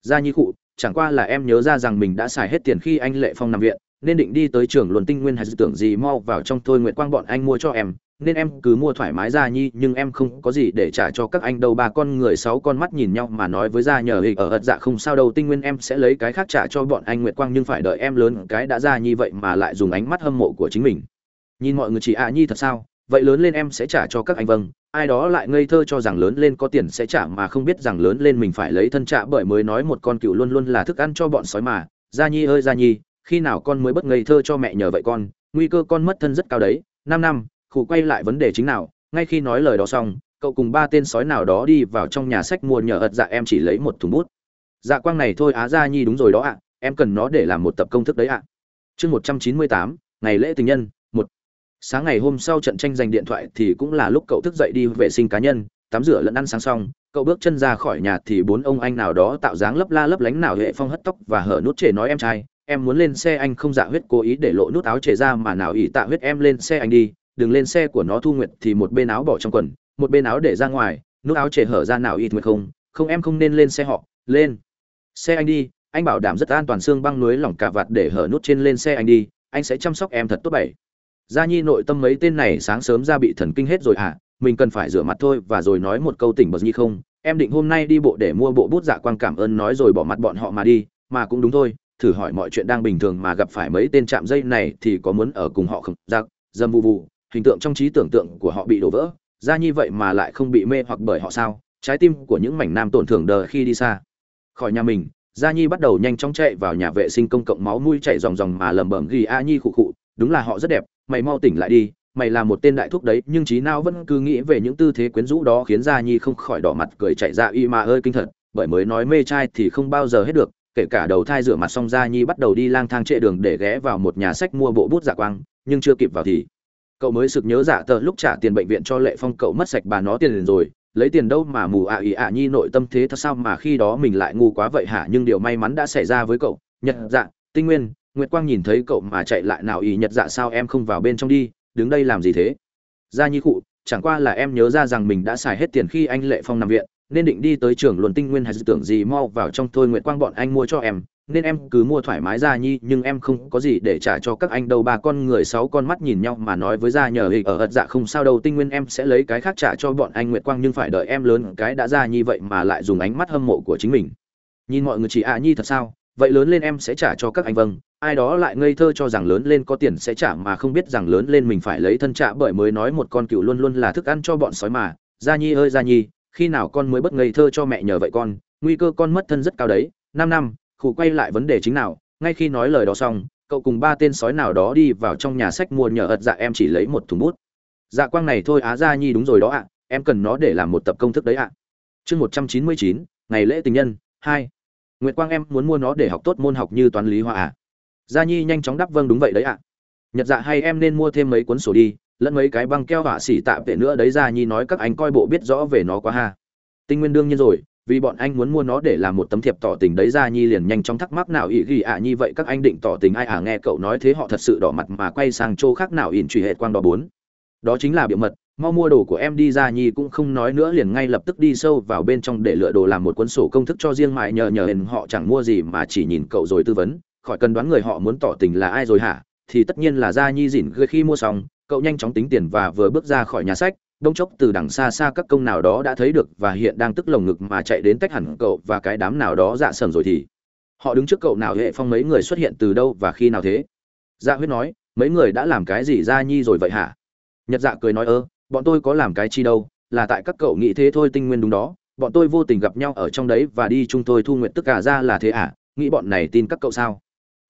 Gia nhi cụ chẳng qua là em nhớ ra rằng mình đã xài hết tiền khi anh lệ phong nằm viện, nên định đi tới trường luận tinh nguyên hay dự tưởng gì mau vào trong thôi nguyệt quang bọn anh mua cho em nên em cứ mua thoải mái gia nhi, nhưng em không có gì để trả cho các anh đâu. Ba con người sáu con mắt nhìn nhau mà nói với gia nhờ hình ở ờ, ật dạ không sao đâu, tinh nguyên em sẽ lấy cái khác trả cho bọn anh nguyệt quang, nhưng phải đợi em lớn cái đã ra như vậy mà lại dùng ánh mắt hâm mộ của chính mình. Nhìn mọi người chỉ ạ nhi thật sao? Vậy lớn lên em sẽ trả cho các anh vâng ai đó lại ngây thơ cho rằng lớn lên có tiền sẽ trả mà không biết rằng lớn lên mình phải lấy thân trả bởi mới nói một con cựu luôn luôn là thức ăn cho bọn sói mà. Gia nhi ơi, gia nhi, khi nào con mới bất ngây thơ cho mẹ nhờ vậy con? Nguy cơ con mất thân rất cao đấy. Năm năm khủ quay lại vấn đề chính nào, ngay khi nói lời đó xong, cậu cùng ba tên sói nào đó đi vào trong nhà sách mua nhờ ật dạ em chỉ lấy một thùng bút. Dạ quang này thôi á gia nhi đúng rồi đó ạ, em cần nó để làm một tập công thức đấy ạ. Chương một trăm chín mươi tám, ngày lễ tình nhân, một. Sáng ngày hôm sau trận tranh giành điện thoại thì cũng là lúc cậu thức dậy đi vệ sinh cá nhân, tắm rửa lẫn ăn sáng xong, cậu bước chân ra khỏi nhà thì bốn ông anh nào đó tạo dáng lấp la lấp lánh nào hệ phong hất tóc và hở nút trề nói em trai, em muốn lên xe anh không? Dạ huyết cố ý để lộ nút áo trề ra mà nào ỉ tạ huyết em lên xe anh đi đừng lên xe của nó thu nguyệt thì một bên áo bỏ trong quần, một bên áo để ra ngoài, nút áo trề hở ra nào ít nguyệt không? Không, em không nên lên xe họ, lên. Xe anh đi, anh bảo đảm rất an toàn xương băng núi lỏng cả vạt để hở nút trên lên xe anh đi, anh sẽ chăm sóc em thật tốt bảy. Gia nhi nội tâm mấy tên này sáng sớm ra bị thần kinh hết rồi à mình cần phải rửa mặt thôi và rồi nói một câu tỉnh bật nhi không? Em định hôm nay đi bộ để mua bộ bút dạ quang cảm ơn nói rồi bỏ mặt bọn họ mà đi, mà cũng đúng thôi. Thử hỏi mọi chuyện đang bình thường mà gặp phải mấy tên chạm dây này thì có muốn ở cùng họ không? Giặc dâm vụ vụ hình tượng trong trí tưởng tượng của họ bị đổ vỡ, ra như vậy mà lại không bị mê hoặc bởi họ sao? Trái tim của những mảnh nam tổn thương đờ khi đi xa. Khỏi nhà mình, gia nhi bắt đầu nhanh chóng chạy vào nhà vệ sinh công cộng máu mũi chảy ròng ròng mà lẩm bẩm ghi a nhi khụ khụ, đúng là họ rất đẹp, mày mau tỉnh lại đi, mày là một tên đại thúc đấy, nhưng trí nào vẫn cứ nghĩ về những tư thế quyến rũ đó khiến gia nhi không khỏi đỏ mặt cười chạy ra, y mà ơi, kinh thật, bởi mới nói mê trai thì không bao giờ hết được. Kể cả đầu thai rửa mặt xong, gia nhi bắt đầu đi lang thang trệ đường để ghé vào một nhà sách mua bộ bút dạ quang, nhưng chưa kịp vào thì cậu mới sực nhớ giả tờ lúc trả tiền bệnh viện cho lệ phong cậu mất sạch bà nó tiền liền rồi, lấy tiền đâu mà mù ạ ý ạ nhi nội tâm thế thật sao mà khi đó mình lại ngu quá vậy hả? Nhưng điều may mắn đã xảy ra với cậu. Nhật dạ tinh nguyên, nguyệt quang nhìn thấy cậu mà chạy lại nào ý nhật dạ sao em không vào bên trong đi, đứng đây làm gì thế? Gia nhi cụ chẳng qua là em nhớ ra rằng mình đã xài hết tiền khi anh lệ phong nằm viện, nên định đi tới trường luận tinh nguyên hay dự tưởng gì mau vào trong thôi nguyệt quang bọn anh mua cho em nên em cứ mua thoải mái ra nhi, nhưng em không có gì để trả cho các anh đâu. Ba con người sáu con mắt nhìn nhau mà nói với ra nhờ hịch ở ật dạ không sao đâu, tinh nguyên em sẽ lấy cái khác trả cho bọn anh nguyệt quang, nhưng phải đợi em lớn cái đã ra nhi vậy mà lại dùng ánh mắt hâm mộ của chính mình. Nhìn mọi người chỉ ạ nhi thật sao? Vậy lớn lên em sẽ trả cho các anh? Vâng. Ai đó lại ngây thơ cho rằng lớn lên có tiền sẽ trả mà không biết rằng lớn lên mình phải lấy thân trả bởi mới nói một con cựu luôn luôn là thức ăn cho bọn sói mà. Gia nhi ơi, gia nhi, khi nào con mới bất ngây thơ cho mẹ nhờ vậy con? Nguy cơ con mất thân rất cao đấy. Năm năm khủ quay lại vấn đề chính nào, ngay khi nói lời đó xong, cậu cùng ba tên sói nào đó đi vào trong nhà sách mua nhờ ật dạ em chỉ lấy một thùng bút. Dạ quang này thôi á gia nhi đúng rồi đó ạ, em cần nó để làm một tập công thức đấy ạ. Chương một trăm chín mươi chín, ngày lễ tình nhân, hai. Nguyệt quang em muốn mua nó để học tốt môn học như toán lý hóa ạ. Gia nhi nhanh chóng đáp vâng đúng vậy đấy ạ. Nhật dạ hay em nên mua thêm mấy cuốn sổ đi, lẫn mấy cái băng keo họa xỉ tạm tệ nữa đấy gia nhi nói các anh coi bộ biết rõ về nó quá ha. Tinh nguyên đương nhiên rồi vì bọn anh muốn mua nó để làm một tấm thiệp tỏ tình đấy ra nhi liền nhanh chóng thắc mắc nào ỷ ghi ạ à như vậy các anh định tỏ tình ai à? Nghe cậu nói thế họ thật sự đỏ mặt mà quay sang chỗ khác nào ỉn truy hệ quang đỏ bốn. Đó chính là biểu mật, mau mua đồ của em đi ra nhi cũng không nói nữa liền ngay lập tức đi sâu vào bên trong để lựa đồ làm một cuốn sổ công thức cho riêng mại nhờ nhờ hình họ chẳng mua gì mà chỉ nhìn cậu rồi tư vấn, khỏi cần đoán người họ muốn tỏ tình là ai rồi hả? Thì tất nhiên là gia nhi dỉn khi mua xong, cậu nhanh chóng tính tiền và vừa bước ra khỏi nhà sách đông chốc từ đằng xa xa các công nào đó đã thấy được và hiện đang tức lồng ngực mà chạy đến tách hẳn cậu và cái đám nào đó dạ sờn rồi thì. Họ đứng trước cậu nào hệ phong mấy người xuất hiện từ đâu và khi nào thế? Dạ huyết nói mấy người đã làm cái gì ra nhi rồi vậy hả? Nhật dạ cười nói ơ bọn tôi có làm cái chi đâu là tại các cậu nghĩ thế thôi tinh nguyên đúng đó. Bọn tôi vô tình gặp nhau ở trong đấy và đi chung tôi thu nguyện tất cả à ra là thế à? Nghĩ bọn này tin các cậu sao?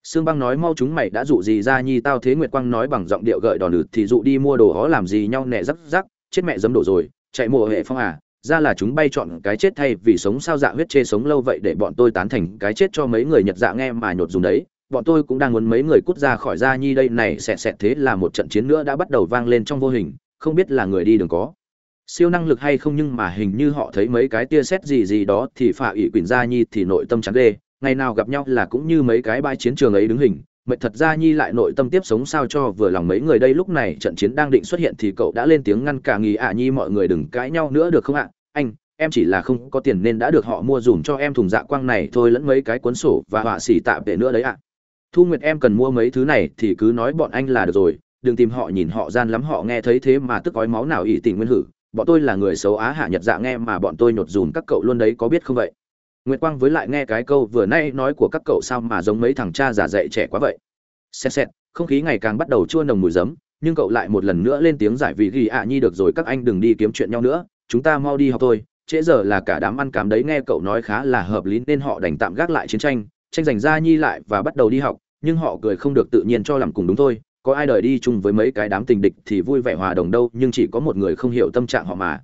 Sương Băng nói mau chúng mày đã dụ gì ra nhi tao thế Nguyệt Quang nói bằng giọng điệu gợi đòn lử thì dụ đi mua đồ hó làm gì nhau nẹ rắc rắc, chết mẹ dấm đổ rồi, chạy mùa hệ phong à, ra là chúng bay chọn cái chết thay vì sống sao dạ huyết chê sống lâu vậy để bọn tôi tán thành cái chết cho mấy người Nhật dạ nghe mà nhột dùng đấy. Bọn tôi cũng đang muốn mấy người cút ra khỏi gia nhi đây này xẹt xẹt thế là một trận chiến nữa đã bắt đầu vang lên trong vô hình, không biết là người đi đường có siêu năng lực hay không nhưng mà hình như họ thấy mấy cái tia sét gì gì đó thì phạ ủy quỳnh gia nhi thì nội tâm chán ghê ngày nào gặp nhau là cũng như mấy cái bãi chiến trường ấy đứng hình mệt thật ra nhi lại nội tâm tiếp sống sao cho vừa lòng mấy người đây lúc này trận chiến đang định xuất hiện thì cậu đã lên tiếng ngăn cả nghỉ ạ nhi, mọi người đừng cãi nhau nữa được không ạ? Anh, em chỉ là không có tiền nên đã được họ mua dùm cho em thùng dạ quang này thôi lẫn mấy cái cuốn sổ và họa xỉ tạm tệ nữa đấy ạ. Thu nguyệt em cần mua mấy thứ này thì cứ nói bọn anh là được rồi, đừng tìm họ nhìn họ gian lắm họ nghe thấy thế mà tức ói máu nào ỷ tình nguyên hử. Bọn tôi là người xấu á hạ nhật dạ nghe mà bọn tôi nhột dùm các cậu luôn đấy có biết không vậy? Nguyệt Quang với lại nghe cái câu vừa nay nói của các cậu sao mà giống mấy thằng cha giả dạy trẻ quá vậy. Xẹt xẹt, không khí ngày càng bắt đầu chua nồng mùi giấm, nhưng cậu lại một lần nữa lên tiếng giải vì ghi ạ nhi được rồi các anh đừng đi kiếm chuyện nhau nữa, chúng ta mau đi học thôi. Trễ giờ là cả đám ăn cám đấy nghe cậu nói khá là hợp lý nên họ đành tạm gác lại chiến tranh, tranh giành ra nhi lại và bắt đầu đi học, nhưng họ cười không được tự nhiên cho làm cùng đúng thôi. Có ai đời đi chung với mấy cái đám tình địch thì vui vẻ hòa đồng đâu, nhưng chỉ có một người không hiểu tâm trạng họ mà.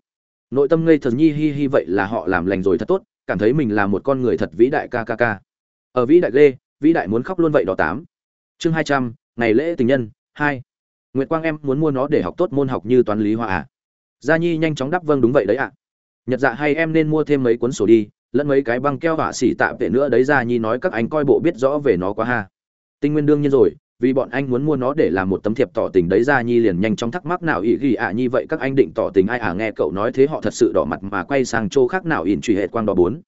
Nội tâm ngây thần nhi hi hi vậy là họ làm lành rồi thật tốt, cảm thấy mình là một con người thật vĩ đại ca ca ca. Ở vĩ đại lê vĩ đại muốn khóc luôn vậy đó tám. Chương hai trăm, ngày lễ tình nhân, hai. Nguyệt quang em muốn mua nó để học tốt môn học như toán lý hóa à? Gia nhi nhanh chóng đáp vâng đúng vậy đấy ạ. Nhật dạ hay em nên mua thêm mấy cuốn sổ đi, lẫn mấy cái băng keo họa xỉ tạ về nữa đấy, gia nhi nói các anh coi bộ biết rõ về nó quá ha. Tinh nguyên đương nhiên rồi vì bọn anh muốn mua nó để làm một tấm thiệp tỏ tình đấy gia nhi liền nhanh chóng thắc mắc nào ý ghi ạ à nhi vậy các anh định tỏ tình ai à? Nghe cậu nói thế họ thật sự đỏ mặt mà quay sang chỗ khác nào ỉn truy hệ quang đỏ bốn.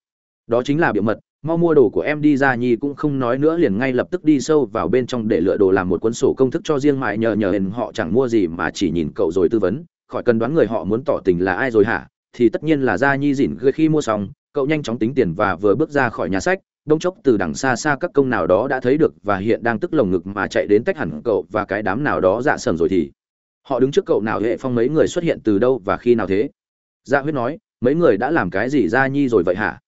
Đó chính là biểu mật, mau mua đồ của em đi ra nhi cũng không nói nữa liền ngay lập tức đi sâu vào bên trong để lựa đồ làm một cuốn sổ công thức cho riêng mại nhờ nhờ hình họ chẳng mua gì mà chỉ nhìn cậu rồi tư vấn, khỏi cần đoán người họ muốn tỏ tình là ai rồi hả? Thì tất nhiên là gia nhi dỉn khi mua xong, cậu nhanh chóng tính tiền và vừa bước ra khỏi nhà sách đông chốc từ đằng xa xa các công nào đó đã thấy được và hiện đang tức lồng ngực mà chạy đến tách hẳn cậu và cái đám nào đó dạ sầm rồi thì. Họ đứng trước cậu nào hệ phong mấy người xuất hiện từ đâu và khi nào thế? Dạ huyết nói mấy người đã làm cái gì ra nhi rồi vậy hả?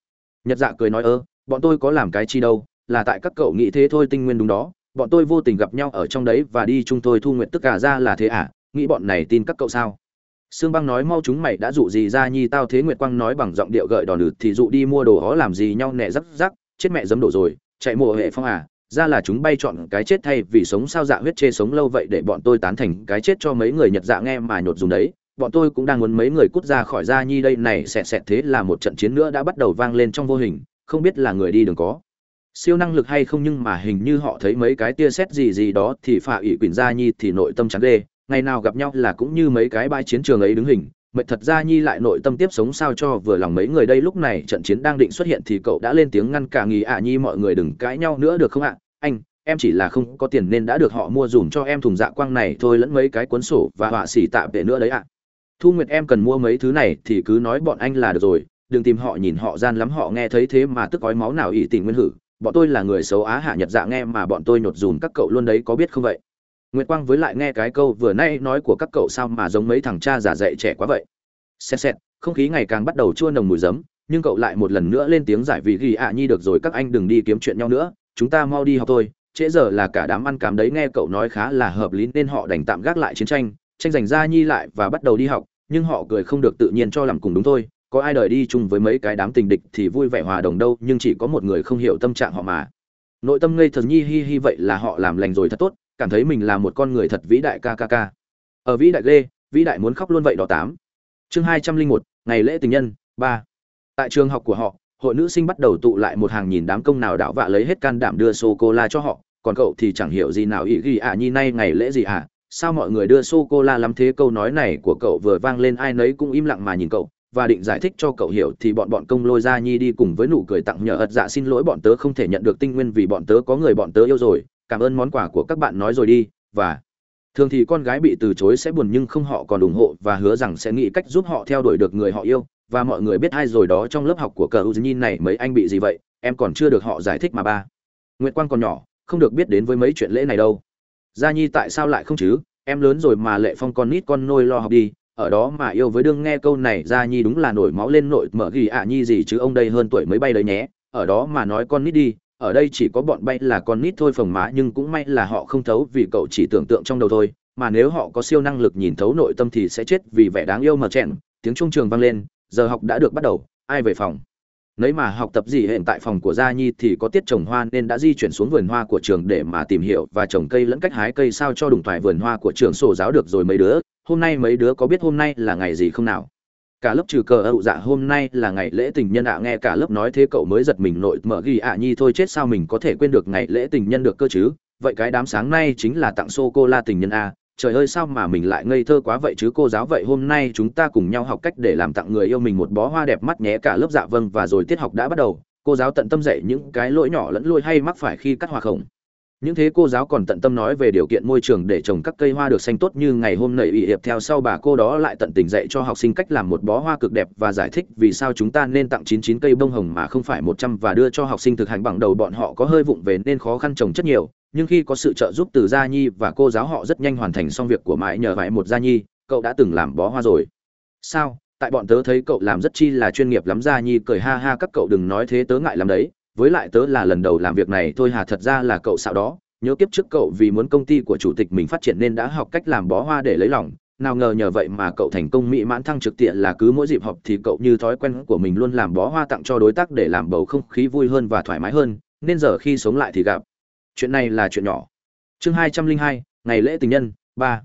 Nhật dạ cười nói ơ bọn tôi có làm cái chi đâu là tại các cậu nghĩ thế thôi tinh nguyên đúng đó. Bọn tôi vô tình gặp nhau ở trong đấy và đi chung tôi thu nguyện tất cả ra là thế à nghĩ bọn này tin các cậu sao? Sương Băng nói mau chúng mày đã dụ gì ra nhi tao thế Nguyệt Quang nói bằng giọng điệu gợi đòn lử thì dụ đi mua đồ hó làm gì nhau nẹ rắc rắc, chết mẹ dấm đổ rồi, chạy mùa hệ phong à, ra là chúng bay chọn cái chết thay vì sống sao dạ huyết chê sống lâu vậy để bọn tôi tán thành cái chết cho mấy người Nhật dạ nghe mà nhột dùng đấy. Bọn tôi cũng đang muốn mấy người cút ra khỏi gia nhi đây này xẹt xẹt thế là một trận chiến nữa đã bắt đầu vang lên trong vô hình, không biết là người đi đường có siêu năng lực hay không nhưng mà hình như họ thấy mấy cái tia xét gì gì đó thì phạ ủy quỳnh gia nhi thì nội tâm chán ghê ngày nào gặp nhau là cũng như mấy cái bãi chiến trường ấy đứng hình mệt thật ra nhi lại nội tâm tiếp sống sao cho vừa lòng mấy người đây lúc này trận chiến đang định xuất hiện thì cậu đã lên tiếng ngăn cả nghỉ ạ nhi, mọi người đừng cãi nhau nữa được không ạ? Anh, em chỉ là không có tiền nên đã được họ mua dùm cho em thùng dạ quang này thôi lẫn mấy cái cuốn sổ và họa xỉ tạm tệ nữa đấy ạ. Thu nguyệt em cần mua mấy thứ này thì cứ nói bọn anh là được rồi, đừng tìm họ nhìn họ gian lắm họ nghe thấy thế mà tức ói máu nào ỷ tình nguyên hử. Bọn tôi là người xấu á hạ nhật dạ nghe mà bọn tôi nhột dùm các cậu luôn đấy có biết không vậy? Nguyệt quang với lại nghe cái câu vừa nay nói của các cậu sao mà giống mấy thằng cha giả dạy trẻ quá vậy? Xẹt xẹt, không khí ngày càng bắt đầu chua nồng mùi giấm, nhưng cậu lại một lần nữa lên tiếng giải vì ghi ạ nhi được rồi, các anh đừng đi kiếm chuyện nhau nữa, chúng ta mau đi học thôi. Trễ giờ là cả đám ăn cám đấy, nghe cậu nói khá là hợp lý nên họ đành tạm gác lại chiến tranh. Tranh giành ra nhi lại và bắt đầu đi học, nhưng họ cười không được tự nhiên cho làm cùng đúng thôi. Có ai đời đi chung với mấy cái đám tình địch thì vui vẻ hòa đồng đâu, nhưng chỉ có một người không hiểu tâm trạng họ mà. Nội tâm ngây thần nhi hi hi, vậy là họ làm lành rồi thật tốt cảm thấy mình là một con người thật vĩ đại ca ca ca ở vĩ đại lê vĩ đại muốn khóc luôn vậy đó tám. Chương hai trăm linh một, ngày lễ tình nhân, ba. Tại trường học của họ, hội nữ sinh bắt đầu tụ lại một hàng nhìn đám công nào đảo vạ lấy hết can đảm đưa sô cô la cho họ. Còn cậu thì chẳng hiểu gì nào ý ghi ạ à nhi nay ngày lễ gì ạ à. sao mọi người đưa sô cô la lắm thế? Câu nói này của cậu vừa vang lên ai nấy cũng im lặng mà nhìn cậu. Và định giải thích cho cậu hiểu thì bọn bọn công lôi ra nhi đi cùng với nụ cười tặng nhờ ật dạ xin lỗi bọn tớ không thể nhận được tinh nguyên vì bọn tớ có người bọn tớ yêu rồi cảm ơn món quà của các bạn nói rồi đi, và thường thì con gái bị từ chối sẽ buồn nhưng không họ còn ủng hộ và hứa rằng sẽ nghĩ cách giúp họ theo đuổi được người họ yêu. Và mọi người biết ai rồi đó trong lớp học của cờ u nhìn này, mấy anh bị gì vậy? Em còn chưa được họ giải thích mà ba. Nguyệt quang còn nhỏ, không được biết đến với mấy chuyện lễ này đâu. Gia nhi tại sao lại không chứ? Em lớn rồi mà lệ phong con nít con nôi lo học đi. Ở đó mà yêu với đương nghe câu này, gia nhi đúng là nổi máu lên nội, mở ghi ạ nhi gì chứ? Ông đây hơn tuổi mới bay đấy nhé. Ở đó mà nói con nít đi ở đây chỉ có bọn bay là con nít thôi phồng má nhưng cũng may là họ không thấu vì cậu chỉ tưởng tượng trong đầu thôi. Mà nếu họ có siêu năng lực nhìn thấu nội tâm thì sẽ chết vì vẻ đáng yêu mà chèn tiếng trung trường vang lên, giờ học đã được bắt đầu, ai về phòng? Nấy mà học tập gì hiện tại phòng của gia nhi thì có tiết trồng hoa nên đã di chuyển xuống vườn hoa của trường để mà tìm hiểu và trồng cây lẫn cách hái cây sao cho đùng thoại vườn hoa của trường sổ giáo được rồi mấy đứa. Hôm nay mấy đứa có biết hôm nay là ngày gì không nào? Cả lớp trừ cờ ậu dạ hôm nay là ngày lễ tình nhân ạ, nghe cả lớp nói thế cậu mới giật mình nội, mở ghi ạ nhi thôi chết sao mình có thể quên được ngày lễ tình nhân được cơ chứ? Vậy cái đám sáng nay chính là tặng sô cô la tình nhân a trời ơi sao mà mình lại ngây thơ quá vậy chứ cô giáo vậy hôm nay chúng ta cùng nhau học cách để làm tặng người yêu mình một bó hoa đẹp mắt nhé cả lớp dạ vâng và rồi tiết học đã bắt đầu. Cô giáo tận tâm dạy những cái lỗi nhỏ lẫn lôi hay mắc phải khi cắt hoa khổng những thế cô giáo còn tận tâm nói về điều kiện môi trường để trồng các cây hoa được xanh tốt như ngày hôm nảy ủy hiệp theo sau bà cô đó lại tận tình dạy cho học sinh cách làm một bó hoa cực đẹp và giải thích vì sao chúng ta nên tặng 99 cây bông hồng mà không phải 100 và đưa cho học sinh thực hành bằng đầu bọn họ có hơi vụng về nên khó khăn trồng chất nhiều. Nhưng khi có sự trợ giúp từ gia nhi và cô giáo họ rất nhanh hoàn thành xong việc của mãi nhờ vải một gia nhi, cậu đã từng làm bó hoa rồi. Sao? Tại bọn tớ thấy cậu làm rất chi là chuyên nghiệp lắm, gia nhi cười ha ha, các cậu đừng nói thế, tớ ngại lắm đấy với lại tớ là lần đầu làm việc này thôi hà thật ra là cậu xạo đó. Nhớ kiếp trước cậu vì muốn công ty của chủ tịch mình phát triển nên đã học cách làm bó hoa để lấy lòng. Nào ngờ nhờ vậy mà cậu thành công mỹ mãn thăng trực tiện là cứ mỗi dịp họp thì cậu như thói quen của mình luôn làm bó hoa tặng cho đối tác để làm bầu không khí vui hơn và thoải mái hơn, nên giờ khi sống lại thì gặp. Chuyện này là chuyện nhỏ. Chương hai trăm linh hai, ngày lễ tình nhân, ba.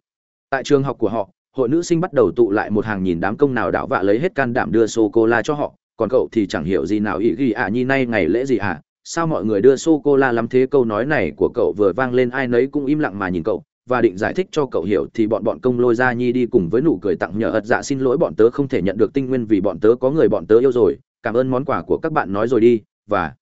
Tại trường học của họ, hội nữ sinh bắt đầu tụ lại một hàng nhìn đám công nào đảo vạ lấy hết can đảm đưa sô cô la cho họ còn cậu thì chẳng hiểu gì nào ý ghi ạ à nhi nay ngày lễ gì ạ? À? sao mọi người đưa sô cô la lắm thế? Câu nói này của cậu vừa vang lên, ai nấy cũng im lặng mà nhìn cậu, và định giải thích cho cậu hiểu thì bọn bọn công lôi ra nhi đi cùng với nụ cười tặng nhờ ật dạ xin lỗi bọn tớ không thể nhận được tinh nguyên vì bọn tớ có người bọn tớ yêu rồi. Cảm ơn món quà của các bạn nói rồi đi, và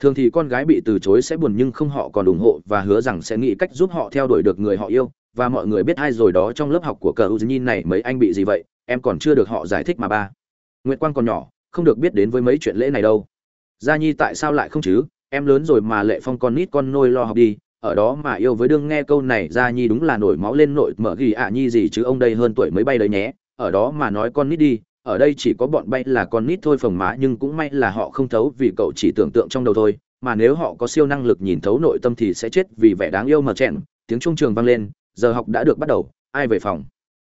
thường thì con gái bị từ chối sẽ buồn nhưng không họ còn ủng hộ và hứa rằng sẽ nghĩ cách giúp họ theo đuổi được người họ yêu. Và mọi người biết ai rồi đó trong lớp học của cờ u nhìn này, mấy anh bị gì vậy? Em còn chưa được họ giải thích mà ba. Nguyệt quang còn nhỏ không được biết đến với mấy chuyện lễ này đâu. Gia nhi tại sao lại không chứ? Em lớn rồi mà lệ phong con nít con nôi lo học đi, ở đó mà yêu với đương nghe câu này, gia nhi đúng là nổi máu lên nội, mở ghi ạ nhi gì chứ ông đây hơn tuổi mới bay đấy nhé. Ở đó mà nói con nít đi, ở đây chỉ có bọn bay là con nít thôi phồng má, nhưng cũng may là họ không thấu vì cậu chỉ tưởng tượng trong đầu thôi. Mà nếu họ có siêu năng lực nhìn thấu nội tâm thì sẽ chết vì vẻ đáng yêu mà chèn tiếng trung trường vang lên, giờ học đã được bắt đầu, ai về phòng?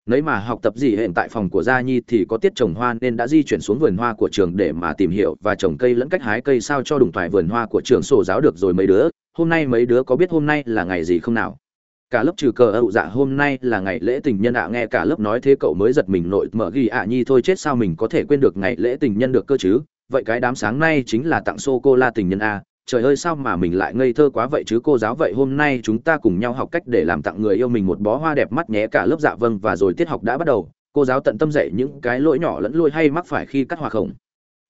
Nấy mà học tập gì hiện tại phòng của gia nhi thì có tiết trồng hoa nên đã di chuyển xuống vườn hoa của trường để mà tìm hiểu và trồng cây lẫn cách hái cây sao cho đùng thoại vườn hoa của trường sổ giáo được rồi mấy đứa. Hôm nay mấy đứa có biết hôm nay là ngày gì không nào? Cả lớp trừ cờ ậu dạ hôm nay là ngày lễ tình nhân ạ, nghe cả lớp nói thế cậu mới giật mình nội mở ghi ạ nhi thôi chết sao mình có thể quên được ngày lễ tình nhân được cơ chứ? Vậy cái đám sáng nay chính là tặng sô cô la tình nhân a trời ơi, sao mà mình lại ngây thơ quá vậy chứ? Cô giáo vậy hôm nay chúng ta cùng nhau học cách để làm tặng người yêu mình một bó hoa đẹp mắt nhé. Cả lớp dạ vâng và rồi tiết học đã bắt đầu. Cô giáo tận tâm dạy những cái lỗi nhỏ lẫn lôi hay mắc phải khi cắt hoa khổng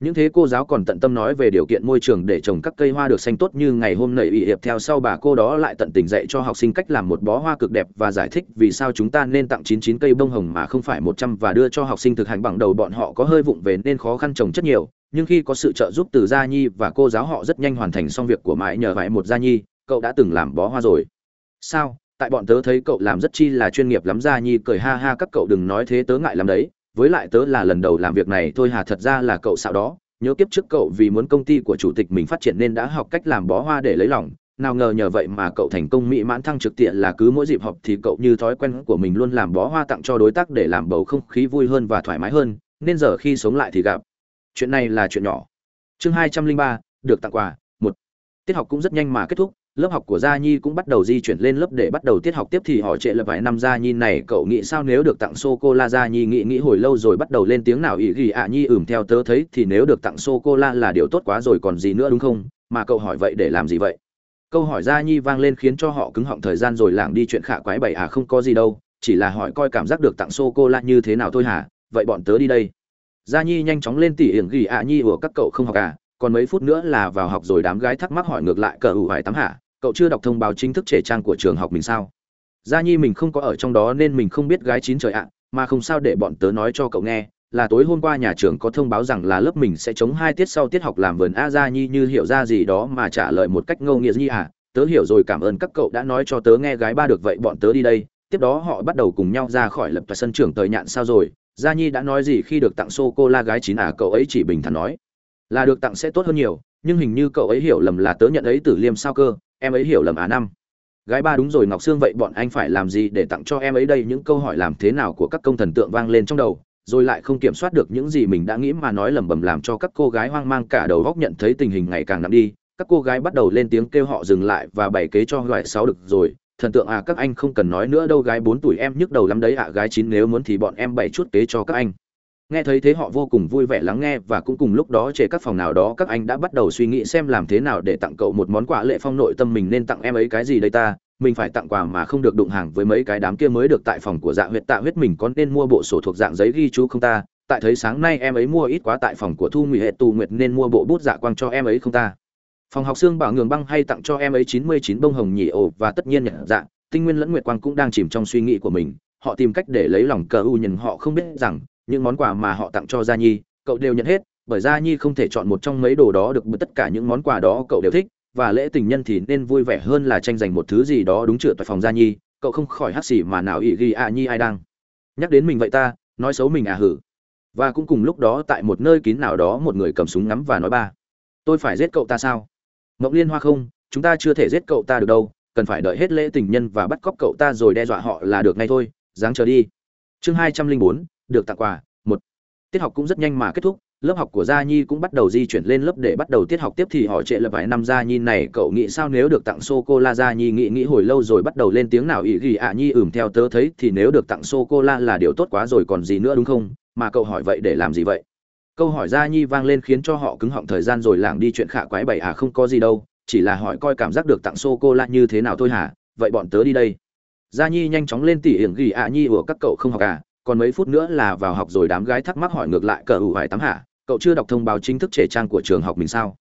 những thế cô giáo còn tận tâm nói về điều kiện môi trường để trồng các cây hoa được xanh tốt như ngày hôm nảy ủy hiệp theo sau bà cô đó lại tận tình dạy cho học sinh cách làm một bó hoa cực đẹp và giải thích vì sao chúng ta nên tặng 99 cây bông hồng mà không phải 100 và đưa cho học sinh thực hành bằng đầu bọn họ có hơi vụng về nên khó khăn trồng chất nhiều. Nhưng khi có sự trợ giúp từ gia nhi và cô giáo họ rất nhanh hoàn thành xong việc của mãi nhờ vải một gia nhi, cậu đã từng làm bó hoa rồi. Sao? Tại bọn tớ thấy cậu làm rất chi là chuyên nghiệp lắm, gia nhi cười ha ha, các cậu đừng nói thế, tớ ngại lắm đấy với lại tớ là lần đầu làm việc này thôi hà thật ra là cậu xạo đó. Nhớ kiếp trước cậu vì muốn công ty của chủ tịch mình phát triển nên đã học cách làm bó hoa để lấy lòng. Nào ngờ nhờ vậy mà cậu thành công mỹ mãn thăng trực tiện là cứ mỗi dịp họp thì cậu như thói quen của mình luôn làm bó hoa tặng cho đối tác để làm bầu không khí vui hơn và thoải mái hơn, nên giờ khi sống lại thì gặp. Chuyện này là chuyện nhỏ. Chương hai trăm linh ba, được tặng quà, một. Tiết học cũng rất nhanh mà kết thúc lớp học của gia nhi cũng bắt đầu di chuyển lên lớp để bắt đầu tiết học tiếp thì họ trệ lập vài năm gia nhi này. Cậu nghĩ sao nếu được tặng sô cô la gia nhi nghĩ nghĩ hồi lâu rồi bắt đầu lên tiếng nào? Ý ghi ạ nhi ừm theo tớ thấy thì nếu được tặng sô cô la là điều tốt quá rồi, còn gì nữa đúng không? Mà cậu hỏi vậy để làm gì vậy? Câu hỏi gia nhi vang lên khiến cho họ cứng họng thời gian rồi lảng đi chuyện khả quái bảy à không có gì đâu. Chỉ là hỏi coi cảm giác được tặng sô cô la như thế nào thôi hả? Vậy bọn tớ đi đây. Gia nhi nhanh chóng lên tỉ hiển ghi ạ nhi ủa các cậu không học à? Còn mấy phút nữa là vào học rồi đám gái thắc mắc hỏi ngược lại cờ ủ vài tắm hả cậu chưa đọc thông báo chính thức trẻ trang của trường học mình sao? Gia nhi mình không có ở trong đó nên mình không biết gái chín trời ạ, mà không sao để bọn tớ nói cho cậu nghe, là tối hôm qua nhà trường có thông báo rằng là lớp mình sẽ chống hai tiết sau tiết học làm vườn a gia nhi như hiểu ra gì đó mà trả lời một cách ngâu nghĩa nhi à tớ hiểu rồi cảm ơn các cậu đã nói cho tớ nghe gái ba được vậy bọn tớ đi đây. Tiếp đó họ bắt đầu cùng nhau ra khỏi lập sân trường thời nhạn sao rồi. Gia nhi đã nói gì khi được tặng sô cô la gái chín à cậu ấy chỉ bình thản nói là được tặng sẽ tốt hơn nhiều, nhưng hình như cậu ấy hiểu lầm là tớ nhận ấy tử liêm sao cơ, em ấy hiểu lầm à năm. Gái ba đúng rồi, ngọc sương, vậy bọn anh phải làm gì để tặng cho em ấy đây? Những câu hỏi làm thế nào của các công thần tượng vang lên trong đầu, rồi lại không kiểm soát được những gì mình đã nghĩ mà nói lẩm bẩm làm cho các cô gái hoang mang cả đầu góc nhận thấy tình hình ngày càng nặng đi. Các cô gái bắt đầu lên tiếng kêu họ dừng lại và bày kế cho loại sáu được rồi. Thần tượng à các anh không cần nói nữa đâu, gái bốn tuổi em nhức đầu lắm đấy ạ. Gái chín nếu muốn thì bọn em bày chút kế cho các anh nghe thấy thế họ vô cùng vui vẻ lắng nghe và cũng cùng lúc đó trễ các phòng nào đó các anh đã bắt đầu suy nghĩ xem làm thế nào để tặng cậu một món quà lệ phong nội tâm mình nên tặng em ấy cái gì đây ta? Mình phải tặng quà mà không được đụng hàng với mấy cái đám kia mới được tại phòng của dạ huyệt tạ huyết mình có nên mua bộ sổ thuộc dạng giấy ghi chú không ta? Tại thấy sáng nay em ấy mua ít quá tại phòng của thu nguy hệ tù nguyệt nên mua bộ bút dạ quang cho em ấy không ta? Phòng học xương bảo ngường băng hay tặng cho em ấy chín mươi chín bông hồng nhỉ ổ và tất nhiên nhận dạng, tinh nguyên lẫn nguyệt quang cũng đang chìm trong suy nghĩ của mình, họ tìm cách để lấy lòng cờ u nhìn họ không biết rằng những món quà mà họ tặng cho gia nhi, cậu đều nhận hết, bởi gia nhi không thể chọn một trong mấy đồ đó được bởi tất cả những món quà đó cậu đều thích, và lễ tình nhân thì nên vui vẻ hơn là tranh giành một thứ gì đó đúng chữa tại phòng gia nhi, cậu không khỏi hắt xì mà nào ỷ ghi à nhi ai đang. Nhắc đến mình vậy ta, nói xấu mình à hử. Và cũng cùng lúc đó tại một nơi kín nào đó một người cầm súng ngắm và nói ba, tôi phải giết cậu ta sao? Mộng liên hoa không, chúng ta chưa thể giết cậu ta được đâu, cần phải đợi hết lễ tình nhân và bắt cóc cậu ta rồi đe dọa họ là được ngay thôi, dáng chờ đi. Chương hai trăm linh bốn được tặng quà, một, tiết học cũng rất nhanh mà kết thúc, lớp học của gia nhi cũng bắt đầu di chuyển lên lớp để bắt đầu tiết học tiếp thì họ trệ lập vài năm gia nhi này, cậu nghĩ sao nếu được tặng sô cô la gia nhi nghĩ nghĩ hồi lâu rồi bắt đầu lên tiếng nào, ý ghi ạ nhi ừm theo tớ thấy thì nếu được tặng sô cô la là điều tốt quá rồi, còn gì nữa đúng không? Mà cậu hỏi vậy để làm gì vậy? Câu hỏi gia nhi vang lên khiến cho họ cứng họng thời gian rồi lảng đi chuyện khả quái bậy à không có gì đâu, chỉ là hỏi coi cảm giác được tặng sô cô la như thế nào thôi hả? Vậy bọn tớ đi đây. Gia nhi nhanh chóng lên tỉ hiển ghi ạ nhi, ủa, các cậu không học à? Còn mấy phút nữa là vào học rồi đám gái thắc mắc hỏi ngược lại cờ ủ hải tắm hả cậu chưa đọc thông báo chính thức trẻ trang của trường học mình sao?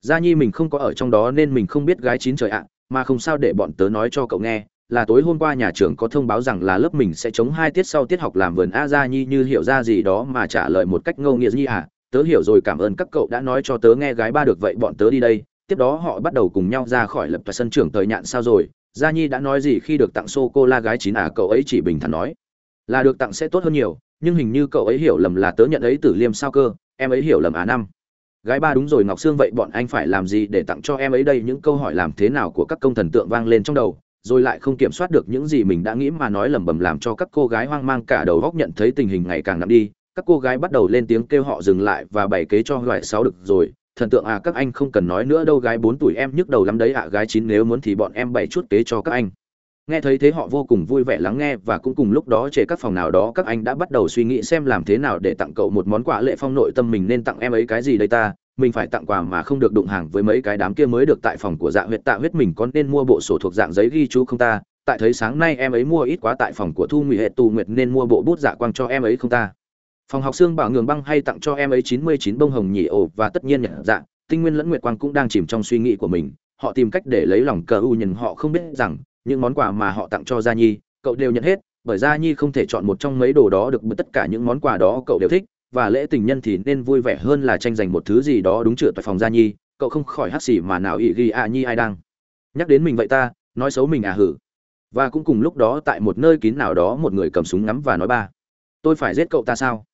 Gia nhi mình không có ở trong đó nên mình không biết gái chín trời ạ, mà không sao để bọn tớ nói cho cậu nghe, là tối hôm qua nhà trường có thông báo rằng là lớp mình sẽ chống hai tiết sau tiết học làm vườn a gia nhi như hiểu ra gì đó mà trả lời một cách ngâu nghĩa nhi à tớ hiểu rồi, cảm ơn các cậu đã nói cho tớ nghe gái ba được, vậy bọn tớ đi đây. Tiếp đó họ bắt đầu cùng nhau ra khỏi lập và sân trường thời nhạn sao rồi. Gia nhi đã nói gì khi được tặng sô cô la gái chín à cậu ấy chỉ bình thản nói là được tặng sẽ tốt hơn nhiều, nhưng hình như cậu ấy hiểu lầm là tớ nhận ấy tử liêm sao cơ, em ấy hiểu lầm à năm. Gái ba đúng rồi, ngọc sương vậy bọn anh phải làm gì để tặng cho em ấy đây? Những câu hỏi làm thế nào của các công thần tượng vang lên trong đầu, rồi lại không kiểm soát được những gì mình đã nghĩ mà nói lẩm bẩm làm cho các cô gái hoang mang cả đầu góc nhận thấy tình hình ngày càng nặng đi. Các cô gái bắt đầu lên tiếng kêu họ dừng lại và bày kế cho loại sáu được rồi. Thần tượng à các anh không cần nói nữa đâu, gái bốn tuổi em nhức đầu lắm đấy ạ. Gái chín nếu muốn thì bọn em bày chút kế cho các anh nghe thấy thế họ vô cùng vui vẻ lắng nghe và cũng cùng lúc đó chế các phòng nào đó, các anh đã bắt đầu suy nghĩ xem làm thế nào để tặng cậu một món quà lệ phong nội tâm mình nên tặng em ấy cái gì đây ta? Mình phải tặng quà mà không được đụng hàng với mấy cái đám kia mới được tại phòng của dạ huyệt. Tạ huyết mình có nên mua bộ sổ thuộc dạng giấy ghi chú không ta? Tại thấy sáng nay em ấy mua ít quá tại phòng của thu ngụy hệ tù nguyệt nên mua bộ bút dạ quang cho em ấy không ta? Phòng học xương bảo ngường băng hay tặng cho em ấy chín mươi chín bông hồng nhỉ ổ và tất nhiên nhận dạng. Tinh nguyên lẫn nguyệt quang cũng đang chìm trong suy nghĩ của mình. Họ tìm cách để lấy lòng cờ u nhìn họ không biết rằng những món quà mà họ tặng cho gia nhi, cậu đều nhận hết, bởi gia nhi không thể chọn một trong mấy đồ đó được bởi tất cả những món quà đó cậu đều thích, và lễ tình nhân thì nên vui vẻ hơn là tranh giành một thứ gì đó đúng trượt tại phòng gia nhi, cậu không khỏi hắt xì mà nào ị ghi à nhi ai đang. Nhắc đến mình vậy ta, nói xấu mình à hử. Và cũng cùng lúc đó tại một nơi kín nào đó một người cầm súng ngắm và nói ba, tôi phải giết cậu ta sao?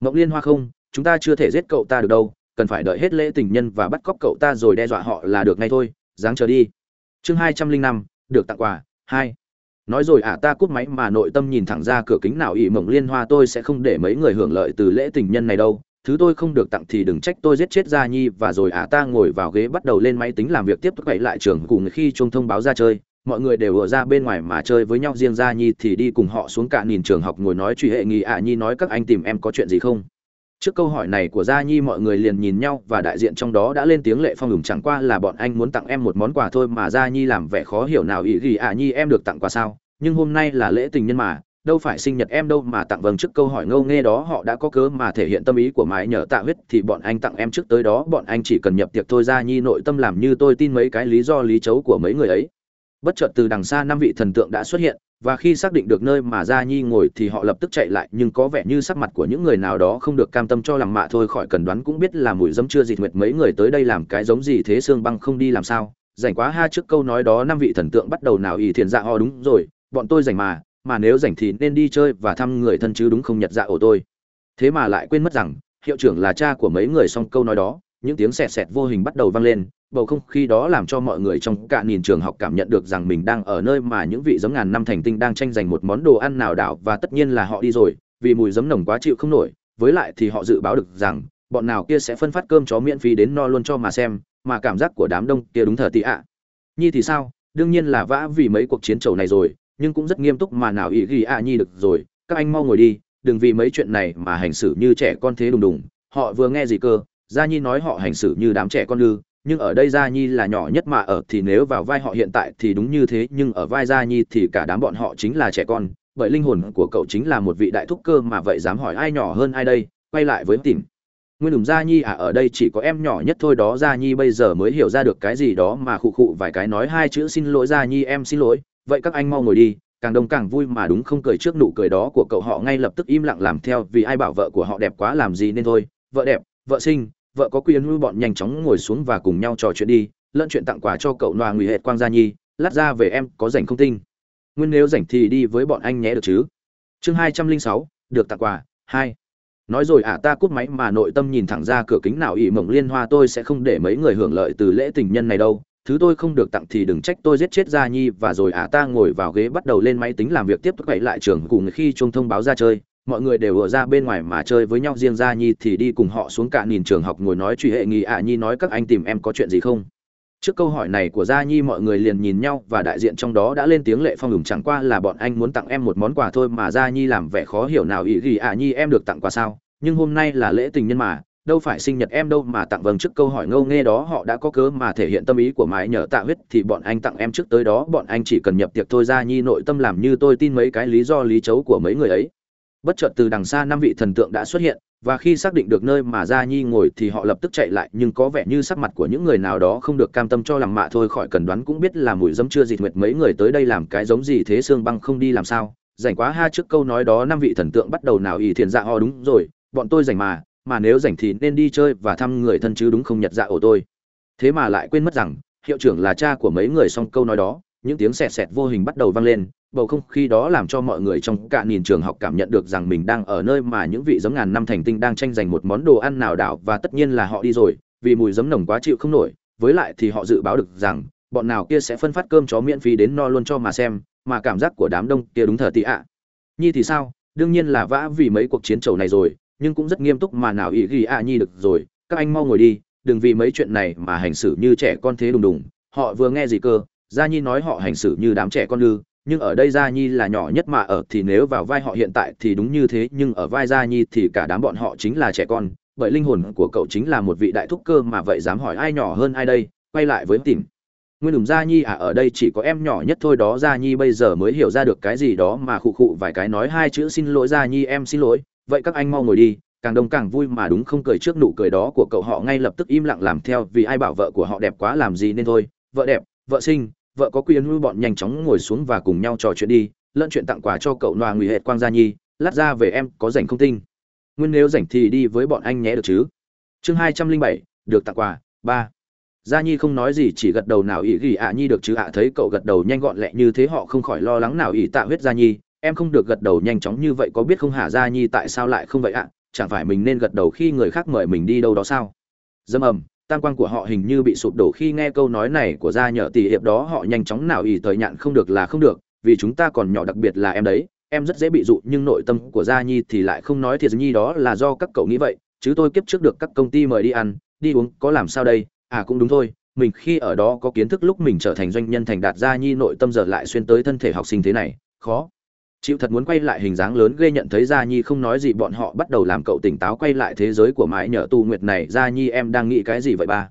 Mộng liên hoa không, chúng ta chưa thể giết cậu ta được đâu, cần phải đợi hết lễ tình nhân và bắt cóc cậu ta rồi đe dọa họ là được ngay thôi, dáng chờ đi. Chương hai trăm linh năm được tặng quà hai. Nói rồi ả à, ta cút máy mà nội tâm nhìn thẳng ra cửa kính nào ỵ mộng liên hoa tôi sẽ không để mấy người hưởng lợi từ lễ tình nhân này đâu. Thứ tôi không được tặng thì đừng trách tôi giết chết gia nhi và rồi ả à, ta ngồi vào ghế bắt đầu lên máy tính làm việc tiếp tục quậy lại trường cùng khi chuông thông báo ra chơi. Mọi người đều ở ra bên ngoài mà chơi với nhau riêng gia nhi thì đi cùng họ xuống cả nhìn trường học ngồi nói truy hệ nghi ả nhi nói các anh tìm em có chuyện gì không? Trước câu hỏi này của gia nhi, mọi người liền nhìn nhau và đại diện trong đó đã lên tiếng lệ phong ủng chẳng qua là bọn anh muốn tặng em một món quà thôi mà gia nhi làm vẻ khó hiểu nào ý gì à nhi, em được tặng quà sao? Nhưng hôm nay là lễ tình nhân mà, đâu phải sinh nhật em đâu mà tặng. Vâng trước câu hỏi ngâu nghe đó, họ đã có cớ mà thể hiện tâm ý của mái nhờ tạ huyết thì bọn anh tặng em. Trước tới đó, bọn anh chỉ cần nhập tiệc thôi. Gia nhi, nội tâm làm như tôi tin mấy cái lý do lý chấu của mấy người ấy bất chợt từ đằng xa năm vị thần tượng đã xuất hiện, và khi xác định được nơi mà gia nhi ngồi thì họ lập tức chạy lại, nhưng có vẻ như sắc mặt của những người nào đó không được cam tâm cho làm mạ thôi, khỏi cần đoán cũng biết là mùi dấm chưa dịt nguyệt mấy người tới đây làm cái giống gì thế xương băng không đi làm sao. Rảnh quá ha, trước câu nói đó năm vị thần tượng bắt đầu nào ỷ thiền dạ ho, đúng rồi, bọn tôi rảnh mà mà nếu rảnh thì nên đi chơi và thăm người thân chứ, đúng không nhật dạ ổ tôi? Thế mà lại quên mất rằng, hiệu trưởng là cha của mấy người, xong câu nói đó những tiếng sẹt sẹt vô hình bắt đầu vang lên, bầu không khí đó làm cho mọi người trong cả nhìn trường học cảm nhận được rằng mình đang ở nơi mà những vị giống ngàn năm thành tinh đang tranh giành một món đồ ăn nào đảo và tất nhiên là họ đi rồi, vì mùi giấm nồng quá chịu không nổi, với lại thì họ dự báo được rằng, bọn nào kia sẽ phân phát cơm chó miễn phí đến no luôn cho mà xem, mà cảm giác của đám đông kia đúng thờ tị ạ. Nhi thì sao? Đương nhiên là vã vì mấy cuộc chiến trầu này rồi, nhưng cũng rất nghiêm túc mà nào ý ghi ạ nhi được rồi, các anh mau ngồi đi, đừng vì mấy chuyện này mà hành xử như trẻ con thế đùng đùng, họ vừa nghe gì cơ gia nhi nói họ hành xử như đám trẻ con lư nhưng ở đây gia nhi là nhỏ nhất mà ở thì nếu vào vai họ hiện tại thì đúng như thế, nhưng ở vai gia nhi thì cả đám bọn họ chính là trẻ con, bởi linh hồn của cậu chính là một vị đại thúc cơ mà vậy dám hỏi ai nhỏ hơn ai đây, quay lại với tìm. Nguyên đùm gia nhi à ở đây chỉ có em nhỏ nhất thôi đó, gia nhi bây giờ mới hiểu ra được cái gì đó mà khụ khụ vài cái nói hai chữ xin lỗi gia nhi, em xin lỗi, vậy các anh mau ngồi đi, càng đông càng vui mà đúng không, cười trước nụ cười đó của cậu họ ngay lập tức im lặng làm theo, vì ai bảo vợ của họ đẹp quá làm gì nên thôi, vợ đẹp, vợ sinh vợ có quyền nuôi bọn nhanh chóng ngồi xuống và cùng nhau trò chuyện đi, lẫn chuyện tặng quà cho cậu noa nguy hệt quang gia nhi, lát ra về em có rảnh không tinh? Nguyên nếu rảnh thì đi với bọn anh nhé được chứ? Chương hai trăm linh sáu, được tặng quà, hai. Nói rồi à ta cút máy mà nội tâm nhìn thẳng ra cửa kính nào ỉ mộng liên hoa tôi sẽ không để mấy người hưởng lợi từ lễ tình nhân này đâu. Thứ tôi không được tặng thì đừng trách tôi giết chết gia nhi và rồi à ta ngồi vào ghế bắt đầu lên máy tính làm việc tiếp tục quậy lại trường cùng khi chuông thông báo ra chơi mọi người đều ở ra bên ngoài mà chơi với nhau riêng ra nhi thì đi cùng họ xuống cả nhìn trường học ngồi nói truy hệ nghi ạ nhi nói các anh tìm em có chuyện gì không? Trước câu hỏi này của gia nhi mọi người liền nhìn nhau và đại diện trong đó đã lên tiếng lệ phong ủng chẳng qua là bọn anh muốn tặng em một món quà thôi mà gia nhi làm vẻ khó hiểu nào ý ghi ạ nhi em được tặng quà sao? Nhưng hôm nay là lễ tình nhân mà, đâu phải sinh nhật em đâu mà tặng vâng trước câu hỏi ngâu nghe đó họ đã có cớ mà thể hiện tâm ý của mãi nhờ tạ huyết thì bọn anh tặng em trước tới đó bọn anh chỉ cần nhập tiệc thôi gia nhi nội tâm làm như tôi tin mấy cái lý do lý chấu của mấy người ấy bất chợt từ đằng xa năm vị thần tượng đã xuất hiện, và khi xác định được nơi mà gia nhi ngồi thì họ lập tức chạy lại, nhưng có vẻ như sắc mặt của những người nào đó không được cam tâm cho làm mạ thôi khỏi cần đoán cũng biết là mùi dấm chưa dịt nguyệt mấy người tới đây làm cái giống gì thế xương băng không đi làm sao. Rảnh quá ha, trước câu nói đó năm vị thần tượng bắt đầu nào ỷ thiền dạ ho đúng rồi, bọn tôi rảnh mà mà nếu rảnh thì nên đi chơi và thăm người thân chứ, đúng không nhật dạ ổ tôi? Thế mà lại quên mất rằng, hiệu trưởng là cha của mấy người xong câu nói đó những tiếng sẹt sẹt vô hình bắt đầu vang lên, bầu không khí đó làm cho mọi người trong cả nhìn trường học cảm nhận được rằng mình đang ở nơi mà những vị giống ngàn năm thành tinh đang tranh giành một món đồ ăn nào đảo và tất nhiên là họ đi rồi, vì mùi giấm nồng quá chịu không nổi, với lại thì họ dự báo được rằng, bọn nào kia sẽ phân phát cơm chó miễn phí đến no luôn cho mà xem, mà cảm giác của đám đông kia đúng thờ tị ạ. Nhi thì sao? Đương nhiên là vã vì mấy cuộc chiến trầu này rồi, nhưng cũng rất nghiêm túc mà nào ý ghi ạ nhi được rồi, các anh mau ngồi đi, đừng vì mấy chuyện này mà hành xử như trẻ con thế đùng đùng, họ vừa nghe gì cơ gia nhi nói họ hành xử như đám trẻ con lư nhưng ở đây gia nhi là nhỏ nhất mà ở thì nếu vào vai họ hiện tại thì đúng như thế, nhưng ở vai gia nhi thì cả đám bọn họ chính là trẻ con, bởi linh hồn của cậu chính là một vị đại thúc cơ mà vậy dám hỏi ai nhỏ hơn ai đây, quay lại với tìm. Nguyên đùm gia nhi à ở đây chỉ có em nhỏ nhất thôi, đó gia nhi bây giờ mới hiểu ra được cái gì đó mà khụ khụ vài cái nói hai chữ xin lỗi gia nhi, em xin lỗi, vậy các anh mau ngồi đi, càng đông càng vui mà đúng không, cười trước nụ cười đó của cậu họ ngay lập tức im lặng làm theo, vì ai bảo vợ của họ đẹp quá làm gì nên thôi, vợ đẹp, vợ sinh vợ có quyền nuôi bọn nhanh chóng ngồi xuống và cùng nhau trò chuyện đi, lẫn chuyện tặng quà cho cậu noa nguy hệt quang gia nhi, lát ra về em có rảnh không tinh? Nguyên nếu rảnh thì đi với bọn anh nhé được chứ? Chương hai trăm linh bảy, được tặng quà, ba. Gia nhi không nói gì, chỉ gật đầu nào ỷ gỉ ạ nhi được chứ ạ, thấy cậu gật đầu nhanh gọn lẹ như thế họ không khỏi lo lắng nào ỷ tạ huyết gia nhi. Em không được gật đầu nhanh chóng như vậy có biết không hả gia nhi, tại sao lại không vậy ạ? Chẳng phải mình nên gật đầu khi người khác mời mình đi đâu đó sao? Dâm ầm tam quan của họ hình như bị sụp đổ khi nghe câu nói này của gia nhờ tỷ hiệp đó, họ nhanh chóng nào ý thời nhạn không được là không được, vì chúng ta còn nhỏ đặc biệt là em đấy, em rất dễ bị dụ, nhưng nội tâm của gia nhi thì lại không nói thiệt nhi đó là do các cậu nghĩ vậy, chứ tôi kiếp trước được các công ty mời đi ăn, đi uống, có làm sao đây? À cũng đúng thôi, mình khi ở đó có kiến thức lúc mình trở thành doanh nhân thành đạt, gia nhi nội tâm giờ lại xuyên tới thân thể học sinh thế này, khó chịu thật muốn quay lại hình dáng lớn ghê nhận thấy gia nhi không nói gì, bọn họ bắt đầu làm cậu tỉnh táo quay lại thế giới của mãi nhờ tu nguyệt này. Gia nhi, em đang nghĩ cái gì vậy ba?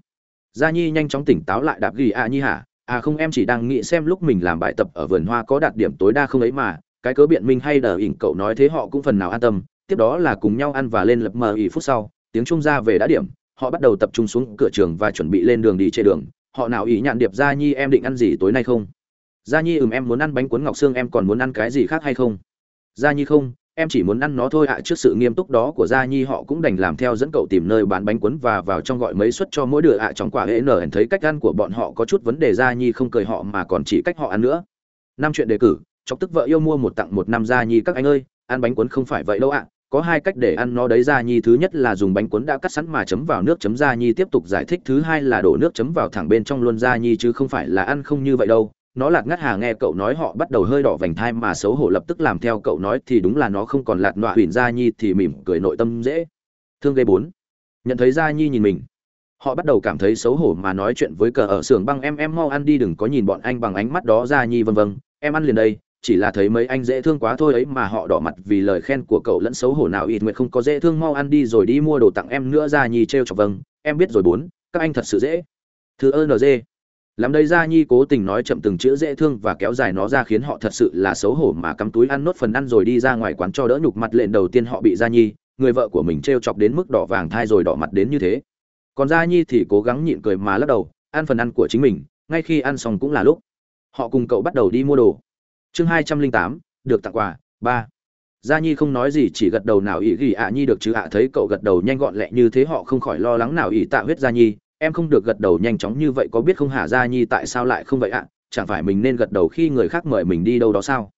Gia nhi nhanh chóng tỉnh táo lại đạp ghi à nhi hả? À không, em chỉ đang nghĩ xem lúc mình làm bài tập ở vườn hoa có đạt điểm tối đa không ấy mà. Cái cớ biện minh hay đờ ỉn cậu nói thế họ cũng phần nào an tâm. Tiếp đó là cùng nhau ăn và lên lập mờ ỉ phút sau, tiếng trung ra về đã điểm. Họ bắt đầu tập trung xuống cửa trường và chuẩn bị lên đường đi trên đường. Họ nào ý nhạn điệp gia nhi, em định ăn gì tối nay không? Gia nhi, ừm, em muốn ăn bánh cuốn ngọc xương, em còn muốn ăn cái gì khác hay không? Gia nhi không, em chỉ muốn ăn nó thôi ạ. À, trước sự nghiêm túc đó của gia nhi, họ cũng đành làm theo dẫn cậu tìm nơi bán bánh cuốn và vào trong gọi mấy suất cho mỗi đứa ạ. À, trong quả hễ nở thấy cách ăn của bọn họ có chút vấn đề, gia nhi không cười họ mà còn chỉ cách họ ăn nữa. Năm chuyện đề cử, chọc tức vợ yêu mua một tặng một năm, gia nhi, các anh ơi, ăn bánh cuốn không phải vậy đâu ạ. À, có hai cách để ăn nó đấy, gia nhi, thứ nhất là dùng bánh cuốn đã cắt sẵn mà chấm vào nước, chấm gia nhi tiếp tục giải thích, thứ hai là đổ nước chấm vào thẳng bên trong luôn, gia nhi, chứ không phải là ăn không như vậy đâu nó lạt ngắt hà nghe cậu nói họ bắt đầu hơi đỏ vành thai mà xấu hổ lập tức làm theo cậu nói, thì đúng là nó không còn lạt nọa huyền gia nhi thì mỉm cười nội tâm dễ. Thương gây bốn. Nhận thấy gia nhi nhìn mình. Họ bắt đầu cảm thấy xấu hổ mà nói chuyện với cờ ở xưởng băng, em em mau ăn đi, đừng có nhìn bọn anh bằng ánh mắt đó, gia nhi vân vân em ăn liền đây. Chỉ là thấy mấy anh dễ thương quá thôi ấy mà họ đỏ mặt vì lời khen của cậu lẫn xấu hổ nào, ít nguyện không có dễ thương, mau ăn đi, rồi đi mua đồ tặng em nữa, gia nhi trêu chọc vâng. Em biết rồi bốn, các anh thật sự dễ. Thứ ơn ng làm đây gia nhi cố tình nói chậm từng chữ dễ thương và kéo dài nó ra khiến họ thật sự là xấu hổ mà cắm túi ăn nốt phần ăn rồi đi ra ngoài quán cho đỡ nhục mặt lệnh đầu tiên họ bị gia nhi, người vợ của mình t r e o chọc đến mức đỏ vàng thai rồi đỏ mặt đến như thế. Còn gia nhi thì cố gắng nhịn cười mà lắc đầu, ăn phần ăn của chính mình, ngay khi ăn xong cũng là lúc. Họ cùng cậu bắt đầu đi mua đồ. Chương hai trăm linh tám, được tặng quà, ba. Gia nhi không nói gì, chỉ gật đầu nào ỷ gỉ ạ nhi được chứ ạ, thấy cậu gật đầu nhanh gọn lẹ như thế họ không khỏi lo lắng nào ỷ tạ huyết gia nhi em không được gật đầu nhanh chóng như vậy có biết không hả gia nhi tại sao lại không vậy ạ? Chẳng phải mình nên gật đầu khi người khác mời mình đi đâu đó sao?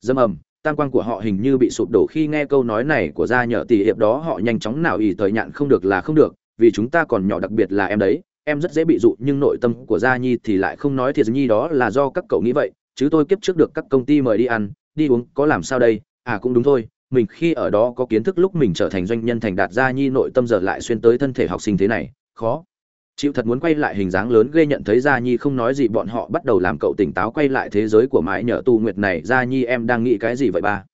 Dâm ầm, tam quan của họ hình như bị sụp đổ khi nghe câu nói này của gia nhờ tỷ hiệp đó, họ nhanh chóng nào ỉ thời nhạn không được là không được, vì chúng ta còn nhỏ đặc biệt là em đấy, em rất dễ bị dụ, nhưng nội tâm của gia nhi thì lại không nói thiệt, nhi đó là do các cậu nghĩ vậy, chứ tôi kiếp trước được các công ty mời đi ăn, đi uống, có làm sao đây? À cũng đúng thôi, mình khi ở đó có kiến thức lúc mình trở thành doanh nhân thành đạt, gia nhi nội tâm giờ lại xuyên tới thân thể học sinh thế này, khó chịu thật muốn quay lại hình dáng lớn ghê nhận thấy gia nhi không nói gì, bọn họ bắt đầu làm cậu tỉnh táo quay lại thế giới của mãi nhờ tu nguyệt này. Gia nhi, em đang nghĩ cái gì vậy ba?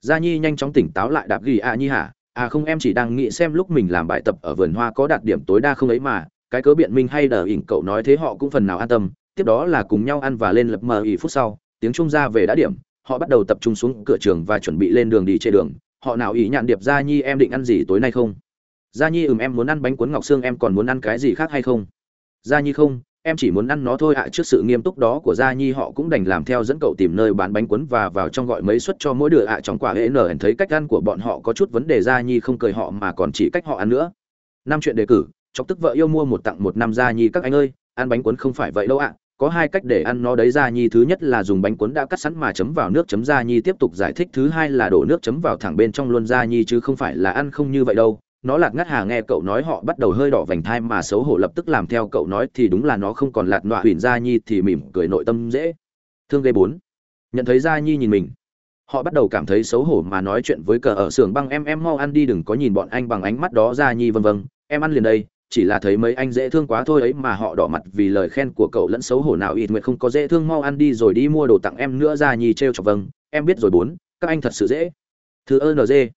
Gia nhi nhanh chóng tỉnh táo lại đạp ghi à nhi hả? À không, em chỉ đang nghĩ xem lúc mình làm bài tập ở vườn hoa có đạt điểm tối đa không ấy mà. Cái cớ biện minh hay đờ ỉn cậu nói thế họ cũng phần nào an tâm. Tiếp đó là cùng nhau ăn và lên lập mờ ỉ phút sau, tiếng trung ra về đã điểm. Họ bắt đầu tập trung xuống cửa trường và chuẩn bị lên đường đi trên đường. Họ nào ý nhạn điệp gia nhi, em định ăn gì tối nay không? Gia nhi, ừm, em muốn ăn bánh cuốn ngọc xương, em còn muốn ăn cái gì khác hay không? Gia nhi, không, em chỉ muốn ăn nó thôi ạ. À, trước sự nghiêm túc đó của gia nhi, họ cũng đành làm theo dẫn cậu tìm nơi bán bánh cuốn và vào trong gọi mấy suất cho mỗi đứa ạ. À, trong quả hễ nở thấy cách ăn của bọn họ có chút vấn đề, gia nhi không cười họ mà còn chỉ cách họ ăn nữa. Năm chuyện đề cử, chọc tức vợ yêu mua một tặng một năm, gia nhi, các anh ơi, ăn bánh cuốn không phải vậy đâu ạ. À, có hai cách để ăn nó đấy, gia nhi. Thứ nhất là dùng bánh cuốn đã cắt sẵn mà chấm vào nước, chấm gia nhi tiếp tục giải thích. Thứ hai là đổ nước chấm vào thẳng bên trong luôn, gia nhi, chứ không phải là ăn không như vậy đâu nó lạt ngắt hà nghe cậu nói họ bắt đầu hơi đỏ vành thai mà xấu hổ lập tức làm theo cậu nói thì đúng là nó không còn lạt nọa huyền gia nhi thì mỉm cười nội tâm dễ. Thương gây bốn. Nhận thấy gia nhi nhìn mình. Họ bắt đầu cảm thấy xấu hổ mà nói chuyện với cờ ở xưởng băng em em mau ăn đi, đừng có nhìn bọn anh bằng ánh mắt đó, gia nhi vân vân. Em ăn liền đây, chỉ là thấy mấy anh dễ thương quá thôi ấy mà họ đỏ mặt vì lời khen của cậu lẫn xấu hổ nào ít nguyện không có dễ thương, mau ăn đi rồi đi mua đồ tặng em nữa, gia nhi trêu chọc vâng. Em biết rồi bốn, các anh thật sự dễ. Thứ ơn dê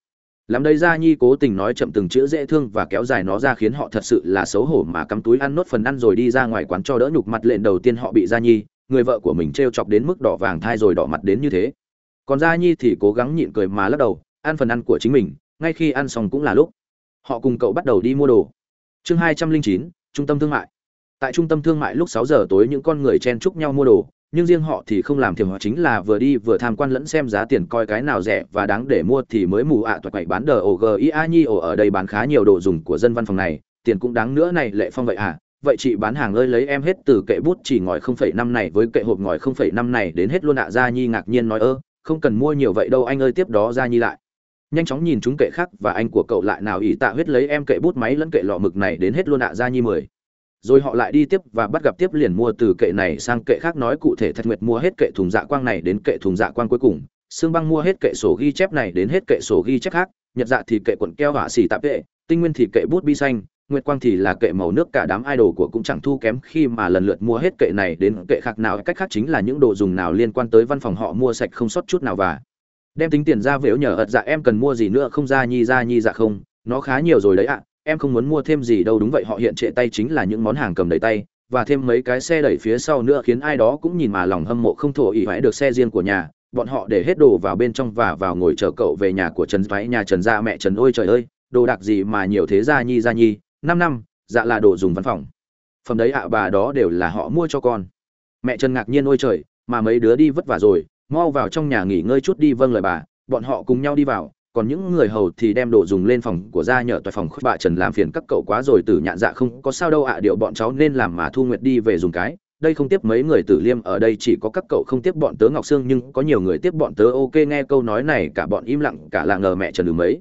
làm đây gia nhi cố tình nói chậm từng chữ dễ thương và kéo dài nó ra khiến họ thật sự là xấu hổ mà cắm túi ăn nốt phần ăn rồi đi ra ngoài quán cho đỡ nhục mặt lên đầu tiên họ bị gia nhi, người vợ của mình t r e o chọc đến mức đỏ vàng thai rồi đỏ mặt đến như thế. Còn gia nhi thì cố gắng nhịn cười mà lắc đầu, ăn phần ăn của chính mình, ngay khi ăn xong cũng là lúc. Họ cùng cậu bắt đầu đi mua đồ. Chương hai trăm linh chín, trung tâm thương mại. Tại trung tâm thương mại lúc sáu giờ tối những con người chen chúc nhau mua đồ nhưng riêng họ thì không làm thiểm họ chính là vừa đi vừa tham quan lẫn xem giá tiền coi cái nào rẻ và đáng để mua thì mới mù ạ à toại quậy bán đờ ổ g i a nhi ổ ở đây bán khá nhiều đồ dùng của dân văn phòng này, tiền cũng đáng nữa này, lệ phong vậy à vậy chị bán hàng ơi lấy em hết từ kệ bút chỉ ngòi không phẩy năm này với kệ hộp ngòi không phẩy năm này đến hết luôn ạ à. gia nhi ngạc nhiên nói ơ, không cần mua nhiều vậy đâu, anh ơi, tiếp đó gia nhi lại nhanh chóng nhìn chúng kệ khác và anh của cậu lại nào ỷ tạ huyết lấy em kệ bút máy lẫn kệ lọ mực này đến hết luôn ạ à. gia nhi mười rồi họ lại đi tiếp và bắt gặp tiếp liền mua từ kệ này sang kệ khác nói cụ thể thật nguyệt mua hết kệ thùng dạ quang này đến kệ thùng dạ quang cuối cùng xương băng mua hết kệ sổ ghi chép này đến hết kệ sổ ghi chép khác nhật dạ thì kệ quần keo hỏa xì tạp kệ, tinh nguyên thì kệ bút bi xanh nguyệt quang thì là kệ màu nước cả đám idol của cũng chẳng thu kém khi mà lần lượt mua hết kệ này đến kệ khác nào. Cách khác chính là những đồ dùng nào liên quan tới văn phòng họ mua sạch không sót chút nào và đem tính tiền ra vếu nhờ ật dạ em cần mua gì nữa không ra nhi ra nhi dạ không nó khá nhiều rồi đấy ạ em không muốn mua thêm gì đâu, đúng vậy, họ hiện trệ tay chính là những món hàng cầm đầy tay, và thêm mấy cái xe đẩy phía sau nữa khiến ai đó cũng nhìn mà lòng hâm mộ không thổ ý hãy được xe riêng của nhà. Bọn họ để hết đồ vào bên trong và vào ngồi chờ cậu về nhà của trần váy nhà trần gia, mẹ trần ôi trời ơi, đồ đạc gì mà nhiều thế gia nhi gia nhi. Năm năm dạ là đồ dùng văn phòng. Phẩm đấy ạ, bà đó đều là họ mua cho con. Mẹ trần ngạc nhiên, ôi trời, mà mấy đứa đi vất vả rồi, mau vào trong nhà nghỉ ngơi chút đi vâng lời bà. Bọn họ cùng nhau đi vào còn những người hầu thì đem đồ dùng lên phòng của gia nhờ toại phòng bà trần làm phiền các cậu quá rồi tử nhạn dạ không có sao đâu ạ, điệu bọn cháu nên làm mà thu nguyệt đi về dùng cái. Đây không tiếp mấy người tử liêm ở đây, chỉ có các cậu không tiếp bọn tớ ngọc sương, nhưng có nhiều người tiếp bọn tớ ok, nghe câu nói này cả bọn im lặng, cả là ngờ mẹ trần đường mấy.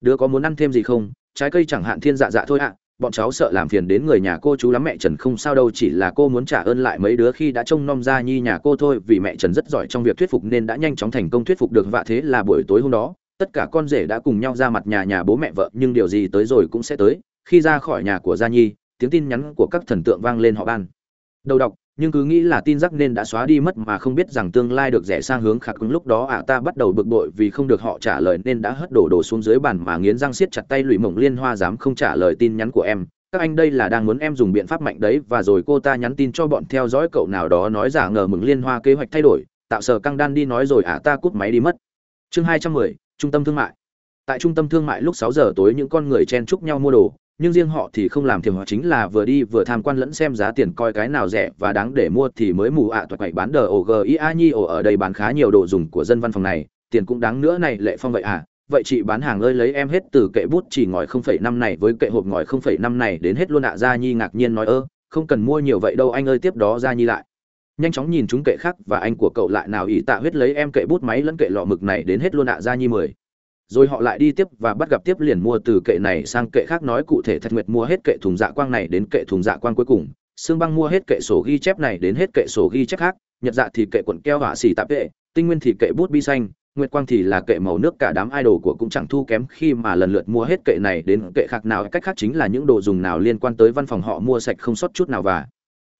Đứa có muốn ăn thêm gì không? Trái cây chẳng hạn thiên dạ dạ thôi ạ. Bọn cháu sợ làm phiền đến người nhà cô chú lắm mẹ trần, không sao đâu, chỉ là cô muốn trả ơn lại mấy đứa khi đã trông nom ra nhi nhà cô thôi, vì mẹ trần rất giỏi trong việc thuyết phục nên đã nhanh chóng thành công thuyết phục được vạ thế là buổi tối hôm đó tất cả con rể đã cùng nhau ra mặt nhà nhà bố mẹ vợ, nhưng điều gì tới rồi cũng sẽ tới. Khi ra khỏi nhà của gia nhi, tiếng tin nhắn của các thần tượng vang lên họ ban. Đầu đọc, nhưng cứ nghĩ là tin rắc nên đã xóa đi mất mà không biết rằng tương lai được rẻ sang hướng khạc ứng lúc đó ạ, ta bắt đầu bực bội vì không được họ trả lời nên đã hất đổ đồ xuống dưới bàn mà nghiến răng siết chặt tay lụy mộng liên hoa dám không trả lời tin nhắn của em. Các anh đây là đang muốn em dùng biện pháp mạnh đấy, và rồi cô ta nhắn tin cho bọn theo dõi cậu nào đó nói giả ngờ mừng liên hoa kế hoạch thay đổi, tạo sở căng đan đi nói rồi ạ, ta cút máy đi mất. Chương hai trăm mười trung tâm thương mại tại trung tâm thương mại lúc sáu giờ tối những con người chen chúc nhau mua đồ, nhưng riêng họ thì không làm thiềm họ chính là vừa đi vừa tham quan lẫn xem giá tiền coi cái nào rẻ và đáng để mua thì mới mù ạ à toại bán đờ ổ g i a nhi ổ ở đây bán khá nhiều đồ dùng của dân văn phòng này, tiền cũng đáng nữa này, lệ phong vậy à vậy chị bán hàng ơi lấy em hết từ kệ bút chỉ ngòi không phẩy năm này với kệ hộp ngòi không phẩy năm này đến hết luôn ạ à. gia nhi ngạc nhiên nói ơ, không cần mua nhiều vậy đâu anh ơi, tiếp đó gia nhi lại nhanh chóng nhìn chúng kệ khác và anh của cậu lại nào ỷ tạ huyết lấy em kệ bút máy lẫn kệ lọ mực này đến hết luôn ạ à. nhi mười rồi họ lại đi tiếp và bắt gặp tiếp liền mua từ kệ này sang kệ khác nói cụ thể thật nguyệt mua hết kệ thùng dạ quang này đến kệ thùng dạ quang cuối cùng xương băng mua hết kệ sổ ghi chép này đến hết kệ sổ ghi chép khác, nhật dạ thì kệ quần keo hỏa xì tạp kệ tinh nguyên thì kệ bút bi xanh, nguyệt quang thì là kệ màu nước cả đám idol của cũng chẳng thu kém khi mà lần lượt mua hết kệ này đến kệ khác nào cách khác chính là những đồ dùng nào liên quan tới văn phòng họ mua sạch không sót chút nào và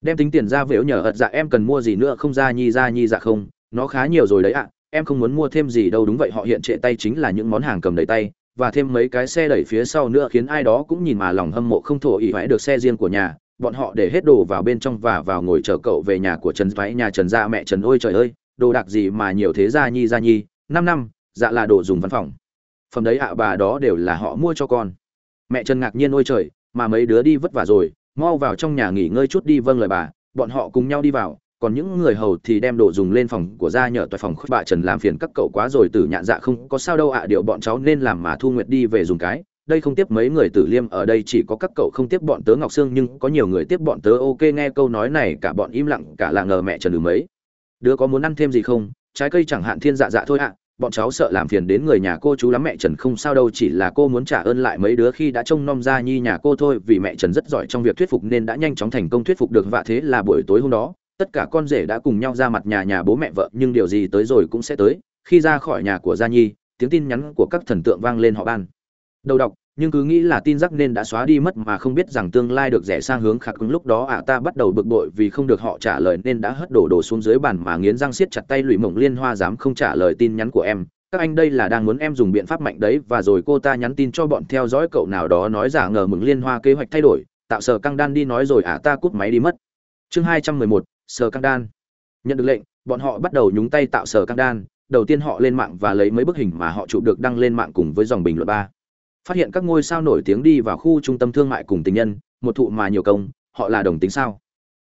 đem tính tiền ra vếu nhờ ật dạ em cần mua gì nữa không ra, nhi ra, nhi dạ không? Nó khá nhiều rồi đấy ạ. Em không muốn mua thêm gì đâu, đúng vậy, họ hiện trệ tay chính là những món hàng cầm đầy tay, và thêm mấy cái xe đẩy phía sau nữa khiến ai đó cũng nhìn mà lòng hâm mộ không thổ ý hãy được xe riêng của nhà. Bọn họ để hết đồ vào bên trong và vào ngồi chờ cậu về nhà của trần váy nhà trần gia mẹ trần ôi trời ơi, đồ đạc gì mà nhiều thế gia nhi gia nhi. Năm năm dạ là đồ dùng văn phòng. Phẩm đấy ạ, bà đó đều là họ mua cho con. Mẹ trần ngạc nhiên, ôi trời, mà mấy đứa đi vất vả rồi mau vào trong nhà nghỉ ngơi chút đi vâng lời bà, bọn họ cùng nhau đi vào, còn những người hầu thì đem đồ dùng lên phòng của gia nhờ toại phòng bà trần làm phiền các cậu quá rồi, tử nhạn dạ không có sao đâu ạ, điệu bọn cháu nên làm mà thu nguyệt đi về dùng cái. Đây không tiếp mấy người tử liêm ở đây, chỉ có các cậu không tiếp bọn tớ ngọc sương, nhưng có nhiều người tiếp bọn tớ, ok, nghe câu nói này, cả bọn im lặng, cả là ngờ mẹ trần đường mấy. Đứa có muốn ăn thêm gì không? Trái cây chẳng hạn thiên dạ dạ thôi ạ bọn cháu sợ làm phiền đến người nhà cô chú lắm, mẹ trần không sao đâu, chỉ là cô muốn trả ơn lại mấy đứa khi đã trông nom ra nhi nhà cô thôi. Vì mẹ trần rất giỏi trong việc thuyết phục nên đã nhanh chóng thành công thuyết phục được vạ thế là buổi tối hôm đó, tất cả con rể đã cùng nhau ra mặt nhà nhà bố mẹ vợ. Nhưng điều gì tới rồi cũng sẽ tới. Khi ra khỏi nhà của gia nhi, tiếng tin nhắn của các thần tượng vang lên họ ban. Đầu đọc nhưng cứ nghĩ là tin rắc nên đã xóa đi mất mà không biết rằng tương lai được rẻ sang hướng khạc ứng lúc đó ạ, ta bắt đầu bực bội vì không được họ trả lời nên đã hất đổ đồ xuống dưới bàn mà nghiến răng siết chặt tay lụy mộng liên hoa dám không trả lời tin nhắn của em. Các anh đây là đang muốn em dùng biện pháp mạnh đấy và rồi cô ta nhắn tin cho bọn theo dõi cậu nào đó nói giả ngờ mừng liên hoa kế hoạch thay đổi. Tạo sở căng đan đi nói rồi ả ta cút máy đi mất. Chương hai trăm mười một sở căng đan. Nhận được lệnh, bọn họ bắt đầu nhúng tay tạo sở căng đan. Đầu tiên họ lên mạng và lấy mấy bức hình mà họ chụp được đăng lên mạng cùng với dòng bình luận ba phát hiện các ngôi sao nổi tiếng đi vào khu trung tâm thương mại cùng tình nhân, một thụ mà nhiều công, họ là đồng tính sao?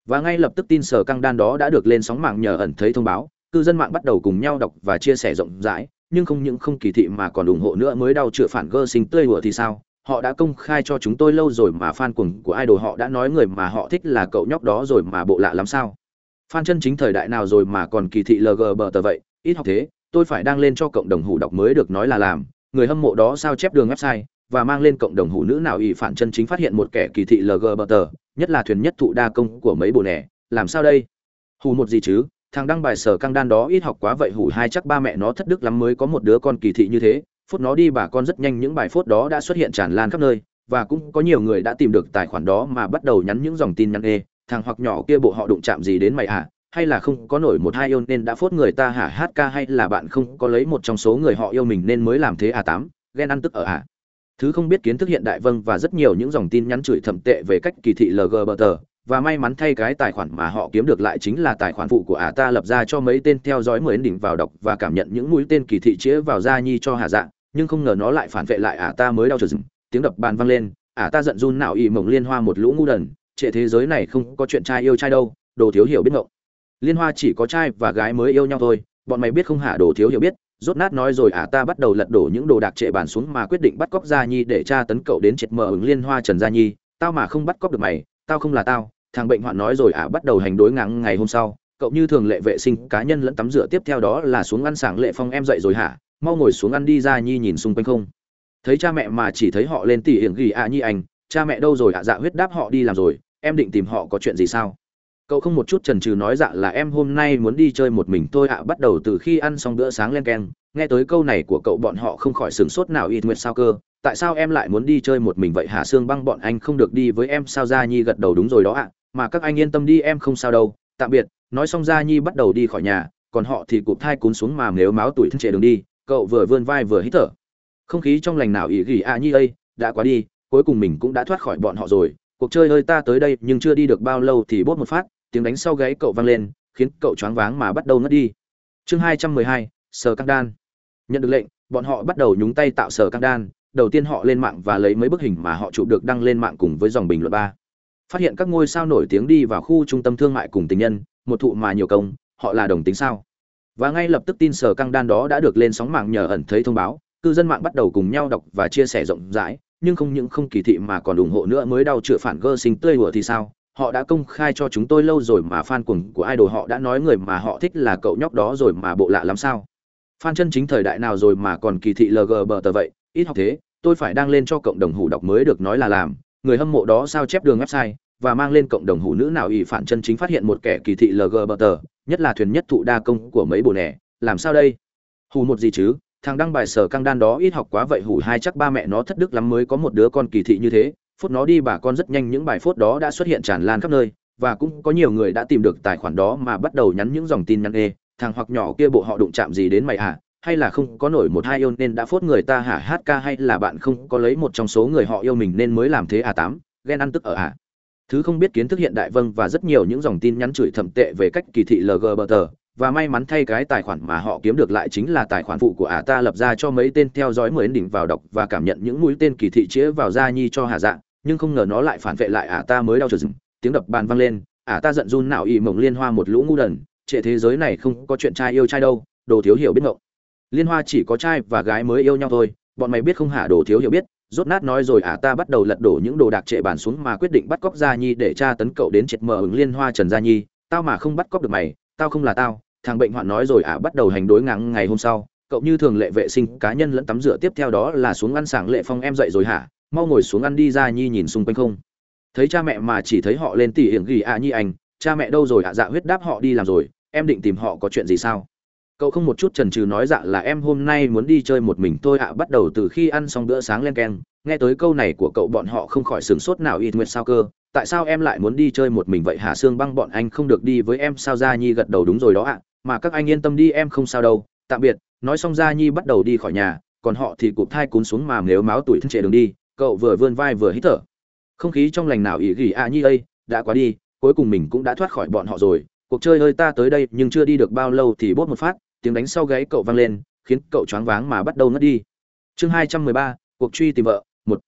Và ngay lập tức tin sở căng đan đó đã được lên sóng mạng nhờ ẩn thấy thông báo, cư dân mạng bắt đầu cùng nhau đọc và chia sẻ rộng rãi, nhưng không những không kỳ thị mà còn ủng hộ nữa mới đau chữa phản gơ sinh tươi hùa thì sao? Họ đã công khai cho chúng tôi lâu rồi mà fan cuồng của idol họ đã nói người mà họ thích là cậu nhóc đó rồi mà bộ lạ lắm sao? Fan chân chính thời đại nào rồi mà còn kỳ thị lgbt vậy? Ít học thế, tôi phải đăng lên cho cộng đồng hủ đọc mới được nói là làm người hâm mộ đó sao chép đường website và mang lên cộng đồng hủ nữ nào ỷ phản chân chính phát hiện một kẻ kỳ thị lgbt nhất là thuyền nhất thụ đa công của mấy bộ nẻ. Làm sao đây? Hủ một gì chứ? Thằng đăng bài sở căng đan đó ít học quá vậy hủ hai chắc ba mẹ nó thất đức lắm mới có một đứa con kỳ thị như thế. Phút nó đi bà con rất nhanh những bài phốt đó đã xuất hiện tràn lan khắp nơi, và cũng có nhiều người đã tìm được tài khoản đó mà bắt đầu nhắn những dòng tin nhắn ê. Thằng hoặc nhỏ kia bộ họ đụng chạm gì đến mày à? Hay là không có nổi một hai yêu nên đã phốt người ta hả? Hát ca hay là bạn không có lấy một trong số người họ yêu mình nên mới làm thế à tám? Ghen ăn tức ở à thứ không biết kiến thức hiện đại vâng và rất nhiều những dòng tin nhắn chửi thậm tệ về cách kỳ thị lgbt và may mắn thay cái tài khoản mà họ kiếm được lại chính là tài khoản phụ của ả ta lập ra cho mấy tên theo dõi mới đỉnh vào đọc và cảm nhận những mũi tên kỳ thị chĩa vào da nhi cho hà dạng nhưng không ngờ nó lại phản vệ lại ả ta mới đau trừ tiếng đập bàn vang lên. Ả ta giận run nào ỉ mộng liên hoa một lũ ngu đần. Trệ thế giới này không có chuyện trai yêu trai đâu. Đồ thiếu hiểu biết ngộng liên hoa chỉ có trai và gái mới yêu nhau thôi bọn mày biết không hả đồ thiếu hiểu biết rốt nát nói rồi à, ta bắt đầu lật đổ những đồ đạc trệ bàn xuống mà quyết định bắt cóc gia nhi để tra tấn cậu đến triệt mờ ứng liên hoa trần gia nhi tao mà không bắt cóc được mày tao không là tao thằng bệnh hoạn nói rồi à, bắt đầu hành đối ngang ngày hôm sau cậu như thường lệ vệ sinh cá nhân lẫn tắm rửa tiếp theo đó là xuống ăn sảng lệ phong em dậy rồi hả mau ngồi xuống ăn đi gia nhi nhìn xung quanh không. Thấy cha mẹ mà chỉ thấy họ lên tỉ hiển ghi ạ nhi anh cha mẹ đâu rồi ạ dạ huyết đáp họ đi làm rồi em định tìm họ có chuyện gì sao? Cậu không một chút chần chừ nói dạ là em hôm nay muốn đi chơi một mình tôi ạ, bắt đầu từ khi ăn xong bữa sáng len keng. Nghe tới câu này của cậu bọn họ không khỏi sửng sốt nào ít nguyệt sao cơ. Tại sao em lại muốn đi chơi một mình vậy hả? Xương băng bọn anh không được đi với em sao? Gia nhi gật đầu đúng rồi đó ạ. Mà các anh yên tâm đi, em không sao đâu. Tạm biệt. Nói xong gia nhi bắt đầu đi khỏi nhà. Còn họ thì cụp thai cún xuống mà nếu máu tuổi thân trệ đường đi. Cậu vừa vươn vai vừa hít thở. Không khí trong lành nào ỉ gỉ ạ, nhi ây đã quá đi. Cuối cùng mình cũng đã thoát khỏi bọn họ rồi. Cuộc chơi ơi, ta tới đây, nhưng chưa đi được bao lâu thì bốt một phát tiếng đánh sau gáy cậu vang lên, khiến cậu choáng váng mà bắt đầu ngất đi. Chương hai trăm mười hai sờ căng đan. Nhận được lệnh, bọn họ bắt đầu nhúng tay tạo sờ căng đan, đầu tiên họ lên mạng và lấy mấy bức hình mà họ chụp được đăng lên mạng cùng với dòng bình luận ba. Phát hiện các ngôi sao nổi tiếng đi vào khu trung tâm thương mại cùng tình nhân, một thụ mà nhiều công, họ là đồng tính sao? Và ngay lập tức tin sở căng đan đó đã được lên sóng mạng nhờ ẩn thấy thông báo, cư dân mạng bắt đầu cùng nhau đọc và chia sẻ rộng rãi, nhưng không những không kỳ thị mà còn ủng hộ nữa mới đau chữa phản gơ sinh tươi hùa thì sao? Họ đã công khai cho chúng tôi lâu rồi mà fan cuồng của idol họ đã nói người mà họ thích là cậu nhóc đó rồi mà bộ lạ lắm sao? Fan chân chính thời đại nào rồi mà còn kỳ thị lgbt vậy? Ít học thế, tôi phải đăng lên cho cộng đồng hủ đọc mới được nói là làm. Người hâm mộ đó sao chép đường website và mang lên cộng đồng hủ nữ nào ỷ phản chân chính phát hiện một kẻ kỳ thị lgbt nhất là thuyền nhất thụ đa công của mấy bộ nẻ. Làm sao đây? Hủ một gì chứ? Thằng đăng bài sở căng đan đó ít học quá vậy hủ hai chắc ba mẹ nó thất đức lắm mới có một đứa con kỳ thị như thế phốt nó đi bà con rất nhanh những bài phốt đó đã xuất hiện tràn lan khắp nơi, và cũng có nhiều người đã tìm được tài khoản đó mà bắt đầu nhắn những dòng tin nhắn ê, thằng hoặc nhỏ kia bộ họ đụng chạm gì đến mày à? Hay là không có nổi một hai yêu nên đã phốt người ta hả? Hát ca hay là bạn không có lấy một trong số người họ yêu mình nên mới làm thế à tám? Ghen ăn tức ở à? Thứ không biết kiến thức hiện đại vâng và rất nhiều những dòng tin nhắn chửi thậm tệ về cách kỳ thị lgbt và may mắn thay cái tài khoản mà họ kiếm được lại chính là tài khoản phụ của ả ta lập ra cho mấy tên theo dõi mới đỉnh vào đọc và cảm nhận những mũi tên kỳ thị chĩa vào da nhi cho hà dạng nhưng không ngờ nó lại phản vệ lại ả ta mới đau trừ tiếng đập bàn vang lên, ả ta giận run nào ỵ mộng liên hoa một lũ ngu đần, trệ thế giới này không có chuyện trai yêu trai đâu, đồ thiếu hiểu biết mộng. Liên hoa chỉ có trai và gái mới yêu nhau thôi, bọn mày biết không hả, đồ thiếu hiểu biết, rốt nát nói rồi ả ta bắt đầu lật đổ những đồ đạc trệ bàn xuống mà quyết định bắt cóc gia nhi để tra tấn cậu đến triệt mở ứng liên hoa trần gia nhi, tao mà không bắt cóc được mày, tao không là tao, thằng bệnh hoạn nói rồi ả bắt đầu hành đối ngang ngày hôm sau, cậu như thường lệ vệ sinh cá nhân lẫn tắm rửa tiếp theo đó là xuống ăn sảng lệ phong em dậy rồi hả? Mau ngồi xuống ăn đi ra nhi nhìn xung quanh không. Thấy cha mẹ mà chỉ thấy họ lên tỉ hiển ghi ạ nhi anh, cha mẹ đâu rồi ạ? Dạ huyết đáp họ đi làm rồi, em định tìm họ có chuyện gì sao? Cậu không một chút chần chừ nói dạ là em hôm nay muốn đi chơi một mình tôi ạ. Bắt đầu từ khi ăn xong bữa sáng len keng, nghe tới câu này của cậu bọn họ không khỏi sửng sốt nào. Ít nguyệt sao cơ? Tại sao em lại muốn đi chơi một mình vậy hả? Xương băng bọn anh không được đi với em sao? Gia nhi gật đầu đúng rồi đó ạ. Mà các anh yên tâm đi, em không sao đâu. Tạm biệt. Nói xong gia nhi bắt đầu đi khỏi nhà, còn họ thì cụp thai cún xuống mà nếu máu tuổi thân trệ đường đi cậu vừa vươn vai vừa hít thở. Không khí trong lành nào ỉ gỉ à nhi ây đã quá đi, cuối cùng mình cũng đã thoát khỏi bọn họ rồi. Cuộc chơi ơi ta tới đây, nhưng chưa đi được bao lâu thì bốt một phát, tiếng đánh sau gáy cậu vang lên, khiến cậu choáng váng mà bắt đầu ngất đi. Chương hai trăm mười ba, cuộc truy tìm vợ, một.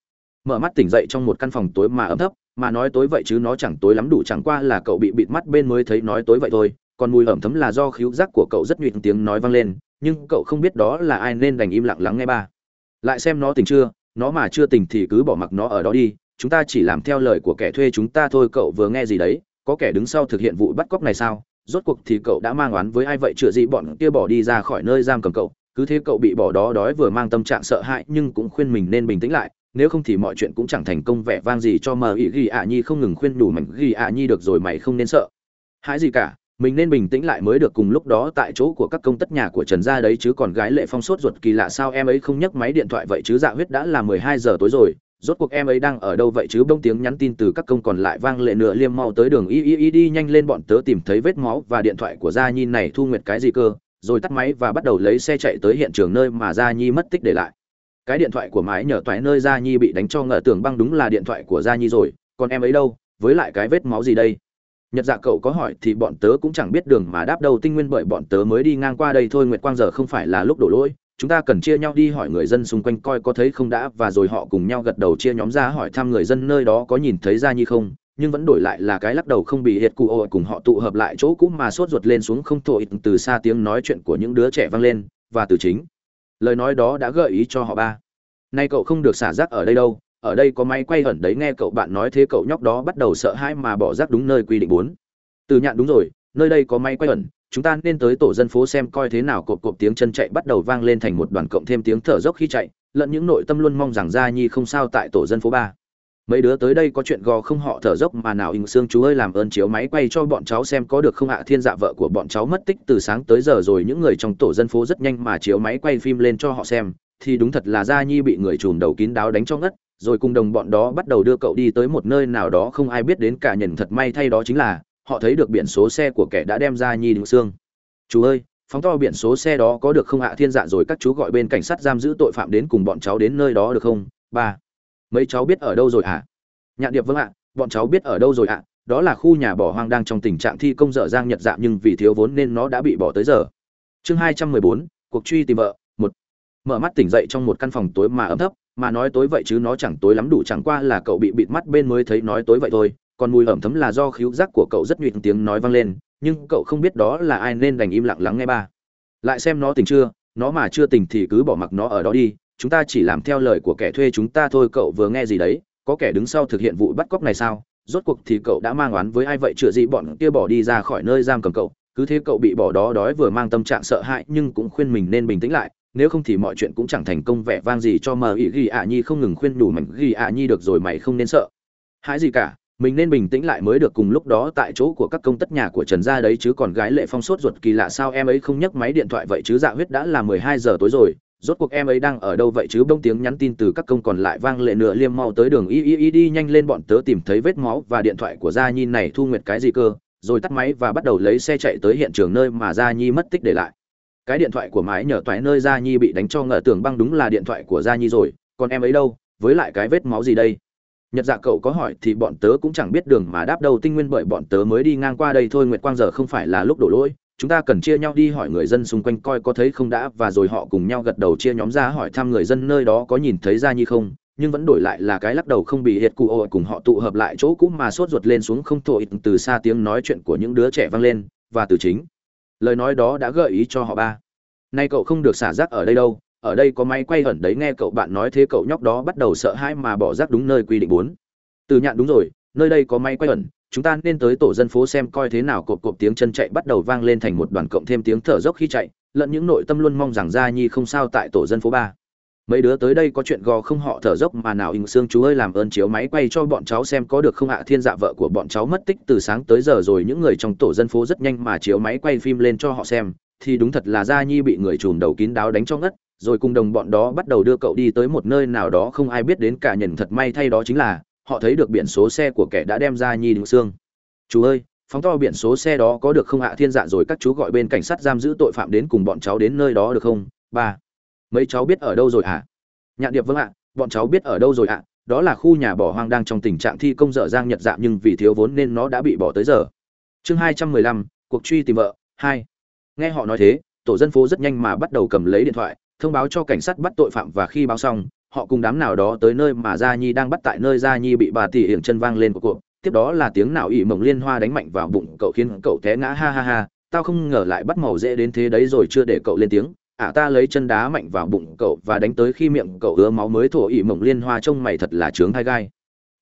Mở mắt tỉnh dậy trong một căn phòng tối mà ấm thấp, mà nói tối vậy chứ nó chẳng tối lắm đủ, chẳng qua là cậu bị bịt mắt bên mới thấy nói tối vậy thôi. Còn mùi ẩm thấm là do khíu giác của cậu rất nhuyễn tiếng nói vang lên, nhưng cậu không biết đó là ai nên đành im lặng lắng nghe ba. Lại xem nó tỉnh chưa nó mà chưa tỉnh thì cứ bỏ mặc nó ở đó đi, chúng ta chỉ làm theo lời của kẻ thuê chúng ta thôi, cậu vừa nghe gì đấy? Có kẻ đứng sau thực hiện vụ bắt cóc này sao? Rốt cuộc thì cậu đã mang oán với ai vậy? Chữa gì bọn kia bỏ đi ra khỏi nơi giam cầm cậu, cứ thế cậu bị bỏ đó đói vừa mang tâm trạng sợ hãi, nhưng cũng khuyên mình nên bình tĩnh lại, nếu không thì mọi chuyện cũng chẳng thành công, vẻ vang gì cho mờ ý ghi ạ nhi không ngừng khuyên đủ mảnh ghi ạ nhi được rồi mày không nên sợ. Hãi gì cả? Mình nên bình tĩnh lại mới được cùng lúc đó tại chỗ của các công tất nhà của trần gia đấy chứ còn gái lệ phong sốt ruột kỳ lạ sao em ấy không nhấc máy điện thoại vậy chứ? Dạ huyết đã là mười hai giờ tối rồi, rốt cuộc em ấy đang ở đâu vậy chứ? Bông tiếng nhắn tin từ các công còn lại vang lệ nửa liêm mau tới đường. Y y y đi nhanh lên bọn tớ tìm thấy vết máu và điện thoại của gia nhi này, thu nguyệt cái gì cơ? Rồi tắt máy và bắt đầu lấy xe chạy tới hiện trường nơi mà gia nhi mất tích để lại. Cái điện thoại của mái nhờ toại nơi gia nhi bị đánh cho ngờ tưởng băng đúng là điện thoại của gia nhi rồi. Còn em ấy đâu? Với lại cái vết máu gì đây? Nhật dạ cậu có hỏi thì bọn tớ cũng chẳng biết đường mà đáp đâu, tinh nguyên bởi bọn tớ mới đi ngang qua đây thôi, nguyệt quang giờ không phải là lúc đổ lỗi. Chúng ta cần chia nhau đi hỏi người dân xung quanh coi có thấy không đã, và rồi họ cùng nhau gật đầu chia nhóm ra hỏi thăm người dân nơi đó có nhìn thấy ra nhi không. Nhưng vẫn đổi lại là cái lắc đầu không bị hiệt cụ ôi cùng họ tụ hợp lại chỗ cũ mà sốt ruột lên xuống không thổi, từ xa tiếng nói chuyện của những đứa trẻ vang lên, và từ chính. Lời nói đó đã gợi ý cho họ ba. Nay cậu không được xả rác ở đây đâu ở đây có máy quay ẩn đấy, nghe cậu bạn nói thế cậu nhóc đó bắt đầu sợ hãi mà bỏ rác đúng nơi quy định bốn. Từ nhạn đúng rồi, nơi đây có máy quay ẩn, chúng ta nên tới tổ dân phố xem coi thế nào cộp cộp tiếng chân chạy bắt đầu vang lên thành một đoàn cộng thêm tiếng thở dốc khi chạy, lẫn những nội tâm luôn mong rằng gia nhi không sao tại tổ dân phố ba. Mấy đứa tới đây có chuyện gò không họ thở dốc mà nào hình xương chú ơi, làm ơn chiếu máy quay cho bọn cháu xem có được không ạ? Thiên dạ vợ của bọn cháu mất tích từ sáng tới giờ rồi, những người trong tổ dân phố rất nhanh mà chiếu máy quay phim lên cho họ xem, thì đúng thật là gia nhi bị người chùm đầu kín đáo đánh cho ngất rồi cùng đồng bọn đó bắt đầu đưa cậu đi tới một nơi nào đó không ai biết đến cả nhận thật may thay đó chính là, họ thấy được biển số xe của kẻ đã đem ra nhi đứng xương chú ơi, phóng to biển số xe đó có được không ạ? Thiên dạ rồi, các chú gọi bên cảnh sát giam giữ tội phạm đến cùng bọn cháu đến nơi đó được không? Ba, mấy cháu biết ở đâu rồi ạ? À? nhạn điệp vâng ạ, bọn cháu biết ở đâu rồi ạ? Đó là khu nhà bỏ hoang đang trong tình trạng thi công dở dang nhật dạng nhưng vì thiếu vốn nên nó đã bị bỏ tới giờ. Chương hai trăm mười bốn, cuộc truy tìm vợ, một. Mở mắt tỉnh dậy trong một căn phòng tối mà ấm thấp mà nói tối vậy chứ nó chẳng tối lắm đủ, chẳng qua là cậu bị bịt mắt bên mới thấy nói tối vậy thôi. Còn mùi ẩm thấm là do khíu giác của cậu rất nhuyễn tiếng nói vang lên, nhưng cậu không biết đó là ai nên đành im lặng lắng nghe ba. Lại xem nó tỉnh chưa, nó mà chưa tỉnh thì cứ bỏ mặc nó ở đó đi, chúng ta chỉ làm theo lời của kẻ thuê chúng ta thôi, cậu vừa nghe gì đấy, có kẻ đứng sau thực hiện vụ bắt cóc này sao? Rốt cuộc thì cậu đã mang oán với ai vậy? Chữa gì bọn kia bỏ đi ra khỏi nơi giam cầm cậu, cứ thế cậu bị bỏ đó đói vừa mang tâm trạng sợ hãi, nhưng cũng khuyên mình nên bình tĩnh lại nếu không thì mọi chuyện cũng chẳng thành công, vẻ vang gì cho mờ ý ghi ạ nhi không ngừng khuyên đủ mảnh ghi ạ nhi được rồi mày không nên sợ. Hãi gì cả, mình nên bình tĩnh lại mới được, cùng lúc đó tại chỗ của các công tất nhà của trần gia đấy chứ còn gái lệ phong sốt ruột kỳ lạ sao em ấy không nhấc máy điện thoại vậy chứ? Dạ huyết đã là mười hai giờ tối rồi, rốt cuộc em ấy đang ở đâu vậy chứ? Bông tiếng nhắn tin từ các công còn lại vang lệ nửa liêm mau tới đường. Y y y đi nhanh lên, bọn tớ tìm thấy vết máu và điện thoại của gia nhi này, thu nguyệt cái gì cơ? Rồi tắt máy và bắt đầu lấy xe chạy tới hiện trường nơi mà gia nhi mất tích để lại cái điện thoại của mái nhờ toại nơi gia nhi bị đánh cho ngờ tưởng băng đúng là điện thoại của gia nhi rồi, còn em ấy đâu, với lại cái vết máu gì đây? Nhật dạ cậu có hỏi thì bọn tớ cũng chẳng biết đường mà đáp đầu tinh nguyên bởi bọn tớ mới đi ngang qua đây thôi, nguyệt quang giờ không phải là lúc đổ lỗi, chúng ta cần chia nhau đi hỏi người dân xung quanh coi có thấy không đã, và rồi họ cùng nhau gật đầu chia nhóm ra hỏi thăm người dân nơi đó có nhìn thấy gia nhi không, nhưng vẫn đổi lại là cái lắc đầu không bị hiệt cụ ồ cùng họ tụ hợp lại chỗ cũ mà sốt ruột lên xuống không thổi, từ xa tiếng nói chuyện của những đứa trẻ vang lên, và từ chính lời nói đó đã gợi ý cho họ ba. Nay cậu không được xả rác ở đây đâu, ở đây có máy quay ẩn đấy, nghe cậu bạn nói thế cậu nhóc đó bắt đầu sợ hãi mà bỏ rác đúng nơi quy định bốn. Từ nhạn đúng rồi, nơi đây có máy quay ẩn, chúng ta nên tới tổ dân phố xem coi thế nào cộp cộp tiếng chân chạy bắt đầu vang lên thành một đoàn cộng thêm tiếng thở dốc khi chạy, lẫn những nội tâm luôn mong rằng gia nhi không sao tại tổ dân phố ba mấy đứa tới đây có chuyện gò không họ thở dốc mà nào hình xương chú ơi làm ơn chiếu máy quay cho bọn cháu xem có được không ạ? Thiên dạ vợ của bọn cháu mất tích từ sáng tới giờ rồi, những người trong tổ dân phố rất nhanh mà chiếu máy quay phim lên cho họ xem. Thì đúng thật là gia nhi bị người chùm đầu kín đáo đánh cho ngất, rồi cùng đồng bọn đó bắt đầu đưa cậu đi tới một nơi nào đó không ai biết đến cả nhận thật may thay đó chính là, họ thấy được biển số xe của kẻ đã đem gia nhi đứng xương. Chú ơi, phóng to biển số xe đó có được không ạ? Thiên dạ rồi các chú gọi bên cảnh sát giam giữ tội phạm đến cùng bọn cháu đến nơi đó được không? Ba mấy cháu biết ở đâu rồi ạ à? nhạn điệp vâng ạ, bọn cháu biết ở đâu rồi ạ? Đó là khu nhà bỏ hoang đang trong tình trạng thi công dở dang nhật dạng nhưng vì thiếu vốn nên nó đã bị bỏ tới giờ. Chương hai trăm mười lăm, cuộc truy tìm vợ, hai. Nghe họ nói thế, tổ dân phố rất nhanh mà bắt đầu cầm lấy điện thoại, thông báo cho cảnh sát bắt tội phạm và khi báo xong, họ cùng đám nào đó tới nơi mà gia nhi đang bắt tại nơi gia nhi bị bà tỷ hiển chân vang lên của cuộc. Tiếp đó là tiếng nào ỉ mộng liên hoa đánh mạnh vào bụng cậu khiến cậu té ngã, ha ha ha. Tao không ngờ lại bắt màu dễ đến thế đấy rồi chưa để cậu lên tiếng ả à, ta lấy chân đá mạnh vào bụng cậu và đánh tới khi miệng cậu ứa máu mới thổ ỉ mộng liên hoa trông mày thật là trướng hai gai.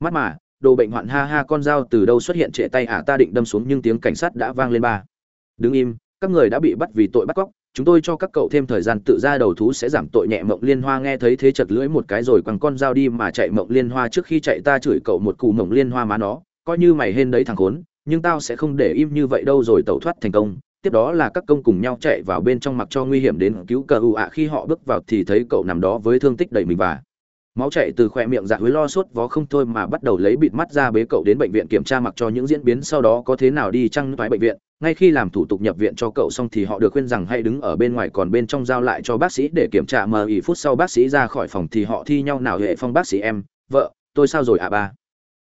Mắt mà đồ bệnh hoạn ha ha con dao từ đâu xuất hiện trệ tay ả à, ta định đâm xuống nhưng tiếng cảnh sát đã vang lên ba. Đứng im các người đã bị bắt vì tội bắt cóc chúng tôi cho các cậu thêm thời gian tự ra đầu thú sẽ giảm tội nhẹ mộng liên hoa nghe thấy thế chật lưỡi một cái rồi quăng con dao đi mà chạy mộng liên hoa trước khi chạy ta chửi cậu một cụ mộng liên hoa má nó coi như mày hên đấy thằng khốn nhưng tao sẽ không để im như vậy đâu rồi tẩu thoát thành công tiếp đó là các công cùng nhau chạy vào bên trong mặc cho nguy hiểm đến cứu cờ ưu ạ. Khi họ bước vào thì thấy cậu nằm đó với thương tích đầy mình và máu chảy từ khỏe miệng dạ huế lo sốt vó không thôi mà bắt đầu lấy bịt mắt ra bế cậu đến bệnh viện kiểm tra mặc cho những diễn biến sau đó có thế nào đi chăng thoái bệnh viện. Ngay khi làm thủ tục nhập viện cho cậu xong thì họ được khuyên rằng hãy đứng ở bên ngoài còn bên trong giao lại cho bác sĩ để kiểm tra mờ ỉ phút sau bác sĩ ra khỏi phòng thì họ thi nhau nào hệ phong bác sĩ em, vợ, tôi sao rồi ạ ba?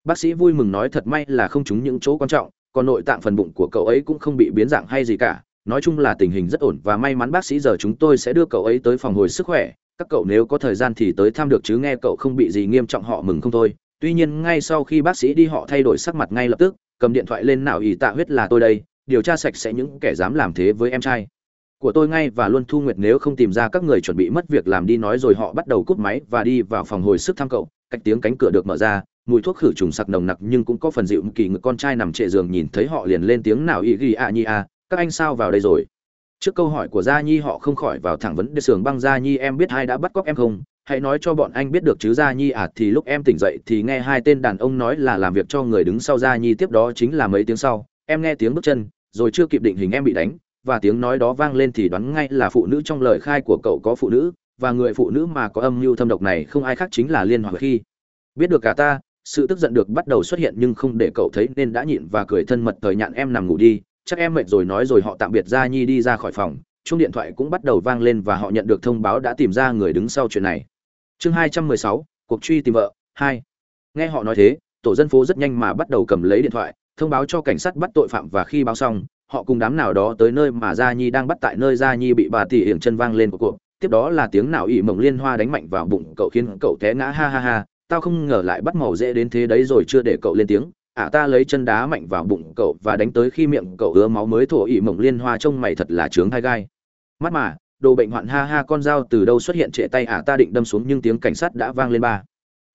Bác sĩ vui mừng nói thật may là không trúng những chỗ quan trọng còn nội tạng phần bụng của cậu ấy cũng không bị biến dạng hay gì cả. Nói chung là tình hình rất ổn và may mắn bác sĩ giờ chúng tôi sẽ đưa cậu ấy tới phòng hồi sức khỏe. Các cậu nếu có thời gian thì tới thăm được chứ nghe cậu không bị gì nghiêm trọng họ mừng không thôi. Tuy nhiên ngay sau khi bác sĩ đi họ thay đổi sắc mặt ngay lập tức, cầm điện thoại lên nào ỷ tạ huyết là tôi đây, điều tra sạch sẽ những kẻ dám làm thế với em trai. Của tôi ngay và luôn thu nguyệt nếu không tìm ra các người chuẩn bị mất việc làm đi nói rồi họ bắt đầu cúp máy và đi vào phòng hồi sức thăm cậu. Cách tiếng cánh cửa được mở ra mùi thuốc khử trùng sặc nồng nặc nhưng cũng có phần dịu kỳ ngực con trai nằm trệ giường nhìn thấy họ liền lên tiếng nào ý ghi ạ nhi à các anh sao vào đây rồi? Trước câu hỏi của gia nhi họ không khỏi vào thẳng vấn đề sườn băng gia nhi em biết hai đã bắt cóc em không? Hãy nói cho bọn anh biết được chứ gia nhi à thì lúc em tỉnh dậy thì nghe hai tên đàn ông nói là làm việc cho người đứng sau gia nhi, tiếp đó chính là mấy tiếng sau, em nghe tiếng bước chân, rồi chưa kịp định hình em bị đánh, và tiếng nói đó vang lên thì đoán ngay là phụ nữ trong lời khai của cậu có phụ nữ, và người phụ nữ mà có âm mưu thâm độc này không ai khác chính là liên hoàng khi. Biết được cả ta sự tức giận được bắt đầu xuất hiện nhưng không để cậu thấy nên đã nhịn và cười thân mật thời nhạn em nằm ngủ đi. Chắc em mệt rồi nói rồi họ tạm biệt gia nhi đi ra khỏi phòng. Chung điện thoại cũng bắt đầu vang lên và họ nhận được thông báo đã tìm ra người đứng sau chuyện này. Chương hai trăm mười sáu, cuộc truy tìm vợ, hai. Nghe họ nói thế, tổ dân phố rất nhanh mà bắt đầu cầm lấy điện thoại, thông báo cho cảnh sát bắt tội phạm và khi báo xong, họ cùng đám nào đó tới nơi mà gia nhi đang bắt tại nơi gia nhi bị bà tỷ hiển chân vang lên của cuộc. Tiếp đó là tiếng nào ỉ mộng liên hoa đánh mạnh vào bụng cậu khiến cậu té ngã, ha ha ha tao không ngờ lại bắt màu dễ đến thế đấy rồi chưa để cậu lên tiếng. Ả à, ta lấy chân đá mạnh vào bụng cậu và đánh tới khi miệng cậu ứa máu mới thổ ỉ mộng liên hoa trông mày thật là trướng hai gai. Mắt mà đồ bệnh hoạn ha ha con dao từ đâu xuất hiện trệ tay? Ả à, ta định đâm xuống nhưng tiếng cảnh sát đã vang lên ba.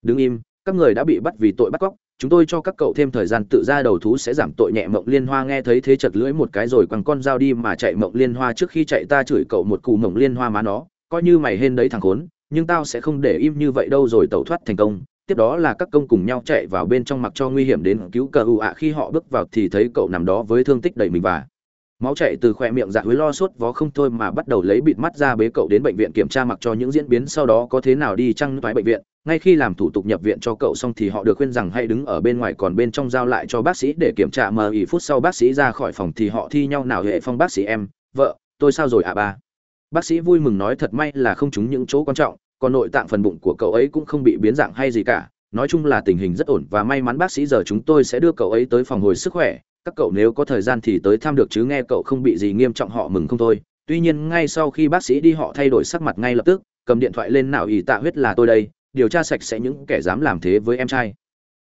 Đứng im các người đã bị bắt vì tội bắt cóc. Chúng tôi cho các cậu thêm thời gian tự ra đầu thú sẽ giảm tội nhẹ mộng liên hoa. Nghe thấy thế chật lưỡi một cái rồi quăng con dao đi mà chạy mộng liên hoa trước khi chạy ta chửi cậu một cù mộng liên hoa má nó. Coi như mày hên đấy thằng khốn nhưng tao sẽ không để im như vậy đâu rồi tẩu thoát thành công. Tiếp đó là các công cùng nhau chạy vào bên trong mặc cho nguy hiểm đến cứu cờ ưu ạ. Khi họ bước vào thì thấy cậu nằm đó với thương tích đầy mình và máu chạy từ khoe miệng dạ huế lo sốt vó không thôi mà bắt đầu lấy bịt mắt ra bế cậu đến bệnh viện kiểm tra mặc cho những diễn biến sau đó có thế nào đi chăng thoái bệnh viện. Ngay khi làm thủ tục nhập viện cho cậu xong thì họ được khuyên rằng hãy đứng ở bên ngoài còn bên trong giao lại cho bác sĩ để kiểm tra mờ ỉ phút sau bác sĩ ra khỏi phòng thì họ thi nhau nào hệ phong bác sĩ em, vợ, tôi sao rồi ạ à ba? Bác sĩ vui mừng nói, thật may là không trúng những chỗ quan trọng còn nội tạng phần bụng của cậu ấy cũng không bị biến dạng hay gì cả. Nói chung là tình hình rất ổn và may mắn bác sĩ giờ chúng tôi sẽ đưa cậu ấy tới phòng hồi sức khỏe. Các cậu nếu có thời gian thì tới thăm được chứ nghe cậu không bị gì nghiêm trọng họ mừng không thôi. Tuy nhiên ngay sau khi bác sĩ đi họ thay đổi sắc mặt ngay lập tức, cầm điện thoại lên nào ỷ tạ huyết là tôi đây, điều tra sạch sẽ những kẻ dám làm thế với em trai.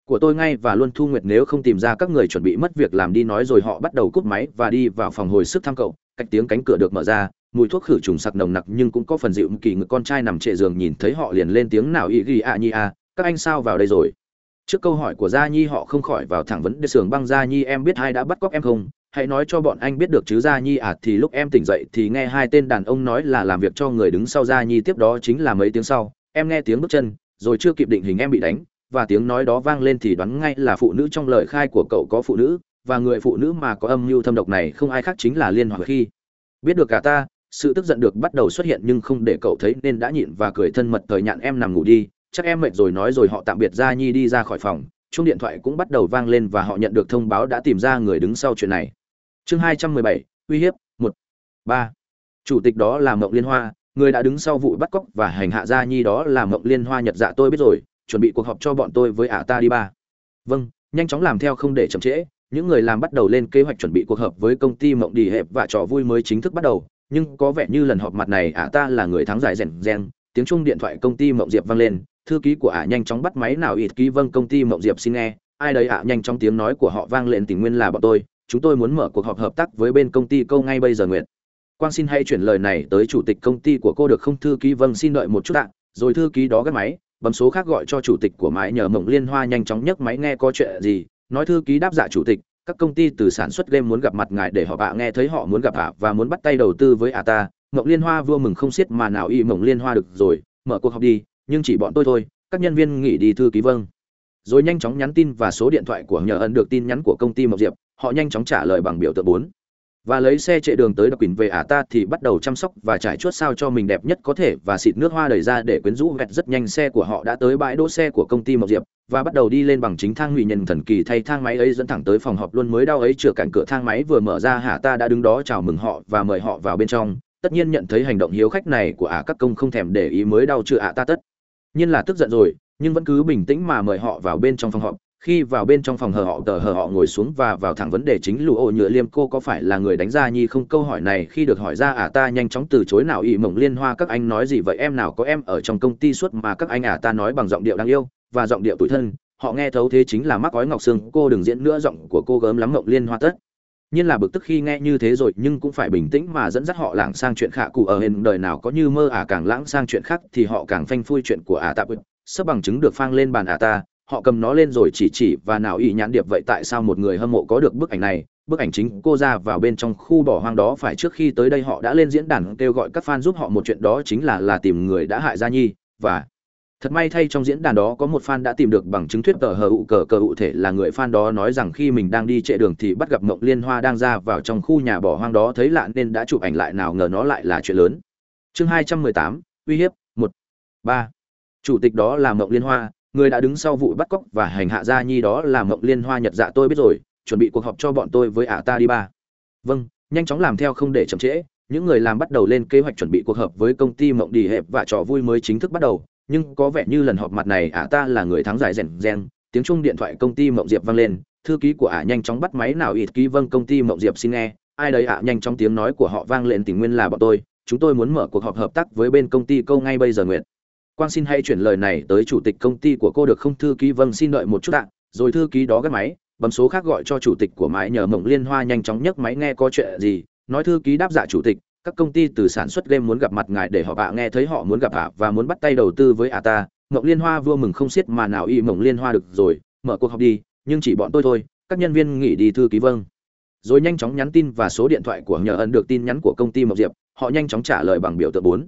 Của tôi ngay và luôn thu nguyệt nếu không tìm ra các người chuẩn bị mất việc làm đi nói rồi họ bắt đầu cúp máy và đi vào phòng hồi sức thăm cậu cách tiếng cánh cửa được mở ra, mùi thuốc khử trùng sặc nồng nặc nhưng cũng có phần dịu kỳ ngực con trai nằm trệ giường nhìn thấy họ liền lên tiếng nào ý ghi ạ nhi à các anh sao vào đây rồi? Trước câu hỏi của gia nhi họ không khỏi vào thẳng vấn đề sườn băng gia nhi, em biết ai đã bắt cóc em không? Hãy nói cho bọn anh biết được chứ gia nhi à thì lúc em tỉnh dậy thì nghe hai tên đàn ông nói là làm việc cho người đứng sau gia nhi, tiếp đó chính là mấy tiếng sau, em nghe tiếng bước chân, rồi chưa kịp định hình em bị đánh, và tiếng nói đó vang lên thì đoán ngay là phụ nữ trong lời khai của cậu có phụ nữ và người phụ nữ mà có âm mưu thâm độc này không ai khác chính là liên hoặc khi. Biết được cả ta, sự tức giận được bắt đầu xuất hiện nhưng không để cậu thấy nên đã nhịn và cười thân mật thời nhạn em nằm ngủ đi. Chắc em mệt rồi nói rồi họ tạm biệt gia nhi đi ra khỏi phòng. Chung điện thoại cũng bắt đầu vang lên và họ nhận được thông báo đã tìm ra người đứng sau chuyện này. Chương hai trăm mười bảy, uy hiếp, một, ba. Chủ tịch đó là mộng liên hoa. Người đã đứng sau vụ bắt cóc và hành hạ gia nhi đó là mộng liên hoa nhật dạ tôi biết rồi. Chuẩn bị cuộc họp cho bọn tôi với ả ta đi ba. Vâng nhanh chóng làm theo không để chậm trễ những người làm bắt đầu lên kế hoạch chuẩn bị cuộc họp với công ty mộng đi hẹp và trò vui mới chính thức bắt đầu, nhưng có vẻ như lần họp mặt này ả ta là người thắng giải rèn rèn. Tiếng chuông điện thoại công ty mộng diệp vang lên. Thư ký của ả nhanh chóng bắt máy nào ít ký vâng công ty mộng diệp xin nghe. Ai đấy ả nhanh chóng tiếng nói của họ vang lên, tình nguyên là bọn tôi. Chúng tôi muốn mở cuộc họp hợp tác với bên công ty câu ngay bây giờ nguyện quang xin hay chuyển lời này tới chủ tịch công ty của cô được không? Thư ký vâng xin đợi một chút ạ. Rồi thư ký đó gắt máy, bấm số khác gọi cho chủ tịch của mãi nhờ mộng liên hoa nhanh chóng nhấc máy nghe có chuyện gì nói thư ký đáp dạ chủ tịch, các công ty từ sản xuất game muốn gặp mặt ngài để họ bạ nghe thấy họ muốn gặp ạ và muốn bắt tay đầu tư với ạ ta. Mộng liên hoa vua mừng không xiết mà nào y mộng liên hoa được rồi, mở cuộc họp đi, nhưng chỉ bọn tôi thôi, các nhân viên nghỉ đi thư ký vâng. Rồi nhanh chóng nhắn tin và số điện thoại của nhờ ân được tin nhắn của công ty mộc diệp, họ nhanh chóng trả lời bằng biểu tượng bốn và lấy xe chạy đường tới đặc quỳnh về ả ta thì bắt đầu chăm sóc và trải chuốt sao cho mình đẹp nhất có thể và xịt nước hoa đầy ra để quyến rũ vẹt rất nhanh xe của họ đã tới bãi đỗ xe của công ty mộc diệp và bắt đầu đi lên bằng chính thang ngụy nhân thần kỳ thay thang máy ấy dẫn thẳng tới phòng họp luôn mới đau ấy chừa cạnh cửa thang máy vừa mở ra hả ta đã đứng đó chào mừng họ và mời họ vào bên trong. Tất nhiên nhận thấy hành động hiếu khách này của ả các công không thèm để ý mới đau chưa ả ta tất. Nhiên là tức giận rồi, nhưng vẫn cứ bình tĩnh mà mời họ vào bên trong phòng họp khi vào bên trong phòng hờ họ, tờ hờ họ ngồi xuống và vào thẳng vấn đề chính lụ ô nhựa liêm. Cô có phải là người đánh ra nhi không? Câu hỏi này khi được hỏi ra ả à ta nhanh chóng từ chối nào. Ỵ mộng liên hoa, các anh nói gì vậy? Em nào có em ở trong công ty suốt mà các anh ả à ta nói bằng giọng điệu đáng yêu và giọng điệu tủi thân. Họ nghe thấu thế chính là mắc ói ngọc sương cô đừng diễn nữa, giọng của cô gớm lắm, mộng liên hoa tất. Nhiên là bực tức khi nghe như thế rồi, nhưng cũng phải bình tĩnh mà dẫn dắt họ lảng sang chuyện khạ cụ ở hình đời nào có như mơ. Ả càng lãng sang chuyện khác thì họ càng phanh phui chuyện của à, ả ta sắp bằng chứng được phang lên bàn ả ta họ cầm nó lên rồi chỉ chỉ và nào ý nhãn điệp vậy tại sao một người hâm mộ có được bức ảnh này? Bức ảnh chính cô ra vào bên trong khu bỏ hoang đó phải trước khi tới đây họ đã lên diễn đàn kêu gọi các fan giúp họ một chuyện đó chính là là tìm người đã hại gia nhi, và thật may thay trong diễn đàn đó có một fan đã tìm được bằng chứng thuyết tờ hờ ụ cờ cờ ụ thể là người fan đó nói rằng khi mình đang đi trệ đường thì bắt gặp mộng liên hoa đang ra vào trong khu nhà bỏ hoang đó thấy lạ nên đã chụp ảnh lại nào ngờ nó lại là chuyện lớn. Chương hai trăm mười tám, uy hiếp, một, ba. Chủ tịch đó là mộng liên hoa người đã đứng sau vụ bắt cóc và hành hạ gia nhi đó là mộng liên hoa nhật dạ tôi biết rồi, chuẩn bị cuộc họp cho bọn tôi với ả ta đi ba. Vâng nhanh chóng làm theo không để chậm trễ. Những người làm bắt đầu lên kế hoạch chuẩn bị cuộc họp với công ty mộng đi hẹp và trò vui mới chính thức bắt đầu. Nhưng có vẻ như lần họp mặt này ả ta là người thắng giải rèn rèn. Tiếng chung điện thoại công ty mộng diệp vang lên. Thư ký của ả nhanh chóng bắt máy nào ít ký vâng công ty mộng diệp xin nghe. Ai đấy ả nhanh chóng tiếng nói của họ vang lên tình nguyên là bọn tôi. Chúng tôi muốn mở cuộc họp hợp tác với bên công ty câu ngay bây giờ nguyện quang xin hãy chuyển lời này tới chủ tịch công ty của cô được không? Thư ký vâng xin đợi một chút ạ. Rồi thư ký đó gắt máy, bấm số khác gọi cho chủ tịch của mãi nhờ mộng liên hoa nhanh chóng nhấc máy nghe có chuyện gì. Nói thư ký đáp dạ chủ tịch, các công ty từ sản xuất game muốn gặp mặt ngài để họ bạ nghe thấy họ muốn gặp ạ và muốn bắt tay đầu tư với ạ ta. Mộng liên hoa vua mừng không xiết mà nào y mộng liên hoa được rồi, mở cuộc họp đi, nhưng chỉ bọn tôi thôi, các nhân viên nghỉ đi thư ký vâng. Rồi nhanh chóng nhắn tin và số điện thoại của nhờ ẩn được tin nhắn của công ty Mộc diệp, họ nhanh chóng trả lời bằng biểu tượng bốn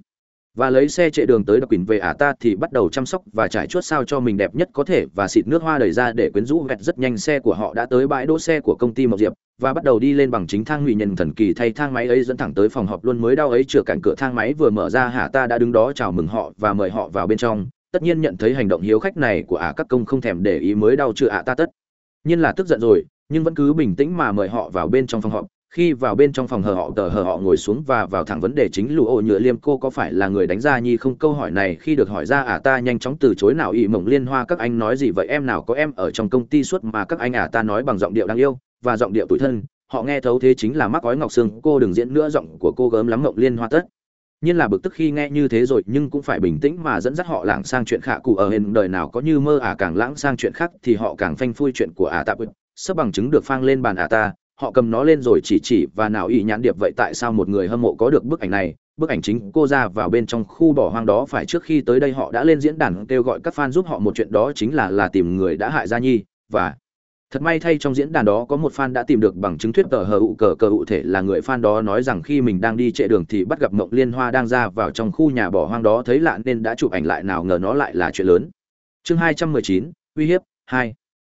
và lấy xe chạy đường tới đặc quỳnh về ả ta thì bắt đầu chăm sóc và trải chuốt sao cho mình đẹp nhất có thể và xịt nước hoa đầy ra để quyến rũ vẹt rất nhanh. Xe của họ đã tới bãi đỗ xe của công ty mộc diệp và bắt đầu đi lên bằng chính thang ngụy nhân thần kỳ thay thang máy ấy dẫn thẳng tới phòng họp luôn mới đau ấy. Chửa cạnh cửa thang máy vừa mở ra hả ta đã đứng đó chào mừng họ và mời họ vào bên trong. Tất nhiên nhận thấy hành động hiếu khách này của ả các công không thèm để ý mới đau chữa ả ta tất nhiên là tức giận rồi, nhưng vẫn cứ bình tĩnh mà mời họ vào bên trong phòng họp khi vào bên trong phòng hờ họ tờ hờ họ ngồi xuống và vào thẳng vấn đề chính lụ ô nhựa liêm, cô có phải là người đánh ra nhi không? Câu hỏi này khi được hỏi ra ả à ta nhanh chóng từ chối nào? Ỵ mộng liên hoa, các anh nói gì vậy? Em nào có em ở trong công ty suốt mà các anh ả à ta nói bằng giọng điệu đáng yêu và giọng điệu tủi thân. Họ nghe thấu thế chính là mắc ói ngọc sương cô đừng diễn nữa, giọng của cô gớm lắm, mộng liên hoa tất. Nhiên là bực tức khi nghe như thế rồi, nhưng cũng phải bình tĩnh mà dẫn dắt họ lảng sang chuyện khả cụ ở hình đời nào có như mơ ả càng lãng sang chuyện khác thì họ càng phanh phui chuyện của à, ả ta sắp bằng chứng được phang lên bàn ả ta họ cầm nó lên rồi chỉ chỉ và nào ý nhãn điệp vậy tại sao một người hâm mộ có được bức ảnh này? Bức ảnh chính cô ra vào bên trong khu bỏ hoang đó phải trước khi tới đây họ đã lên diễn đàn kêu gọi các fan giúp họ một chuyện đó chính là là tìm người đã hại gia nhi, và thật may thay trong diễn đàn đó có một fan đã tìm được bằng chứng thuyết tờ hờ ụ cờ cờ ụ thể là người fan đó nói rằng khi mình đang đi trệ đường thì bắt gặp mộng liên hoa đang ra vào trong khu nhà bỏ hoang đó thấy lạ nên đã chụp ảnh lại nào ngờ nó lại là chuyện lớn. Chương hai trăm mười chín, uy hiếp, hai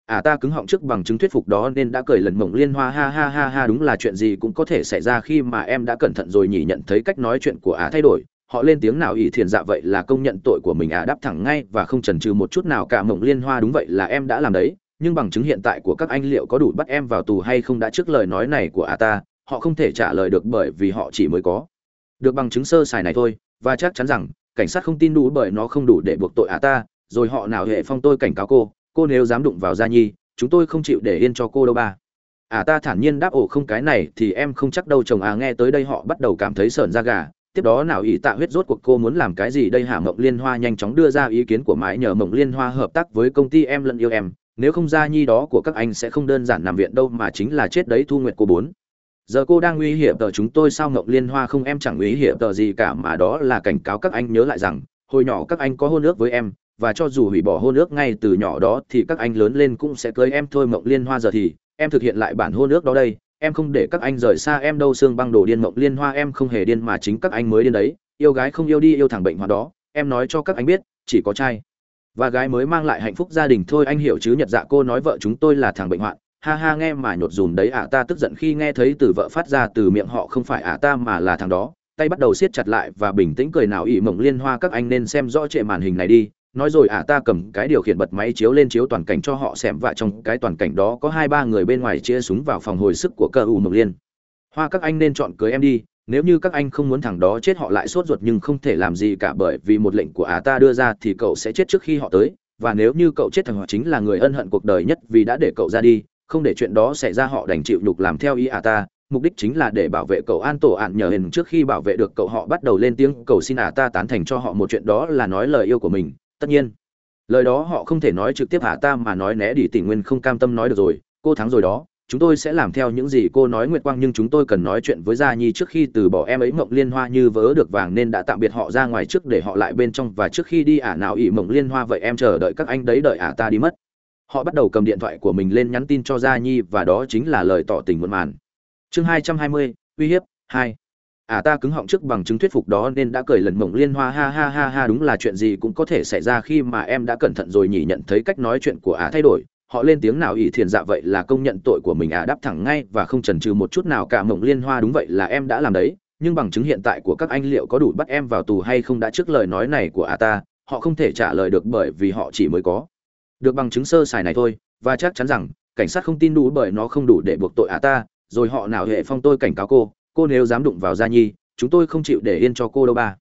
à ta cứng họng trước bằng chứng thuyết phục đó nên đã cười lần mộng liên hoa, ha ha ha ha, đúng là chuyện gì cũng có thể xảy ra khi mà em đã cẩn thận rồi nhỉ, nhận thấy cách nói chuyện của ả thay đổi. Họ lên tiếng nào ỷ thiền dạ vậy là công nhận tội của mình à đáp thẳng ngay và không chần chừ một chút nào, cả mộng liên hoa đúng vậy là em đã làm đấy. Nhưng bằng chứng hiện tại của các anh liệu có đủ bắt em vào tù hay không đã trước lời nói này của à ta, họ không thể trả lời được bởi vì họ chỉ mới có. Được bằng chứng sơ sài này thôi, và chắc chắn rằng, cảnh sát không tin đủ bởi nó không đủ để buộc tội à ta, rồi họ nào hệ phong tôi cảnh cáo cô cô nếu dám đụng vào gia nhi, chúng tôi không chịu để yên cho cô đâu ba. À ta thản nhiên đáp ổ không, cái này thì em không chắc đâu chồng à. Nghe tới đây họ bắt đầu cảm thấy sởn da gà. Tiếp đó nào ý tạ huyết rốt cuộc cô muốn làm cái gì? Đây hả mộng liên hoa nhanh chóng đưa ra ý kiến của mãi nhờ mộng liên hoa hợp tác với công ty em lẫn yêu em. Nếu không gia nhi đó của các anh sẽ không đơn giản nằm viện đâu mà chính là chết đấy thu nguyệt cô bốn. Giờ cô đang uy hiểm tờ chúng tôi sao mộng liên hoa không em chẳng uy hiểm tờ gì cả mà đó là cảnh cáo các anh nhớ lại rằng, hồi nhỏ các anh có hôn ước với em và cho dù hủy bỏ hôn ước ngay từ nhỏ đó thì các anh lớn lên cũng sẽ cưới em thôi mộng liên hoa giờ thì, em thực hiện lại bản hôn ước đó đây. Em không để các anh rời xa em đâu, xương băng đồ điên mộng liên hoa, em không hề điên mà chính các anh mới điên đấy. Yêu gái không yêu đi, yêu thằng bệnh hoạt đó. Em nói cho các anh biết, chỉ có trai. Và gái mới mang lại hạnh phúc gia đình thôi, anh hiểu chứ, nhật dạ cô nói vợ chúng tôi là thằng bệnh hoạn. Ha ha, nghe mà nhột dùm đấy ả ta tức giận khi nghe thấy từ vợ phát ra từ miệng họ không phải ả ta mà là thằng đó. Tay bắt đầu siết chặt lại và bình tĩnh cười nào ỉ mộng liên hoa, các anh nên xem rõ trệ màn hình này đi nói rồi ả ta cầm cái điều khiển bật máy chiếu lên chiếu toàn cảnh cho họ xem và trong cái toàn cảnh đó có hai ba người bên ngoài chia súng vào phòng hồi sức của cơ u mộc liên. Hoa, các anh nên chọn cưới em đi, nếu như các anh không muốn thằng đó chết họ lại sốt ruột nhưng không thể làm gì cả bởi vì một lệnh của ả ta đưa ra thì cậu sẽ chết trước khi họ tới, và nếu như cậu chết thằng họ chính là người ân hận cuộc đời nhất vì đã để cậu ra đi, không để chuyện đó xảy ra họ đành chịu nhục làm theo ý ả ta, mục đích chính là để bảo vệ cậu an tổ ạn nhờ hình trước khi bảo vệ được cậu họ bắt đầu lên tiếng cầu xin ả ta tán thành cho họ một chuyện đó là nói lời yêu của mình tất nhiên. Lời đó họ không thể nói trực tiếp hạ ta mà nói né đi tỷ nguyên không cam tâm nói được rồi cô thắng rồi đó chúng tôi sẽ làm theo những gì cô nói nguyệt quang nhưng chúng tôi cần nói chuyện với gia nhi trước khi từ bỏ em ấy. Mộng liên hoa như vớ được vàng nên đã tạm biệt họ ra ngoài trước để họ lại bên trong và trước khi đi ả à nào ỉ mộng liên hoa vậy em chờ đợi các anh đấy đợi ả ta đi mất. Họ bắt đầu cầm điện thoại của mình lên nhắn tin cho gia nhi và đó chính là lời tỏ tình muộn màn chương 220, uy hiếp 2 à ta cứng họng trước bằng chứng thuyết phục đó nên đã cười lần mộng liên hoa, ha ha ha ha, đúng là chuyện gì cũng có thể xảy ra khi mà em đã cẩn thận rồi nhỉ, nhận thấy cách nói chuyện của à thay đổi. Họ lên tiếng nào ỷ thiền dạ vậy là công nhận tội của mình à đáp thẳng ngay và không chần chừ một chút nào, cả mộng liên hoa đúng vậy là em đã làm đấy. Nhưng bằng chứng hiện tại của các anh liệu có đủ bắt em vào tù hay không đã trước lời nói này của à ta, họ không thể trả lời được bởi vì họ chỉ mới có. Được bằng chứng sơ sài này thôi, và chắc chắn rằng, cảnh sát không tin đủ bởi nó không đủ để buộc tội à ta, rồi họ nào hệ phong tôi cảnh cáo cô cô nếu dám đụng vào gia nhi, chúng tôi không chịu để yên cho cô đâu ba.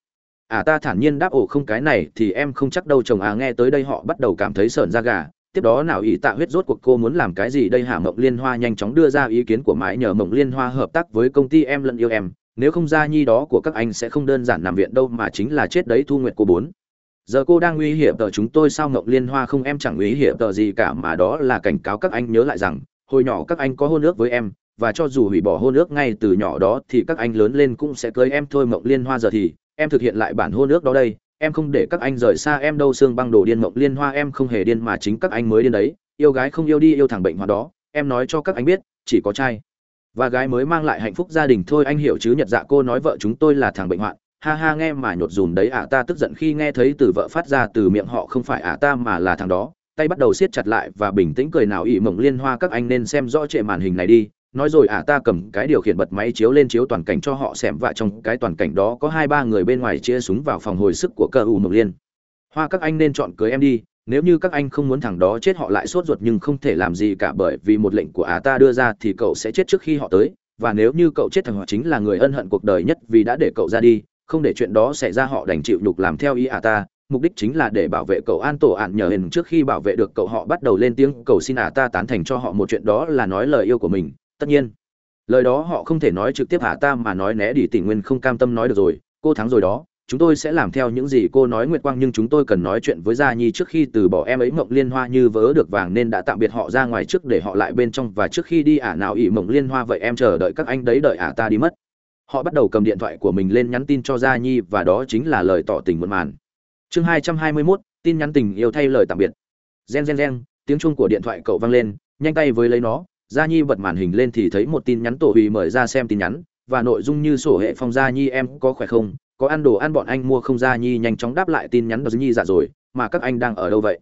À ta thản nhiên đáp ổ không, cái này thì em không chắc đâu chồng à. Nghe tới đây họ bắt đầu cảm thấy sởn da gà. Tiếp đó nào ý tạ huyết rốt cuộc cô muốn làm cái gì? Đây hả mộng liên hoa nhanh chóng đưa ra ý kiến của mãi nhờ mộng liên hoa hợp tác với công ty em lẫn yêu em. Nếu không gia nhi đó của các anh sẽ không đơn giản nằm viện đâu mà chính là chết đấy thu nguyệt cô bốn. Giờ cô đang nguy hiểm tờ chúng tôi sao mộng liên hoa không? Em chẳng nguy hiểm tờ gì cả mà đó là cảnh cáo các anh nhớ lại rằng, hồi nhỏ các anh có hôn ước với em và cho dù hủy bỏ hôn ước ngay từ nhỏ đó thì các anh lớn lên cũng sẽ cưới em thôi mộng liên hoa giờ thì em thực hiện lại bản hôn ước đó đây. Em không để các anh rời xa em đâu xương băng đồ điên mộng liên hoa, em không hề điên mà chính các anh mới điên đấy. Yêu gái không yêu đi, yêu thằng bệnh hoạt đó. Em nói cho các anh biết, chỉ có trai và gái mới mang lại hạnh phúc gia đình thôi. Anh hiểu chứ? Nhật dạ cô nói vợ chúng tôi là thằng bệnh hoạn. Ha ha, nghe mà nhột dùm đấy ả ta tức giận khi nghe thấy từ vợ phát ra từ miệng họ không phải ả ta mà là thằng đó. Tay bắt đầu siết chặt lại và bình tĩnh cười nào ỉ mộng liên hoa, các anh nên xem rõ trệ màn hình này đi nói rồi ả ta cầm cái điều khiển bật máy chiếu lên chiếu toàn cảnh cho họ xem và trong cái toàn cảnh đó có hai ba người bên ngoài chia súng vào phòng hồi sức của cơ u mộc liên. Hoa, các anh nên chọn cưới em đi, nếu như các anh không muốn thằng đó chết họ lại sốt ruột nhưng không thể làm gì cả bởi vì một lệnh của ả ta đưa ra thì cậu sẽ chết trước khi họ tới, và nếu như cậu chết thằng họ chính là người ân hận cuộc đời nhất vì đã để cậu ra đi, không để chuyện đó xảy ra họ đành chịu nhục làm theo ý ả ta, mục đích chính là để bảo vệ cậu an tổ ạn nhờ hình trước khi bảo vệ được cậu họ bắt đầu lên tiếng cầu xin ả ta tán thành cho họ một chuyện đó là nói lời yêu của mình tất nhiên. Lời đó họ không thể nói trực tiếp hạ ta mà nói né đi tình nguyên không cam tâm nói được rồi, cô thắng rồi đó, chúng tôi sẽ làm theo những gì cô nói nguyệt quang nhưng chúng tôi cần nói chuyện với gia nhi trước khi từ bỏ em ấy. Mộng liên hoa như vớ được vàng nên đã tạm biệt họ ra ngoài trước để họ lại bên trong và trước khi đi ả nào ỉ mộng liên hoa vậy em chờ đợi các anh đấy đợi ả ta đi mất. Họ bắt đầu cầm điện thoại của mình lên nhắn tin cho gia nhi và đó chính là lời tỏ tình muộn màn chương hai trăm hai mươi mốt, tin nhắn tình yêu thay lời tạm biệt. Gen gen gen, tiếng chuông của điện thoại cậu vang lên, nhanh tay với lấy nó gia nhi bật màn hình lên thì thấy một tin nhắn tổ hủy mời ra xem tin nhắn, và nội dung như sổ hệ phong gia nhi, em có khỏe không? Có ăn đồ ăn bọn anh mua không? Gia nhi nhanh chóng đáp lại tin nhắn đó nhi dạ rồi, mà các anh đang ở đâu vậy?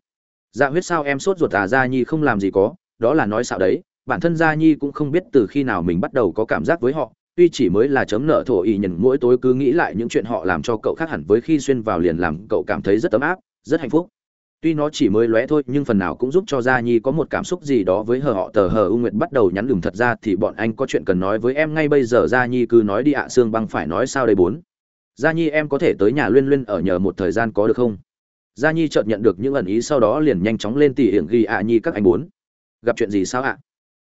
Dạ huyết sao em sốt ruột à? Gia nhi không làm gì có, đó là nói xạo đấy. Bản thân gia nhi cũng không biết từ khi nào mình bắt đầu có cảm giác với họ, tuy chỉ mới là chấm nợ thổ ý nhận mỗi tối cứ nghĩ lại những chuyện họ làm cho cậu khác hẳn với khi xuyên vào liền làm cậu cảm thấy rất ấm áp, rất hạnh phúc tuy nó chỉ mới lóe thôi nhưng phần nào cũng giúp cho gia nhi có một cảm xúc gì đó với hờ họ tờ hờ u nguyệt bắt đầu nhắn lùm thật ra thì bọn anh có chuyện cần nói với em ngay bây giờ gia nhi cứ nói đi ạ à, xương băng phải nói sao đây bốn? Gia nhi em có thể tới nhà luyên luyên ở nhờ một thời gian có được không? Gia nhi chợt nhận được những ẩn ý sau đó liền nhanh chóng lên tỉ hiển ghi ạ nhi các anh bốn. Gặp chuyện gì sao ạ?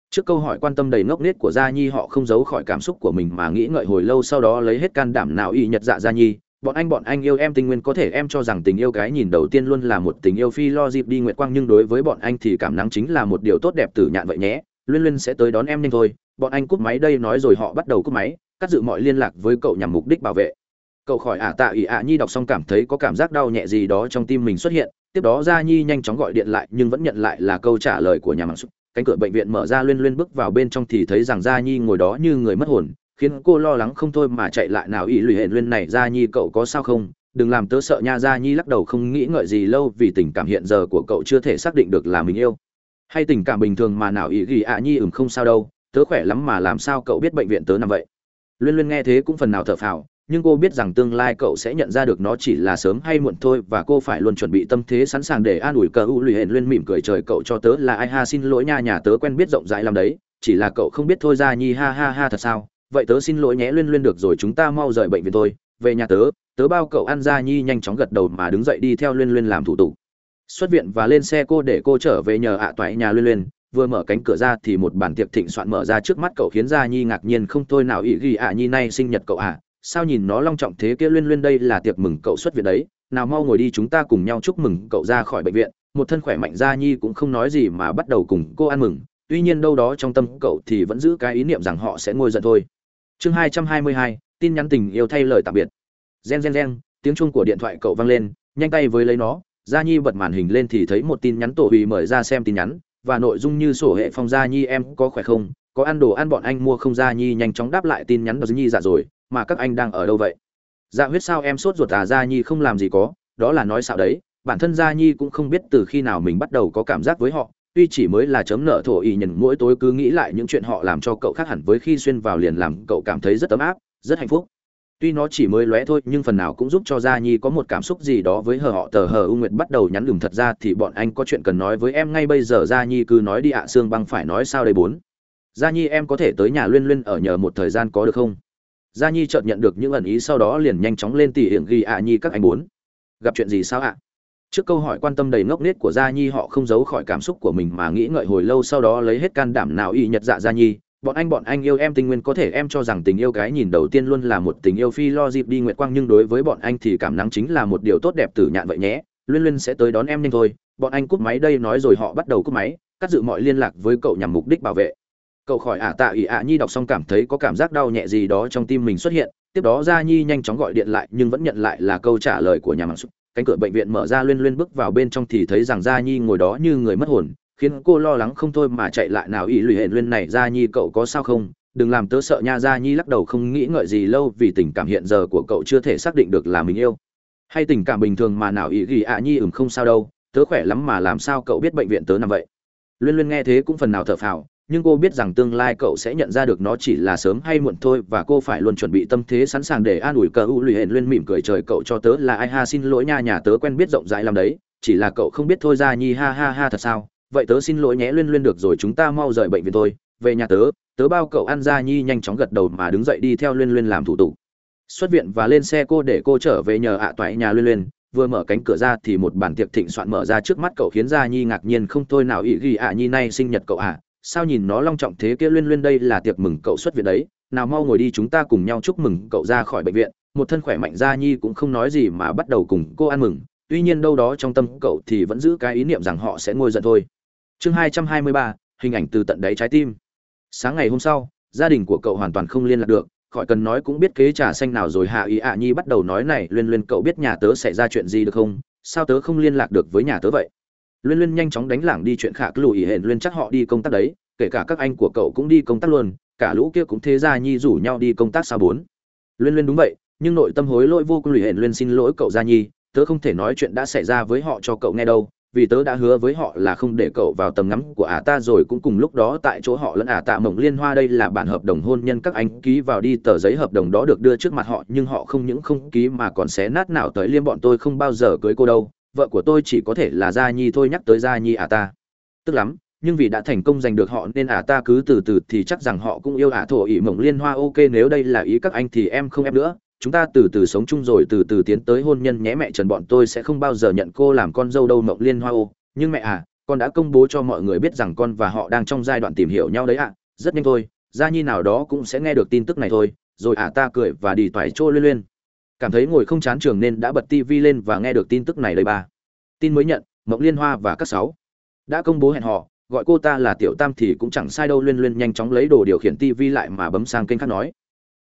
Trước câu hỏi quan tâm đầy ngốc nghếch của gia nhi họ không giấu khỏi cảm xúc của mình mà nghĩ ngợi hồi lâu sau đó lấy hết can đảm nào y nhật dạ gia nhi bọn anh bọn anh yêu em tình nguyên có thể em cho rằng tình yêu cái nhìn đầu tiên luôn là một tình yêu phi lo dịp đi nguyệt quang, nhưng đối với bọn anh thì cảm nắng chính là một điều tốt đẹp tử nhạn vậy nhé. Luyên luyên sẽ tới đón em nhanh thôi. Bọn anh cúp máy đây nói rồi họ bắt đầu cúp máy, cắt dự mọi liên lạc với cậu nhằm mục đích bảo vệ. Cậu khỏi ả tạ ỉ ạ nhi đọc xong cảm thấy có cảm giác đau nhẹ gì đó trong tim mình xuất hiện. Tiếp đó gia nhi nhanh chóng gọi điện lại, nhưng vẫn nhận lại là câu trả lời của nhà mạng sụp cánh cửa bệnh viện mở ra, luyên luyên bước vào bên trong thì thấy rằng gia nhi ngồi đó như người mất hồn khiến cô lo lắng không thôi mà chạy lại nào ý lụy hệ luyên này gia nhi cậu có sao không? Đừng làm tớ sợ nha gia nhi lắc đầu không nghĩ ngợi gì lâu vì tình cảm hiện giờ của cậu chưa thể xác định được là mình yêu. Hay tình cảm bình thường mà nào ý ghi ạ nhi ừm không sao đâu tớ khỏe lắm mà làm sao cậu biết bệnh viện tớ nằm vậy? Luyên Luyên nghe thế cũng phần nào thở phào, nhưng cô biết rằng tương lai cậu sẽ nhận ra được nó chỉ là sớm hay muộn thôi và cô phải luôn chuẩn bị tâm thế sẵn sàng để an ủi cờ u lùi hển Luyên mỉm cười trời cậu cho tớ là ai ha xin lỗi nha nhà tớ quen biết rộng rãi làm đấy, chỉ là cậu không biết thôi ra nhi ha ha ha thật sao? Vậy tớ xin lỗi nhé Luyên Luyên được rồi chúng ta mau rời bệnh viện thôi, về nhà tớ, tớ bao cậu ăn ra nhi nhanh chóng gật đầu mà đứng dậy đi theo Luyên Luyên làm thủ tục. Xuất viện và lên xe cô để cô trở về nhờ ạ à toại nhà Luyên Luyên, vừa mở cánh cửa ra thì một bản tiệc thịnh soạn mở ra trước mắt cậu khiến gia nhi ngạc nhiên không thôi. Nào ý ghi ạ nhi nay sinh nhật cậu ạ? À. sao nhìn nó long trọng thế kia? Liên liên đây là tiệc mừng cậu xuất viện đấy. Nào mau ngồi đi chúng ta cùng nhau chúc mừng cậu ra khỏi bệnh viện. Một thân khỏe mạnh gia nhi cũng không nói gì mà bắt đầu cùng cô ăn mừng. Tuy nhiên đâu đó trong tâm cậu thì vẫn giữ cái ý niệm rằng họ sẽ ngồi giận thôi chương hai trăm hai mươi hai, tin nhắn tình yêu thay lời tạm biệt. Gen gen gen, tiếng chuông của điện thoại cậu vang lên, nhanh tay với lấy nó, gia nhi bật màn hình lên thì thấy một tin nhắn tổ hủy mời ra xem tin nhắn, và nội dung như sổ hệ phong gia nhi, em có khỏe không? Có ăn đồ ăn bọn anh mua không? Gia nhi nhanh chóng đáp lại tin nhắn đó nhi dạ rồi, mà các anh đang ở đâu vậy? Dạ huyết sao em sốt ruột à? Gia nhi không làm gì có, đó là nói xạo đấy, bản thân gia nhi cũng không biết từ khi nào mình bắt đầu có cảm giác với họ tuy chỉ mới là chấm nợ thổ ý nhận mỗi tối cứ nghĩ lại những chuyện họ làm cho cậu khác hẳn với khi xuyên vào liền làm cậu cảm thấy rất ấm áp rất hạnh phúc. Tuy nó chỉ mới lóe thôi nhưng phần nào cũng giúp cho gia nhi có một cảm xúc gì đó với hờ họ tờ hờ u nguyệt bắt đầu nhắn lùm thật ra thì bọn anh có chuyện cần nói với em ngay bây giờ gia nhi cứ nói đi ạ à, sương băng phải nói sao đây bốn? Gia nhi em có thể tới nhà luyên luyên ở nhờ một thời gian có được không? Gia nhi chợt nhận được những ẩn ý sau đó liền nhanh chóng lên tỉ hiện ghi ạ nhi các anh bốn. Gặp chuyện gì sao ạ? Trước câu hỏi quan tâm đầy ngốc nết của gia nhi, họ không giấu khỏi cảm xúc của mình mà nghĩ ngợi hồi lâu sau đó lấy hết can đảm nào y nhật dạ gia nhi. Bọn anh bọn anh yêu em tinh nguyên có thể em cho rằng tình yêu cái nhìn đầu tiên luôn là một tình yêu phi lo dịp đi nguyệt quang, nhưng đối với bọn anh thì cảm nắng chính là một điều tốt đẹp tử nhạn vậy nhé. Luyên luyên sẽ tới đón em nhanh thôi. Bọn anh cúp máy đây, nói rồi họ bắt đầu cúp máy, cắt dự mọi liên lạc với cậu nhằm mục đích bảo vệ. Cậu khỏi ả tạ ỉ ạ nhi đọc xong cảm thấy có cảm giác đau nhẹ gì đó trong tim mình xuất hiện. Tiếp đó gia nhi nhanh chóng gọi điện lại, nhưng vẫn nhận lại là câu trả lời của nhà mạng xúc cánh cửa bệnh viện mở ra luyên luyên bước vào bên trong thì thấy rằng gia nhi ngồi đó như người mất hồn, khiến cô lo lắng không thôi mà chạy lại nào ý lụy hệ luyên này. Gia nhi, cậu có sao không? Đừng làm tớ sợ nha. Gia nhi lắc đầu không nghĩ ngợi gì lâu vì tình cảm hiện giờ của cậu chưa thể xác định được là mình yêu. Hay tình cảm bình thường mà nào ý ghi ạ nhi ừm không sao đâu, tớ khỏe lắm mà làm sao cậu biết bệnh viện tớ nằm vậy? Luyên luyên nghe thế cũng phần nào thở phào nhưng cô biết rằng tương lai cậu sẽ nhận ra được nó chỉ là sớm hay muộn thôi và cô phải luôn chuẩn bị tâm thế sẵn sàng để an ủi cờ u lụy hển luyên mỉm cười trời cậu cho tớ là ai ha xin lỗi nha nhà tớ quen biết rộng rãi làm đấy, chỉ là cậu không biết thôi ra nhi ha ha ha thật sao. Vậy tớ xin lỗi nhé luyên luyên được rồi chúng ta mau rời bệnh viện thôi. Về nhà tớ tớ bao cậu ăn ra nhi nhanh chóng gật đầu mà đứng dậy đi theo luyên luyên làm thủ tục. Xuất viện và lên xe cô để cô trở về nhờ ạ à toại nhà luyên luyên. Vừa mở cánh cửa ra thì một bản tiệc thịnh soạn mở ra trước mắt cậu khiến gia nhi ngạc nhiên không thôi. Nào ý ghi ạ nhi nay sinh nhật cậu ạ à sao nhìn nó long trọng thế kia luyên luyên đây là tiệc mừng cậu xuất viện đấy, nào mau ngồi đi chúng ta cùng nhau chúc mừng cậu ra khỏi bệnh viện, một thân khỏe mạnh gia nhi cũng không nói gì mà bắt đầu cùng cô ăn mừng, tuy nhiên đâu đó trong tâm cậu thì vẫn giữ cái ý niệm rằng họ sẽ ngồi giận thôi. Chương hai trăm hai mươi ba, hình ảnh từ tận đáy trái tim. Sáng ngày hôm sau, gia đình của cậu hoàn toàn không liên lạc được, khỏi cần nói cũng biết kế trà xanh nào rồi hạ ý ạ nhi bắt đầu nói này liên liên cậu biết nhà tớ xảy ra chuyện gì được không? Sao tớ không liên lạc được với nhà tớ vậy? Liên liên nhanh chóng đánh lảng đi chuyện khả cứ lùi hển liên chắc họ đi công tác đấy, kể cả các anh của cậu cũng đi công tác luôn, cả lũ kia cũng thế ra nhi rủ nhau đi công tác sao bốn. Liên liên đúng vậy, nhưng nội tâm hối lỗi vô cùng lùi hển liên xin lỗi cậu gia nhi, tớ không thể nói chuyện đã xảy ra với họ cho cậu nghe đâu, vì tớ đã hứa với họ là không để cậu vào tầm ngắm của ả ta rồi cũng cùng lúc đó tại chỗ họ lẫn ả tạ mộng liên hoa đây là bản hợp đồng hôn nhân các anh ký vào đi, tờ giấy hợp đồng đó được đưa trước mặt họ, nhưng họ không những không ký mà còn xé nát nào tới liêm bọn tôi không bao giờ cưới cô đâu vợ của tôi chỉ có thể là gia nhi thôi, nhắc tới gia nhi ả ta. Tức lắm, nhưng vì đã thành công giành được họ nên ả ta cứ từ từ, thì chắc rằng họ cũng yêu ả thổ ỉ mộng liên hoa. Ok, nếu đây là ý các anh thì em không em nữa. Chúng ta từ từ sống chung rồi, từ từ tiến tới hôn nhân nhé mẹ trần. Bọn tôi sẽ không bao giờ nhận cô làm con dâu đâu, mộng liên hoa ô. Nhưng mẹ à con đã công bố cho mọi người biết rằng con và họ đang trong giai đoạn tìm hiểu nhau đấy ạ. Rất nhanh thôi, gia nhi nào đó cũng sẽ nghe được tin tức này thôi. Rồi à ta cười và đi thoải trôi lên lên cảm thấy ngồi không chán trường nên đã bật tivi lên và nghe được tin tức này lời ba. Tin mới nhận, mộng liên hoa và các sáu đã công bố hẹn họ gọi cô ta là tiểu tam thì cũng chẳng sai đâu liên liên nhanh chóng lấy đồ điều khiển tivi lại mà bấm sang kênh khác nói.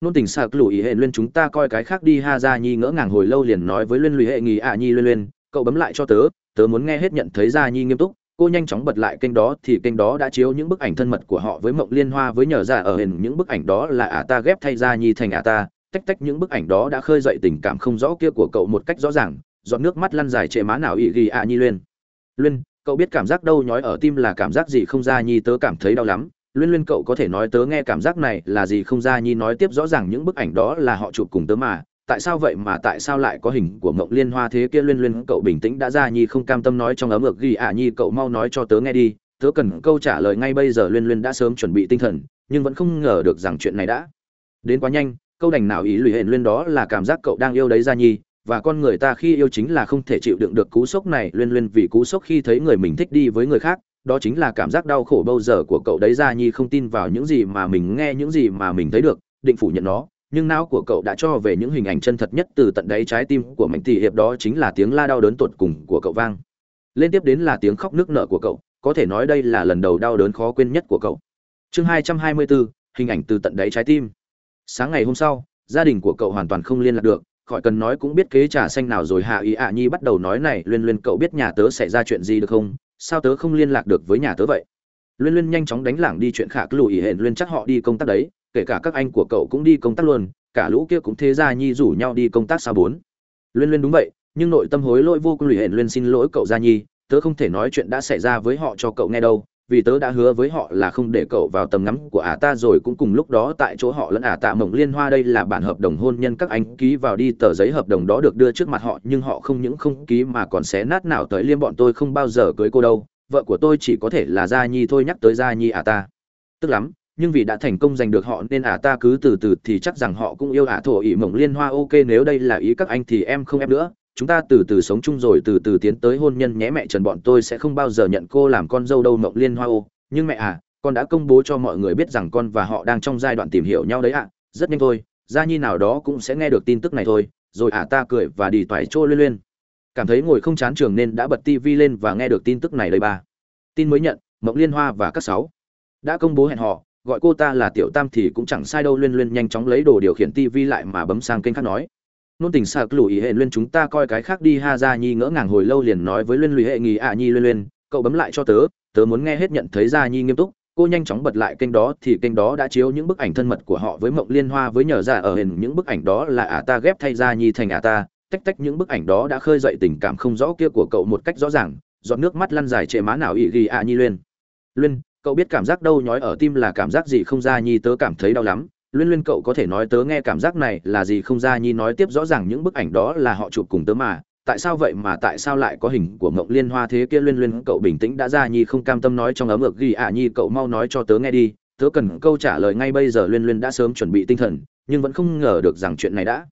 Nôn tình sạc lùi hệ luyên, chúng ta coi cái khác đi, ha ra nhi ngỡ ngàng hồi lâu liền nói với luyên lụy hệ nghỉ ạ à nhi luyên luyên, cậu bấm lại cho tớ tớ muốn nghe hết nhận thấy ra nhi nghiêm túc. Cô nhanh chóng bật lại kênh đó, thì kênh đó đã chiếu những bức ảnh thân mật của họ với mộng liên hoa với nhờ ra ở hình, những bức ảnh đó là ả ta ghép thay ra nhi thành ả ta tách tách những bức ảnh đó đã khơi dậy tình cảm không rõ kia của cậu một cách rõ ràng giọt nước mắt lăn dài trệ má nào ị ghi ạ nhi luyên. Luyên cậu biết cảm giác đâu nhói ở tim là cảm giác gì không ra nhi tớ cảm thấy đau lắm. Luyên Luyên cậu có thể nói tớ nghe cảm giác này là gì không ra nhi nói tiếp rõ ràng những bức ảnh đó là họ chụp cùng tớ mà, tại sao vậy mà tại sao lại có hình của Mộng Liên Hoa thế kia? Luyên Luyên cậu bình tĩnh đã ra nhi không cam tâm nói trong ấm ực ghi ạ nhi cậu mau nói cho tớ nghe đi, tớ cần câu trả lời ngay bây giờ. Luyên Luyên đã sớm chuẩn bị tinh thần, nhưng vẫn không ngờ được rằng chuyện này đã đến quá nhanh, câu đành nào ý lùi hẹn Luyên đó là cảm giác cậu đang yêu đấy ra nhi, và con người ta khi yêu chính là không thể chịu đựng được cú sốc này. Luyên Luyên vì cú sốc khi thấy người mình thích đi với người khác đó chính là cảm giác đau khổ bao giờ của cậu đấy ra nhi. Không tin vào những gì mà mình nghe những gì mà mình thấy được định phủ nhận nó. Nhưng não của cậu đã cho về những hình ảnh chân thật nhất từ tận đáy trái tim của mạnh tỷ hiệp đó chính là tiếng la đau đớn tột cùng của cậu vang. Lên tiếp đến là tiếng khóc nước nở của cậu có thể nói đây là lần đầu đau đớn khó quên nhất của cậu. Chương hai trăm hai mươi bốn hình ảnh từ tận đáy trái tim sáng ngày hôm sau gia đình của cậu hoàn toàn không liên lạc được khỏi cần nói cũng biết kế trà xanh nào rồi hạ ý ạ nhi bắt đầu nói này liên liên cậu biết nhà tớ xảy ra chuyện gì được không? Sao tớ không liên lạc được với nhà tớ vậy? Luyên Luyên nhanh chóng đánh lảng đi chuyện khả cứ lùi hẹn Luyên chắc họ đi công tác đấy, kể cả các anh của cậu cũng đi công tác luôn, cả lũ kia cũng thế ra nhi rủ nhau đi công tác sao bốn. Luyên Luyên đúng vậy, nhưng nội tâm hối lỗi vô cùng lùi hẹn Luyên xin lỗi cậu gia nhi, tớ không thể nói chuyện đã xảy ra với họ cho cậu nghe đâu, vì tớ đã hứa với họ là không để cậu vào tầm ngắm của ả ta rồi cũng cùng lúc đó tại chỗ họ lẫn ả tạ mộng liên hoa đây là bản hợp đồng hôn nhân các anh ký vào đi tờ giấy hợp đồng đó được đưa trước mặt họ, nhưng họ không những không ký mà còn xé nát nào tới liêm bọn tôi không bao giờ cưới cô đâu. Vợ của tôi chỉ có thể là gia nhi thôi, nhắc tới gia nhi ả ta. Tức lắm, nhưng vì đã thành công giành được họ nên ả ta cứ từ từ thì chắc rằng họ cũng yêu ả thổ ỉ mộng liên hoa. Ok, nếu đây là ý các anh thì em không ép nữa chúng ta từ từ sống chung rồi, từ từ tiến tới hôn nhân nhé mẹ trần, bọn tôi sẽ không bao giờ nhận cô làm con dâu đâu, mộng liên hoa ô. Nhưng mẹ à con đã công bố cho mọi người biết rằng con và họ đang trong giai đoạn tìm hiểu nhau đấy ạ. Rất nhanh thôi, gia nhi nào đó cũng sẽ nghe được tin tức này thôi. Rồi ả ta cười và đi toải trôi liên liên cảm thấy ngồi không chán trường nên đã bật tivi lên và nghe được tin tức này đây ba. Tin mới nhận, mộng liên hoa và các sáu. Đã công bố hẹn họ gọi cô ta là tiểu tam thì cũng chẳng sai đâu liên liên nhanh chóng lấy đồ điều khiển tivi lại mà bấm sang kênh khác nói nôn tình sạc lùi hệ liên chúng ta coi cái khác đi, ha ra nhi ngỡ ngàng hồi lâu liền nói với luyên lùi hệ nghỉ ạ nhi luyên luyên, cậu bấm lại cho tớ tớ muốn nghe hết nhận thấy ra nhi nghiêm túc. Cô nhanh chóng bật lại kênh đó, thì kênh đó đã chiếu những bức ảnh thân mật của họ với mộng liên hoa với nhờ ra ở hình, những bức ảnh đó là ả ta ghép thay ra nhi thành ả ta. Tách tách những bức ảnh đó đã khơi dậy tình cảm không rõ kia của cậu một cách rõ ràng, giọt nước mắt lăn dài trệ má nào ị ghi ạ nhi luyên. Luyên, cậu biết cảm giác đâu nhói ở tim là cảm giác gì không ra nhi, tớ cảm thấy đau lắm luyên luyên cậu có thể nói tớ nghe cảm giác này là gì không ra nhi nói tiếp rõ ràng những bức ảnh đó là họ chụp cùng tớ mà. Tại sao vậy mà tại sao lại có hình của mộng liên hoa thế kia luyên luyên cậu bình tĩnh đã ra nhi không cam tâm nói trong ấm ực ghi ạ nhi cậu mau nói cho tớ nghe đi. Tớ cần câu trả lời ngay bây giờ luyên luyên đã sớm chuẩn bị tinh thần, nhưng vẫn không ngờ được rằng chuyện này đã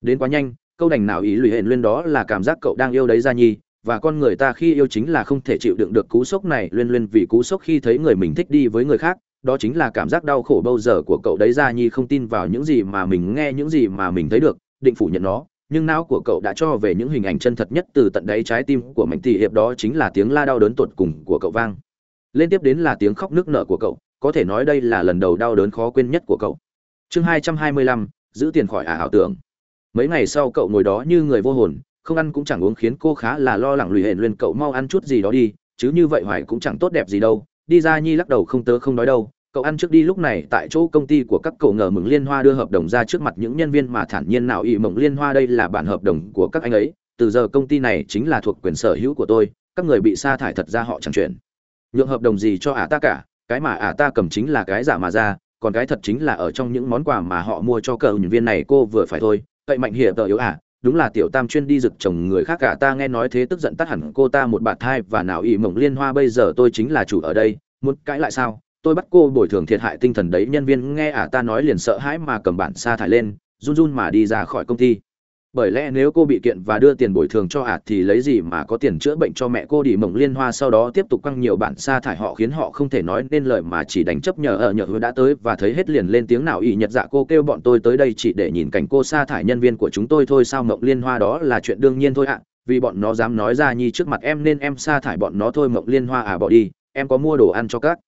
đến quá nhanh. Câu đành nào ý lùi hẹn luyên đó là cảm giác cậu đang yêu đấy ra nhi, và con người ta khi yêu chính là không thể chịu đựng được cú sốc này. Luyên luyên vì cú sốc khi thấy người mình thích đi với người khác đó chính là cảm giác đau khổ bao giờ của cậu đấy ra nhi không tin vào những gì mà mình nghe, những gì mà mình thấy được, định phủ nhận nó. Nhưng não của cậu đã cho về những hình ảnh chân thật nhất từ tận đáy trái tim của mạnh tỷ hiệp đó chính là tiếng la đau đớn tột cùng của cậu vang. Lên tiếp đến là tiếng khóc nước nở của cậu, có thể nói đây là lần đầu đau đớn khó quên nhất của cậu. Chương hai trăm hai mươi lăm, giữ tiền khỏi ả ảo tưởng. Mấy ngày sau cậu ngồi đó như người vô hồn, không ăn cũng chẳng uống khiến cô khá là lo lắng lùi hển lên cậu mau ăn chút gì đó đi, chứ như vậy hoài cũng chẳng tốt đẹp gì đâu đi ra nhi lắc đầu không tớ không nói đâu, cậu ăn trước đi lúc này tại chỗ công ty của các cậu ngờ mừng liên hoa đưa hợp đồng ra trước mặt những nhân viên mà thản nhiên nào ỵ mộng liên hoa đây là bản hợp đồng của các anh ấy, từ giờ công ty này chính là thuộc quyền sở hữu của tôi, các người bị sa thải thật ra họ chẳng chuyển nhượng hợp đồng gì cho ả ta cả, cái mà ả ta cầm chính là cái giả mà ra, còn cái thật chính là ở trong những món quà mà họ mua cho cờ nhân viên này cô vừa phải thôi, cậy mạnh hiệp tờ yếu ả đúng là tiểu tam chuyên đi rực chồng người khác cả, ta nghe nói thế tức giận tắt hẳn cô ta một bạt thai và nào ỵ mộng liên hoa bây giờ tôi chính là chủ ở đây, muốn cãi lại sao? Tôi bắt cô bồi thường thiệt hại tinh thần đấy, nhân viên nghe ả ta nói liền sợ hãi mà cầm bản sa thải lên, run run mà đi ra khỏi công ty bởi lẽ nếu cô bị kiện và đưa tiền bồi thường cho ạt thì lấy gì mà có tiền chữa bệnh cho mẹ cô đi mộng liên hoa sau đó tiếp tục quăng nhiều bản sa thải họ khiến họ không thể nói nên lời mà chỉ đánh chấp nhờ ở nhờ hứa đã tới và thấy hết liền lên tiếng nào ỷ nhật dạ cô kêu bọn tôi tới đây chỉ để nhìn cảnh cô sa thải nhân viên của chúng tôi thôi sao mộng liên hoa đó là chuyện đương nhiên thôi ạ, vì bọn nó dám nói ra nhi trước mặt em nên em sa thải bọn nó thôi mộng liên hoa à bỏ đi, em có mua đồ ăn cho các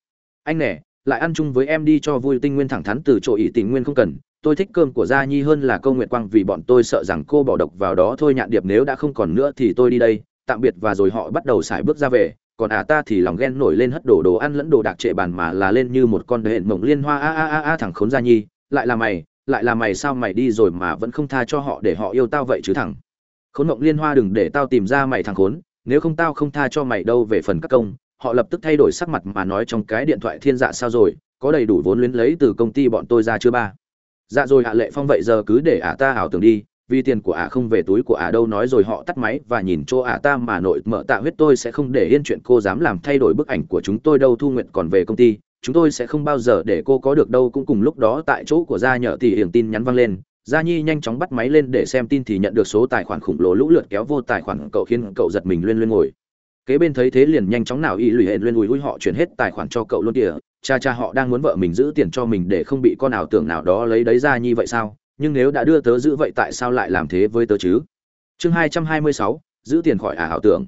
anh nè, lại ăn chung với em đi cho vui tinh nguyên thẳng thắn từ chỗ ỷ tình nguyên không cần tôi thích cơm của gia nhi hơn là câu nguyện quang vì bọn tôi sợ rằng cô bỏ độc vào đó thôi nhạn điệp, nếu đã không còn nữa thì tôi đi đây. Tạm biệt và rồi họ bắt đầu xài bước ra về. Còn à ta thì lòng ghen nổi lên hất đổ đồ ăn lẫn đồ đạc trệ bàn mà là lên như một con hện mộng liên hoa a a a a thằng khốn gia nhi. Lại là mày, lại là mày sao mày đi rồi mà vẫn không tha cho họ để họ yêu tao vậy chứ thằng. Khốn mộng liên hoa đừng để tao tìm ra mày thằng khốn. Nếu không tao không tha cho mày đâu về phần các công. Họ lập tức thay đổi sắc mặt mà nói trong cái điện thoại thiên dạ sao rồi. Có đầy đủ vốn luyến lấy từ công ty bọn tôi ra chưa ba? Dạ rồi hạ lệ phong vậy giờ cứ để ả ta ảo tưởng đi, vì tiền của ả không về túi của ả đâu, nói rồi họ tắt máy và nhìn chỗ ả ta mà nội mở tạ huyết tôi sẽ không để yên chuyện cô dám làm thay đổi bức ảnh của chúng tôi đâu, thu nguyện còn về công ty, chúng tôi sẽ không bao giờ để cô có được đâu, cũng cùng lúc đó tại chỗ của gia nhờ thì hiển tin nhắn văng lên, gia nhi nhanh chóng bắt máy lên để xem tin thì nhận được số tài khoản khủng lồ lũ lượt kéo vô tài khoản cậu khiến cậu giật mình lên lên ngồi. Kế bên thấy thế liền nhanh chóng nào y lùi hệ lên ùi ui họ chuyển hết tài khoản cho cậu luôn kìa cha cha họ đang muốn vợ mình giữ tiền cho mình để không bị con nào tưởng nào đó lấy đấy ra như vậy sao? Nhưng nếu đã đưa tớ giữ vậy tại sao lại làm thế với tớ chứ? Chương hai trăm hai mươi sáu, giữ tiền khỏi ả ảo tưởng.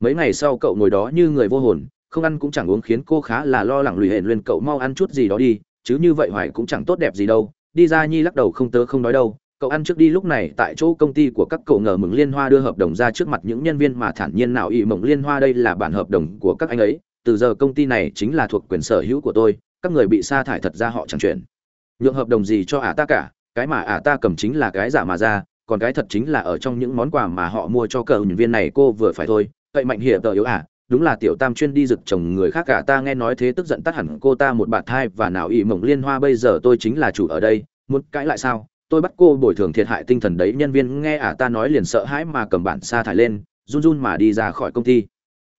Mấy ngày sau cậu ngồi đó như người vô hồn, không ăn cũng chẳng uống khiến cô khá là lo lắng lùi hẹn lên cậu mau ăn chút gì đó đi, chứ như vậy hoài cũng chẳng tốt đẹp gì đâu. Đi ra nhi lắc đầu không tớ không nói đâu. Cậu ăn trước đi lúc này, tại chỗ công ty của các cậu ngờ mừng liên hoa đưa hợp đồng ra trước mặt những nhân viên mà thản nhiên nào ý mộng liên hoa đây là bản hợp đồng của các anh ấy từ giờ công ty này chính là thuộc quyền sở hữu của tôi, các người bị sa thải thật ra họ chẳng chuyển nhượng hợp đồng gì cho ả ta cả, cái mà ả ta cầm chính là cái giả mà ra, còn cái thật chính là ở trong những món quà mà họ mua cho cờ nhân viên này cô vừa phải thôi. Vậy mạnh hiệp tờ yếu ả, đúng là tiểu tam chuyên đi rực chồng người khác cả, ta nghe nói thế tức giận tắt hẳn cô ta một bạt thai và nào ỵ mộng liên hoa bây giờ tôi chính là chủ ở đây, muốn cãi lại sao? Tôi bắt cô bồi thường thiệt hại tinh thần đấy, nhân viên nghe ả ta nói liền sợ hãi mà cầm bản sa thải lên, run run mà đi ra khỏi công ty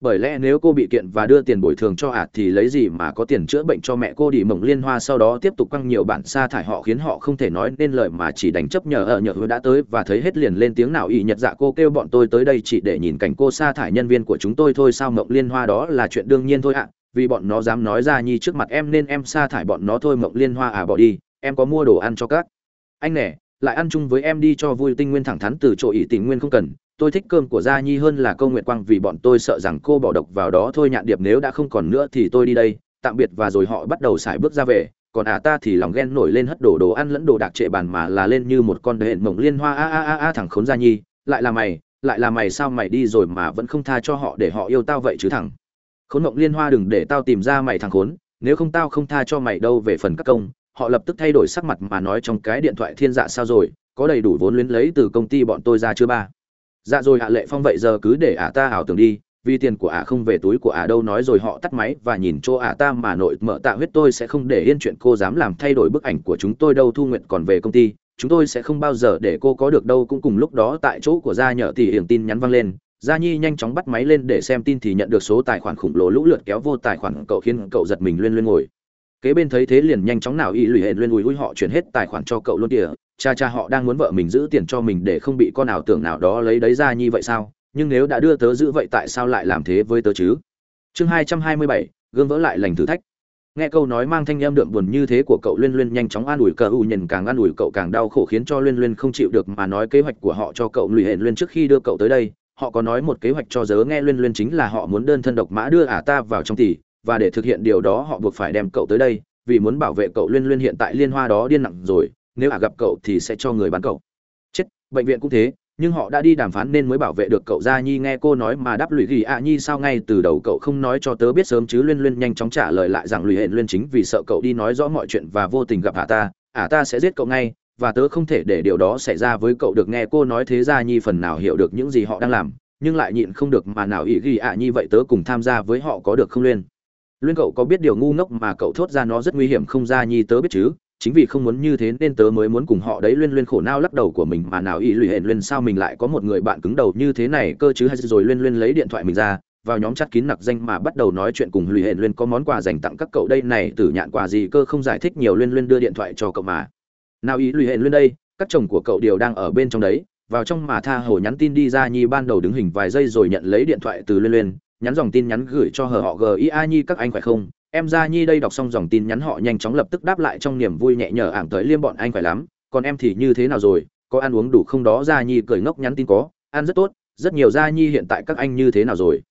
bởi lẽ nếu cô bị kiện và đưa tiền bồi thường cho ạt thì lấy gì mà có tiền chữa bệnh cho mẹ cô đi mộng liên hoa sau đó tiếp tục quăng nhiều bản sa thải họ khiến họ không thể nói nên lời mà chỉ đánh chấp nhờ ở nhờ đã tới và thấy hết liền lên tiếng nào ỷ nhật dạ cô kêu bọn tôi tới đây chỉ để nhìn cảnh cô sa thải nhân viên của chúng tôi thôi sao mộng liên hoa đó là chuyện đương nhiên thôi ạ, vì bọn nó dám nói ra nhi trước mặt em nên em sa thải bọn nó thôi mộng liên hoa à bỏ đi, em có mua đồ ăn cho các anh nè lại ăn chung với em đi cho vui, tinh nguyên thẳng thắn từ chỗ ỷ tình nguyên không cần. Tôi thích cơm của gia nhi hơn là câu nguyện quang vì bọn tôi sợ rằng cô bỏ độc vào đó thôi. Nhạn điệp nếu đã không còn nữa thì tôi đi đây. Tạm biệt và rồi họ bắt đầu xài bước ra về. Còn à ta thì lòng ghen nổi lên hất đổ đồ ăn lẫn đồ đạc trệ bàn mà là lên như một con đệm mộng liên hoa. A a a a thằng khốn gia nhi. Lại là mày, lại là mày sao mày đi rồi mà vẫn không tha cho họ để họ yêu tao vậy chứ thằng. Khốn mộng liên hoa đừng để tao tìm ra mày thằng khốn. Nếu không tao không tha cho mày đâu về phần các công họ lập tức thay đổi sắc mặt mà nói trong cái điện thoại thiên dạ sao rồi, có đầy đủ vốn luyến lấy từ công ty bọn tôi ra chưa ba? Dạ rồi hạ lệ phong vậy giờ cứ để ả ta ảo tưởng đi, vì tiền của ả không về túi của ả đâu nói rồi họ tắt máy và nhìn chỗ ả ta mà nội mở tạ huyết tôi sẽ không để yên chuyện cô dám làm thay đổi bức ảnh của chúng tôi đâu, thu nguyện còn về công ty, chúng tôi sẽ không bao giờ để cô có được đâu, cũng cùng lúc đó tại chỗ của gia nhờ thì hiển tin nhắn văng lên, gia nhi nhanh chóng bắt máy lên để xem tin thì nhận được số tài khoản khủng lồ lũ lượt kéo vô tài khoản cậu khiến cậu giật mình lên lên ngồi kế bên thấy thế liền nhanh chóng nào y lùi hẹn lên ùi ui họ chuyển hết tài khoản cho cậu luôn kìa. Cha cha họ đang muốn vợ mình giữ tiền cho mình để không bị con nào tưởng nào đó lấy đấy ra như vậy sao? Nhưng nếu đã đưa tớ giữ vậy tại sao lại làm thế với tớ chứ? Chương hai trăm hai mươi bảy, gương vỡ lại lành thử thách. Nghe câu nói mang thanh âm đượm buồn như thế của cậu liên liên nhanh chóng an ủi cờ u nhìn càng an ủi cậu càng đau khổ khiến cho liên liên không chịu được mà nói kế hoạch của họ cho cậu lùi hẹn liên trước khi đưa cậu tới đây. Họ có nói một kế hoạch cho dớ nghe liên liên chính là họ muốn đơn thân độc mã đưa ả ta vào trong tỷ và để thực hiện điều đó họ buộc phải đem cậu tới đây, vì muốn bảo vệ cậu liên liên hiện tại liên hoa đó điên nặng rồi, nếu ả gặp cậu thì sẽ cho người bán cậu. Chết, bệnh viện cũng thế, nhưng họ đã đi đàm phán nên mới bảo vệ được cậu gia nhi, nghe cô nói mà đáp lụy ghi ạ nhi sao ngay từ đầu cậu không nói cho tớ biết sớm chứ liên liên nhanh chóng trả lời lại rằng lụy hẹn liên chính vì sợ cậu đi nói rõ mọi chuyện và vô tình gặp ả ta ả ta sẽ giết cậu ngay, và tớ không thể để điều đó xảy ra với cậu được, nghe cô nói thế gia nhi phần nào hiểu được những gì họ đang làm, nhưng lại nhịn không được mà nào ý ghi ạ nhi vậy tớ cùng tham gia với họ có được không liên Luyên cậu có biết điều ngu ngốc mà cậu thốt ra nó rất nguy hiểm không ra nhi tớ biết chứ, chính vì không muốn như thế nên tớ mới muốn cùng họ đấy Luyên Luyên khổ nao lắc đầu của mình mà nào ý lụy hẹn Luyên sao mình lại có một người bạn cứng đầu như thế này cơ chứ? Hay rồi Luyên Luyên lấy điện thoại mình ra, vào nhóm chat kín nặc danh mà bắt đầu nói chuyện cùng lụy hẹn Luyên có món quà dành tặng các cậu đây này tử nhạn quà gì cơ? Không giải thích nhiều Luyên Luyên đưa điện thoại cho cậu mà. Nào ý lụy hẹn Luyên đây, các chồng của cậu đều đang ở bên trong đấy, vào trong mà tha hồ nhắn tin đi ra nhi ban đầu đứng hình vài giây rồi nhận lấy điện thoại từ Luyên Luyên, nhắn dòng tin nhắn gửi cho hờ họ GIA nhi các anh phải không? Em gia nhi đây đọc xong dòng tin nhắn họ nhanh chóng lập tức đáp lại trong niềm vui nhẹ nhở ảng tới liêm bọn anh phải lắm. Còn em thì như thế nào rồi? Có ăn uống đủ không đó? Gia nhi cười ngốc nhắn tin có. Ăn rất tốt. Rất nhiều gia nhi hiện tại các anh như thế nào rồi?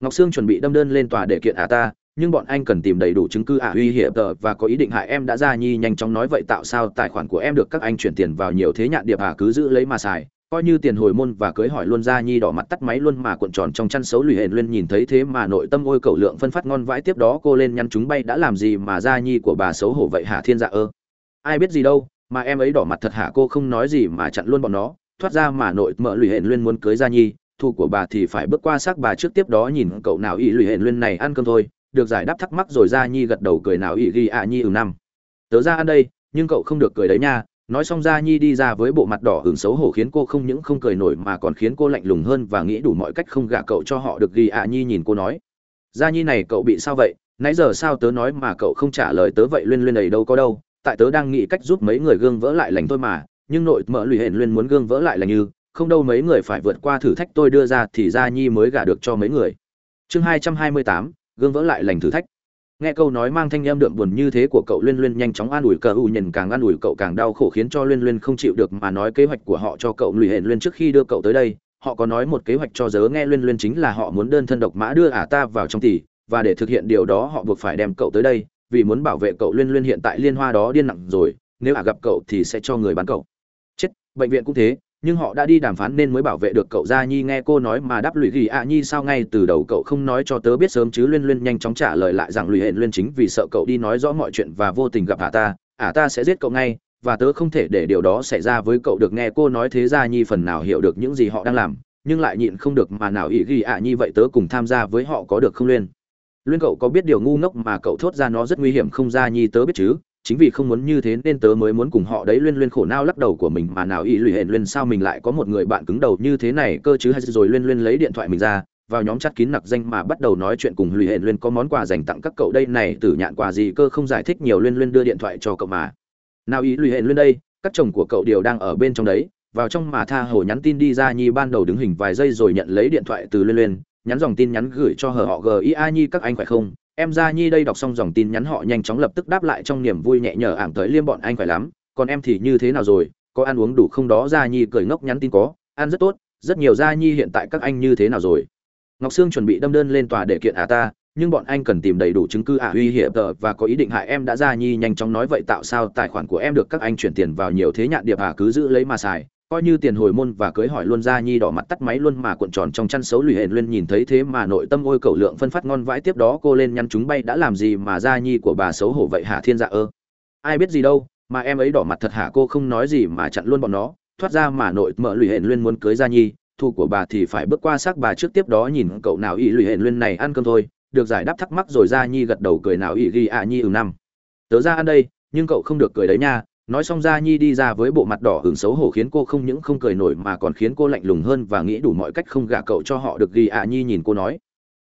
Ngọc sương chuẩn bị đâm đơn lên tòa để kiện ả ta, nhưng bọn anh cần tìm đầy đủ chứng cứ ả uy hiểm tờ và có ý định hại em đã gia nhi nhanh chóng nói vậy, tạo sao tài khoản của em được các anh chuyển tiền vào nhiều thế nhạn điệp ả cứ giữ lấy mà xài coi như tiền hồi môn và cưới hỏi luôn ra nhi đỏ mặt tắt máy luôn mà cuộn tròn trong chăn xấu lùi hển lên nhìn thấy thế mà nội tâm ôi cầu lượng phân phát ngon vãi tiếp đó cô lên nhăn chúng bay đã làm gì mà ra nhi của bà xấu hổ vậy hả thiên dạ ơ? Ai biết gì đâu, mà em ấy đỏ mặt thật hả cô không nói gì mà chặn luôn bọn nó, thoát ra mà nội mợ lùi hển lên muốn cưới ra nhi thu của bà thì phải bước qua xác bà trước tiếp đó nhìn cậu nào ý lùi hển luyên này ăn cơm thôi, được giải đáp thắc mắc rồi ra nhi gật đầu cười nào ý ghi ạ nhi ừ năm. Tớ ra ăn đây, nhưng cậu không được cười đấy nha nói xong ra nhi đi ra với bộ mặt đỏ hưởng xấu hổ khiến cô không những không cười nổi mà còn khiến cô lạnh lùng hơn và nghĩ đủ mọi cách không gả cậu cho họ được ghi ạ nhi nhìn cô nói. Ra nhi này cậu bị sao vậy? Nãy giờ sao tớ nói mà cậu không trả lời tớ vậy luyên luyên ấy đâu có đâu. Tại tớ đang nghĩ cách giúp mấy người gương vỡ lại lành thôi mà, nhưng nội mợ lụy hển luyên muốn gương vỡ lại là như, không đâu mấy người phải vượt qua thử thách tôi đưa ra thì ra nhi mới gả được cho mấy người. Chương hai trăm hai mươi tám, gương vỡ lại lành thử thách nghe câu nói mang thanh em đượm buồn như thế của cậu liên liên nhanh chóng an ủi cờ u nhìn càng an ủi cậu càng đau khổ khiến cho liên liên không chịu được mà nói kế hoạch của họ cho cậu lùi hển liên trước khi đưa cậu tới đây. Họ có nói một kế hoạch cho dớ nghe liên liên chính là họ muốn đơn thân độc mã đưa ả ta vào trong tỷ và để thực hiện điều đó họ buộc phải đem cậu tới đây, vì muốn bảo vệ cậu liên liên hiện tại liên hoa đó điên nặng rồi, nếu ả gặp cậu thì sẽ cho người bán cậu. Chết, bệnh viện cũng thế nhưng họ đã đi đàm phán nên mới bảo vệ được cậu gia nhi. Nghe cô nói mà đáp lụy ghi ạ nhi, sao ngay từ đầu cậu không nói cho tớ biết sớm chứ? Luyên luyên nhanh chóng trả lời lại rằng lụy hển luyên chính vì sợ cậu đi nói rõ mọi chuyện và vô tình gặp ả ta. Ả ta sẽ giết cậu ngay, và tớ không thể để điều đó xảy ra với cậu được. Nghe cô nói thế, gia nhi phần nào hiểu được những gì họ đang làm, nhưng lại nhịn không được mà nào ý ghi ạ nhi. Vậy tớ cùng tham gia với họ có được không luyên? Luyên, cậu có biết điều ngu ngốc mà cậu thốt ra nó rất nguy hiểm không gia nhi? Tớ biết chứ chính vì không muốn như thế nên tớ mới muốn cùng họ đấy luyên luyên khổ nao lắc đầu của mình mà nào ý lụy hển luyên sao mình lại có một người bạn cứng đầu như thế này, cơ chứ hay rồi luyên luyên lấy điện thoại mình ra, vào nhóm chat kín nặc danh mà bắt đầu nói chuyện cùng lụy hển luyên có món quà dành tặng các cậu đây này, tử nhạn quà gì cơ không giải thích nhiều luyên luyên đưa điện thoại cho cậu mà. Nào ý lụy hển luyên đây, các chồng của cậu đều đang ở bên trong đấy, vào trong mà tha hồ nhắn tin đi ra nhi ban đầu đứng hình vài giây rồi nhận lấy điện thoại từ luyên luyên, nhắn dòng tin nhắn gửi cho hờ họ gia nhi các anh phải không? Em gia nhi đây đọc xong dòng tin nhắn họ nhanh chóng lập tức đáp lại trong niềm vui nhẹ nhở ảm tới liêm bọn anh phải lắm, còn em thì như thế nào rồi, có ăn uống đủ không đó? Gia nhi cười ngốc nhắn tin có, ăn rất tốt, rất nhiều gia nhi hiện tại các anh như thế nào rồi? Ngọc sương chuẩn bị đâm đơn lên tòa để kiện à ta, nhưng bọn anh cần tìm đầy đủ chứng cứ ả à? Uy hiểm tờ và có ý định hại em đã. Gia nhi nhanh chóng nói vậy, tạo sao tài khoản của em được các anh chuyển tiền vào nhiều thế nhạn điệp à? Cứ giữ lấy mà xài coi như tiền hồi môn và cưới hỏi luôn ra nhi đỏ mặt tắt máy luôn mà cuộn tròn trong chăn xấu lùi hển luôn nhìn thấy thế mà nội tâm ôi cầu lượng phân phát ngon vãi tiếp đó cô lên nhăn chúng bay đã làm gì mà ra nhi của bà xấu hổ vậy hả thiên dạ ơ? Ai biết gì đâu, mà em ấy đỏ mặt thật hả cô không nói gì mà chặn luôn bọn nó, thoát ra mà nội mợ lùi hển luôn muốn cưới ra nhi thu của bà thì phải bước qua xác bà trước tiếp đó nhìn cậu nào ý lùi hển luôn này ăn cơm thôi, được giải đáp thắc mắc rồi ra nhi gật đầu cười nào ý ghi ạ nhi ừ năm. Tớ ra ăn đây, nhưng cậu không được cười đấy nha nói xong gia nhi đi ra với bộ mặt đỏ hưởng xấu hổ khiến cô không những không cười nổi mà còn khiến cô lạnh lùng hơn và nghĩ đủ mọi cách không gả cậu cho họ được ghi ạ nhi nhìn cô nói.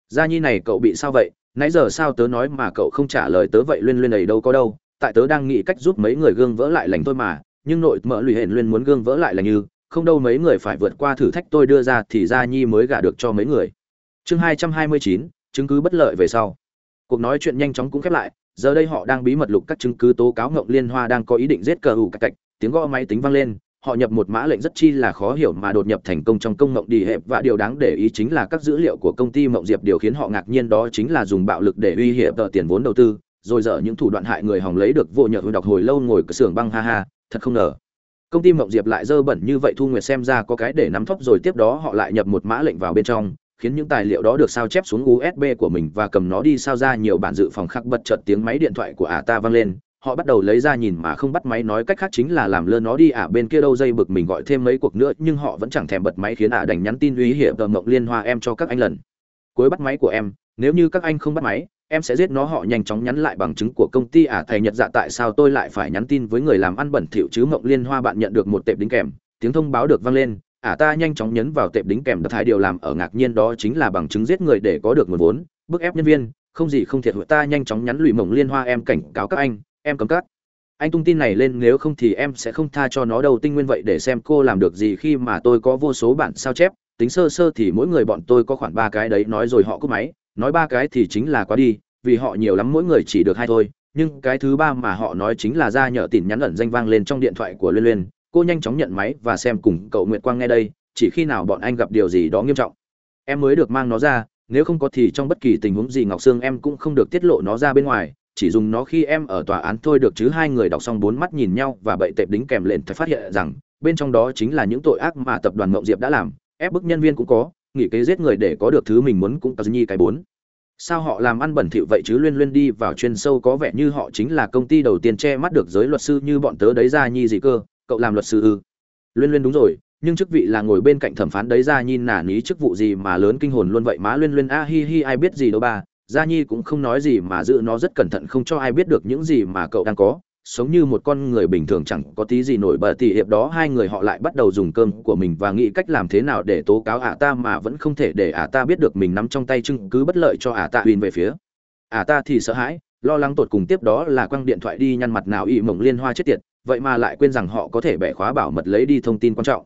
Gia nhi này cậu bị sao vậy? Nãy giờ sao tớ nói mà cậu không trả lời tớ vậy luyên luyên ấy đâu có đâu. Tại tớ đang nghĩ cách giúp mấy người gương vỡ lại lành thôi mà, nhưng nội mỡ lụy hển luyên muốn gương vỡ lại là như, không đâu mấy người phải vượt qua thử thách tôi đưa ra thì gia nhi mới gả được cho mấy người. Chương hai trăm hai mươi chín, chứng cứ bất lợi về sau. Cuộc nói chuyện nhanh chóng cũng khép lại giờ đây họ đang bí mật lục các chứng cứ tố cáo ngộng liên hoa đang có ý định giết cờ ủ cạch cạch, tiếng gõ máy tính vang lên, họ nhập một mã lệnh rất chi là khó hiểu mà đột nhập thành công trong công ngộng đi hẹp và điều đáng để ý chính là các dữ liệu của công ty mộng diệp điều khiến họ ngạc nhiên đó chính là dùng bạo lực để uy hiếp tờ tiền vốn đầu tư, rồi dở những thủ đoạn hại người hòng lấy được vô nhờ đọc hồi lâu ngồi cửa xưởng băng ha ha, thật không ngờ. Công ty mộng diệp lại dơ bẩn như vậy thu nguyệt xem ra có cái để nắm thóc rồi, tiếp đó họ lại nhập một mã lệnh vào bên trong khiến những tài liệu đó được sao chép xuống USB của mình và cầm nó đi sao ra nhiều bản dự phòng khắc bật chợt tiếng máy điện thoại của ả ta vang lên. Họ bắt đầu lấy ra nhìn mà không bắt máy, nói cách khác chính là làm lơ nó đi. Ả bên kia đâu dây bực mình gọi thêm mấy cuộc nữa, nhưng họ vẫn chẳng thèm bật máy khiến ả đành nhắn tin uy hiểm tờ mộng liên hoa em cho các anh lần. Cuối bắt máy của em, nếu như các anh không bắt máy, em sẽ giết nó. Họ nhanh chóng nhắn lại bằng chứng của công ty. Ả thầy nhật dạ tại sao tôi lại phải nhắn tin với người làm ăn bẩn thỉu chứ? Mộng liên hoa bạn nhận được một tệp đính kèm, tiếng thông báo được vang lên ả ta nhanh chóng nhấn vào tệp đính kèm đặc thái điều làm ở ngạc nhiên đó chính là bằng chứng giết người để có được nguồn vốn, bức ép nhân viên, không gì không thiệt hụi ta nhanh chóng nhắn lùi mộng liên hoa em cảnh cáo các anh, em cấm cắt anh tung tin này lên, nếu không thì em sẽ không tha cho nó đâu, tinh nguyên vậy để xem cô làm được gì khi mà tôi có vô số bản sao chép, tính sơ sơ thì mỗi người bọn tôi có khoảng ba cái đấy, nói rồi họ cúp máy, nói ba cái thì chính là quá đi, vì họ nhiều lắm mỗi người chỉ được hai thôi, nhưng cái thứ ba mà họ nói chính là ra nhờ tin nhắn ẩn danh vang lên trong điện thoại của liên liên cô nhanh chóng nhận máy và xem cùng cậu nguyệt quang nghe đây, chỉ khi nào bọn anh gặp điều gì đó nghiêm trọng. Em mới được mang nó ra, nếu không có thì trong bất kỳ tình huống gì ngọc sương em cũng không được tiết lộ nó ra bên ngoài, chỉ dùng nó khi em ở tòa án thôi được chứ hai người đọc xong bốn mắt nhìn nhau và bậy tệp đính kèm lên thật phát hiện rằng, bên trong đó chính là những tội ác mà tập đoàn mộng diệp đã làm, ép bức nhân viên cũng có, nghỉ kế giết người để có được thứ mình muốn cũng có nhi cái bốn. Sao họ làm ăn bẩn thỉu vậy chứ liên liên đi vào chuyên sâu có vẻ như họ chính là công ty đầu tiên che mắt được giới luật sư như bọn tớ đấy ra nhi gì cơ? Cậu làm luật sư ư? Liên liên đúng rồi, nhưng chức vị là ngồi bên cạnh thẩm phán đấy, gia nhi nả ní chức vụ gì mà lớn kinh hồn luôn vậy má luyên luyên? A, hi hi, ai biết gì đâu ba. Gia nhi cũng không nói gì mà giữ nó rất cẩn thận, không cho ai biết được những gì mà cậu đang có. Sống như một con người bình thường chẳng có tí gì nổi bật thì hiệp đó, hai người họ lại bắt đầu dùng cơm của mình và nghĩ cách làm thế nào để tố cáo ả ta mà vẫn không thể để ả ta biết được mình nắm trong tay chứng cứ bất lợi cho ả ta. Uyên về phía. Ả ta thì sợ hãi, lo lắng tột cùng tiếp đó là quăng điện thoại đi nhăn mặt nào, ị mộng liên hoa chết tiệt vậy mà lại quên rằng họ có thể bẻ khóa bảo mật lấy đi thông tin quan trọng.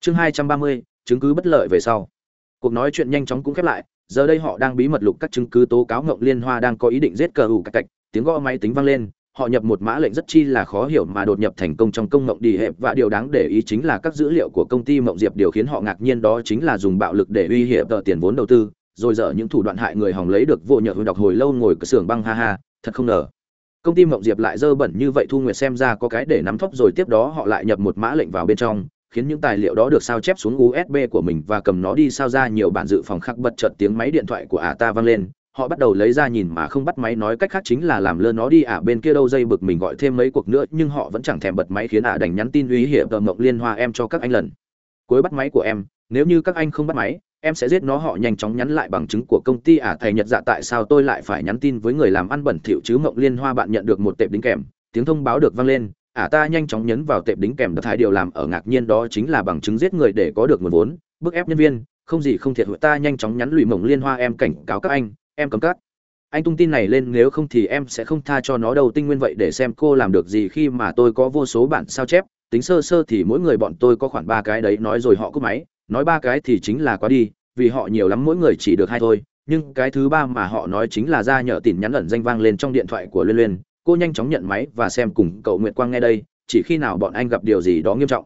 Chương hai trăm ba mươi, chứng cứ bất lợi về sau. Cuộc nói chuyện nhanh chóng cũng khép lại, giờ đây họ đang bí mật lục các chứng cứ tố cáo ngộng liên hoa đang có ý định giết cờ ủ cạch cạch, tiếng gõ máy tính vang lên, họ nhập một mã lệnh rất chi là khó hiểu mà đột nhập thành công trong công ngộng đi hẹp và điều đáng để ý chính là các dữ liệu của công ty mộng diệp điều khiến họ ngạc nhiên đó chính là dùng bạo lực để uy hiếp tờ tiền vốn đầu tư, rồi dở những thủ đoạn hại người hòng lấy được vô nhợ đọc hồi lâu ngồi cửa xưởng băng ha ha, thật không ngờ công ty mộng diệp lại dơ bẩn như vậy thu nguyệt xem ra có cái để nắm thóc rồi, tiếp đó họ lại nhập một mã lệnh vào bên trong, khiến những tài liệu đó được sao chép xuống usb của mình và cầm nó đi sao ra nhiều bản dự phòng khắc bật chợt tiếng máy điện thoại của ả ta vang lên. Họ bắt đầu lấy ra nhìn mà không bắt máy, nói cách khác chính là làm lơ nó đi. Ả bên kia đâu dây bực mình gọi thêm mấy cuộc nữa, nhưng họ vẫn chẳng thèm bật máy khiến ả đành nhắn tin uy hiểm tờ mộng liên hoa, em cho các anh lần. Cuối bắt máy của em, nếu như các anh không bắt máy em sẽ giết nó, họ nhanh chóng nhắn lại bằng chứng của công ty. Ả thầy nhật dạ tại sao tôi lại phải nhắn tin với người làm ăn bẩn thỉu chứ? Mộng liên hoa, bạn nhận được một tệp đính kèm. Tiếng thông báo được vang lên. Ả ta nhanh chóng nhấn vào tệp đính kèm. Đợt hai điều làm ở ngạc nhiên đó chính là bằng chứng giết người để có được nguồn vốn. Bức ép nhân viên, không gì không thiệt hụi ta nhanh chóng nhắn lùi mộng liên hoa, em cảnh cáo các anh, em cấm cắt anh tung tin này lên, nếu không thì em sẽ không tha cho nó đâu. Tinh nguyên vậy để xem cô làm được gì khi mà tôi có vô số bản sao chép. Tính sơ sơ thì mỗi người bọn tôi có khoảng ba cái đấy, nói rồi họ cúp máy nói ba cái thì chính là quá đi, vì họ nhiều lắm mỗi người chỉ được hai thôi, nhưng cái thứ ba mà họ nói chính là ra nhờ tìm nhắn ẩn danh vang lên trong điện thoại của liên liên, cô nhanh chóng nhận máy và xem cùng cậu nguyệt quang nghe đây, chỉ khi nào bọn anh gặp điều gì đó nghiêm trọng.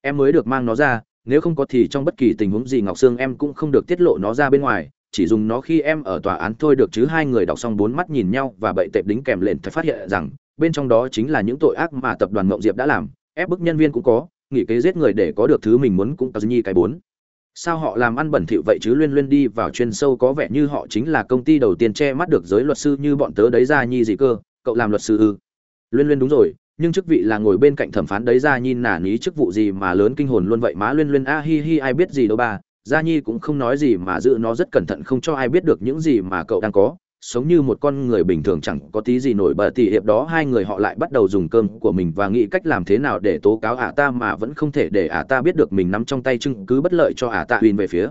Em mới được mang nó ra, nếu không có thì trong bất kỳ tình huống gì ngọc sương em cũng không được tiết lộ nó ra bên ngoài, chỉ dùng nó khi em ở tòa án thôi được chứ hai người đọc xong bốn mắt nhìn nhau và bậy tệp đính kèm lên thật phát hiện rằng, bên trong đó chính là những tội ác mà tập đoàn mộng diệp đã làm, ép bức nhân viên cũng có, nghỉ kế giết người để có được thứ mình muốn cũng có như cái bốn sao họ làm ăn bẩn thỉu vậy chứ liên liên đi vào chuyên sâu có vẻ như họ chính là công ty đầu tiên che mắt được giới luật sư như bọn tớ đấy ra nhi gì cơ, cậu làm luật sư ư? Liên liên đúng rồi, nhưng chức vị là ngồi bên cạnh thẩm phán đấy ra nhi nả ní chức vụ gì mà lớn kinh hồn luôn vậy má liên liên a hi hi ai biết gì đâu ba gia nhi cũng không nói gì mà giữ nó rất cẩn thận không cho ai biết được những gì mà cậu đang có sống như một con người bình thường chẳng có tí gì nổi bật thì hiệp đó hai người họ lại bắt đầu dùng cơm của mình và nghĩ cách làm thế nào để tố cáo ả ta mà vẫn không thể để ả ta biết được mình nắm trong tay chứng cứ bất lợi cho ả ta huyền về phía.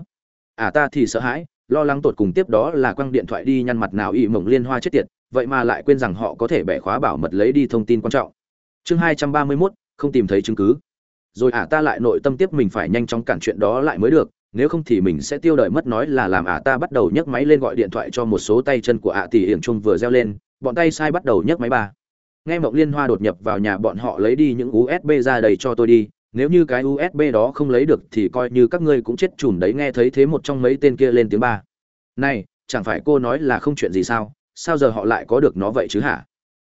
Ả ta thì sợ hãi lo lắng tột cùng tiếp đó là quăng điện thoại đi nhăn mặt nào ị mộng liên hoa chết tiệt vậy mà lại quên rằng họ có thể bẻ khóa bảo mật lấy đi thông tin quan trọng. Chương hai trăm ba mươi 231, không tìm thấy chứng cứ. Rồi ả ta lại nội tâm tiếp mình phải nhanh chóng cản chuyện đó lại mới được nếu không thì mình sẽ tiêu đời mất nói là làm ả ta bắt đầu nhấc máy lên gọi điện thoại cho một số tay chân của ả tỷ hiển trung vừa reo lên, bọn tay sai bắt đầu nhấc máy ba. Nghe mộng liên hoa đột nhập vào nhà bọn họ lấy đi những usb ra đầy cho tôi đi, nếu như cái usb đó không lấy được thì coi như các ngươi cũng chết chùm đấy, nghe thấy thế một trong mấy tên kia lên tiếng ba. Này, chẳng phải cô nói là không chuyện gì sao sao giờ họ lại có được nó vậy chứ hả?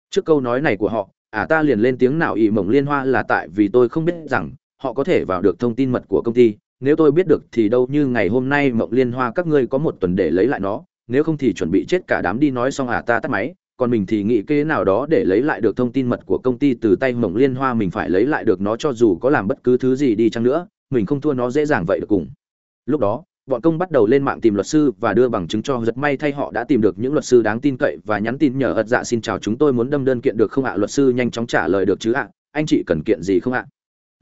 Trước câu nói này của họ, ả ta liền lên tiếng nào ỵ mộng liên hoa là tại vì tôi không biết rằng, họ có thể vào được thông tin mật của công ty nếu tôi biết được thì đâu như ngày hôm nay mộng liên hoa các ngươi có một tuần để lấy lại nó, nếu không thì chuẩn bị chết cả đám đi nói xong à ta tắt máy, còn mình thì nghĩ kế nào đó để lấy lại được thông tin mật của công ty từ tay mộng liên hoa mình phải lấy lại được nó cho dù có làm bất cứ thứ gì đi chăng nữa, mình không thua nó dễ dàng vậy được cùng. Lúc đó, bọn công bắt đầu lên mạng tìm luật sư và đưa bằng chứng cho giật may thay họ đã tìm được những luật sư đáng tin cậy và nhắn tin nhờ ật dạ xin chào chúng tôi muốn đâm đơn kiện được không ạ? Luật sư nhanh chóng trả lời được chứ ạ. Anh chị cần kiện gì không ạ?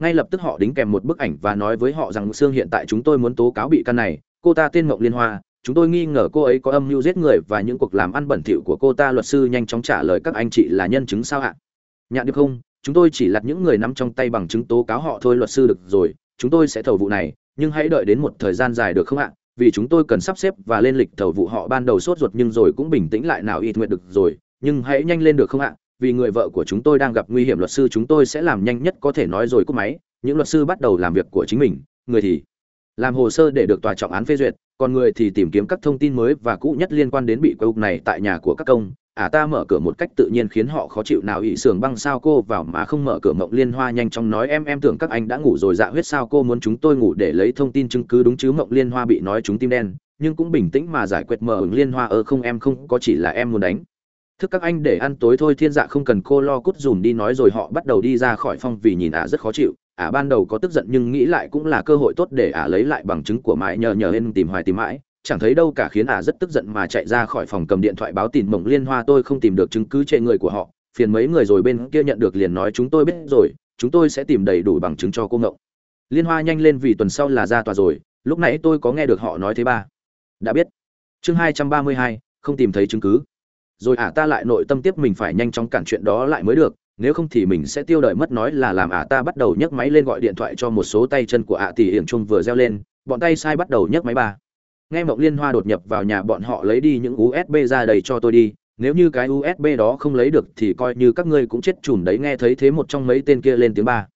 Ngay lập tức họ đính kèm một bức ảnh và nói với họ rằng xương hiện tại chúng tôi muốn tố cáo bị căn này, cô ta tên mộng liên hoa, chúng tôi nghi ngờ cô ấy có âm mưu giết người và những cuộc làm ăn bẩn thỉu của cô ta, luật sư nhanh chóng trả lời các anh chị là nhân chứng sao ạ? Nhạn được không, chúng tôi chỉ lặt những người nắm trong tay bằng chứng tố cáo họ thôi, luật sư được rồi, chúng tôi sẽ thầu vụ này, nhưng hãy đợi đến một thời gian dài được không ạ? Vì chúng tôi cần sắp xếp và lên lịch thầu vụ họ, ban đầu sốt ruột nhưng rồi cũng bình tĩnh lại, nào ít nguyện được rồi, nhưng hãy nhanh lên được không ạ? Vì người vợ của chúng tôi đang gặp nguy hiểm, luật sư chúng tôi sẽ làm nhanh nhất có thể nói rồi cúp máy. Những luật sư bắt đầu làm việc của chính mình, người thì làm hồ sơ để được tòa trọng án phê duyệt, còn người thì tìm kiếm các thông tin mới và cũ nhất liên quan đến bị quâu này tại nhà của các công. Ả ta mở cửa một cách tự nhiên khiến họ khó chịu nào ỵ sường băng sao cô vào mà không mở cửa mộng liên hoa nhanh chóng nói, em em tưởng các anh đã ngủ rồi dạ huyết sao cô muốn chúng tôi ngủ để lấy thông tin chứng cứ đúng chứ? Mộng liên hoa bị nói chúng tim đen, nhưng cũng bình tĩnh mà giải quyết mở ứng liên hoa ơ không, em không, có chỉ là em muốn đánh thức các anh để ăn tối thôi, thiên dạ không cần cô lo cút dùm đi nói rồi họ bắt đầu đi ra khỏi phong vì nhìn ả rất khó chịu. Ả ban đầu có tức giận nhưng nghĩ lại cũng là cơ hội tốt để ả lấy lại bằng chứng của mãi nhờ nhờ hên tìm hoài tìm mãi. Chẳng thấy đâu cả khiến ả rất tức giận mà chạy ra khỏi phòng cầm điện thoại báo tin mộng liên hoa tôi không tìm được chứng cứ chê người của họ. Phiền mấy người rồi bên kia nhận được liền nói chúng tôi biết rồi, chúng tôi sẽ tìm đầy đủ bằng chứng cho cô ngộng. Liên hoa nhanh lên vì tuần sau là ra tòa rồi, lúc nãy tôi có nghe được họ nói thế ba. Đã biết. Chương hai trăm ba mươi hai, không tìm thấy chứng cứ rồi ả ta lại nội tâm tiếp mình phải nhanh chóng cản chuyện đó lại mới được, nếu không thì mình sẽ tiêu đời mất nói là làm ả ta bắt đầu nhấc máy lên gọi điện thoại cho một số tay chân của ả tỷ hiển chung vừa reo lên, bọn tay sai bắt đầu nhấc máy ba. Nghe mộng liên hoa đột nhập vào nhà bọn họ lấy đi những usb ra đầy cho tôi đi, nếu như cái usb đó không lấy được thì coi như các ngươi cũng chết chùm đấy, nghe thấy thế một trong mấy tên kia lên tiếng ba.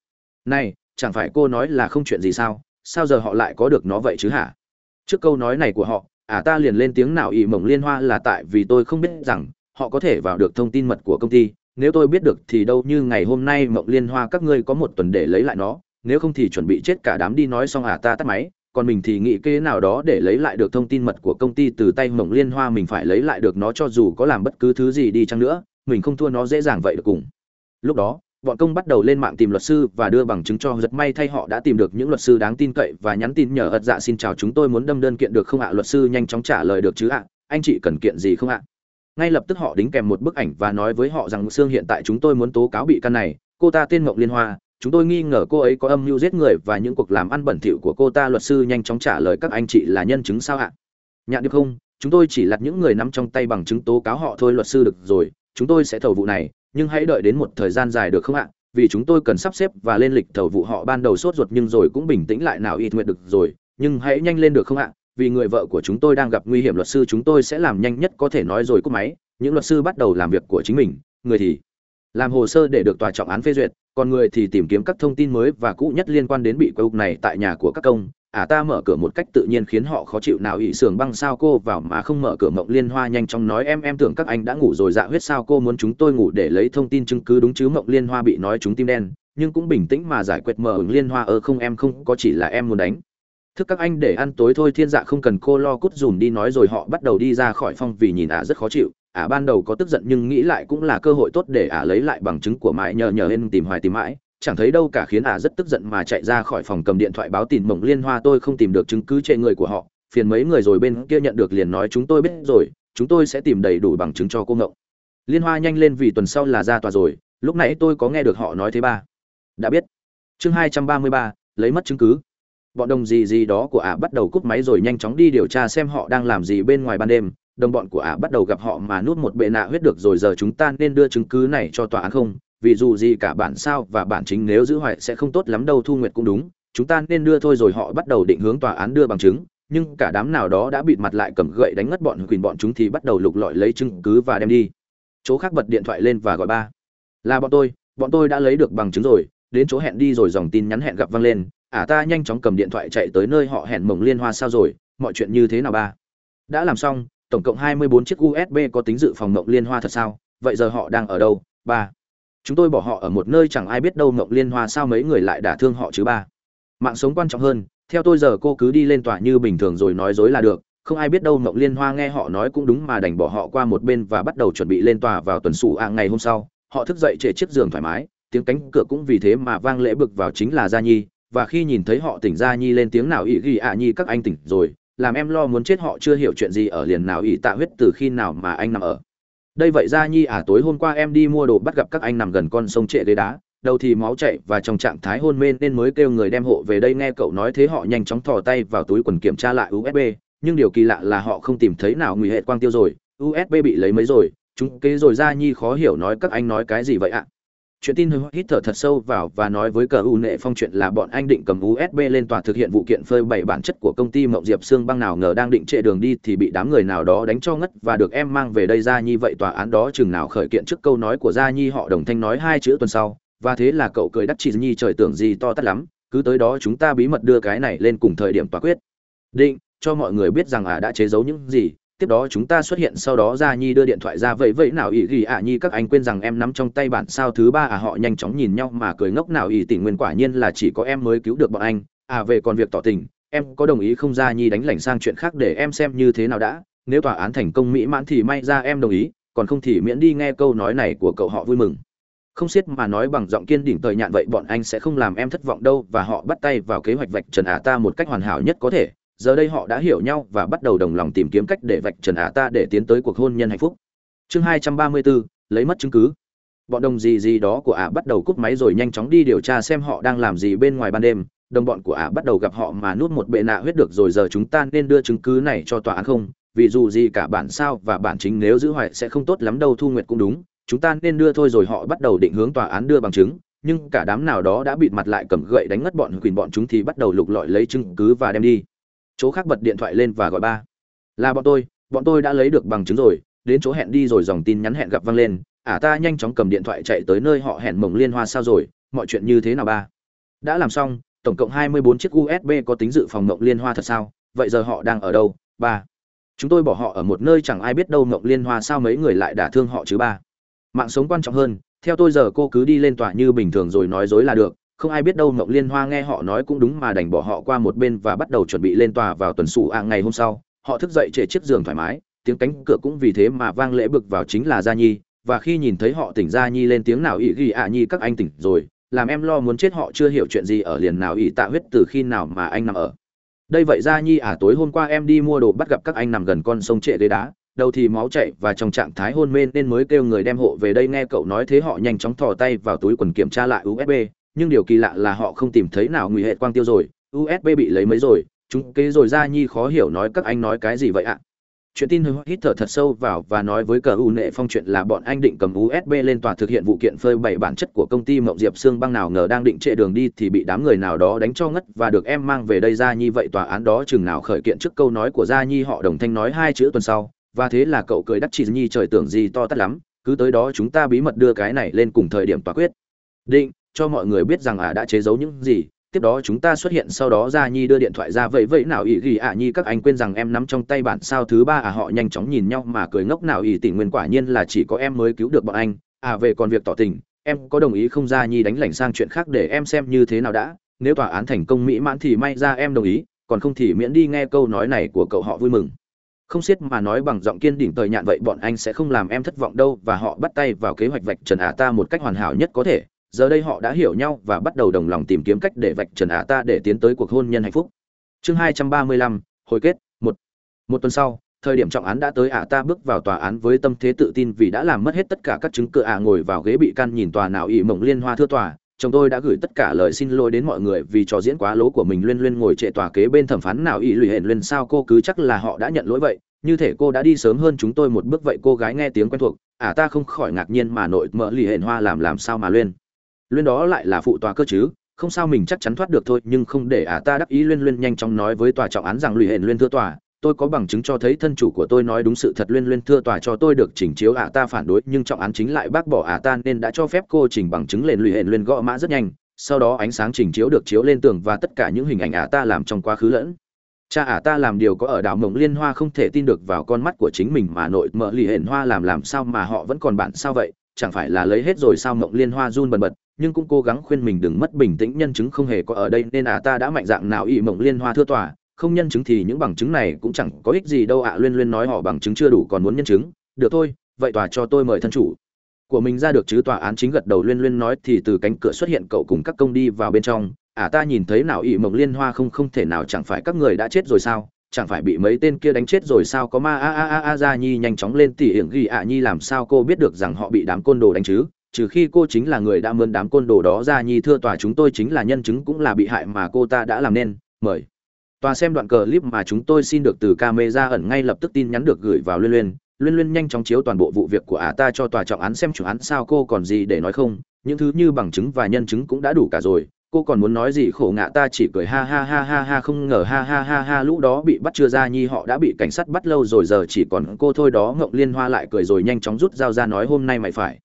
Này, chẳng phải cô nói là không chuyện gì sao? Sao giờ họ lại có được nó vậy chứ hả? Trước câu nói này của họ ả ta liền lên tiếng nào ỷ mộng liên hoa là tại vì tôi không biết rằng, họ có thể vào được thông tin mật của công ty, nếu tôi biết được thì đâu như ngày hôm nay mộng liên hoa các ngươi có một tuần để lấy lại nó, nếu không thì chuẩn bị chết cả đám đi nói xong ả ta tắt máy, còn mình thì nghĩ kế nào đó để lấy lại được thông tin mật của công ty từ tay mộng liên hoa mình phải lấy lại được nó cho dù có làm bất cứ thứ gì đi chăng nữa, mình không thua nó dễ dàng vậy được cùng. Lúc đó bọn công bắt đầu lên mạng tìm luật sư và đưa bằng chứng cho giật may thay họ đã tìm được những luật sư đáng tin cậy và nhắn tin nhờ ật dạ xin chào chúng tôi muốn đâm đơn kiện được không ạ? Luật sư nhanh chóng trả lời được chứ ạ. Anh chị cần kiện gì không ạ? Ngay lập tức họ đính kèm một bức ảnh và nói với họ rằng xương hiện tại chúng tôi muốn tố cáo bị căn này. Cô ta tên mộng liên hoa. Chúng tôi nghi ngờ cô ấy có âm mưu giết người và những cuộc làm ăn bẩn thỉu của cô ta. Luật sư nhanh chóng trả lời các anh chị là nhân chứng sao ạ? Nhạn được không? Chúng tôi chỉ lặt những người nắm trong tay bằng chứng tố cáo họ thôi, luật sư được rồi. Chúng tôi sẽ thầu vụ này nhưng hãy đợi đến một thời gian dài được không ạ? Vì chúng tôi cần sắp xếp và lên lịch thầu vụ họ ban đầu sốt ruột nhưng rồi cũng bình tĩnh lại nào ít nguyện được rồi. Nhưng hãy nhanh lên được không ạ? Vì người vợ của chúng tôi đang gặp nguy hiểm, luật sư chúng tôi sẽ làm nhanh nhất có thể nói rồi cúp máy. Những luật sư bắt đầu làm việc của chính mình. Người thì làm hồ sơ để được tòa trọng án phê duyệt, còn người thì tìm kiếm các thông tin mới và cũ nhất liên quan đến bị quâu này tại nhà của các công à ta mở cửa một cách tự nhiên khiến họ khó chịu nào ỵ sường băng sao cô vào mà không mở cửa mộng liên hoa nhanh chóng nói em em tưởng các anh đã ngủ rồi dạ huyết sao cô muốn chúng tôi ngủ để lấy thông tin chứng cứ đúng chứ? Mộng liên hoa bị nói chúng tim đen, nhưng cũng bình tĩnh mà giải quyết mở ứng liên hoa ơ không, em không, có chỉ là em muốn đánh. Thức các anh để ăn tối thôi, thiên dạ không cần cô lo cút dùm đi nói rồi họ bắt đầu đi ra khỏi phong vì nhìn ả rất khó chịu. Ả ban đầu có tức giận nhưng nghĩ lại cũng là cơ hội tốt để ả lấy lại bằng chứng của mãi, nhờ nhờ hên tìm hoài tìm mãi chẳng thấy đâu cả khiến ả rất tức giận mà chạy ra khỏi phòng cầm điện thoại báo tin mộng liên hoa tôi không tìm được chứng cứ trệ người của họ. Phiền mấy người rồi bên kia nhận được liền nói chúng tôi biết rồi, chúng tôi sẽ tìm đầy đủ bằng chứng cho cô ngộng. Liên hoa nhanh lên vì tuần sau là ra tòa rồi, lúc nãy tôi có nghe được họ nói thế ba. Đã biết. Chương hai trăm ba mươi ba, lấy mất chứng cứ. Bọn đồng gì gì đó của ả bắt đầu cúp máy rồi nhanh chóng đi điều tra xem họ đang làm gì bên ngoài ban đêm. Đồng bọn của ả bắt đầu gặp họ mà nuốt một bệ nạ huyết được rồi, giờ chúng ta nên đưa chứng cứ này cho tòa án không? Vì dù gì cả bản sao và bản chính nếu giữ hoài sẽ không tốt lắm đâu, thu nguyệt cũng đúng, chúng ta nên đưa thôi rồi, họ bắt đầu định hướng tòa án đưa bằng chứng, nhưng cả đám nào đó đã bịt mặt lại cầm gậy đánh ngất bọn quyền bọn chúng thì bắt đầu lục lọi lấy chứng cứ và đem đi chỗ khác bật điện thoại lên và gọi ba là bọn tôi bọn tôi đã lấy được bằng chứng rồi, đến chỗ hẹn đi rồi dòng tin nhắn hẹn gặp vang lên ả à ta nhanh chóng cầm điện thoại chạy tới nơi họ hẹn mộng liên hoa sao rồi, mọi chuyện như thế nào ba đã làm xong, tổng cộng 24 chiếc USB có tính dự phòng mộng liên hoa thật sao? Vậy giờ họ đang ở đâu? Ba. Chúng tôi bỏ họ ở một nơi chẳng ai biết đâu mộng liên hoa sao mấy người lại đả thương họ chứ ba. Mạng sống quan trọng hơn, theo tôi giờ cô cứ đi lên tòa như bình thường rồi nói dối là được, không ai biết đâu mộng liên hoa nghe họ nói cũng đúng mà đành bỏ họ qua một bên và bắt đầu chuẩn bị lên tòa vào tuần sủ à ngày hôm sau. Họ thức dậy trễ chiếc giường thoải mái, tiếng cánh cửa cũng vì thế mà vang lễ bực vào chính là Gia Nhi, và khi nhìn thấy họ tỉnh Gia Nhi lên tiếng nào ị ghi ạ Nhi các anh tỉnh rồi, làm em lo muốn chết họ chưa hiểu chuyện gì ở liền nào ỷ tạ huyết từ khi nào mà anh nằm ở đây vậy ra nhi à tối hôm qua em đi mua đồ bắt gặp các anh nằm gần con sông trệ ghế đá, đầu thì máu chảy và trong trạng thái hôn mê nên mới kêu người đem hộ về đây nghe cậu nói thế họ nhanh chóng thò tay vào túi quần kiểm tra lại usb nhưng điều kỳ lạ là họ không tìm thấy nào nguy hệ quang tiêu rồi usb bị lấy mấy rồi, chúng kế rồi ra nhi khó hiểu nói các anh nói cái gì vậy ạ? Chuyện tin hơi hít thở thật sâu vào và nói với cờ u nệ phong chuyện là bọn anh định cầm usb lên tòa thực hiện vụ kiện phơi bày bản chất của công ty mộng diệp xương băng nào ngờ đang định trệ đường đi thì bị đám người nào đó đánh cho ngất và được em mang về đây ra nhi vậy tòa án đó chừng nào khởi kiện trước câu nói của gia nhi họ đồng thanh nói hai chữ tuần sau, và thế là cậu cười đắc chị nhi trời tưởng gì to tát lắm, cứ tới đó chúng ta bí mật đưa cái này lên cùng thời điểm tòa quyết. Định, cho mọi người biết rằng à đã chế giấu những gì tiếp đó chúng ta xuất hiện, sau đó gia nhi đưa điện thoại ra vậy vậy nào ỷ ghi ạ nhi, các anh quên rằng em nắm trong tay bản sao thứ ba à họ nhanh chóng nhìn nhau mà cười ngốc nào ỷ tình nguyên quả nhiên là chỉ có em mới cứu được bọn anh. À về còn việc tỏ tình, em có đồng ý không gia nhi đánh lảnh sang chuyện khác để em xem như thế nào đã. Nếu tòa án thành công mỹ mãn thì may ra em đồng ý, còn không thì miễn đi nghe câu nói này của cậu họ vui mừng. Không xiết mà nói bằng giọng kiên định tời nhạn, vậy bọn anh sẽ không làm em thất vọng đâu, và họ bắt tay vào kế hoạch vạch trần ả ta một cách hoàn hảo nhất có thể giờ đây họ đã hiểu nhau và bắt đầu đồng lòng tìm kiếm cách để vạch trần ả ta để tiến tới cuộc hôn nhân hạnh phúc. Chương hai trăm ba mươi bốn, lấy mất chứng cứ. Bọn đồng gì gì đó của ả bắt đầu cúp máy rồi nhanh chóng đi điều tra xem họ đang làm gì bên ngoài ban đêm. Đồng bọn của ả bắt đầu gặp họ mà nút một bệ nạ huyết được rồi giờ chúng ta nên đưa chứng cứ này cho tòa án không? Vì dù gì cả bản sao và bản chính nếu giữ hoài sẽ không tốt lắm đâu, thu nguyệt cũng đúng. Chúng ta nên đưa thôi rồi họ bắt đầu định hướng tòa án đưa bằng chứng. Nhưng cả đám nào đó đã bịt mặt lại cầm gậy đánh ngất bọn, quỳnh bọn chúng thì bắt đầu lục lọi lấy chứng cứ và đem đi chỗ khác bật điện thoại lên và gọi ba. Là bọn tôi bọn tôi đã lấy được bằng chứng rồi, đến chỗ hẹn đi rồi dòng tin nhắn hẹn gặp văng lên. Ả à ta nhanh chóng cầm điện thoại chạy tới nơi họ hẹn mộng liên hoa sao rồi, mọi chuyện như thế nào ba? Đã làm xong, tổng cộng 24 chiếc usb có tính dự phòng mộng liên hoa thật sao? Vậy giờ họ đang ở đâu? Ba. Chúng tôi bỏ họ ở một nơi chẳng ai biết đâu mộng liên hoa sao mấy người lại đả thương họ chứ ba? Mạng sống quan trọng hơn, theo tôi giờ cô cứ đi lên tòa như bình thường rồi nói dối là được không ai biết đâu mộng liên hoa nghe họ nói cũng đúng mà đành bỏ họ qua một bên và bắt đầu chuẩn bị lên tòa vào tuần sủ ạ ngày hôm sau. Họ thức dậy trễ chiếc giường thoải mái, tiếng cánh cửa cũng vì thế mà vang lễ bực vào chính là gia nhi. Và khi nhìn thấy họ tỉnh gia nhi lên tiếng nào ỷ ghi ạ nhi các anh tỉnh rồi, làm em lo muốn chết họ chưa hiểu chuyện gì ở liền nào ỷ tạ huyết từ khi nào mà anh nằm ở. Đây vậy gia nhi à tối hôm qua em đi mua đồ bắt gặp các anh nằm gần con sông trệ ghế đá, đầu thì máu chảy và trong trạng thái hôn mê nên mới kêu người đem hộ về đây nghe cậu nói thế họ nhanh chóng thò tay vào túi quần kiểm tra lại usb nhưng điều kỳ lạ là họ không tìm thấy nào nguy hệ quang tiêu rồi usb bị lấy mấy rồi, chúng kế rồi gia nhi khó hiểu nói các anh nói cái gì vậy ạ? Chuyện tin hơi hít thở thật sâu vào và nói với cờ u nệ phong chuyện là bọn anh định cầm usb lên tòa thực hiện vụ kiện phơi bày bản chất của công ty mộng diệp xương băng nào ngờ đang định trệ đường đi thì bị đám người nào đó đánh cho ngất và được em mang về đây ra nhi vậy tòa án đó chừng nào khởi kiện trước câu nói của gia nhi họ đồng thanh nói hai chữ tuần sau, và thế là cậu cười đắc chỉ nhi trời tưởng gì to tát lắm, cứ tới đó chúng ta bí mật đưa cái này lên cùng thời điểm tòa quyết. Định cho mọi người biết rằng à đã chế giấu những gì. Tiếp đó chúng ta xuất hiện, sau đó gia nhi đưa điện thoại ra vậy vậy nào ỷ ghi ả nhi, các anh quên rằng em nắm trong tay bản sao thứ ba à họ nhanh chóng nhìn nhau mà cười ngốc nào ỷ tình nguyên quả nhiên là chỉ có em mới cứu được bọn anh. À về còn việc tỏ tình, em có đồng ý không? Gia nhi đánh lảnh sang chuyện khác để em xem như thế nào đã. Nếu tòa án thành công mỹ mãn thì may ra em đồng ý, còn không thì miễn đi nghe câu nói này của cậu họ vui mừng. Không xiết mà nói bằng giọng kiên định tời nhạn, vậy bọn anh sẽ không làm em thất vọng đâu, và họ bắt tay vào kế hoạch vạch trần ả ta một cách hoàn hảo nhất có thể giờ đây họ đã hiểu nhau và bắt đầu đồng lòng tìm kiếm cách để vạch trần ả ta để tiến tới cuộc hôn nhân hạnh phúc. Chương hai trăm ba mươi lăm, hồi kết, một. Một tuần sau, thời điểm trọng án đã tới ả ta bước vào tòa án với tâm thế tự tin vì đã làm mất hết tất cả các chứng cứ ả ngồi vào ghế bị can nhìn tòa nào ỵ mộng liên hoa thưa tòa. Chồng tôi đã gửi tất cả lời xin lỗi đến mọi người vì trò diễn quá lố của mình liên liên ngồi trệ tòa kế bên thẩm phán nào ỵ lụy hển liên sao cô cứ chắc là họ đã nhận lỗi vậy? Như thể cô đã đi sớm hơn chúng tôi một bước vậy. Cô gái nghe tiếng quen thuộc, ả ta không khỏi ngạc nhiên mà nội mỡ lì hển hoa làm làm sao mà liên luyên đó lại là phụ tòa cơ chứ, không sao mình chắc chắn thoát được thôi, nhưng không để ả ta đắc ý luyên luyên nhanh chóng nói với tòa trọng án rằng lùi hển luyên thưa tòa, tôi có bằng chứng cho thấy thân chủ của tôi nói đúng sự thật luyên luyên thưa tòa cho tôi được chỉnh chiếu ả ta phản đối, nhưng trọng án chính lại bác bỏ ả ta nên đã cho phép cô chỉnh bằng chứng lên lùi hển luyên gõ mã rất nhanh, sau đó ánh sáng chỉnh chiếu được chiếu lên tường và tất cả những hình ảnh ả ta làm trong quá khứ lẫn. Cha ả ta làm điều có ở đảo mộng liên hoa không thể tin được vào con mắt của chính mình mà nội mợ lì hển hoa làm làm sao mà họ vẫn còn bạn sao vậy? Chẳng phải là lấy hết rồi sao mộng liên hoa run bần bật, nhưng cũng cố gắng khuyên mình đừng mất bình tĩnh, nhân chứng không hề có ở đây nên à ta đã mạnh dạng nào ỵ mộng liên hoa thưa tòa, không nhân chứng thì những bằng chứng này cũng chẳng có ích gì đâu ạ à. liên liên nói họ bằng chứng chưa đủ còn muốn nhân chứng, được thôi, vậy tòa cho tôi mời thân chủ của mình ra được chứ, tòa án chính gật đầu liên liên nói thì từ cánh cửa xuất hiện cậu cùng các công đi vào bên trong à ta nhìn thấy nào ỵ mộng liên hoa không không thể nào chẳng phải các người đã chết rồi sao chẳng phải bị mấy tên kia đánh chết rồi sao có ma a a a a ra nhi nhanh chóng lên tỉ hiển ghi ạ nhi làm sao cô biết được rằng họ bị đám côn đồ đánh chứ? Trừ khi cô chính là người đã mướn đám côn đồ đó ra nhi thưa tòa chúng tôi chính là nhân chứng cũng là bị hại mà cô ta đã làm nên, mời. Tòa xem đoạn clip mà chúng tôi xin được từ camera ẩn ngay lập tức tin nhắn được gửi vào liên liên liên liên nhanh chóng chiếu toàn bộ vụ việc của ả ta cho tòa trọng án xem chủ án sao cô còn gì để nói không, những thứ như bằng chứng và nhân chứng cũng đã đủ cả rồi cô còn muốn nói gì khổ ngạ ta chỉ cười ha ha ha ha ha không ngờ ha ha ha ha lũ đó bị bắt chưa ra nhi họ đã bị cảnh sát bắt lâu rồi giờ chỉ còn cô thôi đó ngộng liên hoa lại cười rồi nhanh chóng rút dao ra nói hôm nay mày phải.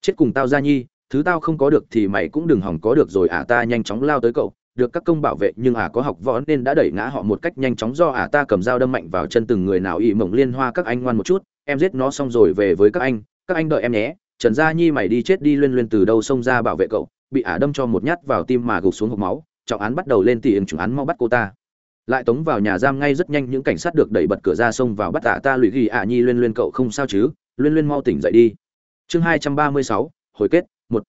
Chết cùng tao ra nhi, thứ tao không có được thì mày cũng đừng hỏng có được rồi à ta nhanh chóng lao tới cậu, được các công bảo vệ nhưng à có học võ nên đã đẩy ngã họ một cách nhanh chóng do à ta cầm dao đâm mạnh vào chân từng người nào ỵ mộng liên hoa các anh ngoan một chút, em giết nó xong rồi về với các anh các anh đợi em nhé, trần gia nhi mày đi chết đi luyên luyên từ đâu xông ra bảo vệ cậu bị ả đâm cho một nhát vào tim mà gục xuống hộp máu, trọng án bắt đầu lên tiền chủng án mau bắt cô ta. Lại tống vào nhà giam ngay rất nhanh, những cảnh sát được đẩy bật cửa ra xông vào bắt ả ta lụy ghi ả nhi, luyên luyên cậu không sao chứ? Luyên luyên mau tỉnh dậy đi. Chương hai trăm ba mươi sáu, hồi kết, một.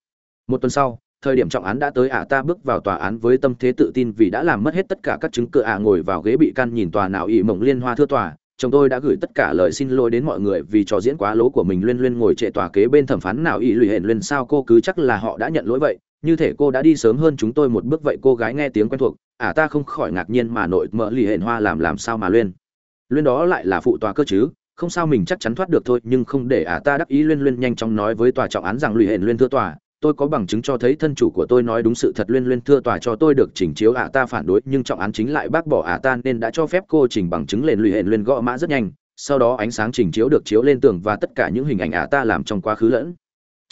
Một tuần sau, thời điểm trọng án đã tới, ả ta bước vào tòa án với tâm thế tự tin vì đã làm mất hết tất cả các chứng cự ả ngồi vào ghế bị can nhìn tòa nào ỵ mộng liên hoa thưa tòa. Chồng tôi đã gửi tất cả lời xin lỗi đến mọi người vì trò diễn quá lố của mình. Liên liên ngồi trệ tòa kế bên thẩm phán nào ỵ lụy hển liên sao cô cứ chắc là họ đã nhận lỗi vậy? Như thể cô đã đi sớm hơn chúng tôi một bước vậy cô gái nghe tiếng quen thuộc ả ta không khỏi ngạc nhiên mà nội mợ lì hển hoa làm làm sao mà liên liên đó lại là phụ tòa cơ chứ, không sao mình chắc chắn thoát được thôi, nhưng không để ả ta đắc ý liên liên nhanh chóng nói với tòa trọng án rằng lì hển liên thưa tòa, tôi có bằng chứng cho thấy thân chủ của tôi nói đúng sự thật liên liên thưa tòa cho tôi được chỉnh chiếu ả ta phản đối, nhưng trọng án chính lại bác bỏ ả ta nên đã cho phép cô chỉnh bằng chứng lên lụy hển liên gõ mã rất nhanh, sau đó ánh sáng chỉnh chiếu được chiếu lên tường và tất cả những hình ảnh ả ta làm trong quá khứ lẫn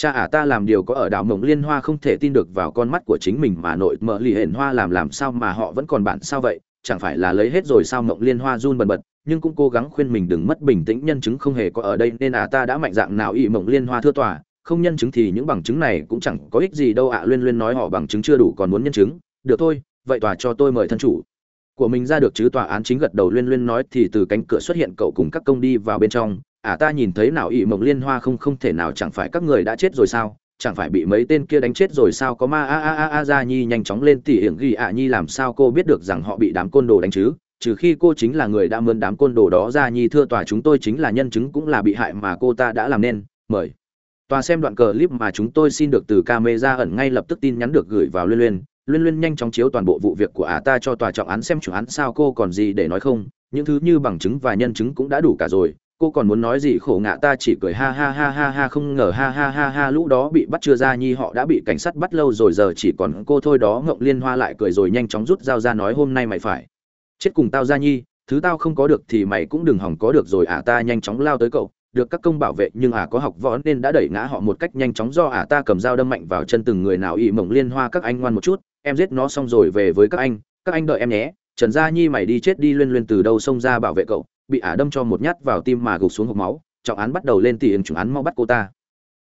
cha ả ta làm điều có ở đảo mộng liên hoa không thể tin được vào con mắt của chính mình mà nội mợ lì hển hoa làm làm sao mà họ vẫn còn bạn sao vậy? Chẳng phải là lấy hết rồi sao mộng liên hoa run bần bật, nhưng cũng cố gắng khuyên mình đừng mất bình tĩnh, nhân chứng không hề có ở đây nên ả ta đã mạnh dạng nào ỵ mộng liên hoa thưa tòa? Không nhân chứng thì những bằng chứng này cũng chẳng có ích gì đâu ạ à. liên liên nói họ bằng chứng chưa đủ còn muốn nhân chứng. Được thôi, vậy tòa cho tôi mời thân chủ. Của mình ra được chứ, tòa án chính gật đầu liên liên nói thì từ cánh cửa xuất hiện cậu cùng các công đi vào bên trong à ta nhìn thấy nào ỵ mộng liên hoa không không thể nào chẳng phải các người đã chết rồi sao? Chẳng phải bị mấy tên kia đánh chết rồi sao? Có ma a a a a ra nhi nhanh chóng lên tỉ hiển ghi ạ nhi làm sao cô biết được rằng họ bị đám côn đồ đánh chứ? Trừ khi cô chính là người đã mướn đám côn đồ đó ra nhi thưa tòa chúng tôi chính là nhân chứng cũng là bị hại mà cô ta đã làm nên. Mời. Tòa xem đoạn clip mà chúng tôi xin được từ camera ẩn ngay lập tức tin nhắn được gửi vào liên liên liên liên nhanh chóng chiếu toàn bộ vụ việc của ả ta cho tòa trọng án xem chủ án sao cô còn gì để nói không? Những thứ như bằng chứng và nhân chứng cũng đã đủ cả rồi cô còn muốn nói gì khổ ngạ ta chỉ cười ha ha ha ha ha không ngờ ha ha ha ha lũ đó bị bắt chưa ra nhi họ đã bị cảnh sát bắt lâu rồi giờ chỉ còn cô thôi đó ngộng liên hoa lại cười rồi nhanh chóng rút dao ra nói hôm nay mày phải. Chết cùng tao ra nhi, thứ tao không có được thì mày cũng đừng hỏng có được rồi à ta nhanh chóng lao tới cậu, được các công bảo vệ nhưng à có học võ nên đã đẩy ngã họ một cách nhanh chóng do à ta cầm dao đâm mạnh vào chân từng người nào ị mộng liên hoa các anh ngoan một chút, em giết nó xong rồi về với các anh các anh đợi em nhé, trần gia nhi mày đi chết đi luyên luyên từ đâu xông ra bảo vệ cậu bị ả đâm cho một nhát vào tim mà gục xuống hộp máu, trọng án bắt đầu lên tỉ ứng chúng án mau bắt cô ta.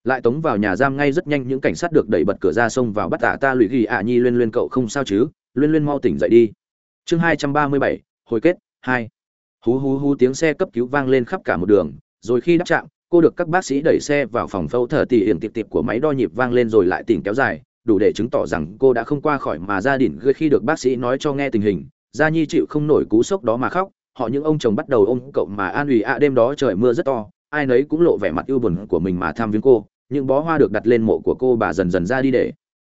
Lại tống vào nhà giam ngay rất nhanh những cảnh sát được đẩy bật cửa ra xông vào bắt ả ta lụy ghi ả nhi luyên luyên cậu không sao chứ? Luyên luyên mau tỉnh dậy đi. Chương hai trăm ba mươi bảy, hồi kết, hai. Hú hú hú tiếng xe cấp cứu vang lên khắp cả một đường, rồi khi đáp chạm cô được các bác sĩ đẩy xe vào phòng phẫu thở tỉ hiểm tiệp tiệp của máy đo nhịp vang lên rồi lại tỉnh kéo dài, đủ để chứng tỏ rằng cô đã không qua khỏi mà gia đình khi được bác sĩ nói cho nghe tình hình, gia nhi chịu không nổi cú sốc đó mà khóc họ những ông chồng bắt đầu ôm cậu mà an ủi ạ, đêm đó trời mưa rất to, ai nấy cũng lộ vẻ mặt ưu buồn của mình mà tham viếng cô, những bó hoa được đặt lên mộ của cô bà dần dần ra đi để.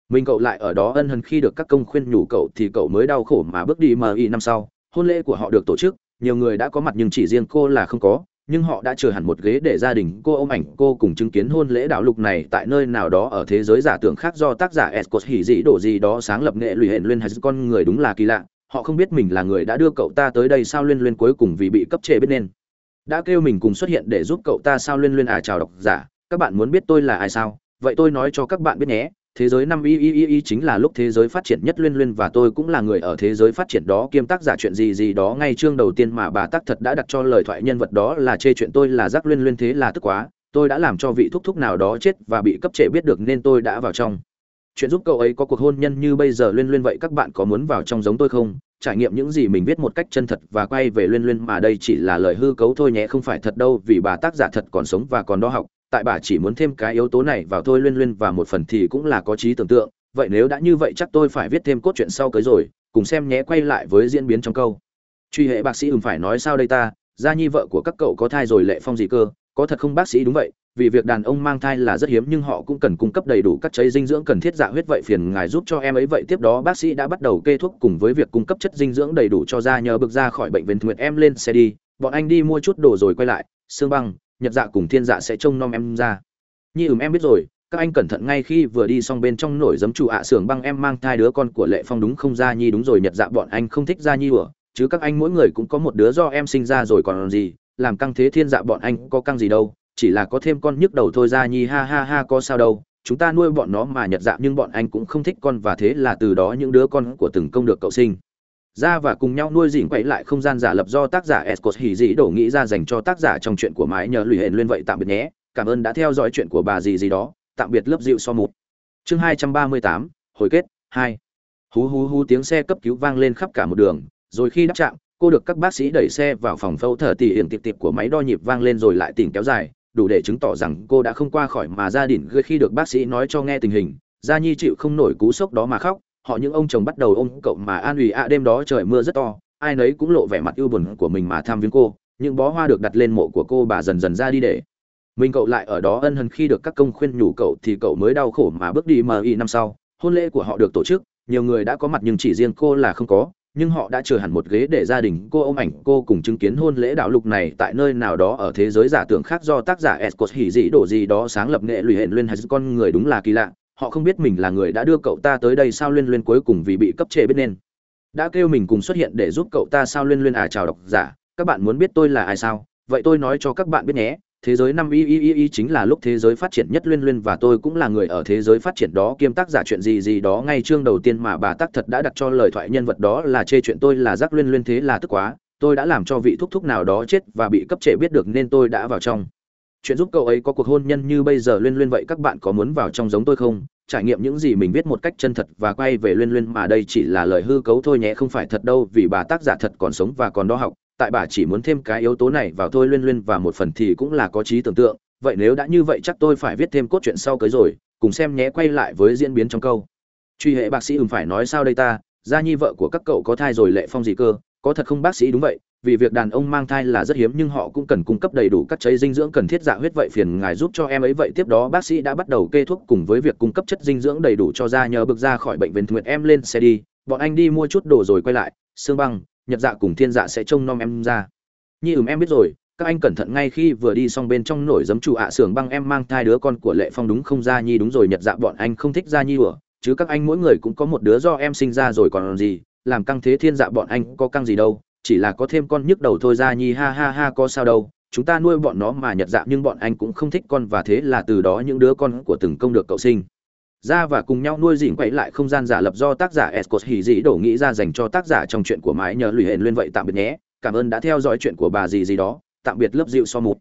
Mình cậu lại ở đó ân hận khi được các công khuyên nhủ cậu thì cậu mới đau khổ mà bước đi mờ y năm sau, hôn lễ của họ được tổ chức, nhiều người đã có mặt nhưng chỉ riêng cô là không có, nhưng họ đã chờ hẳn một ghế để gia đình cô ôm ảnh cô cùng chứng kiến hôn lễ đạo lục này tại nơi nào đó ở thế giới giả tưởng khác do tác giả Escott hỉ dĩ đổ gì đó sáng lập nghệ lụy hẹn lên hay con người đúng là kỳ lạ họ không biết mình là người đã đưa cậu ta tới đây sao liên liên cuối cùng vì bị cấp trệ biết nên. Đã kêu mình cùng xuất hiện để giúp cậu ta sao liên liên à chào độc giả, các bạn muốn biết tôi là ai sao? Vậy tôi nói cho các bạn biết nhé, thế giới năm y y y y chính là lúc thế giới phát triển nhất liên liên và tôi cũng là người ở thế giới phát triển đó, kiêm tác giả chuyện gì gì đó, ngay chương đầu tiên mà bà tác thật đã đặt cho lời thoại nhân vật đó là chê chuyện tôi là giác liên liên thế là tức quá, tôi đã làm cho vị thúc thúc nào đó chết và bị cấp trệ biết được nên tôi đã vào trong chuyện giúp cậu ấy có cuộc hôn nhân như bây giờ liên liên vậy các bạn có muốn vào trong giống tôi không? Trải nghiệm những gì mình viết một cách chân thật và quay về liên liên mà đây chỉ là lời hư cấu thôi nhé, không phải thật đâu, vì bà tác giả thật còn sống và còn đo học. Tại bà chỉ muốn thêm cái yếu tố này vào thôi liên liên và một phần thì cũng là có trí tưởng tượng. Vậy nếu đã như vậy chắc tôi phải viết thêm cốt truyện sau cưới rồi, cùng xem nhé, quay lại với diễn biến trong câu. Truy hệ bác sĩ ừm phải nói sao đây ta? Gia nhi vợ của các cậu có thai rồi lệ phong gì cơ? Có thật không bác sĩ đúng vậy vì việc đàn ông mang thai là rất hiếm nhưng họ cũng cần cung cấp đầy đủ các chất dinh dưỡng cần thiết dạ huyết vậy phiền ngài giúp cho em ấy vậy. Tiếp đó bác sĩ đã bắt đầu kê thuốc cùng với việc cung cấp chất dinh dưỡng đầy đủ cho da nhờ bực ra khỏi bệnh viện nguyệt em lên xe đi. Bọn anh đi mua chút đồ rồi quay lại, xương băng, nhật dạ cùng thiên dạ sẽ trông nom em ra. Nhi ừm, em biết rồi, các anh cẩn thận ngay khi vừa đi xong bên trong nổi giấm chủ ạ à xưởng băng em mang thai đứa con của lệ phong đúng không? Ra nhi đúng rồi, nhật dạ bọn anh không thích ra nhi ủa, chứ các anh mỗi người cũng có một đứa do em sinh ra rồi còn gì, làm căng thế thiên dạ bọn anh có căng gì đâu chỉ là có thêm con nhức đầu thôi ra nhi, ha ha ha, có sao đâu. Chúng ta nuôi bọn nó mà nhật dạng nhưng bọn anh cũng không thích con và thế là từ đó những đứa con của từng công được cậu sinh. Ra và cùng nhau nuôi dỉn quậy lại không gian giả lập do tác giả escos hỉ dĩ đổ nghĩ ra dành cho tác giả trong chuyện của mái nhờ lùi hển lên vậy tạm biệt nhé. Cảm ơn đã theo dõi chuyện của bà gì gì đó. Tạm biệt lớp dịu so một chương hai trăm ba mươi tám, hồi kết, hai. Hú hú hú, tiếng xe cấp cứu vang lên khắp cả một đường. Rồi khi đáp chạm cô được các bác sĩ đẩy xe vào phòng phẫu thở tỉ hiểm tiệp tiệp của máy đo nhịp vang lên rồi lại tỉnh kéo dài đủ để chứng tỏ rằng cô đã không qua khỏi mà gia đình khi được bác sĩ nói cho nghe tình hình. Gia nhi chịu không nổi cú sốc đó mà khóc. Họ những ông chồng bắt đầu ôm cậu mà an ủi ạ. À, đêm đó trời mưa rất to. Ai nấy cũng lộ vẻ mặt ưu buồn của mình mà tham viếng cô. Những bó hoa được đặt lên mộ của cô bà dần dần ra đi để mình cậu lại ở đó ân hận khi được các công khuyên nhủ cậu thì cậu mới đau khổ mà bước đi mi năm sau. Hôn lễ của họ được tổ chức. Nhiều người đã có mặt nhưng chỉ riêng cô là không có nhưng họ đã chờ hẳn một ghế để gia đình cô ôm ảnh cô cùng chứng kiến hôn lễ đạo lục này tại nơi nào đó ở thế giới giả tưởng khác do tác giả Escos hỉ dị đổ gì đó sáng lập nghệ lụy hẹn luyên hay con người đúng là kỳ lạ, họ không biết mình là người đã đưa cậu ta tới đây sao liên liên cuối cùng vì bị cấp trệ biết nên. Đã kêu mình cùng xuất hiện để giúp cậu ta sao liên liên à chào độc giả, các bạn muốn biết tôi là ai sao? Vậy tôi nói cho các bạn biết nhé thế giới năm y y y y chính là lúc thế giới phát triển nhất liên liên và tôi cũng là người ở thế giới phát triển đó. Kiêm tác giả chuyện gì gì đó ngay chương đầu tiên mà bà tác thật đã đặt cho lời thoại nhân vật đó là chê chuyện tôi là giác liên liên thế là tức quá. Tôi đã làm cho vị thúc thúc nào đó chết và bị cấp trệ biết được nên tôi đã vào trong. Chuyện giúp cậu ấy có cuộc hôn nhân như bây giờ liên liên vậy các bạn có muốn vào trong giống tôi không? Trải nghiệm những gì mình viết một cách chân thật và quay về liên liên mà đây chỉ là lời hư cấu thôi nhé. Không phải thật đâu vì bà tác giả thật còn sống và còn đo học tại bà chỉ muốn thêm cái yếu tố này vào thôi liên liên và một phần thì cũng là có trí tưởng tượng. Vậy nếu đã như vậy chắc tôi phải viết thêm cốt truyện sau cưới rồi, cùng xem nhé quay lại với diễn biến trong câu. Truy hệ bác sĩ ừm phải nói sao đây ta? Gia nhi vợ của các cậu có thai rồi lệ phong gì cơ? Có thật không bác sĩ đúng vậy, vì việc đàn ông mang thai là rất hiếm nhưng họ cũng cần cung cấp đầy đủ các chất dinh dưỡng cần thiết dạ huyết vậy phiền ngài giúp cho em ấy vậy. Tiếp đó bác sĩ đã bắt đầu kê thuốc cùng với việc cung cấp chất dinh dưỡng đầy đủ cho da nhờ bực ra khỏi bệnh viện nguyện em lên xe đi, bọn anh đi mua chút đồ rồi quay lại. Sương băng nhật dạ cùng thiên dạ sẽ trông nom em ra. Nhi ừm, em biết rồi, các anh cẩn thận ngay khi vừa đi xong bên trong nổi giấm chủ ạ à băng em mang thai đứa con của lệ phong đúng không ra nhi? Đúng rồi, nhật dạ bọn anh không thích ra nhi ủa, chứ các anh mỗi người cũng có một đứa do em sinh ra rồi còn gì, làm căng thế thiên dạ bọn anh có căng gì đâu, chỉ là có thêm con nhức đầu thôi ra nhi, ha ha ha, có sao đâu, chúng ta nuôi bọn nó mà nhật dạ nhưng bọn anh cũng không thích con và thế là từ đó những đứa con của từng công được cậu sinh ra và cùng nhau nuôi dỉn quậy lại không gian giả lập do tác giả Escott hỉ dĩ đổ nghĩ ra dành cho tác giả trong chuyện của mái nhờ lùi hển lên vậy tạm biệt nhé. Cảm ơn đã theo dõi chuyện của bà gì gì đó. Tạm biệt lớp dịu so một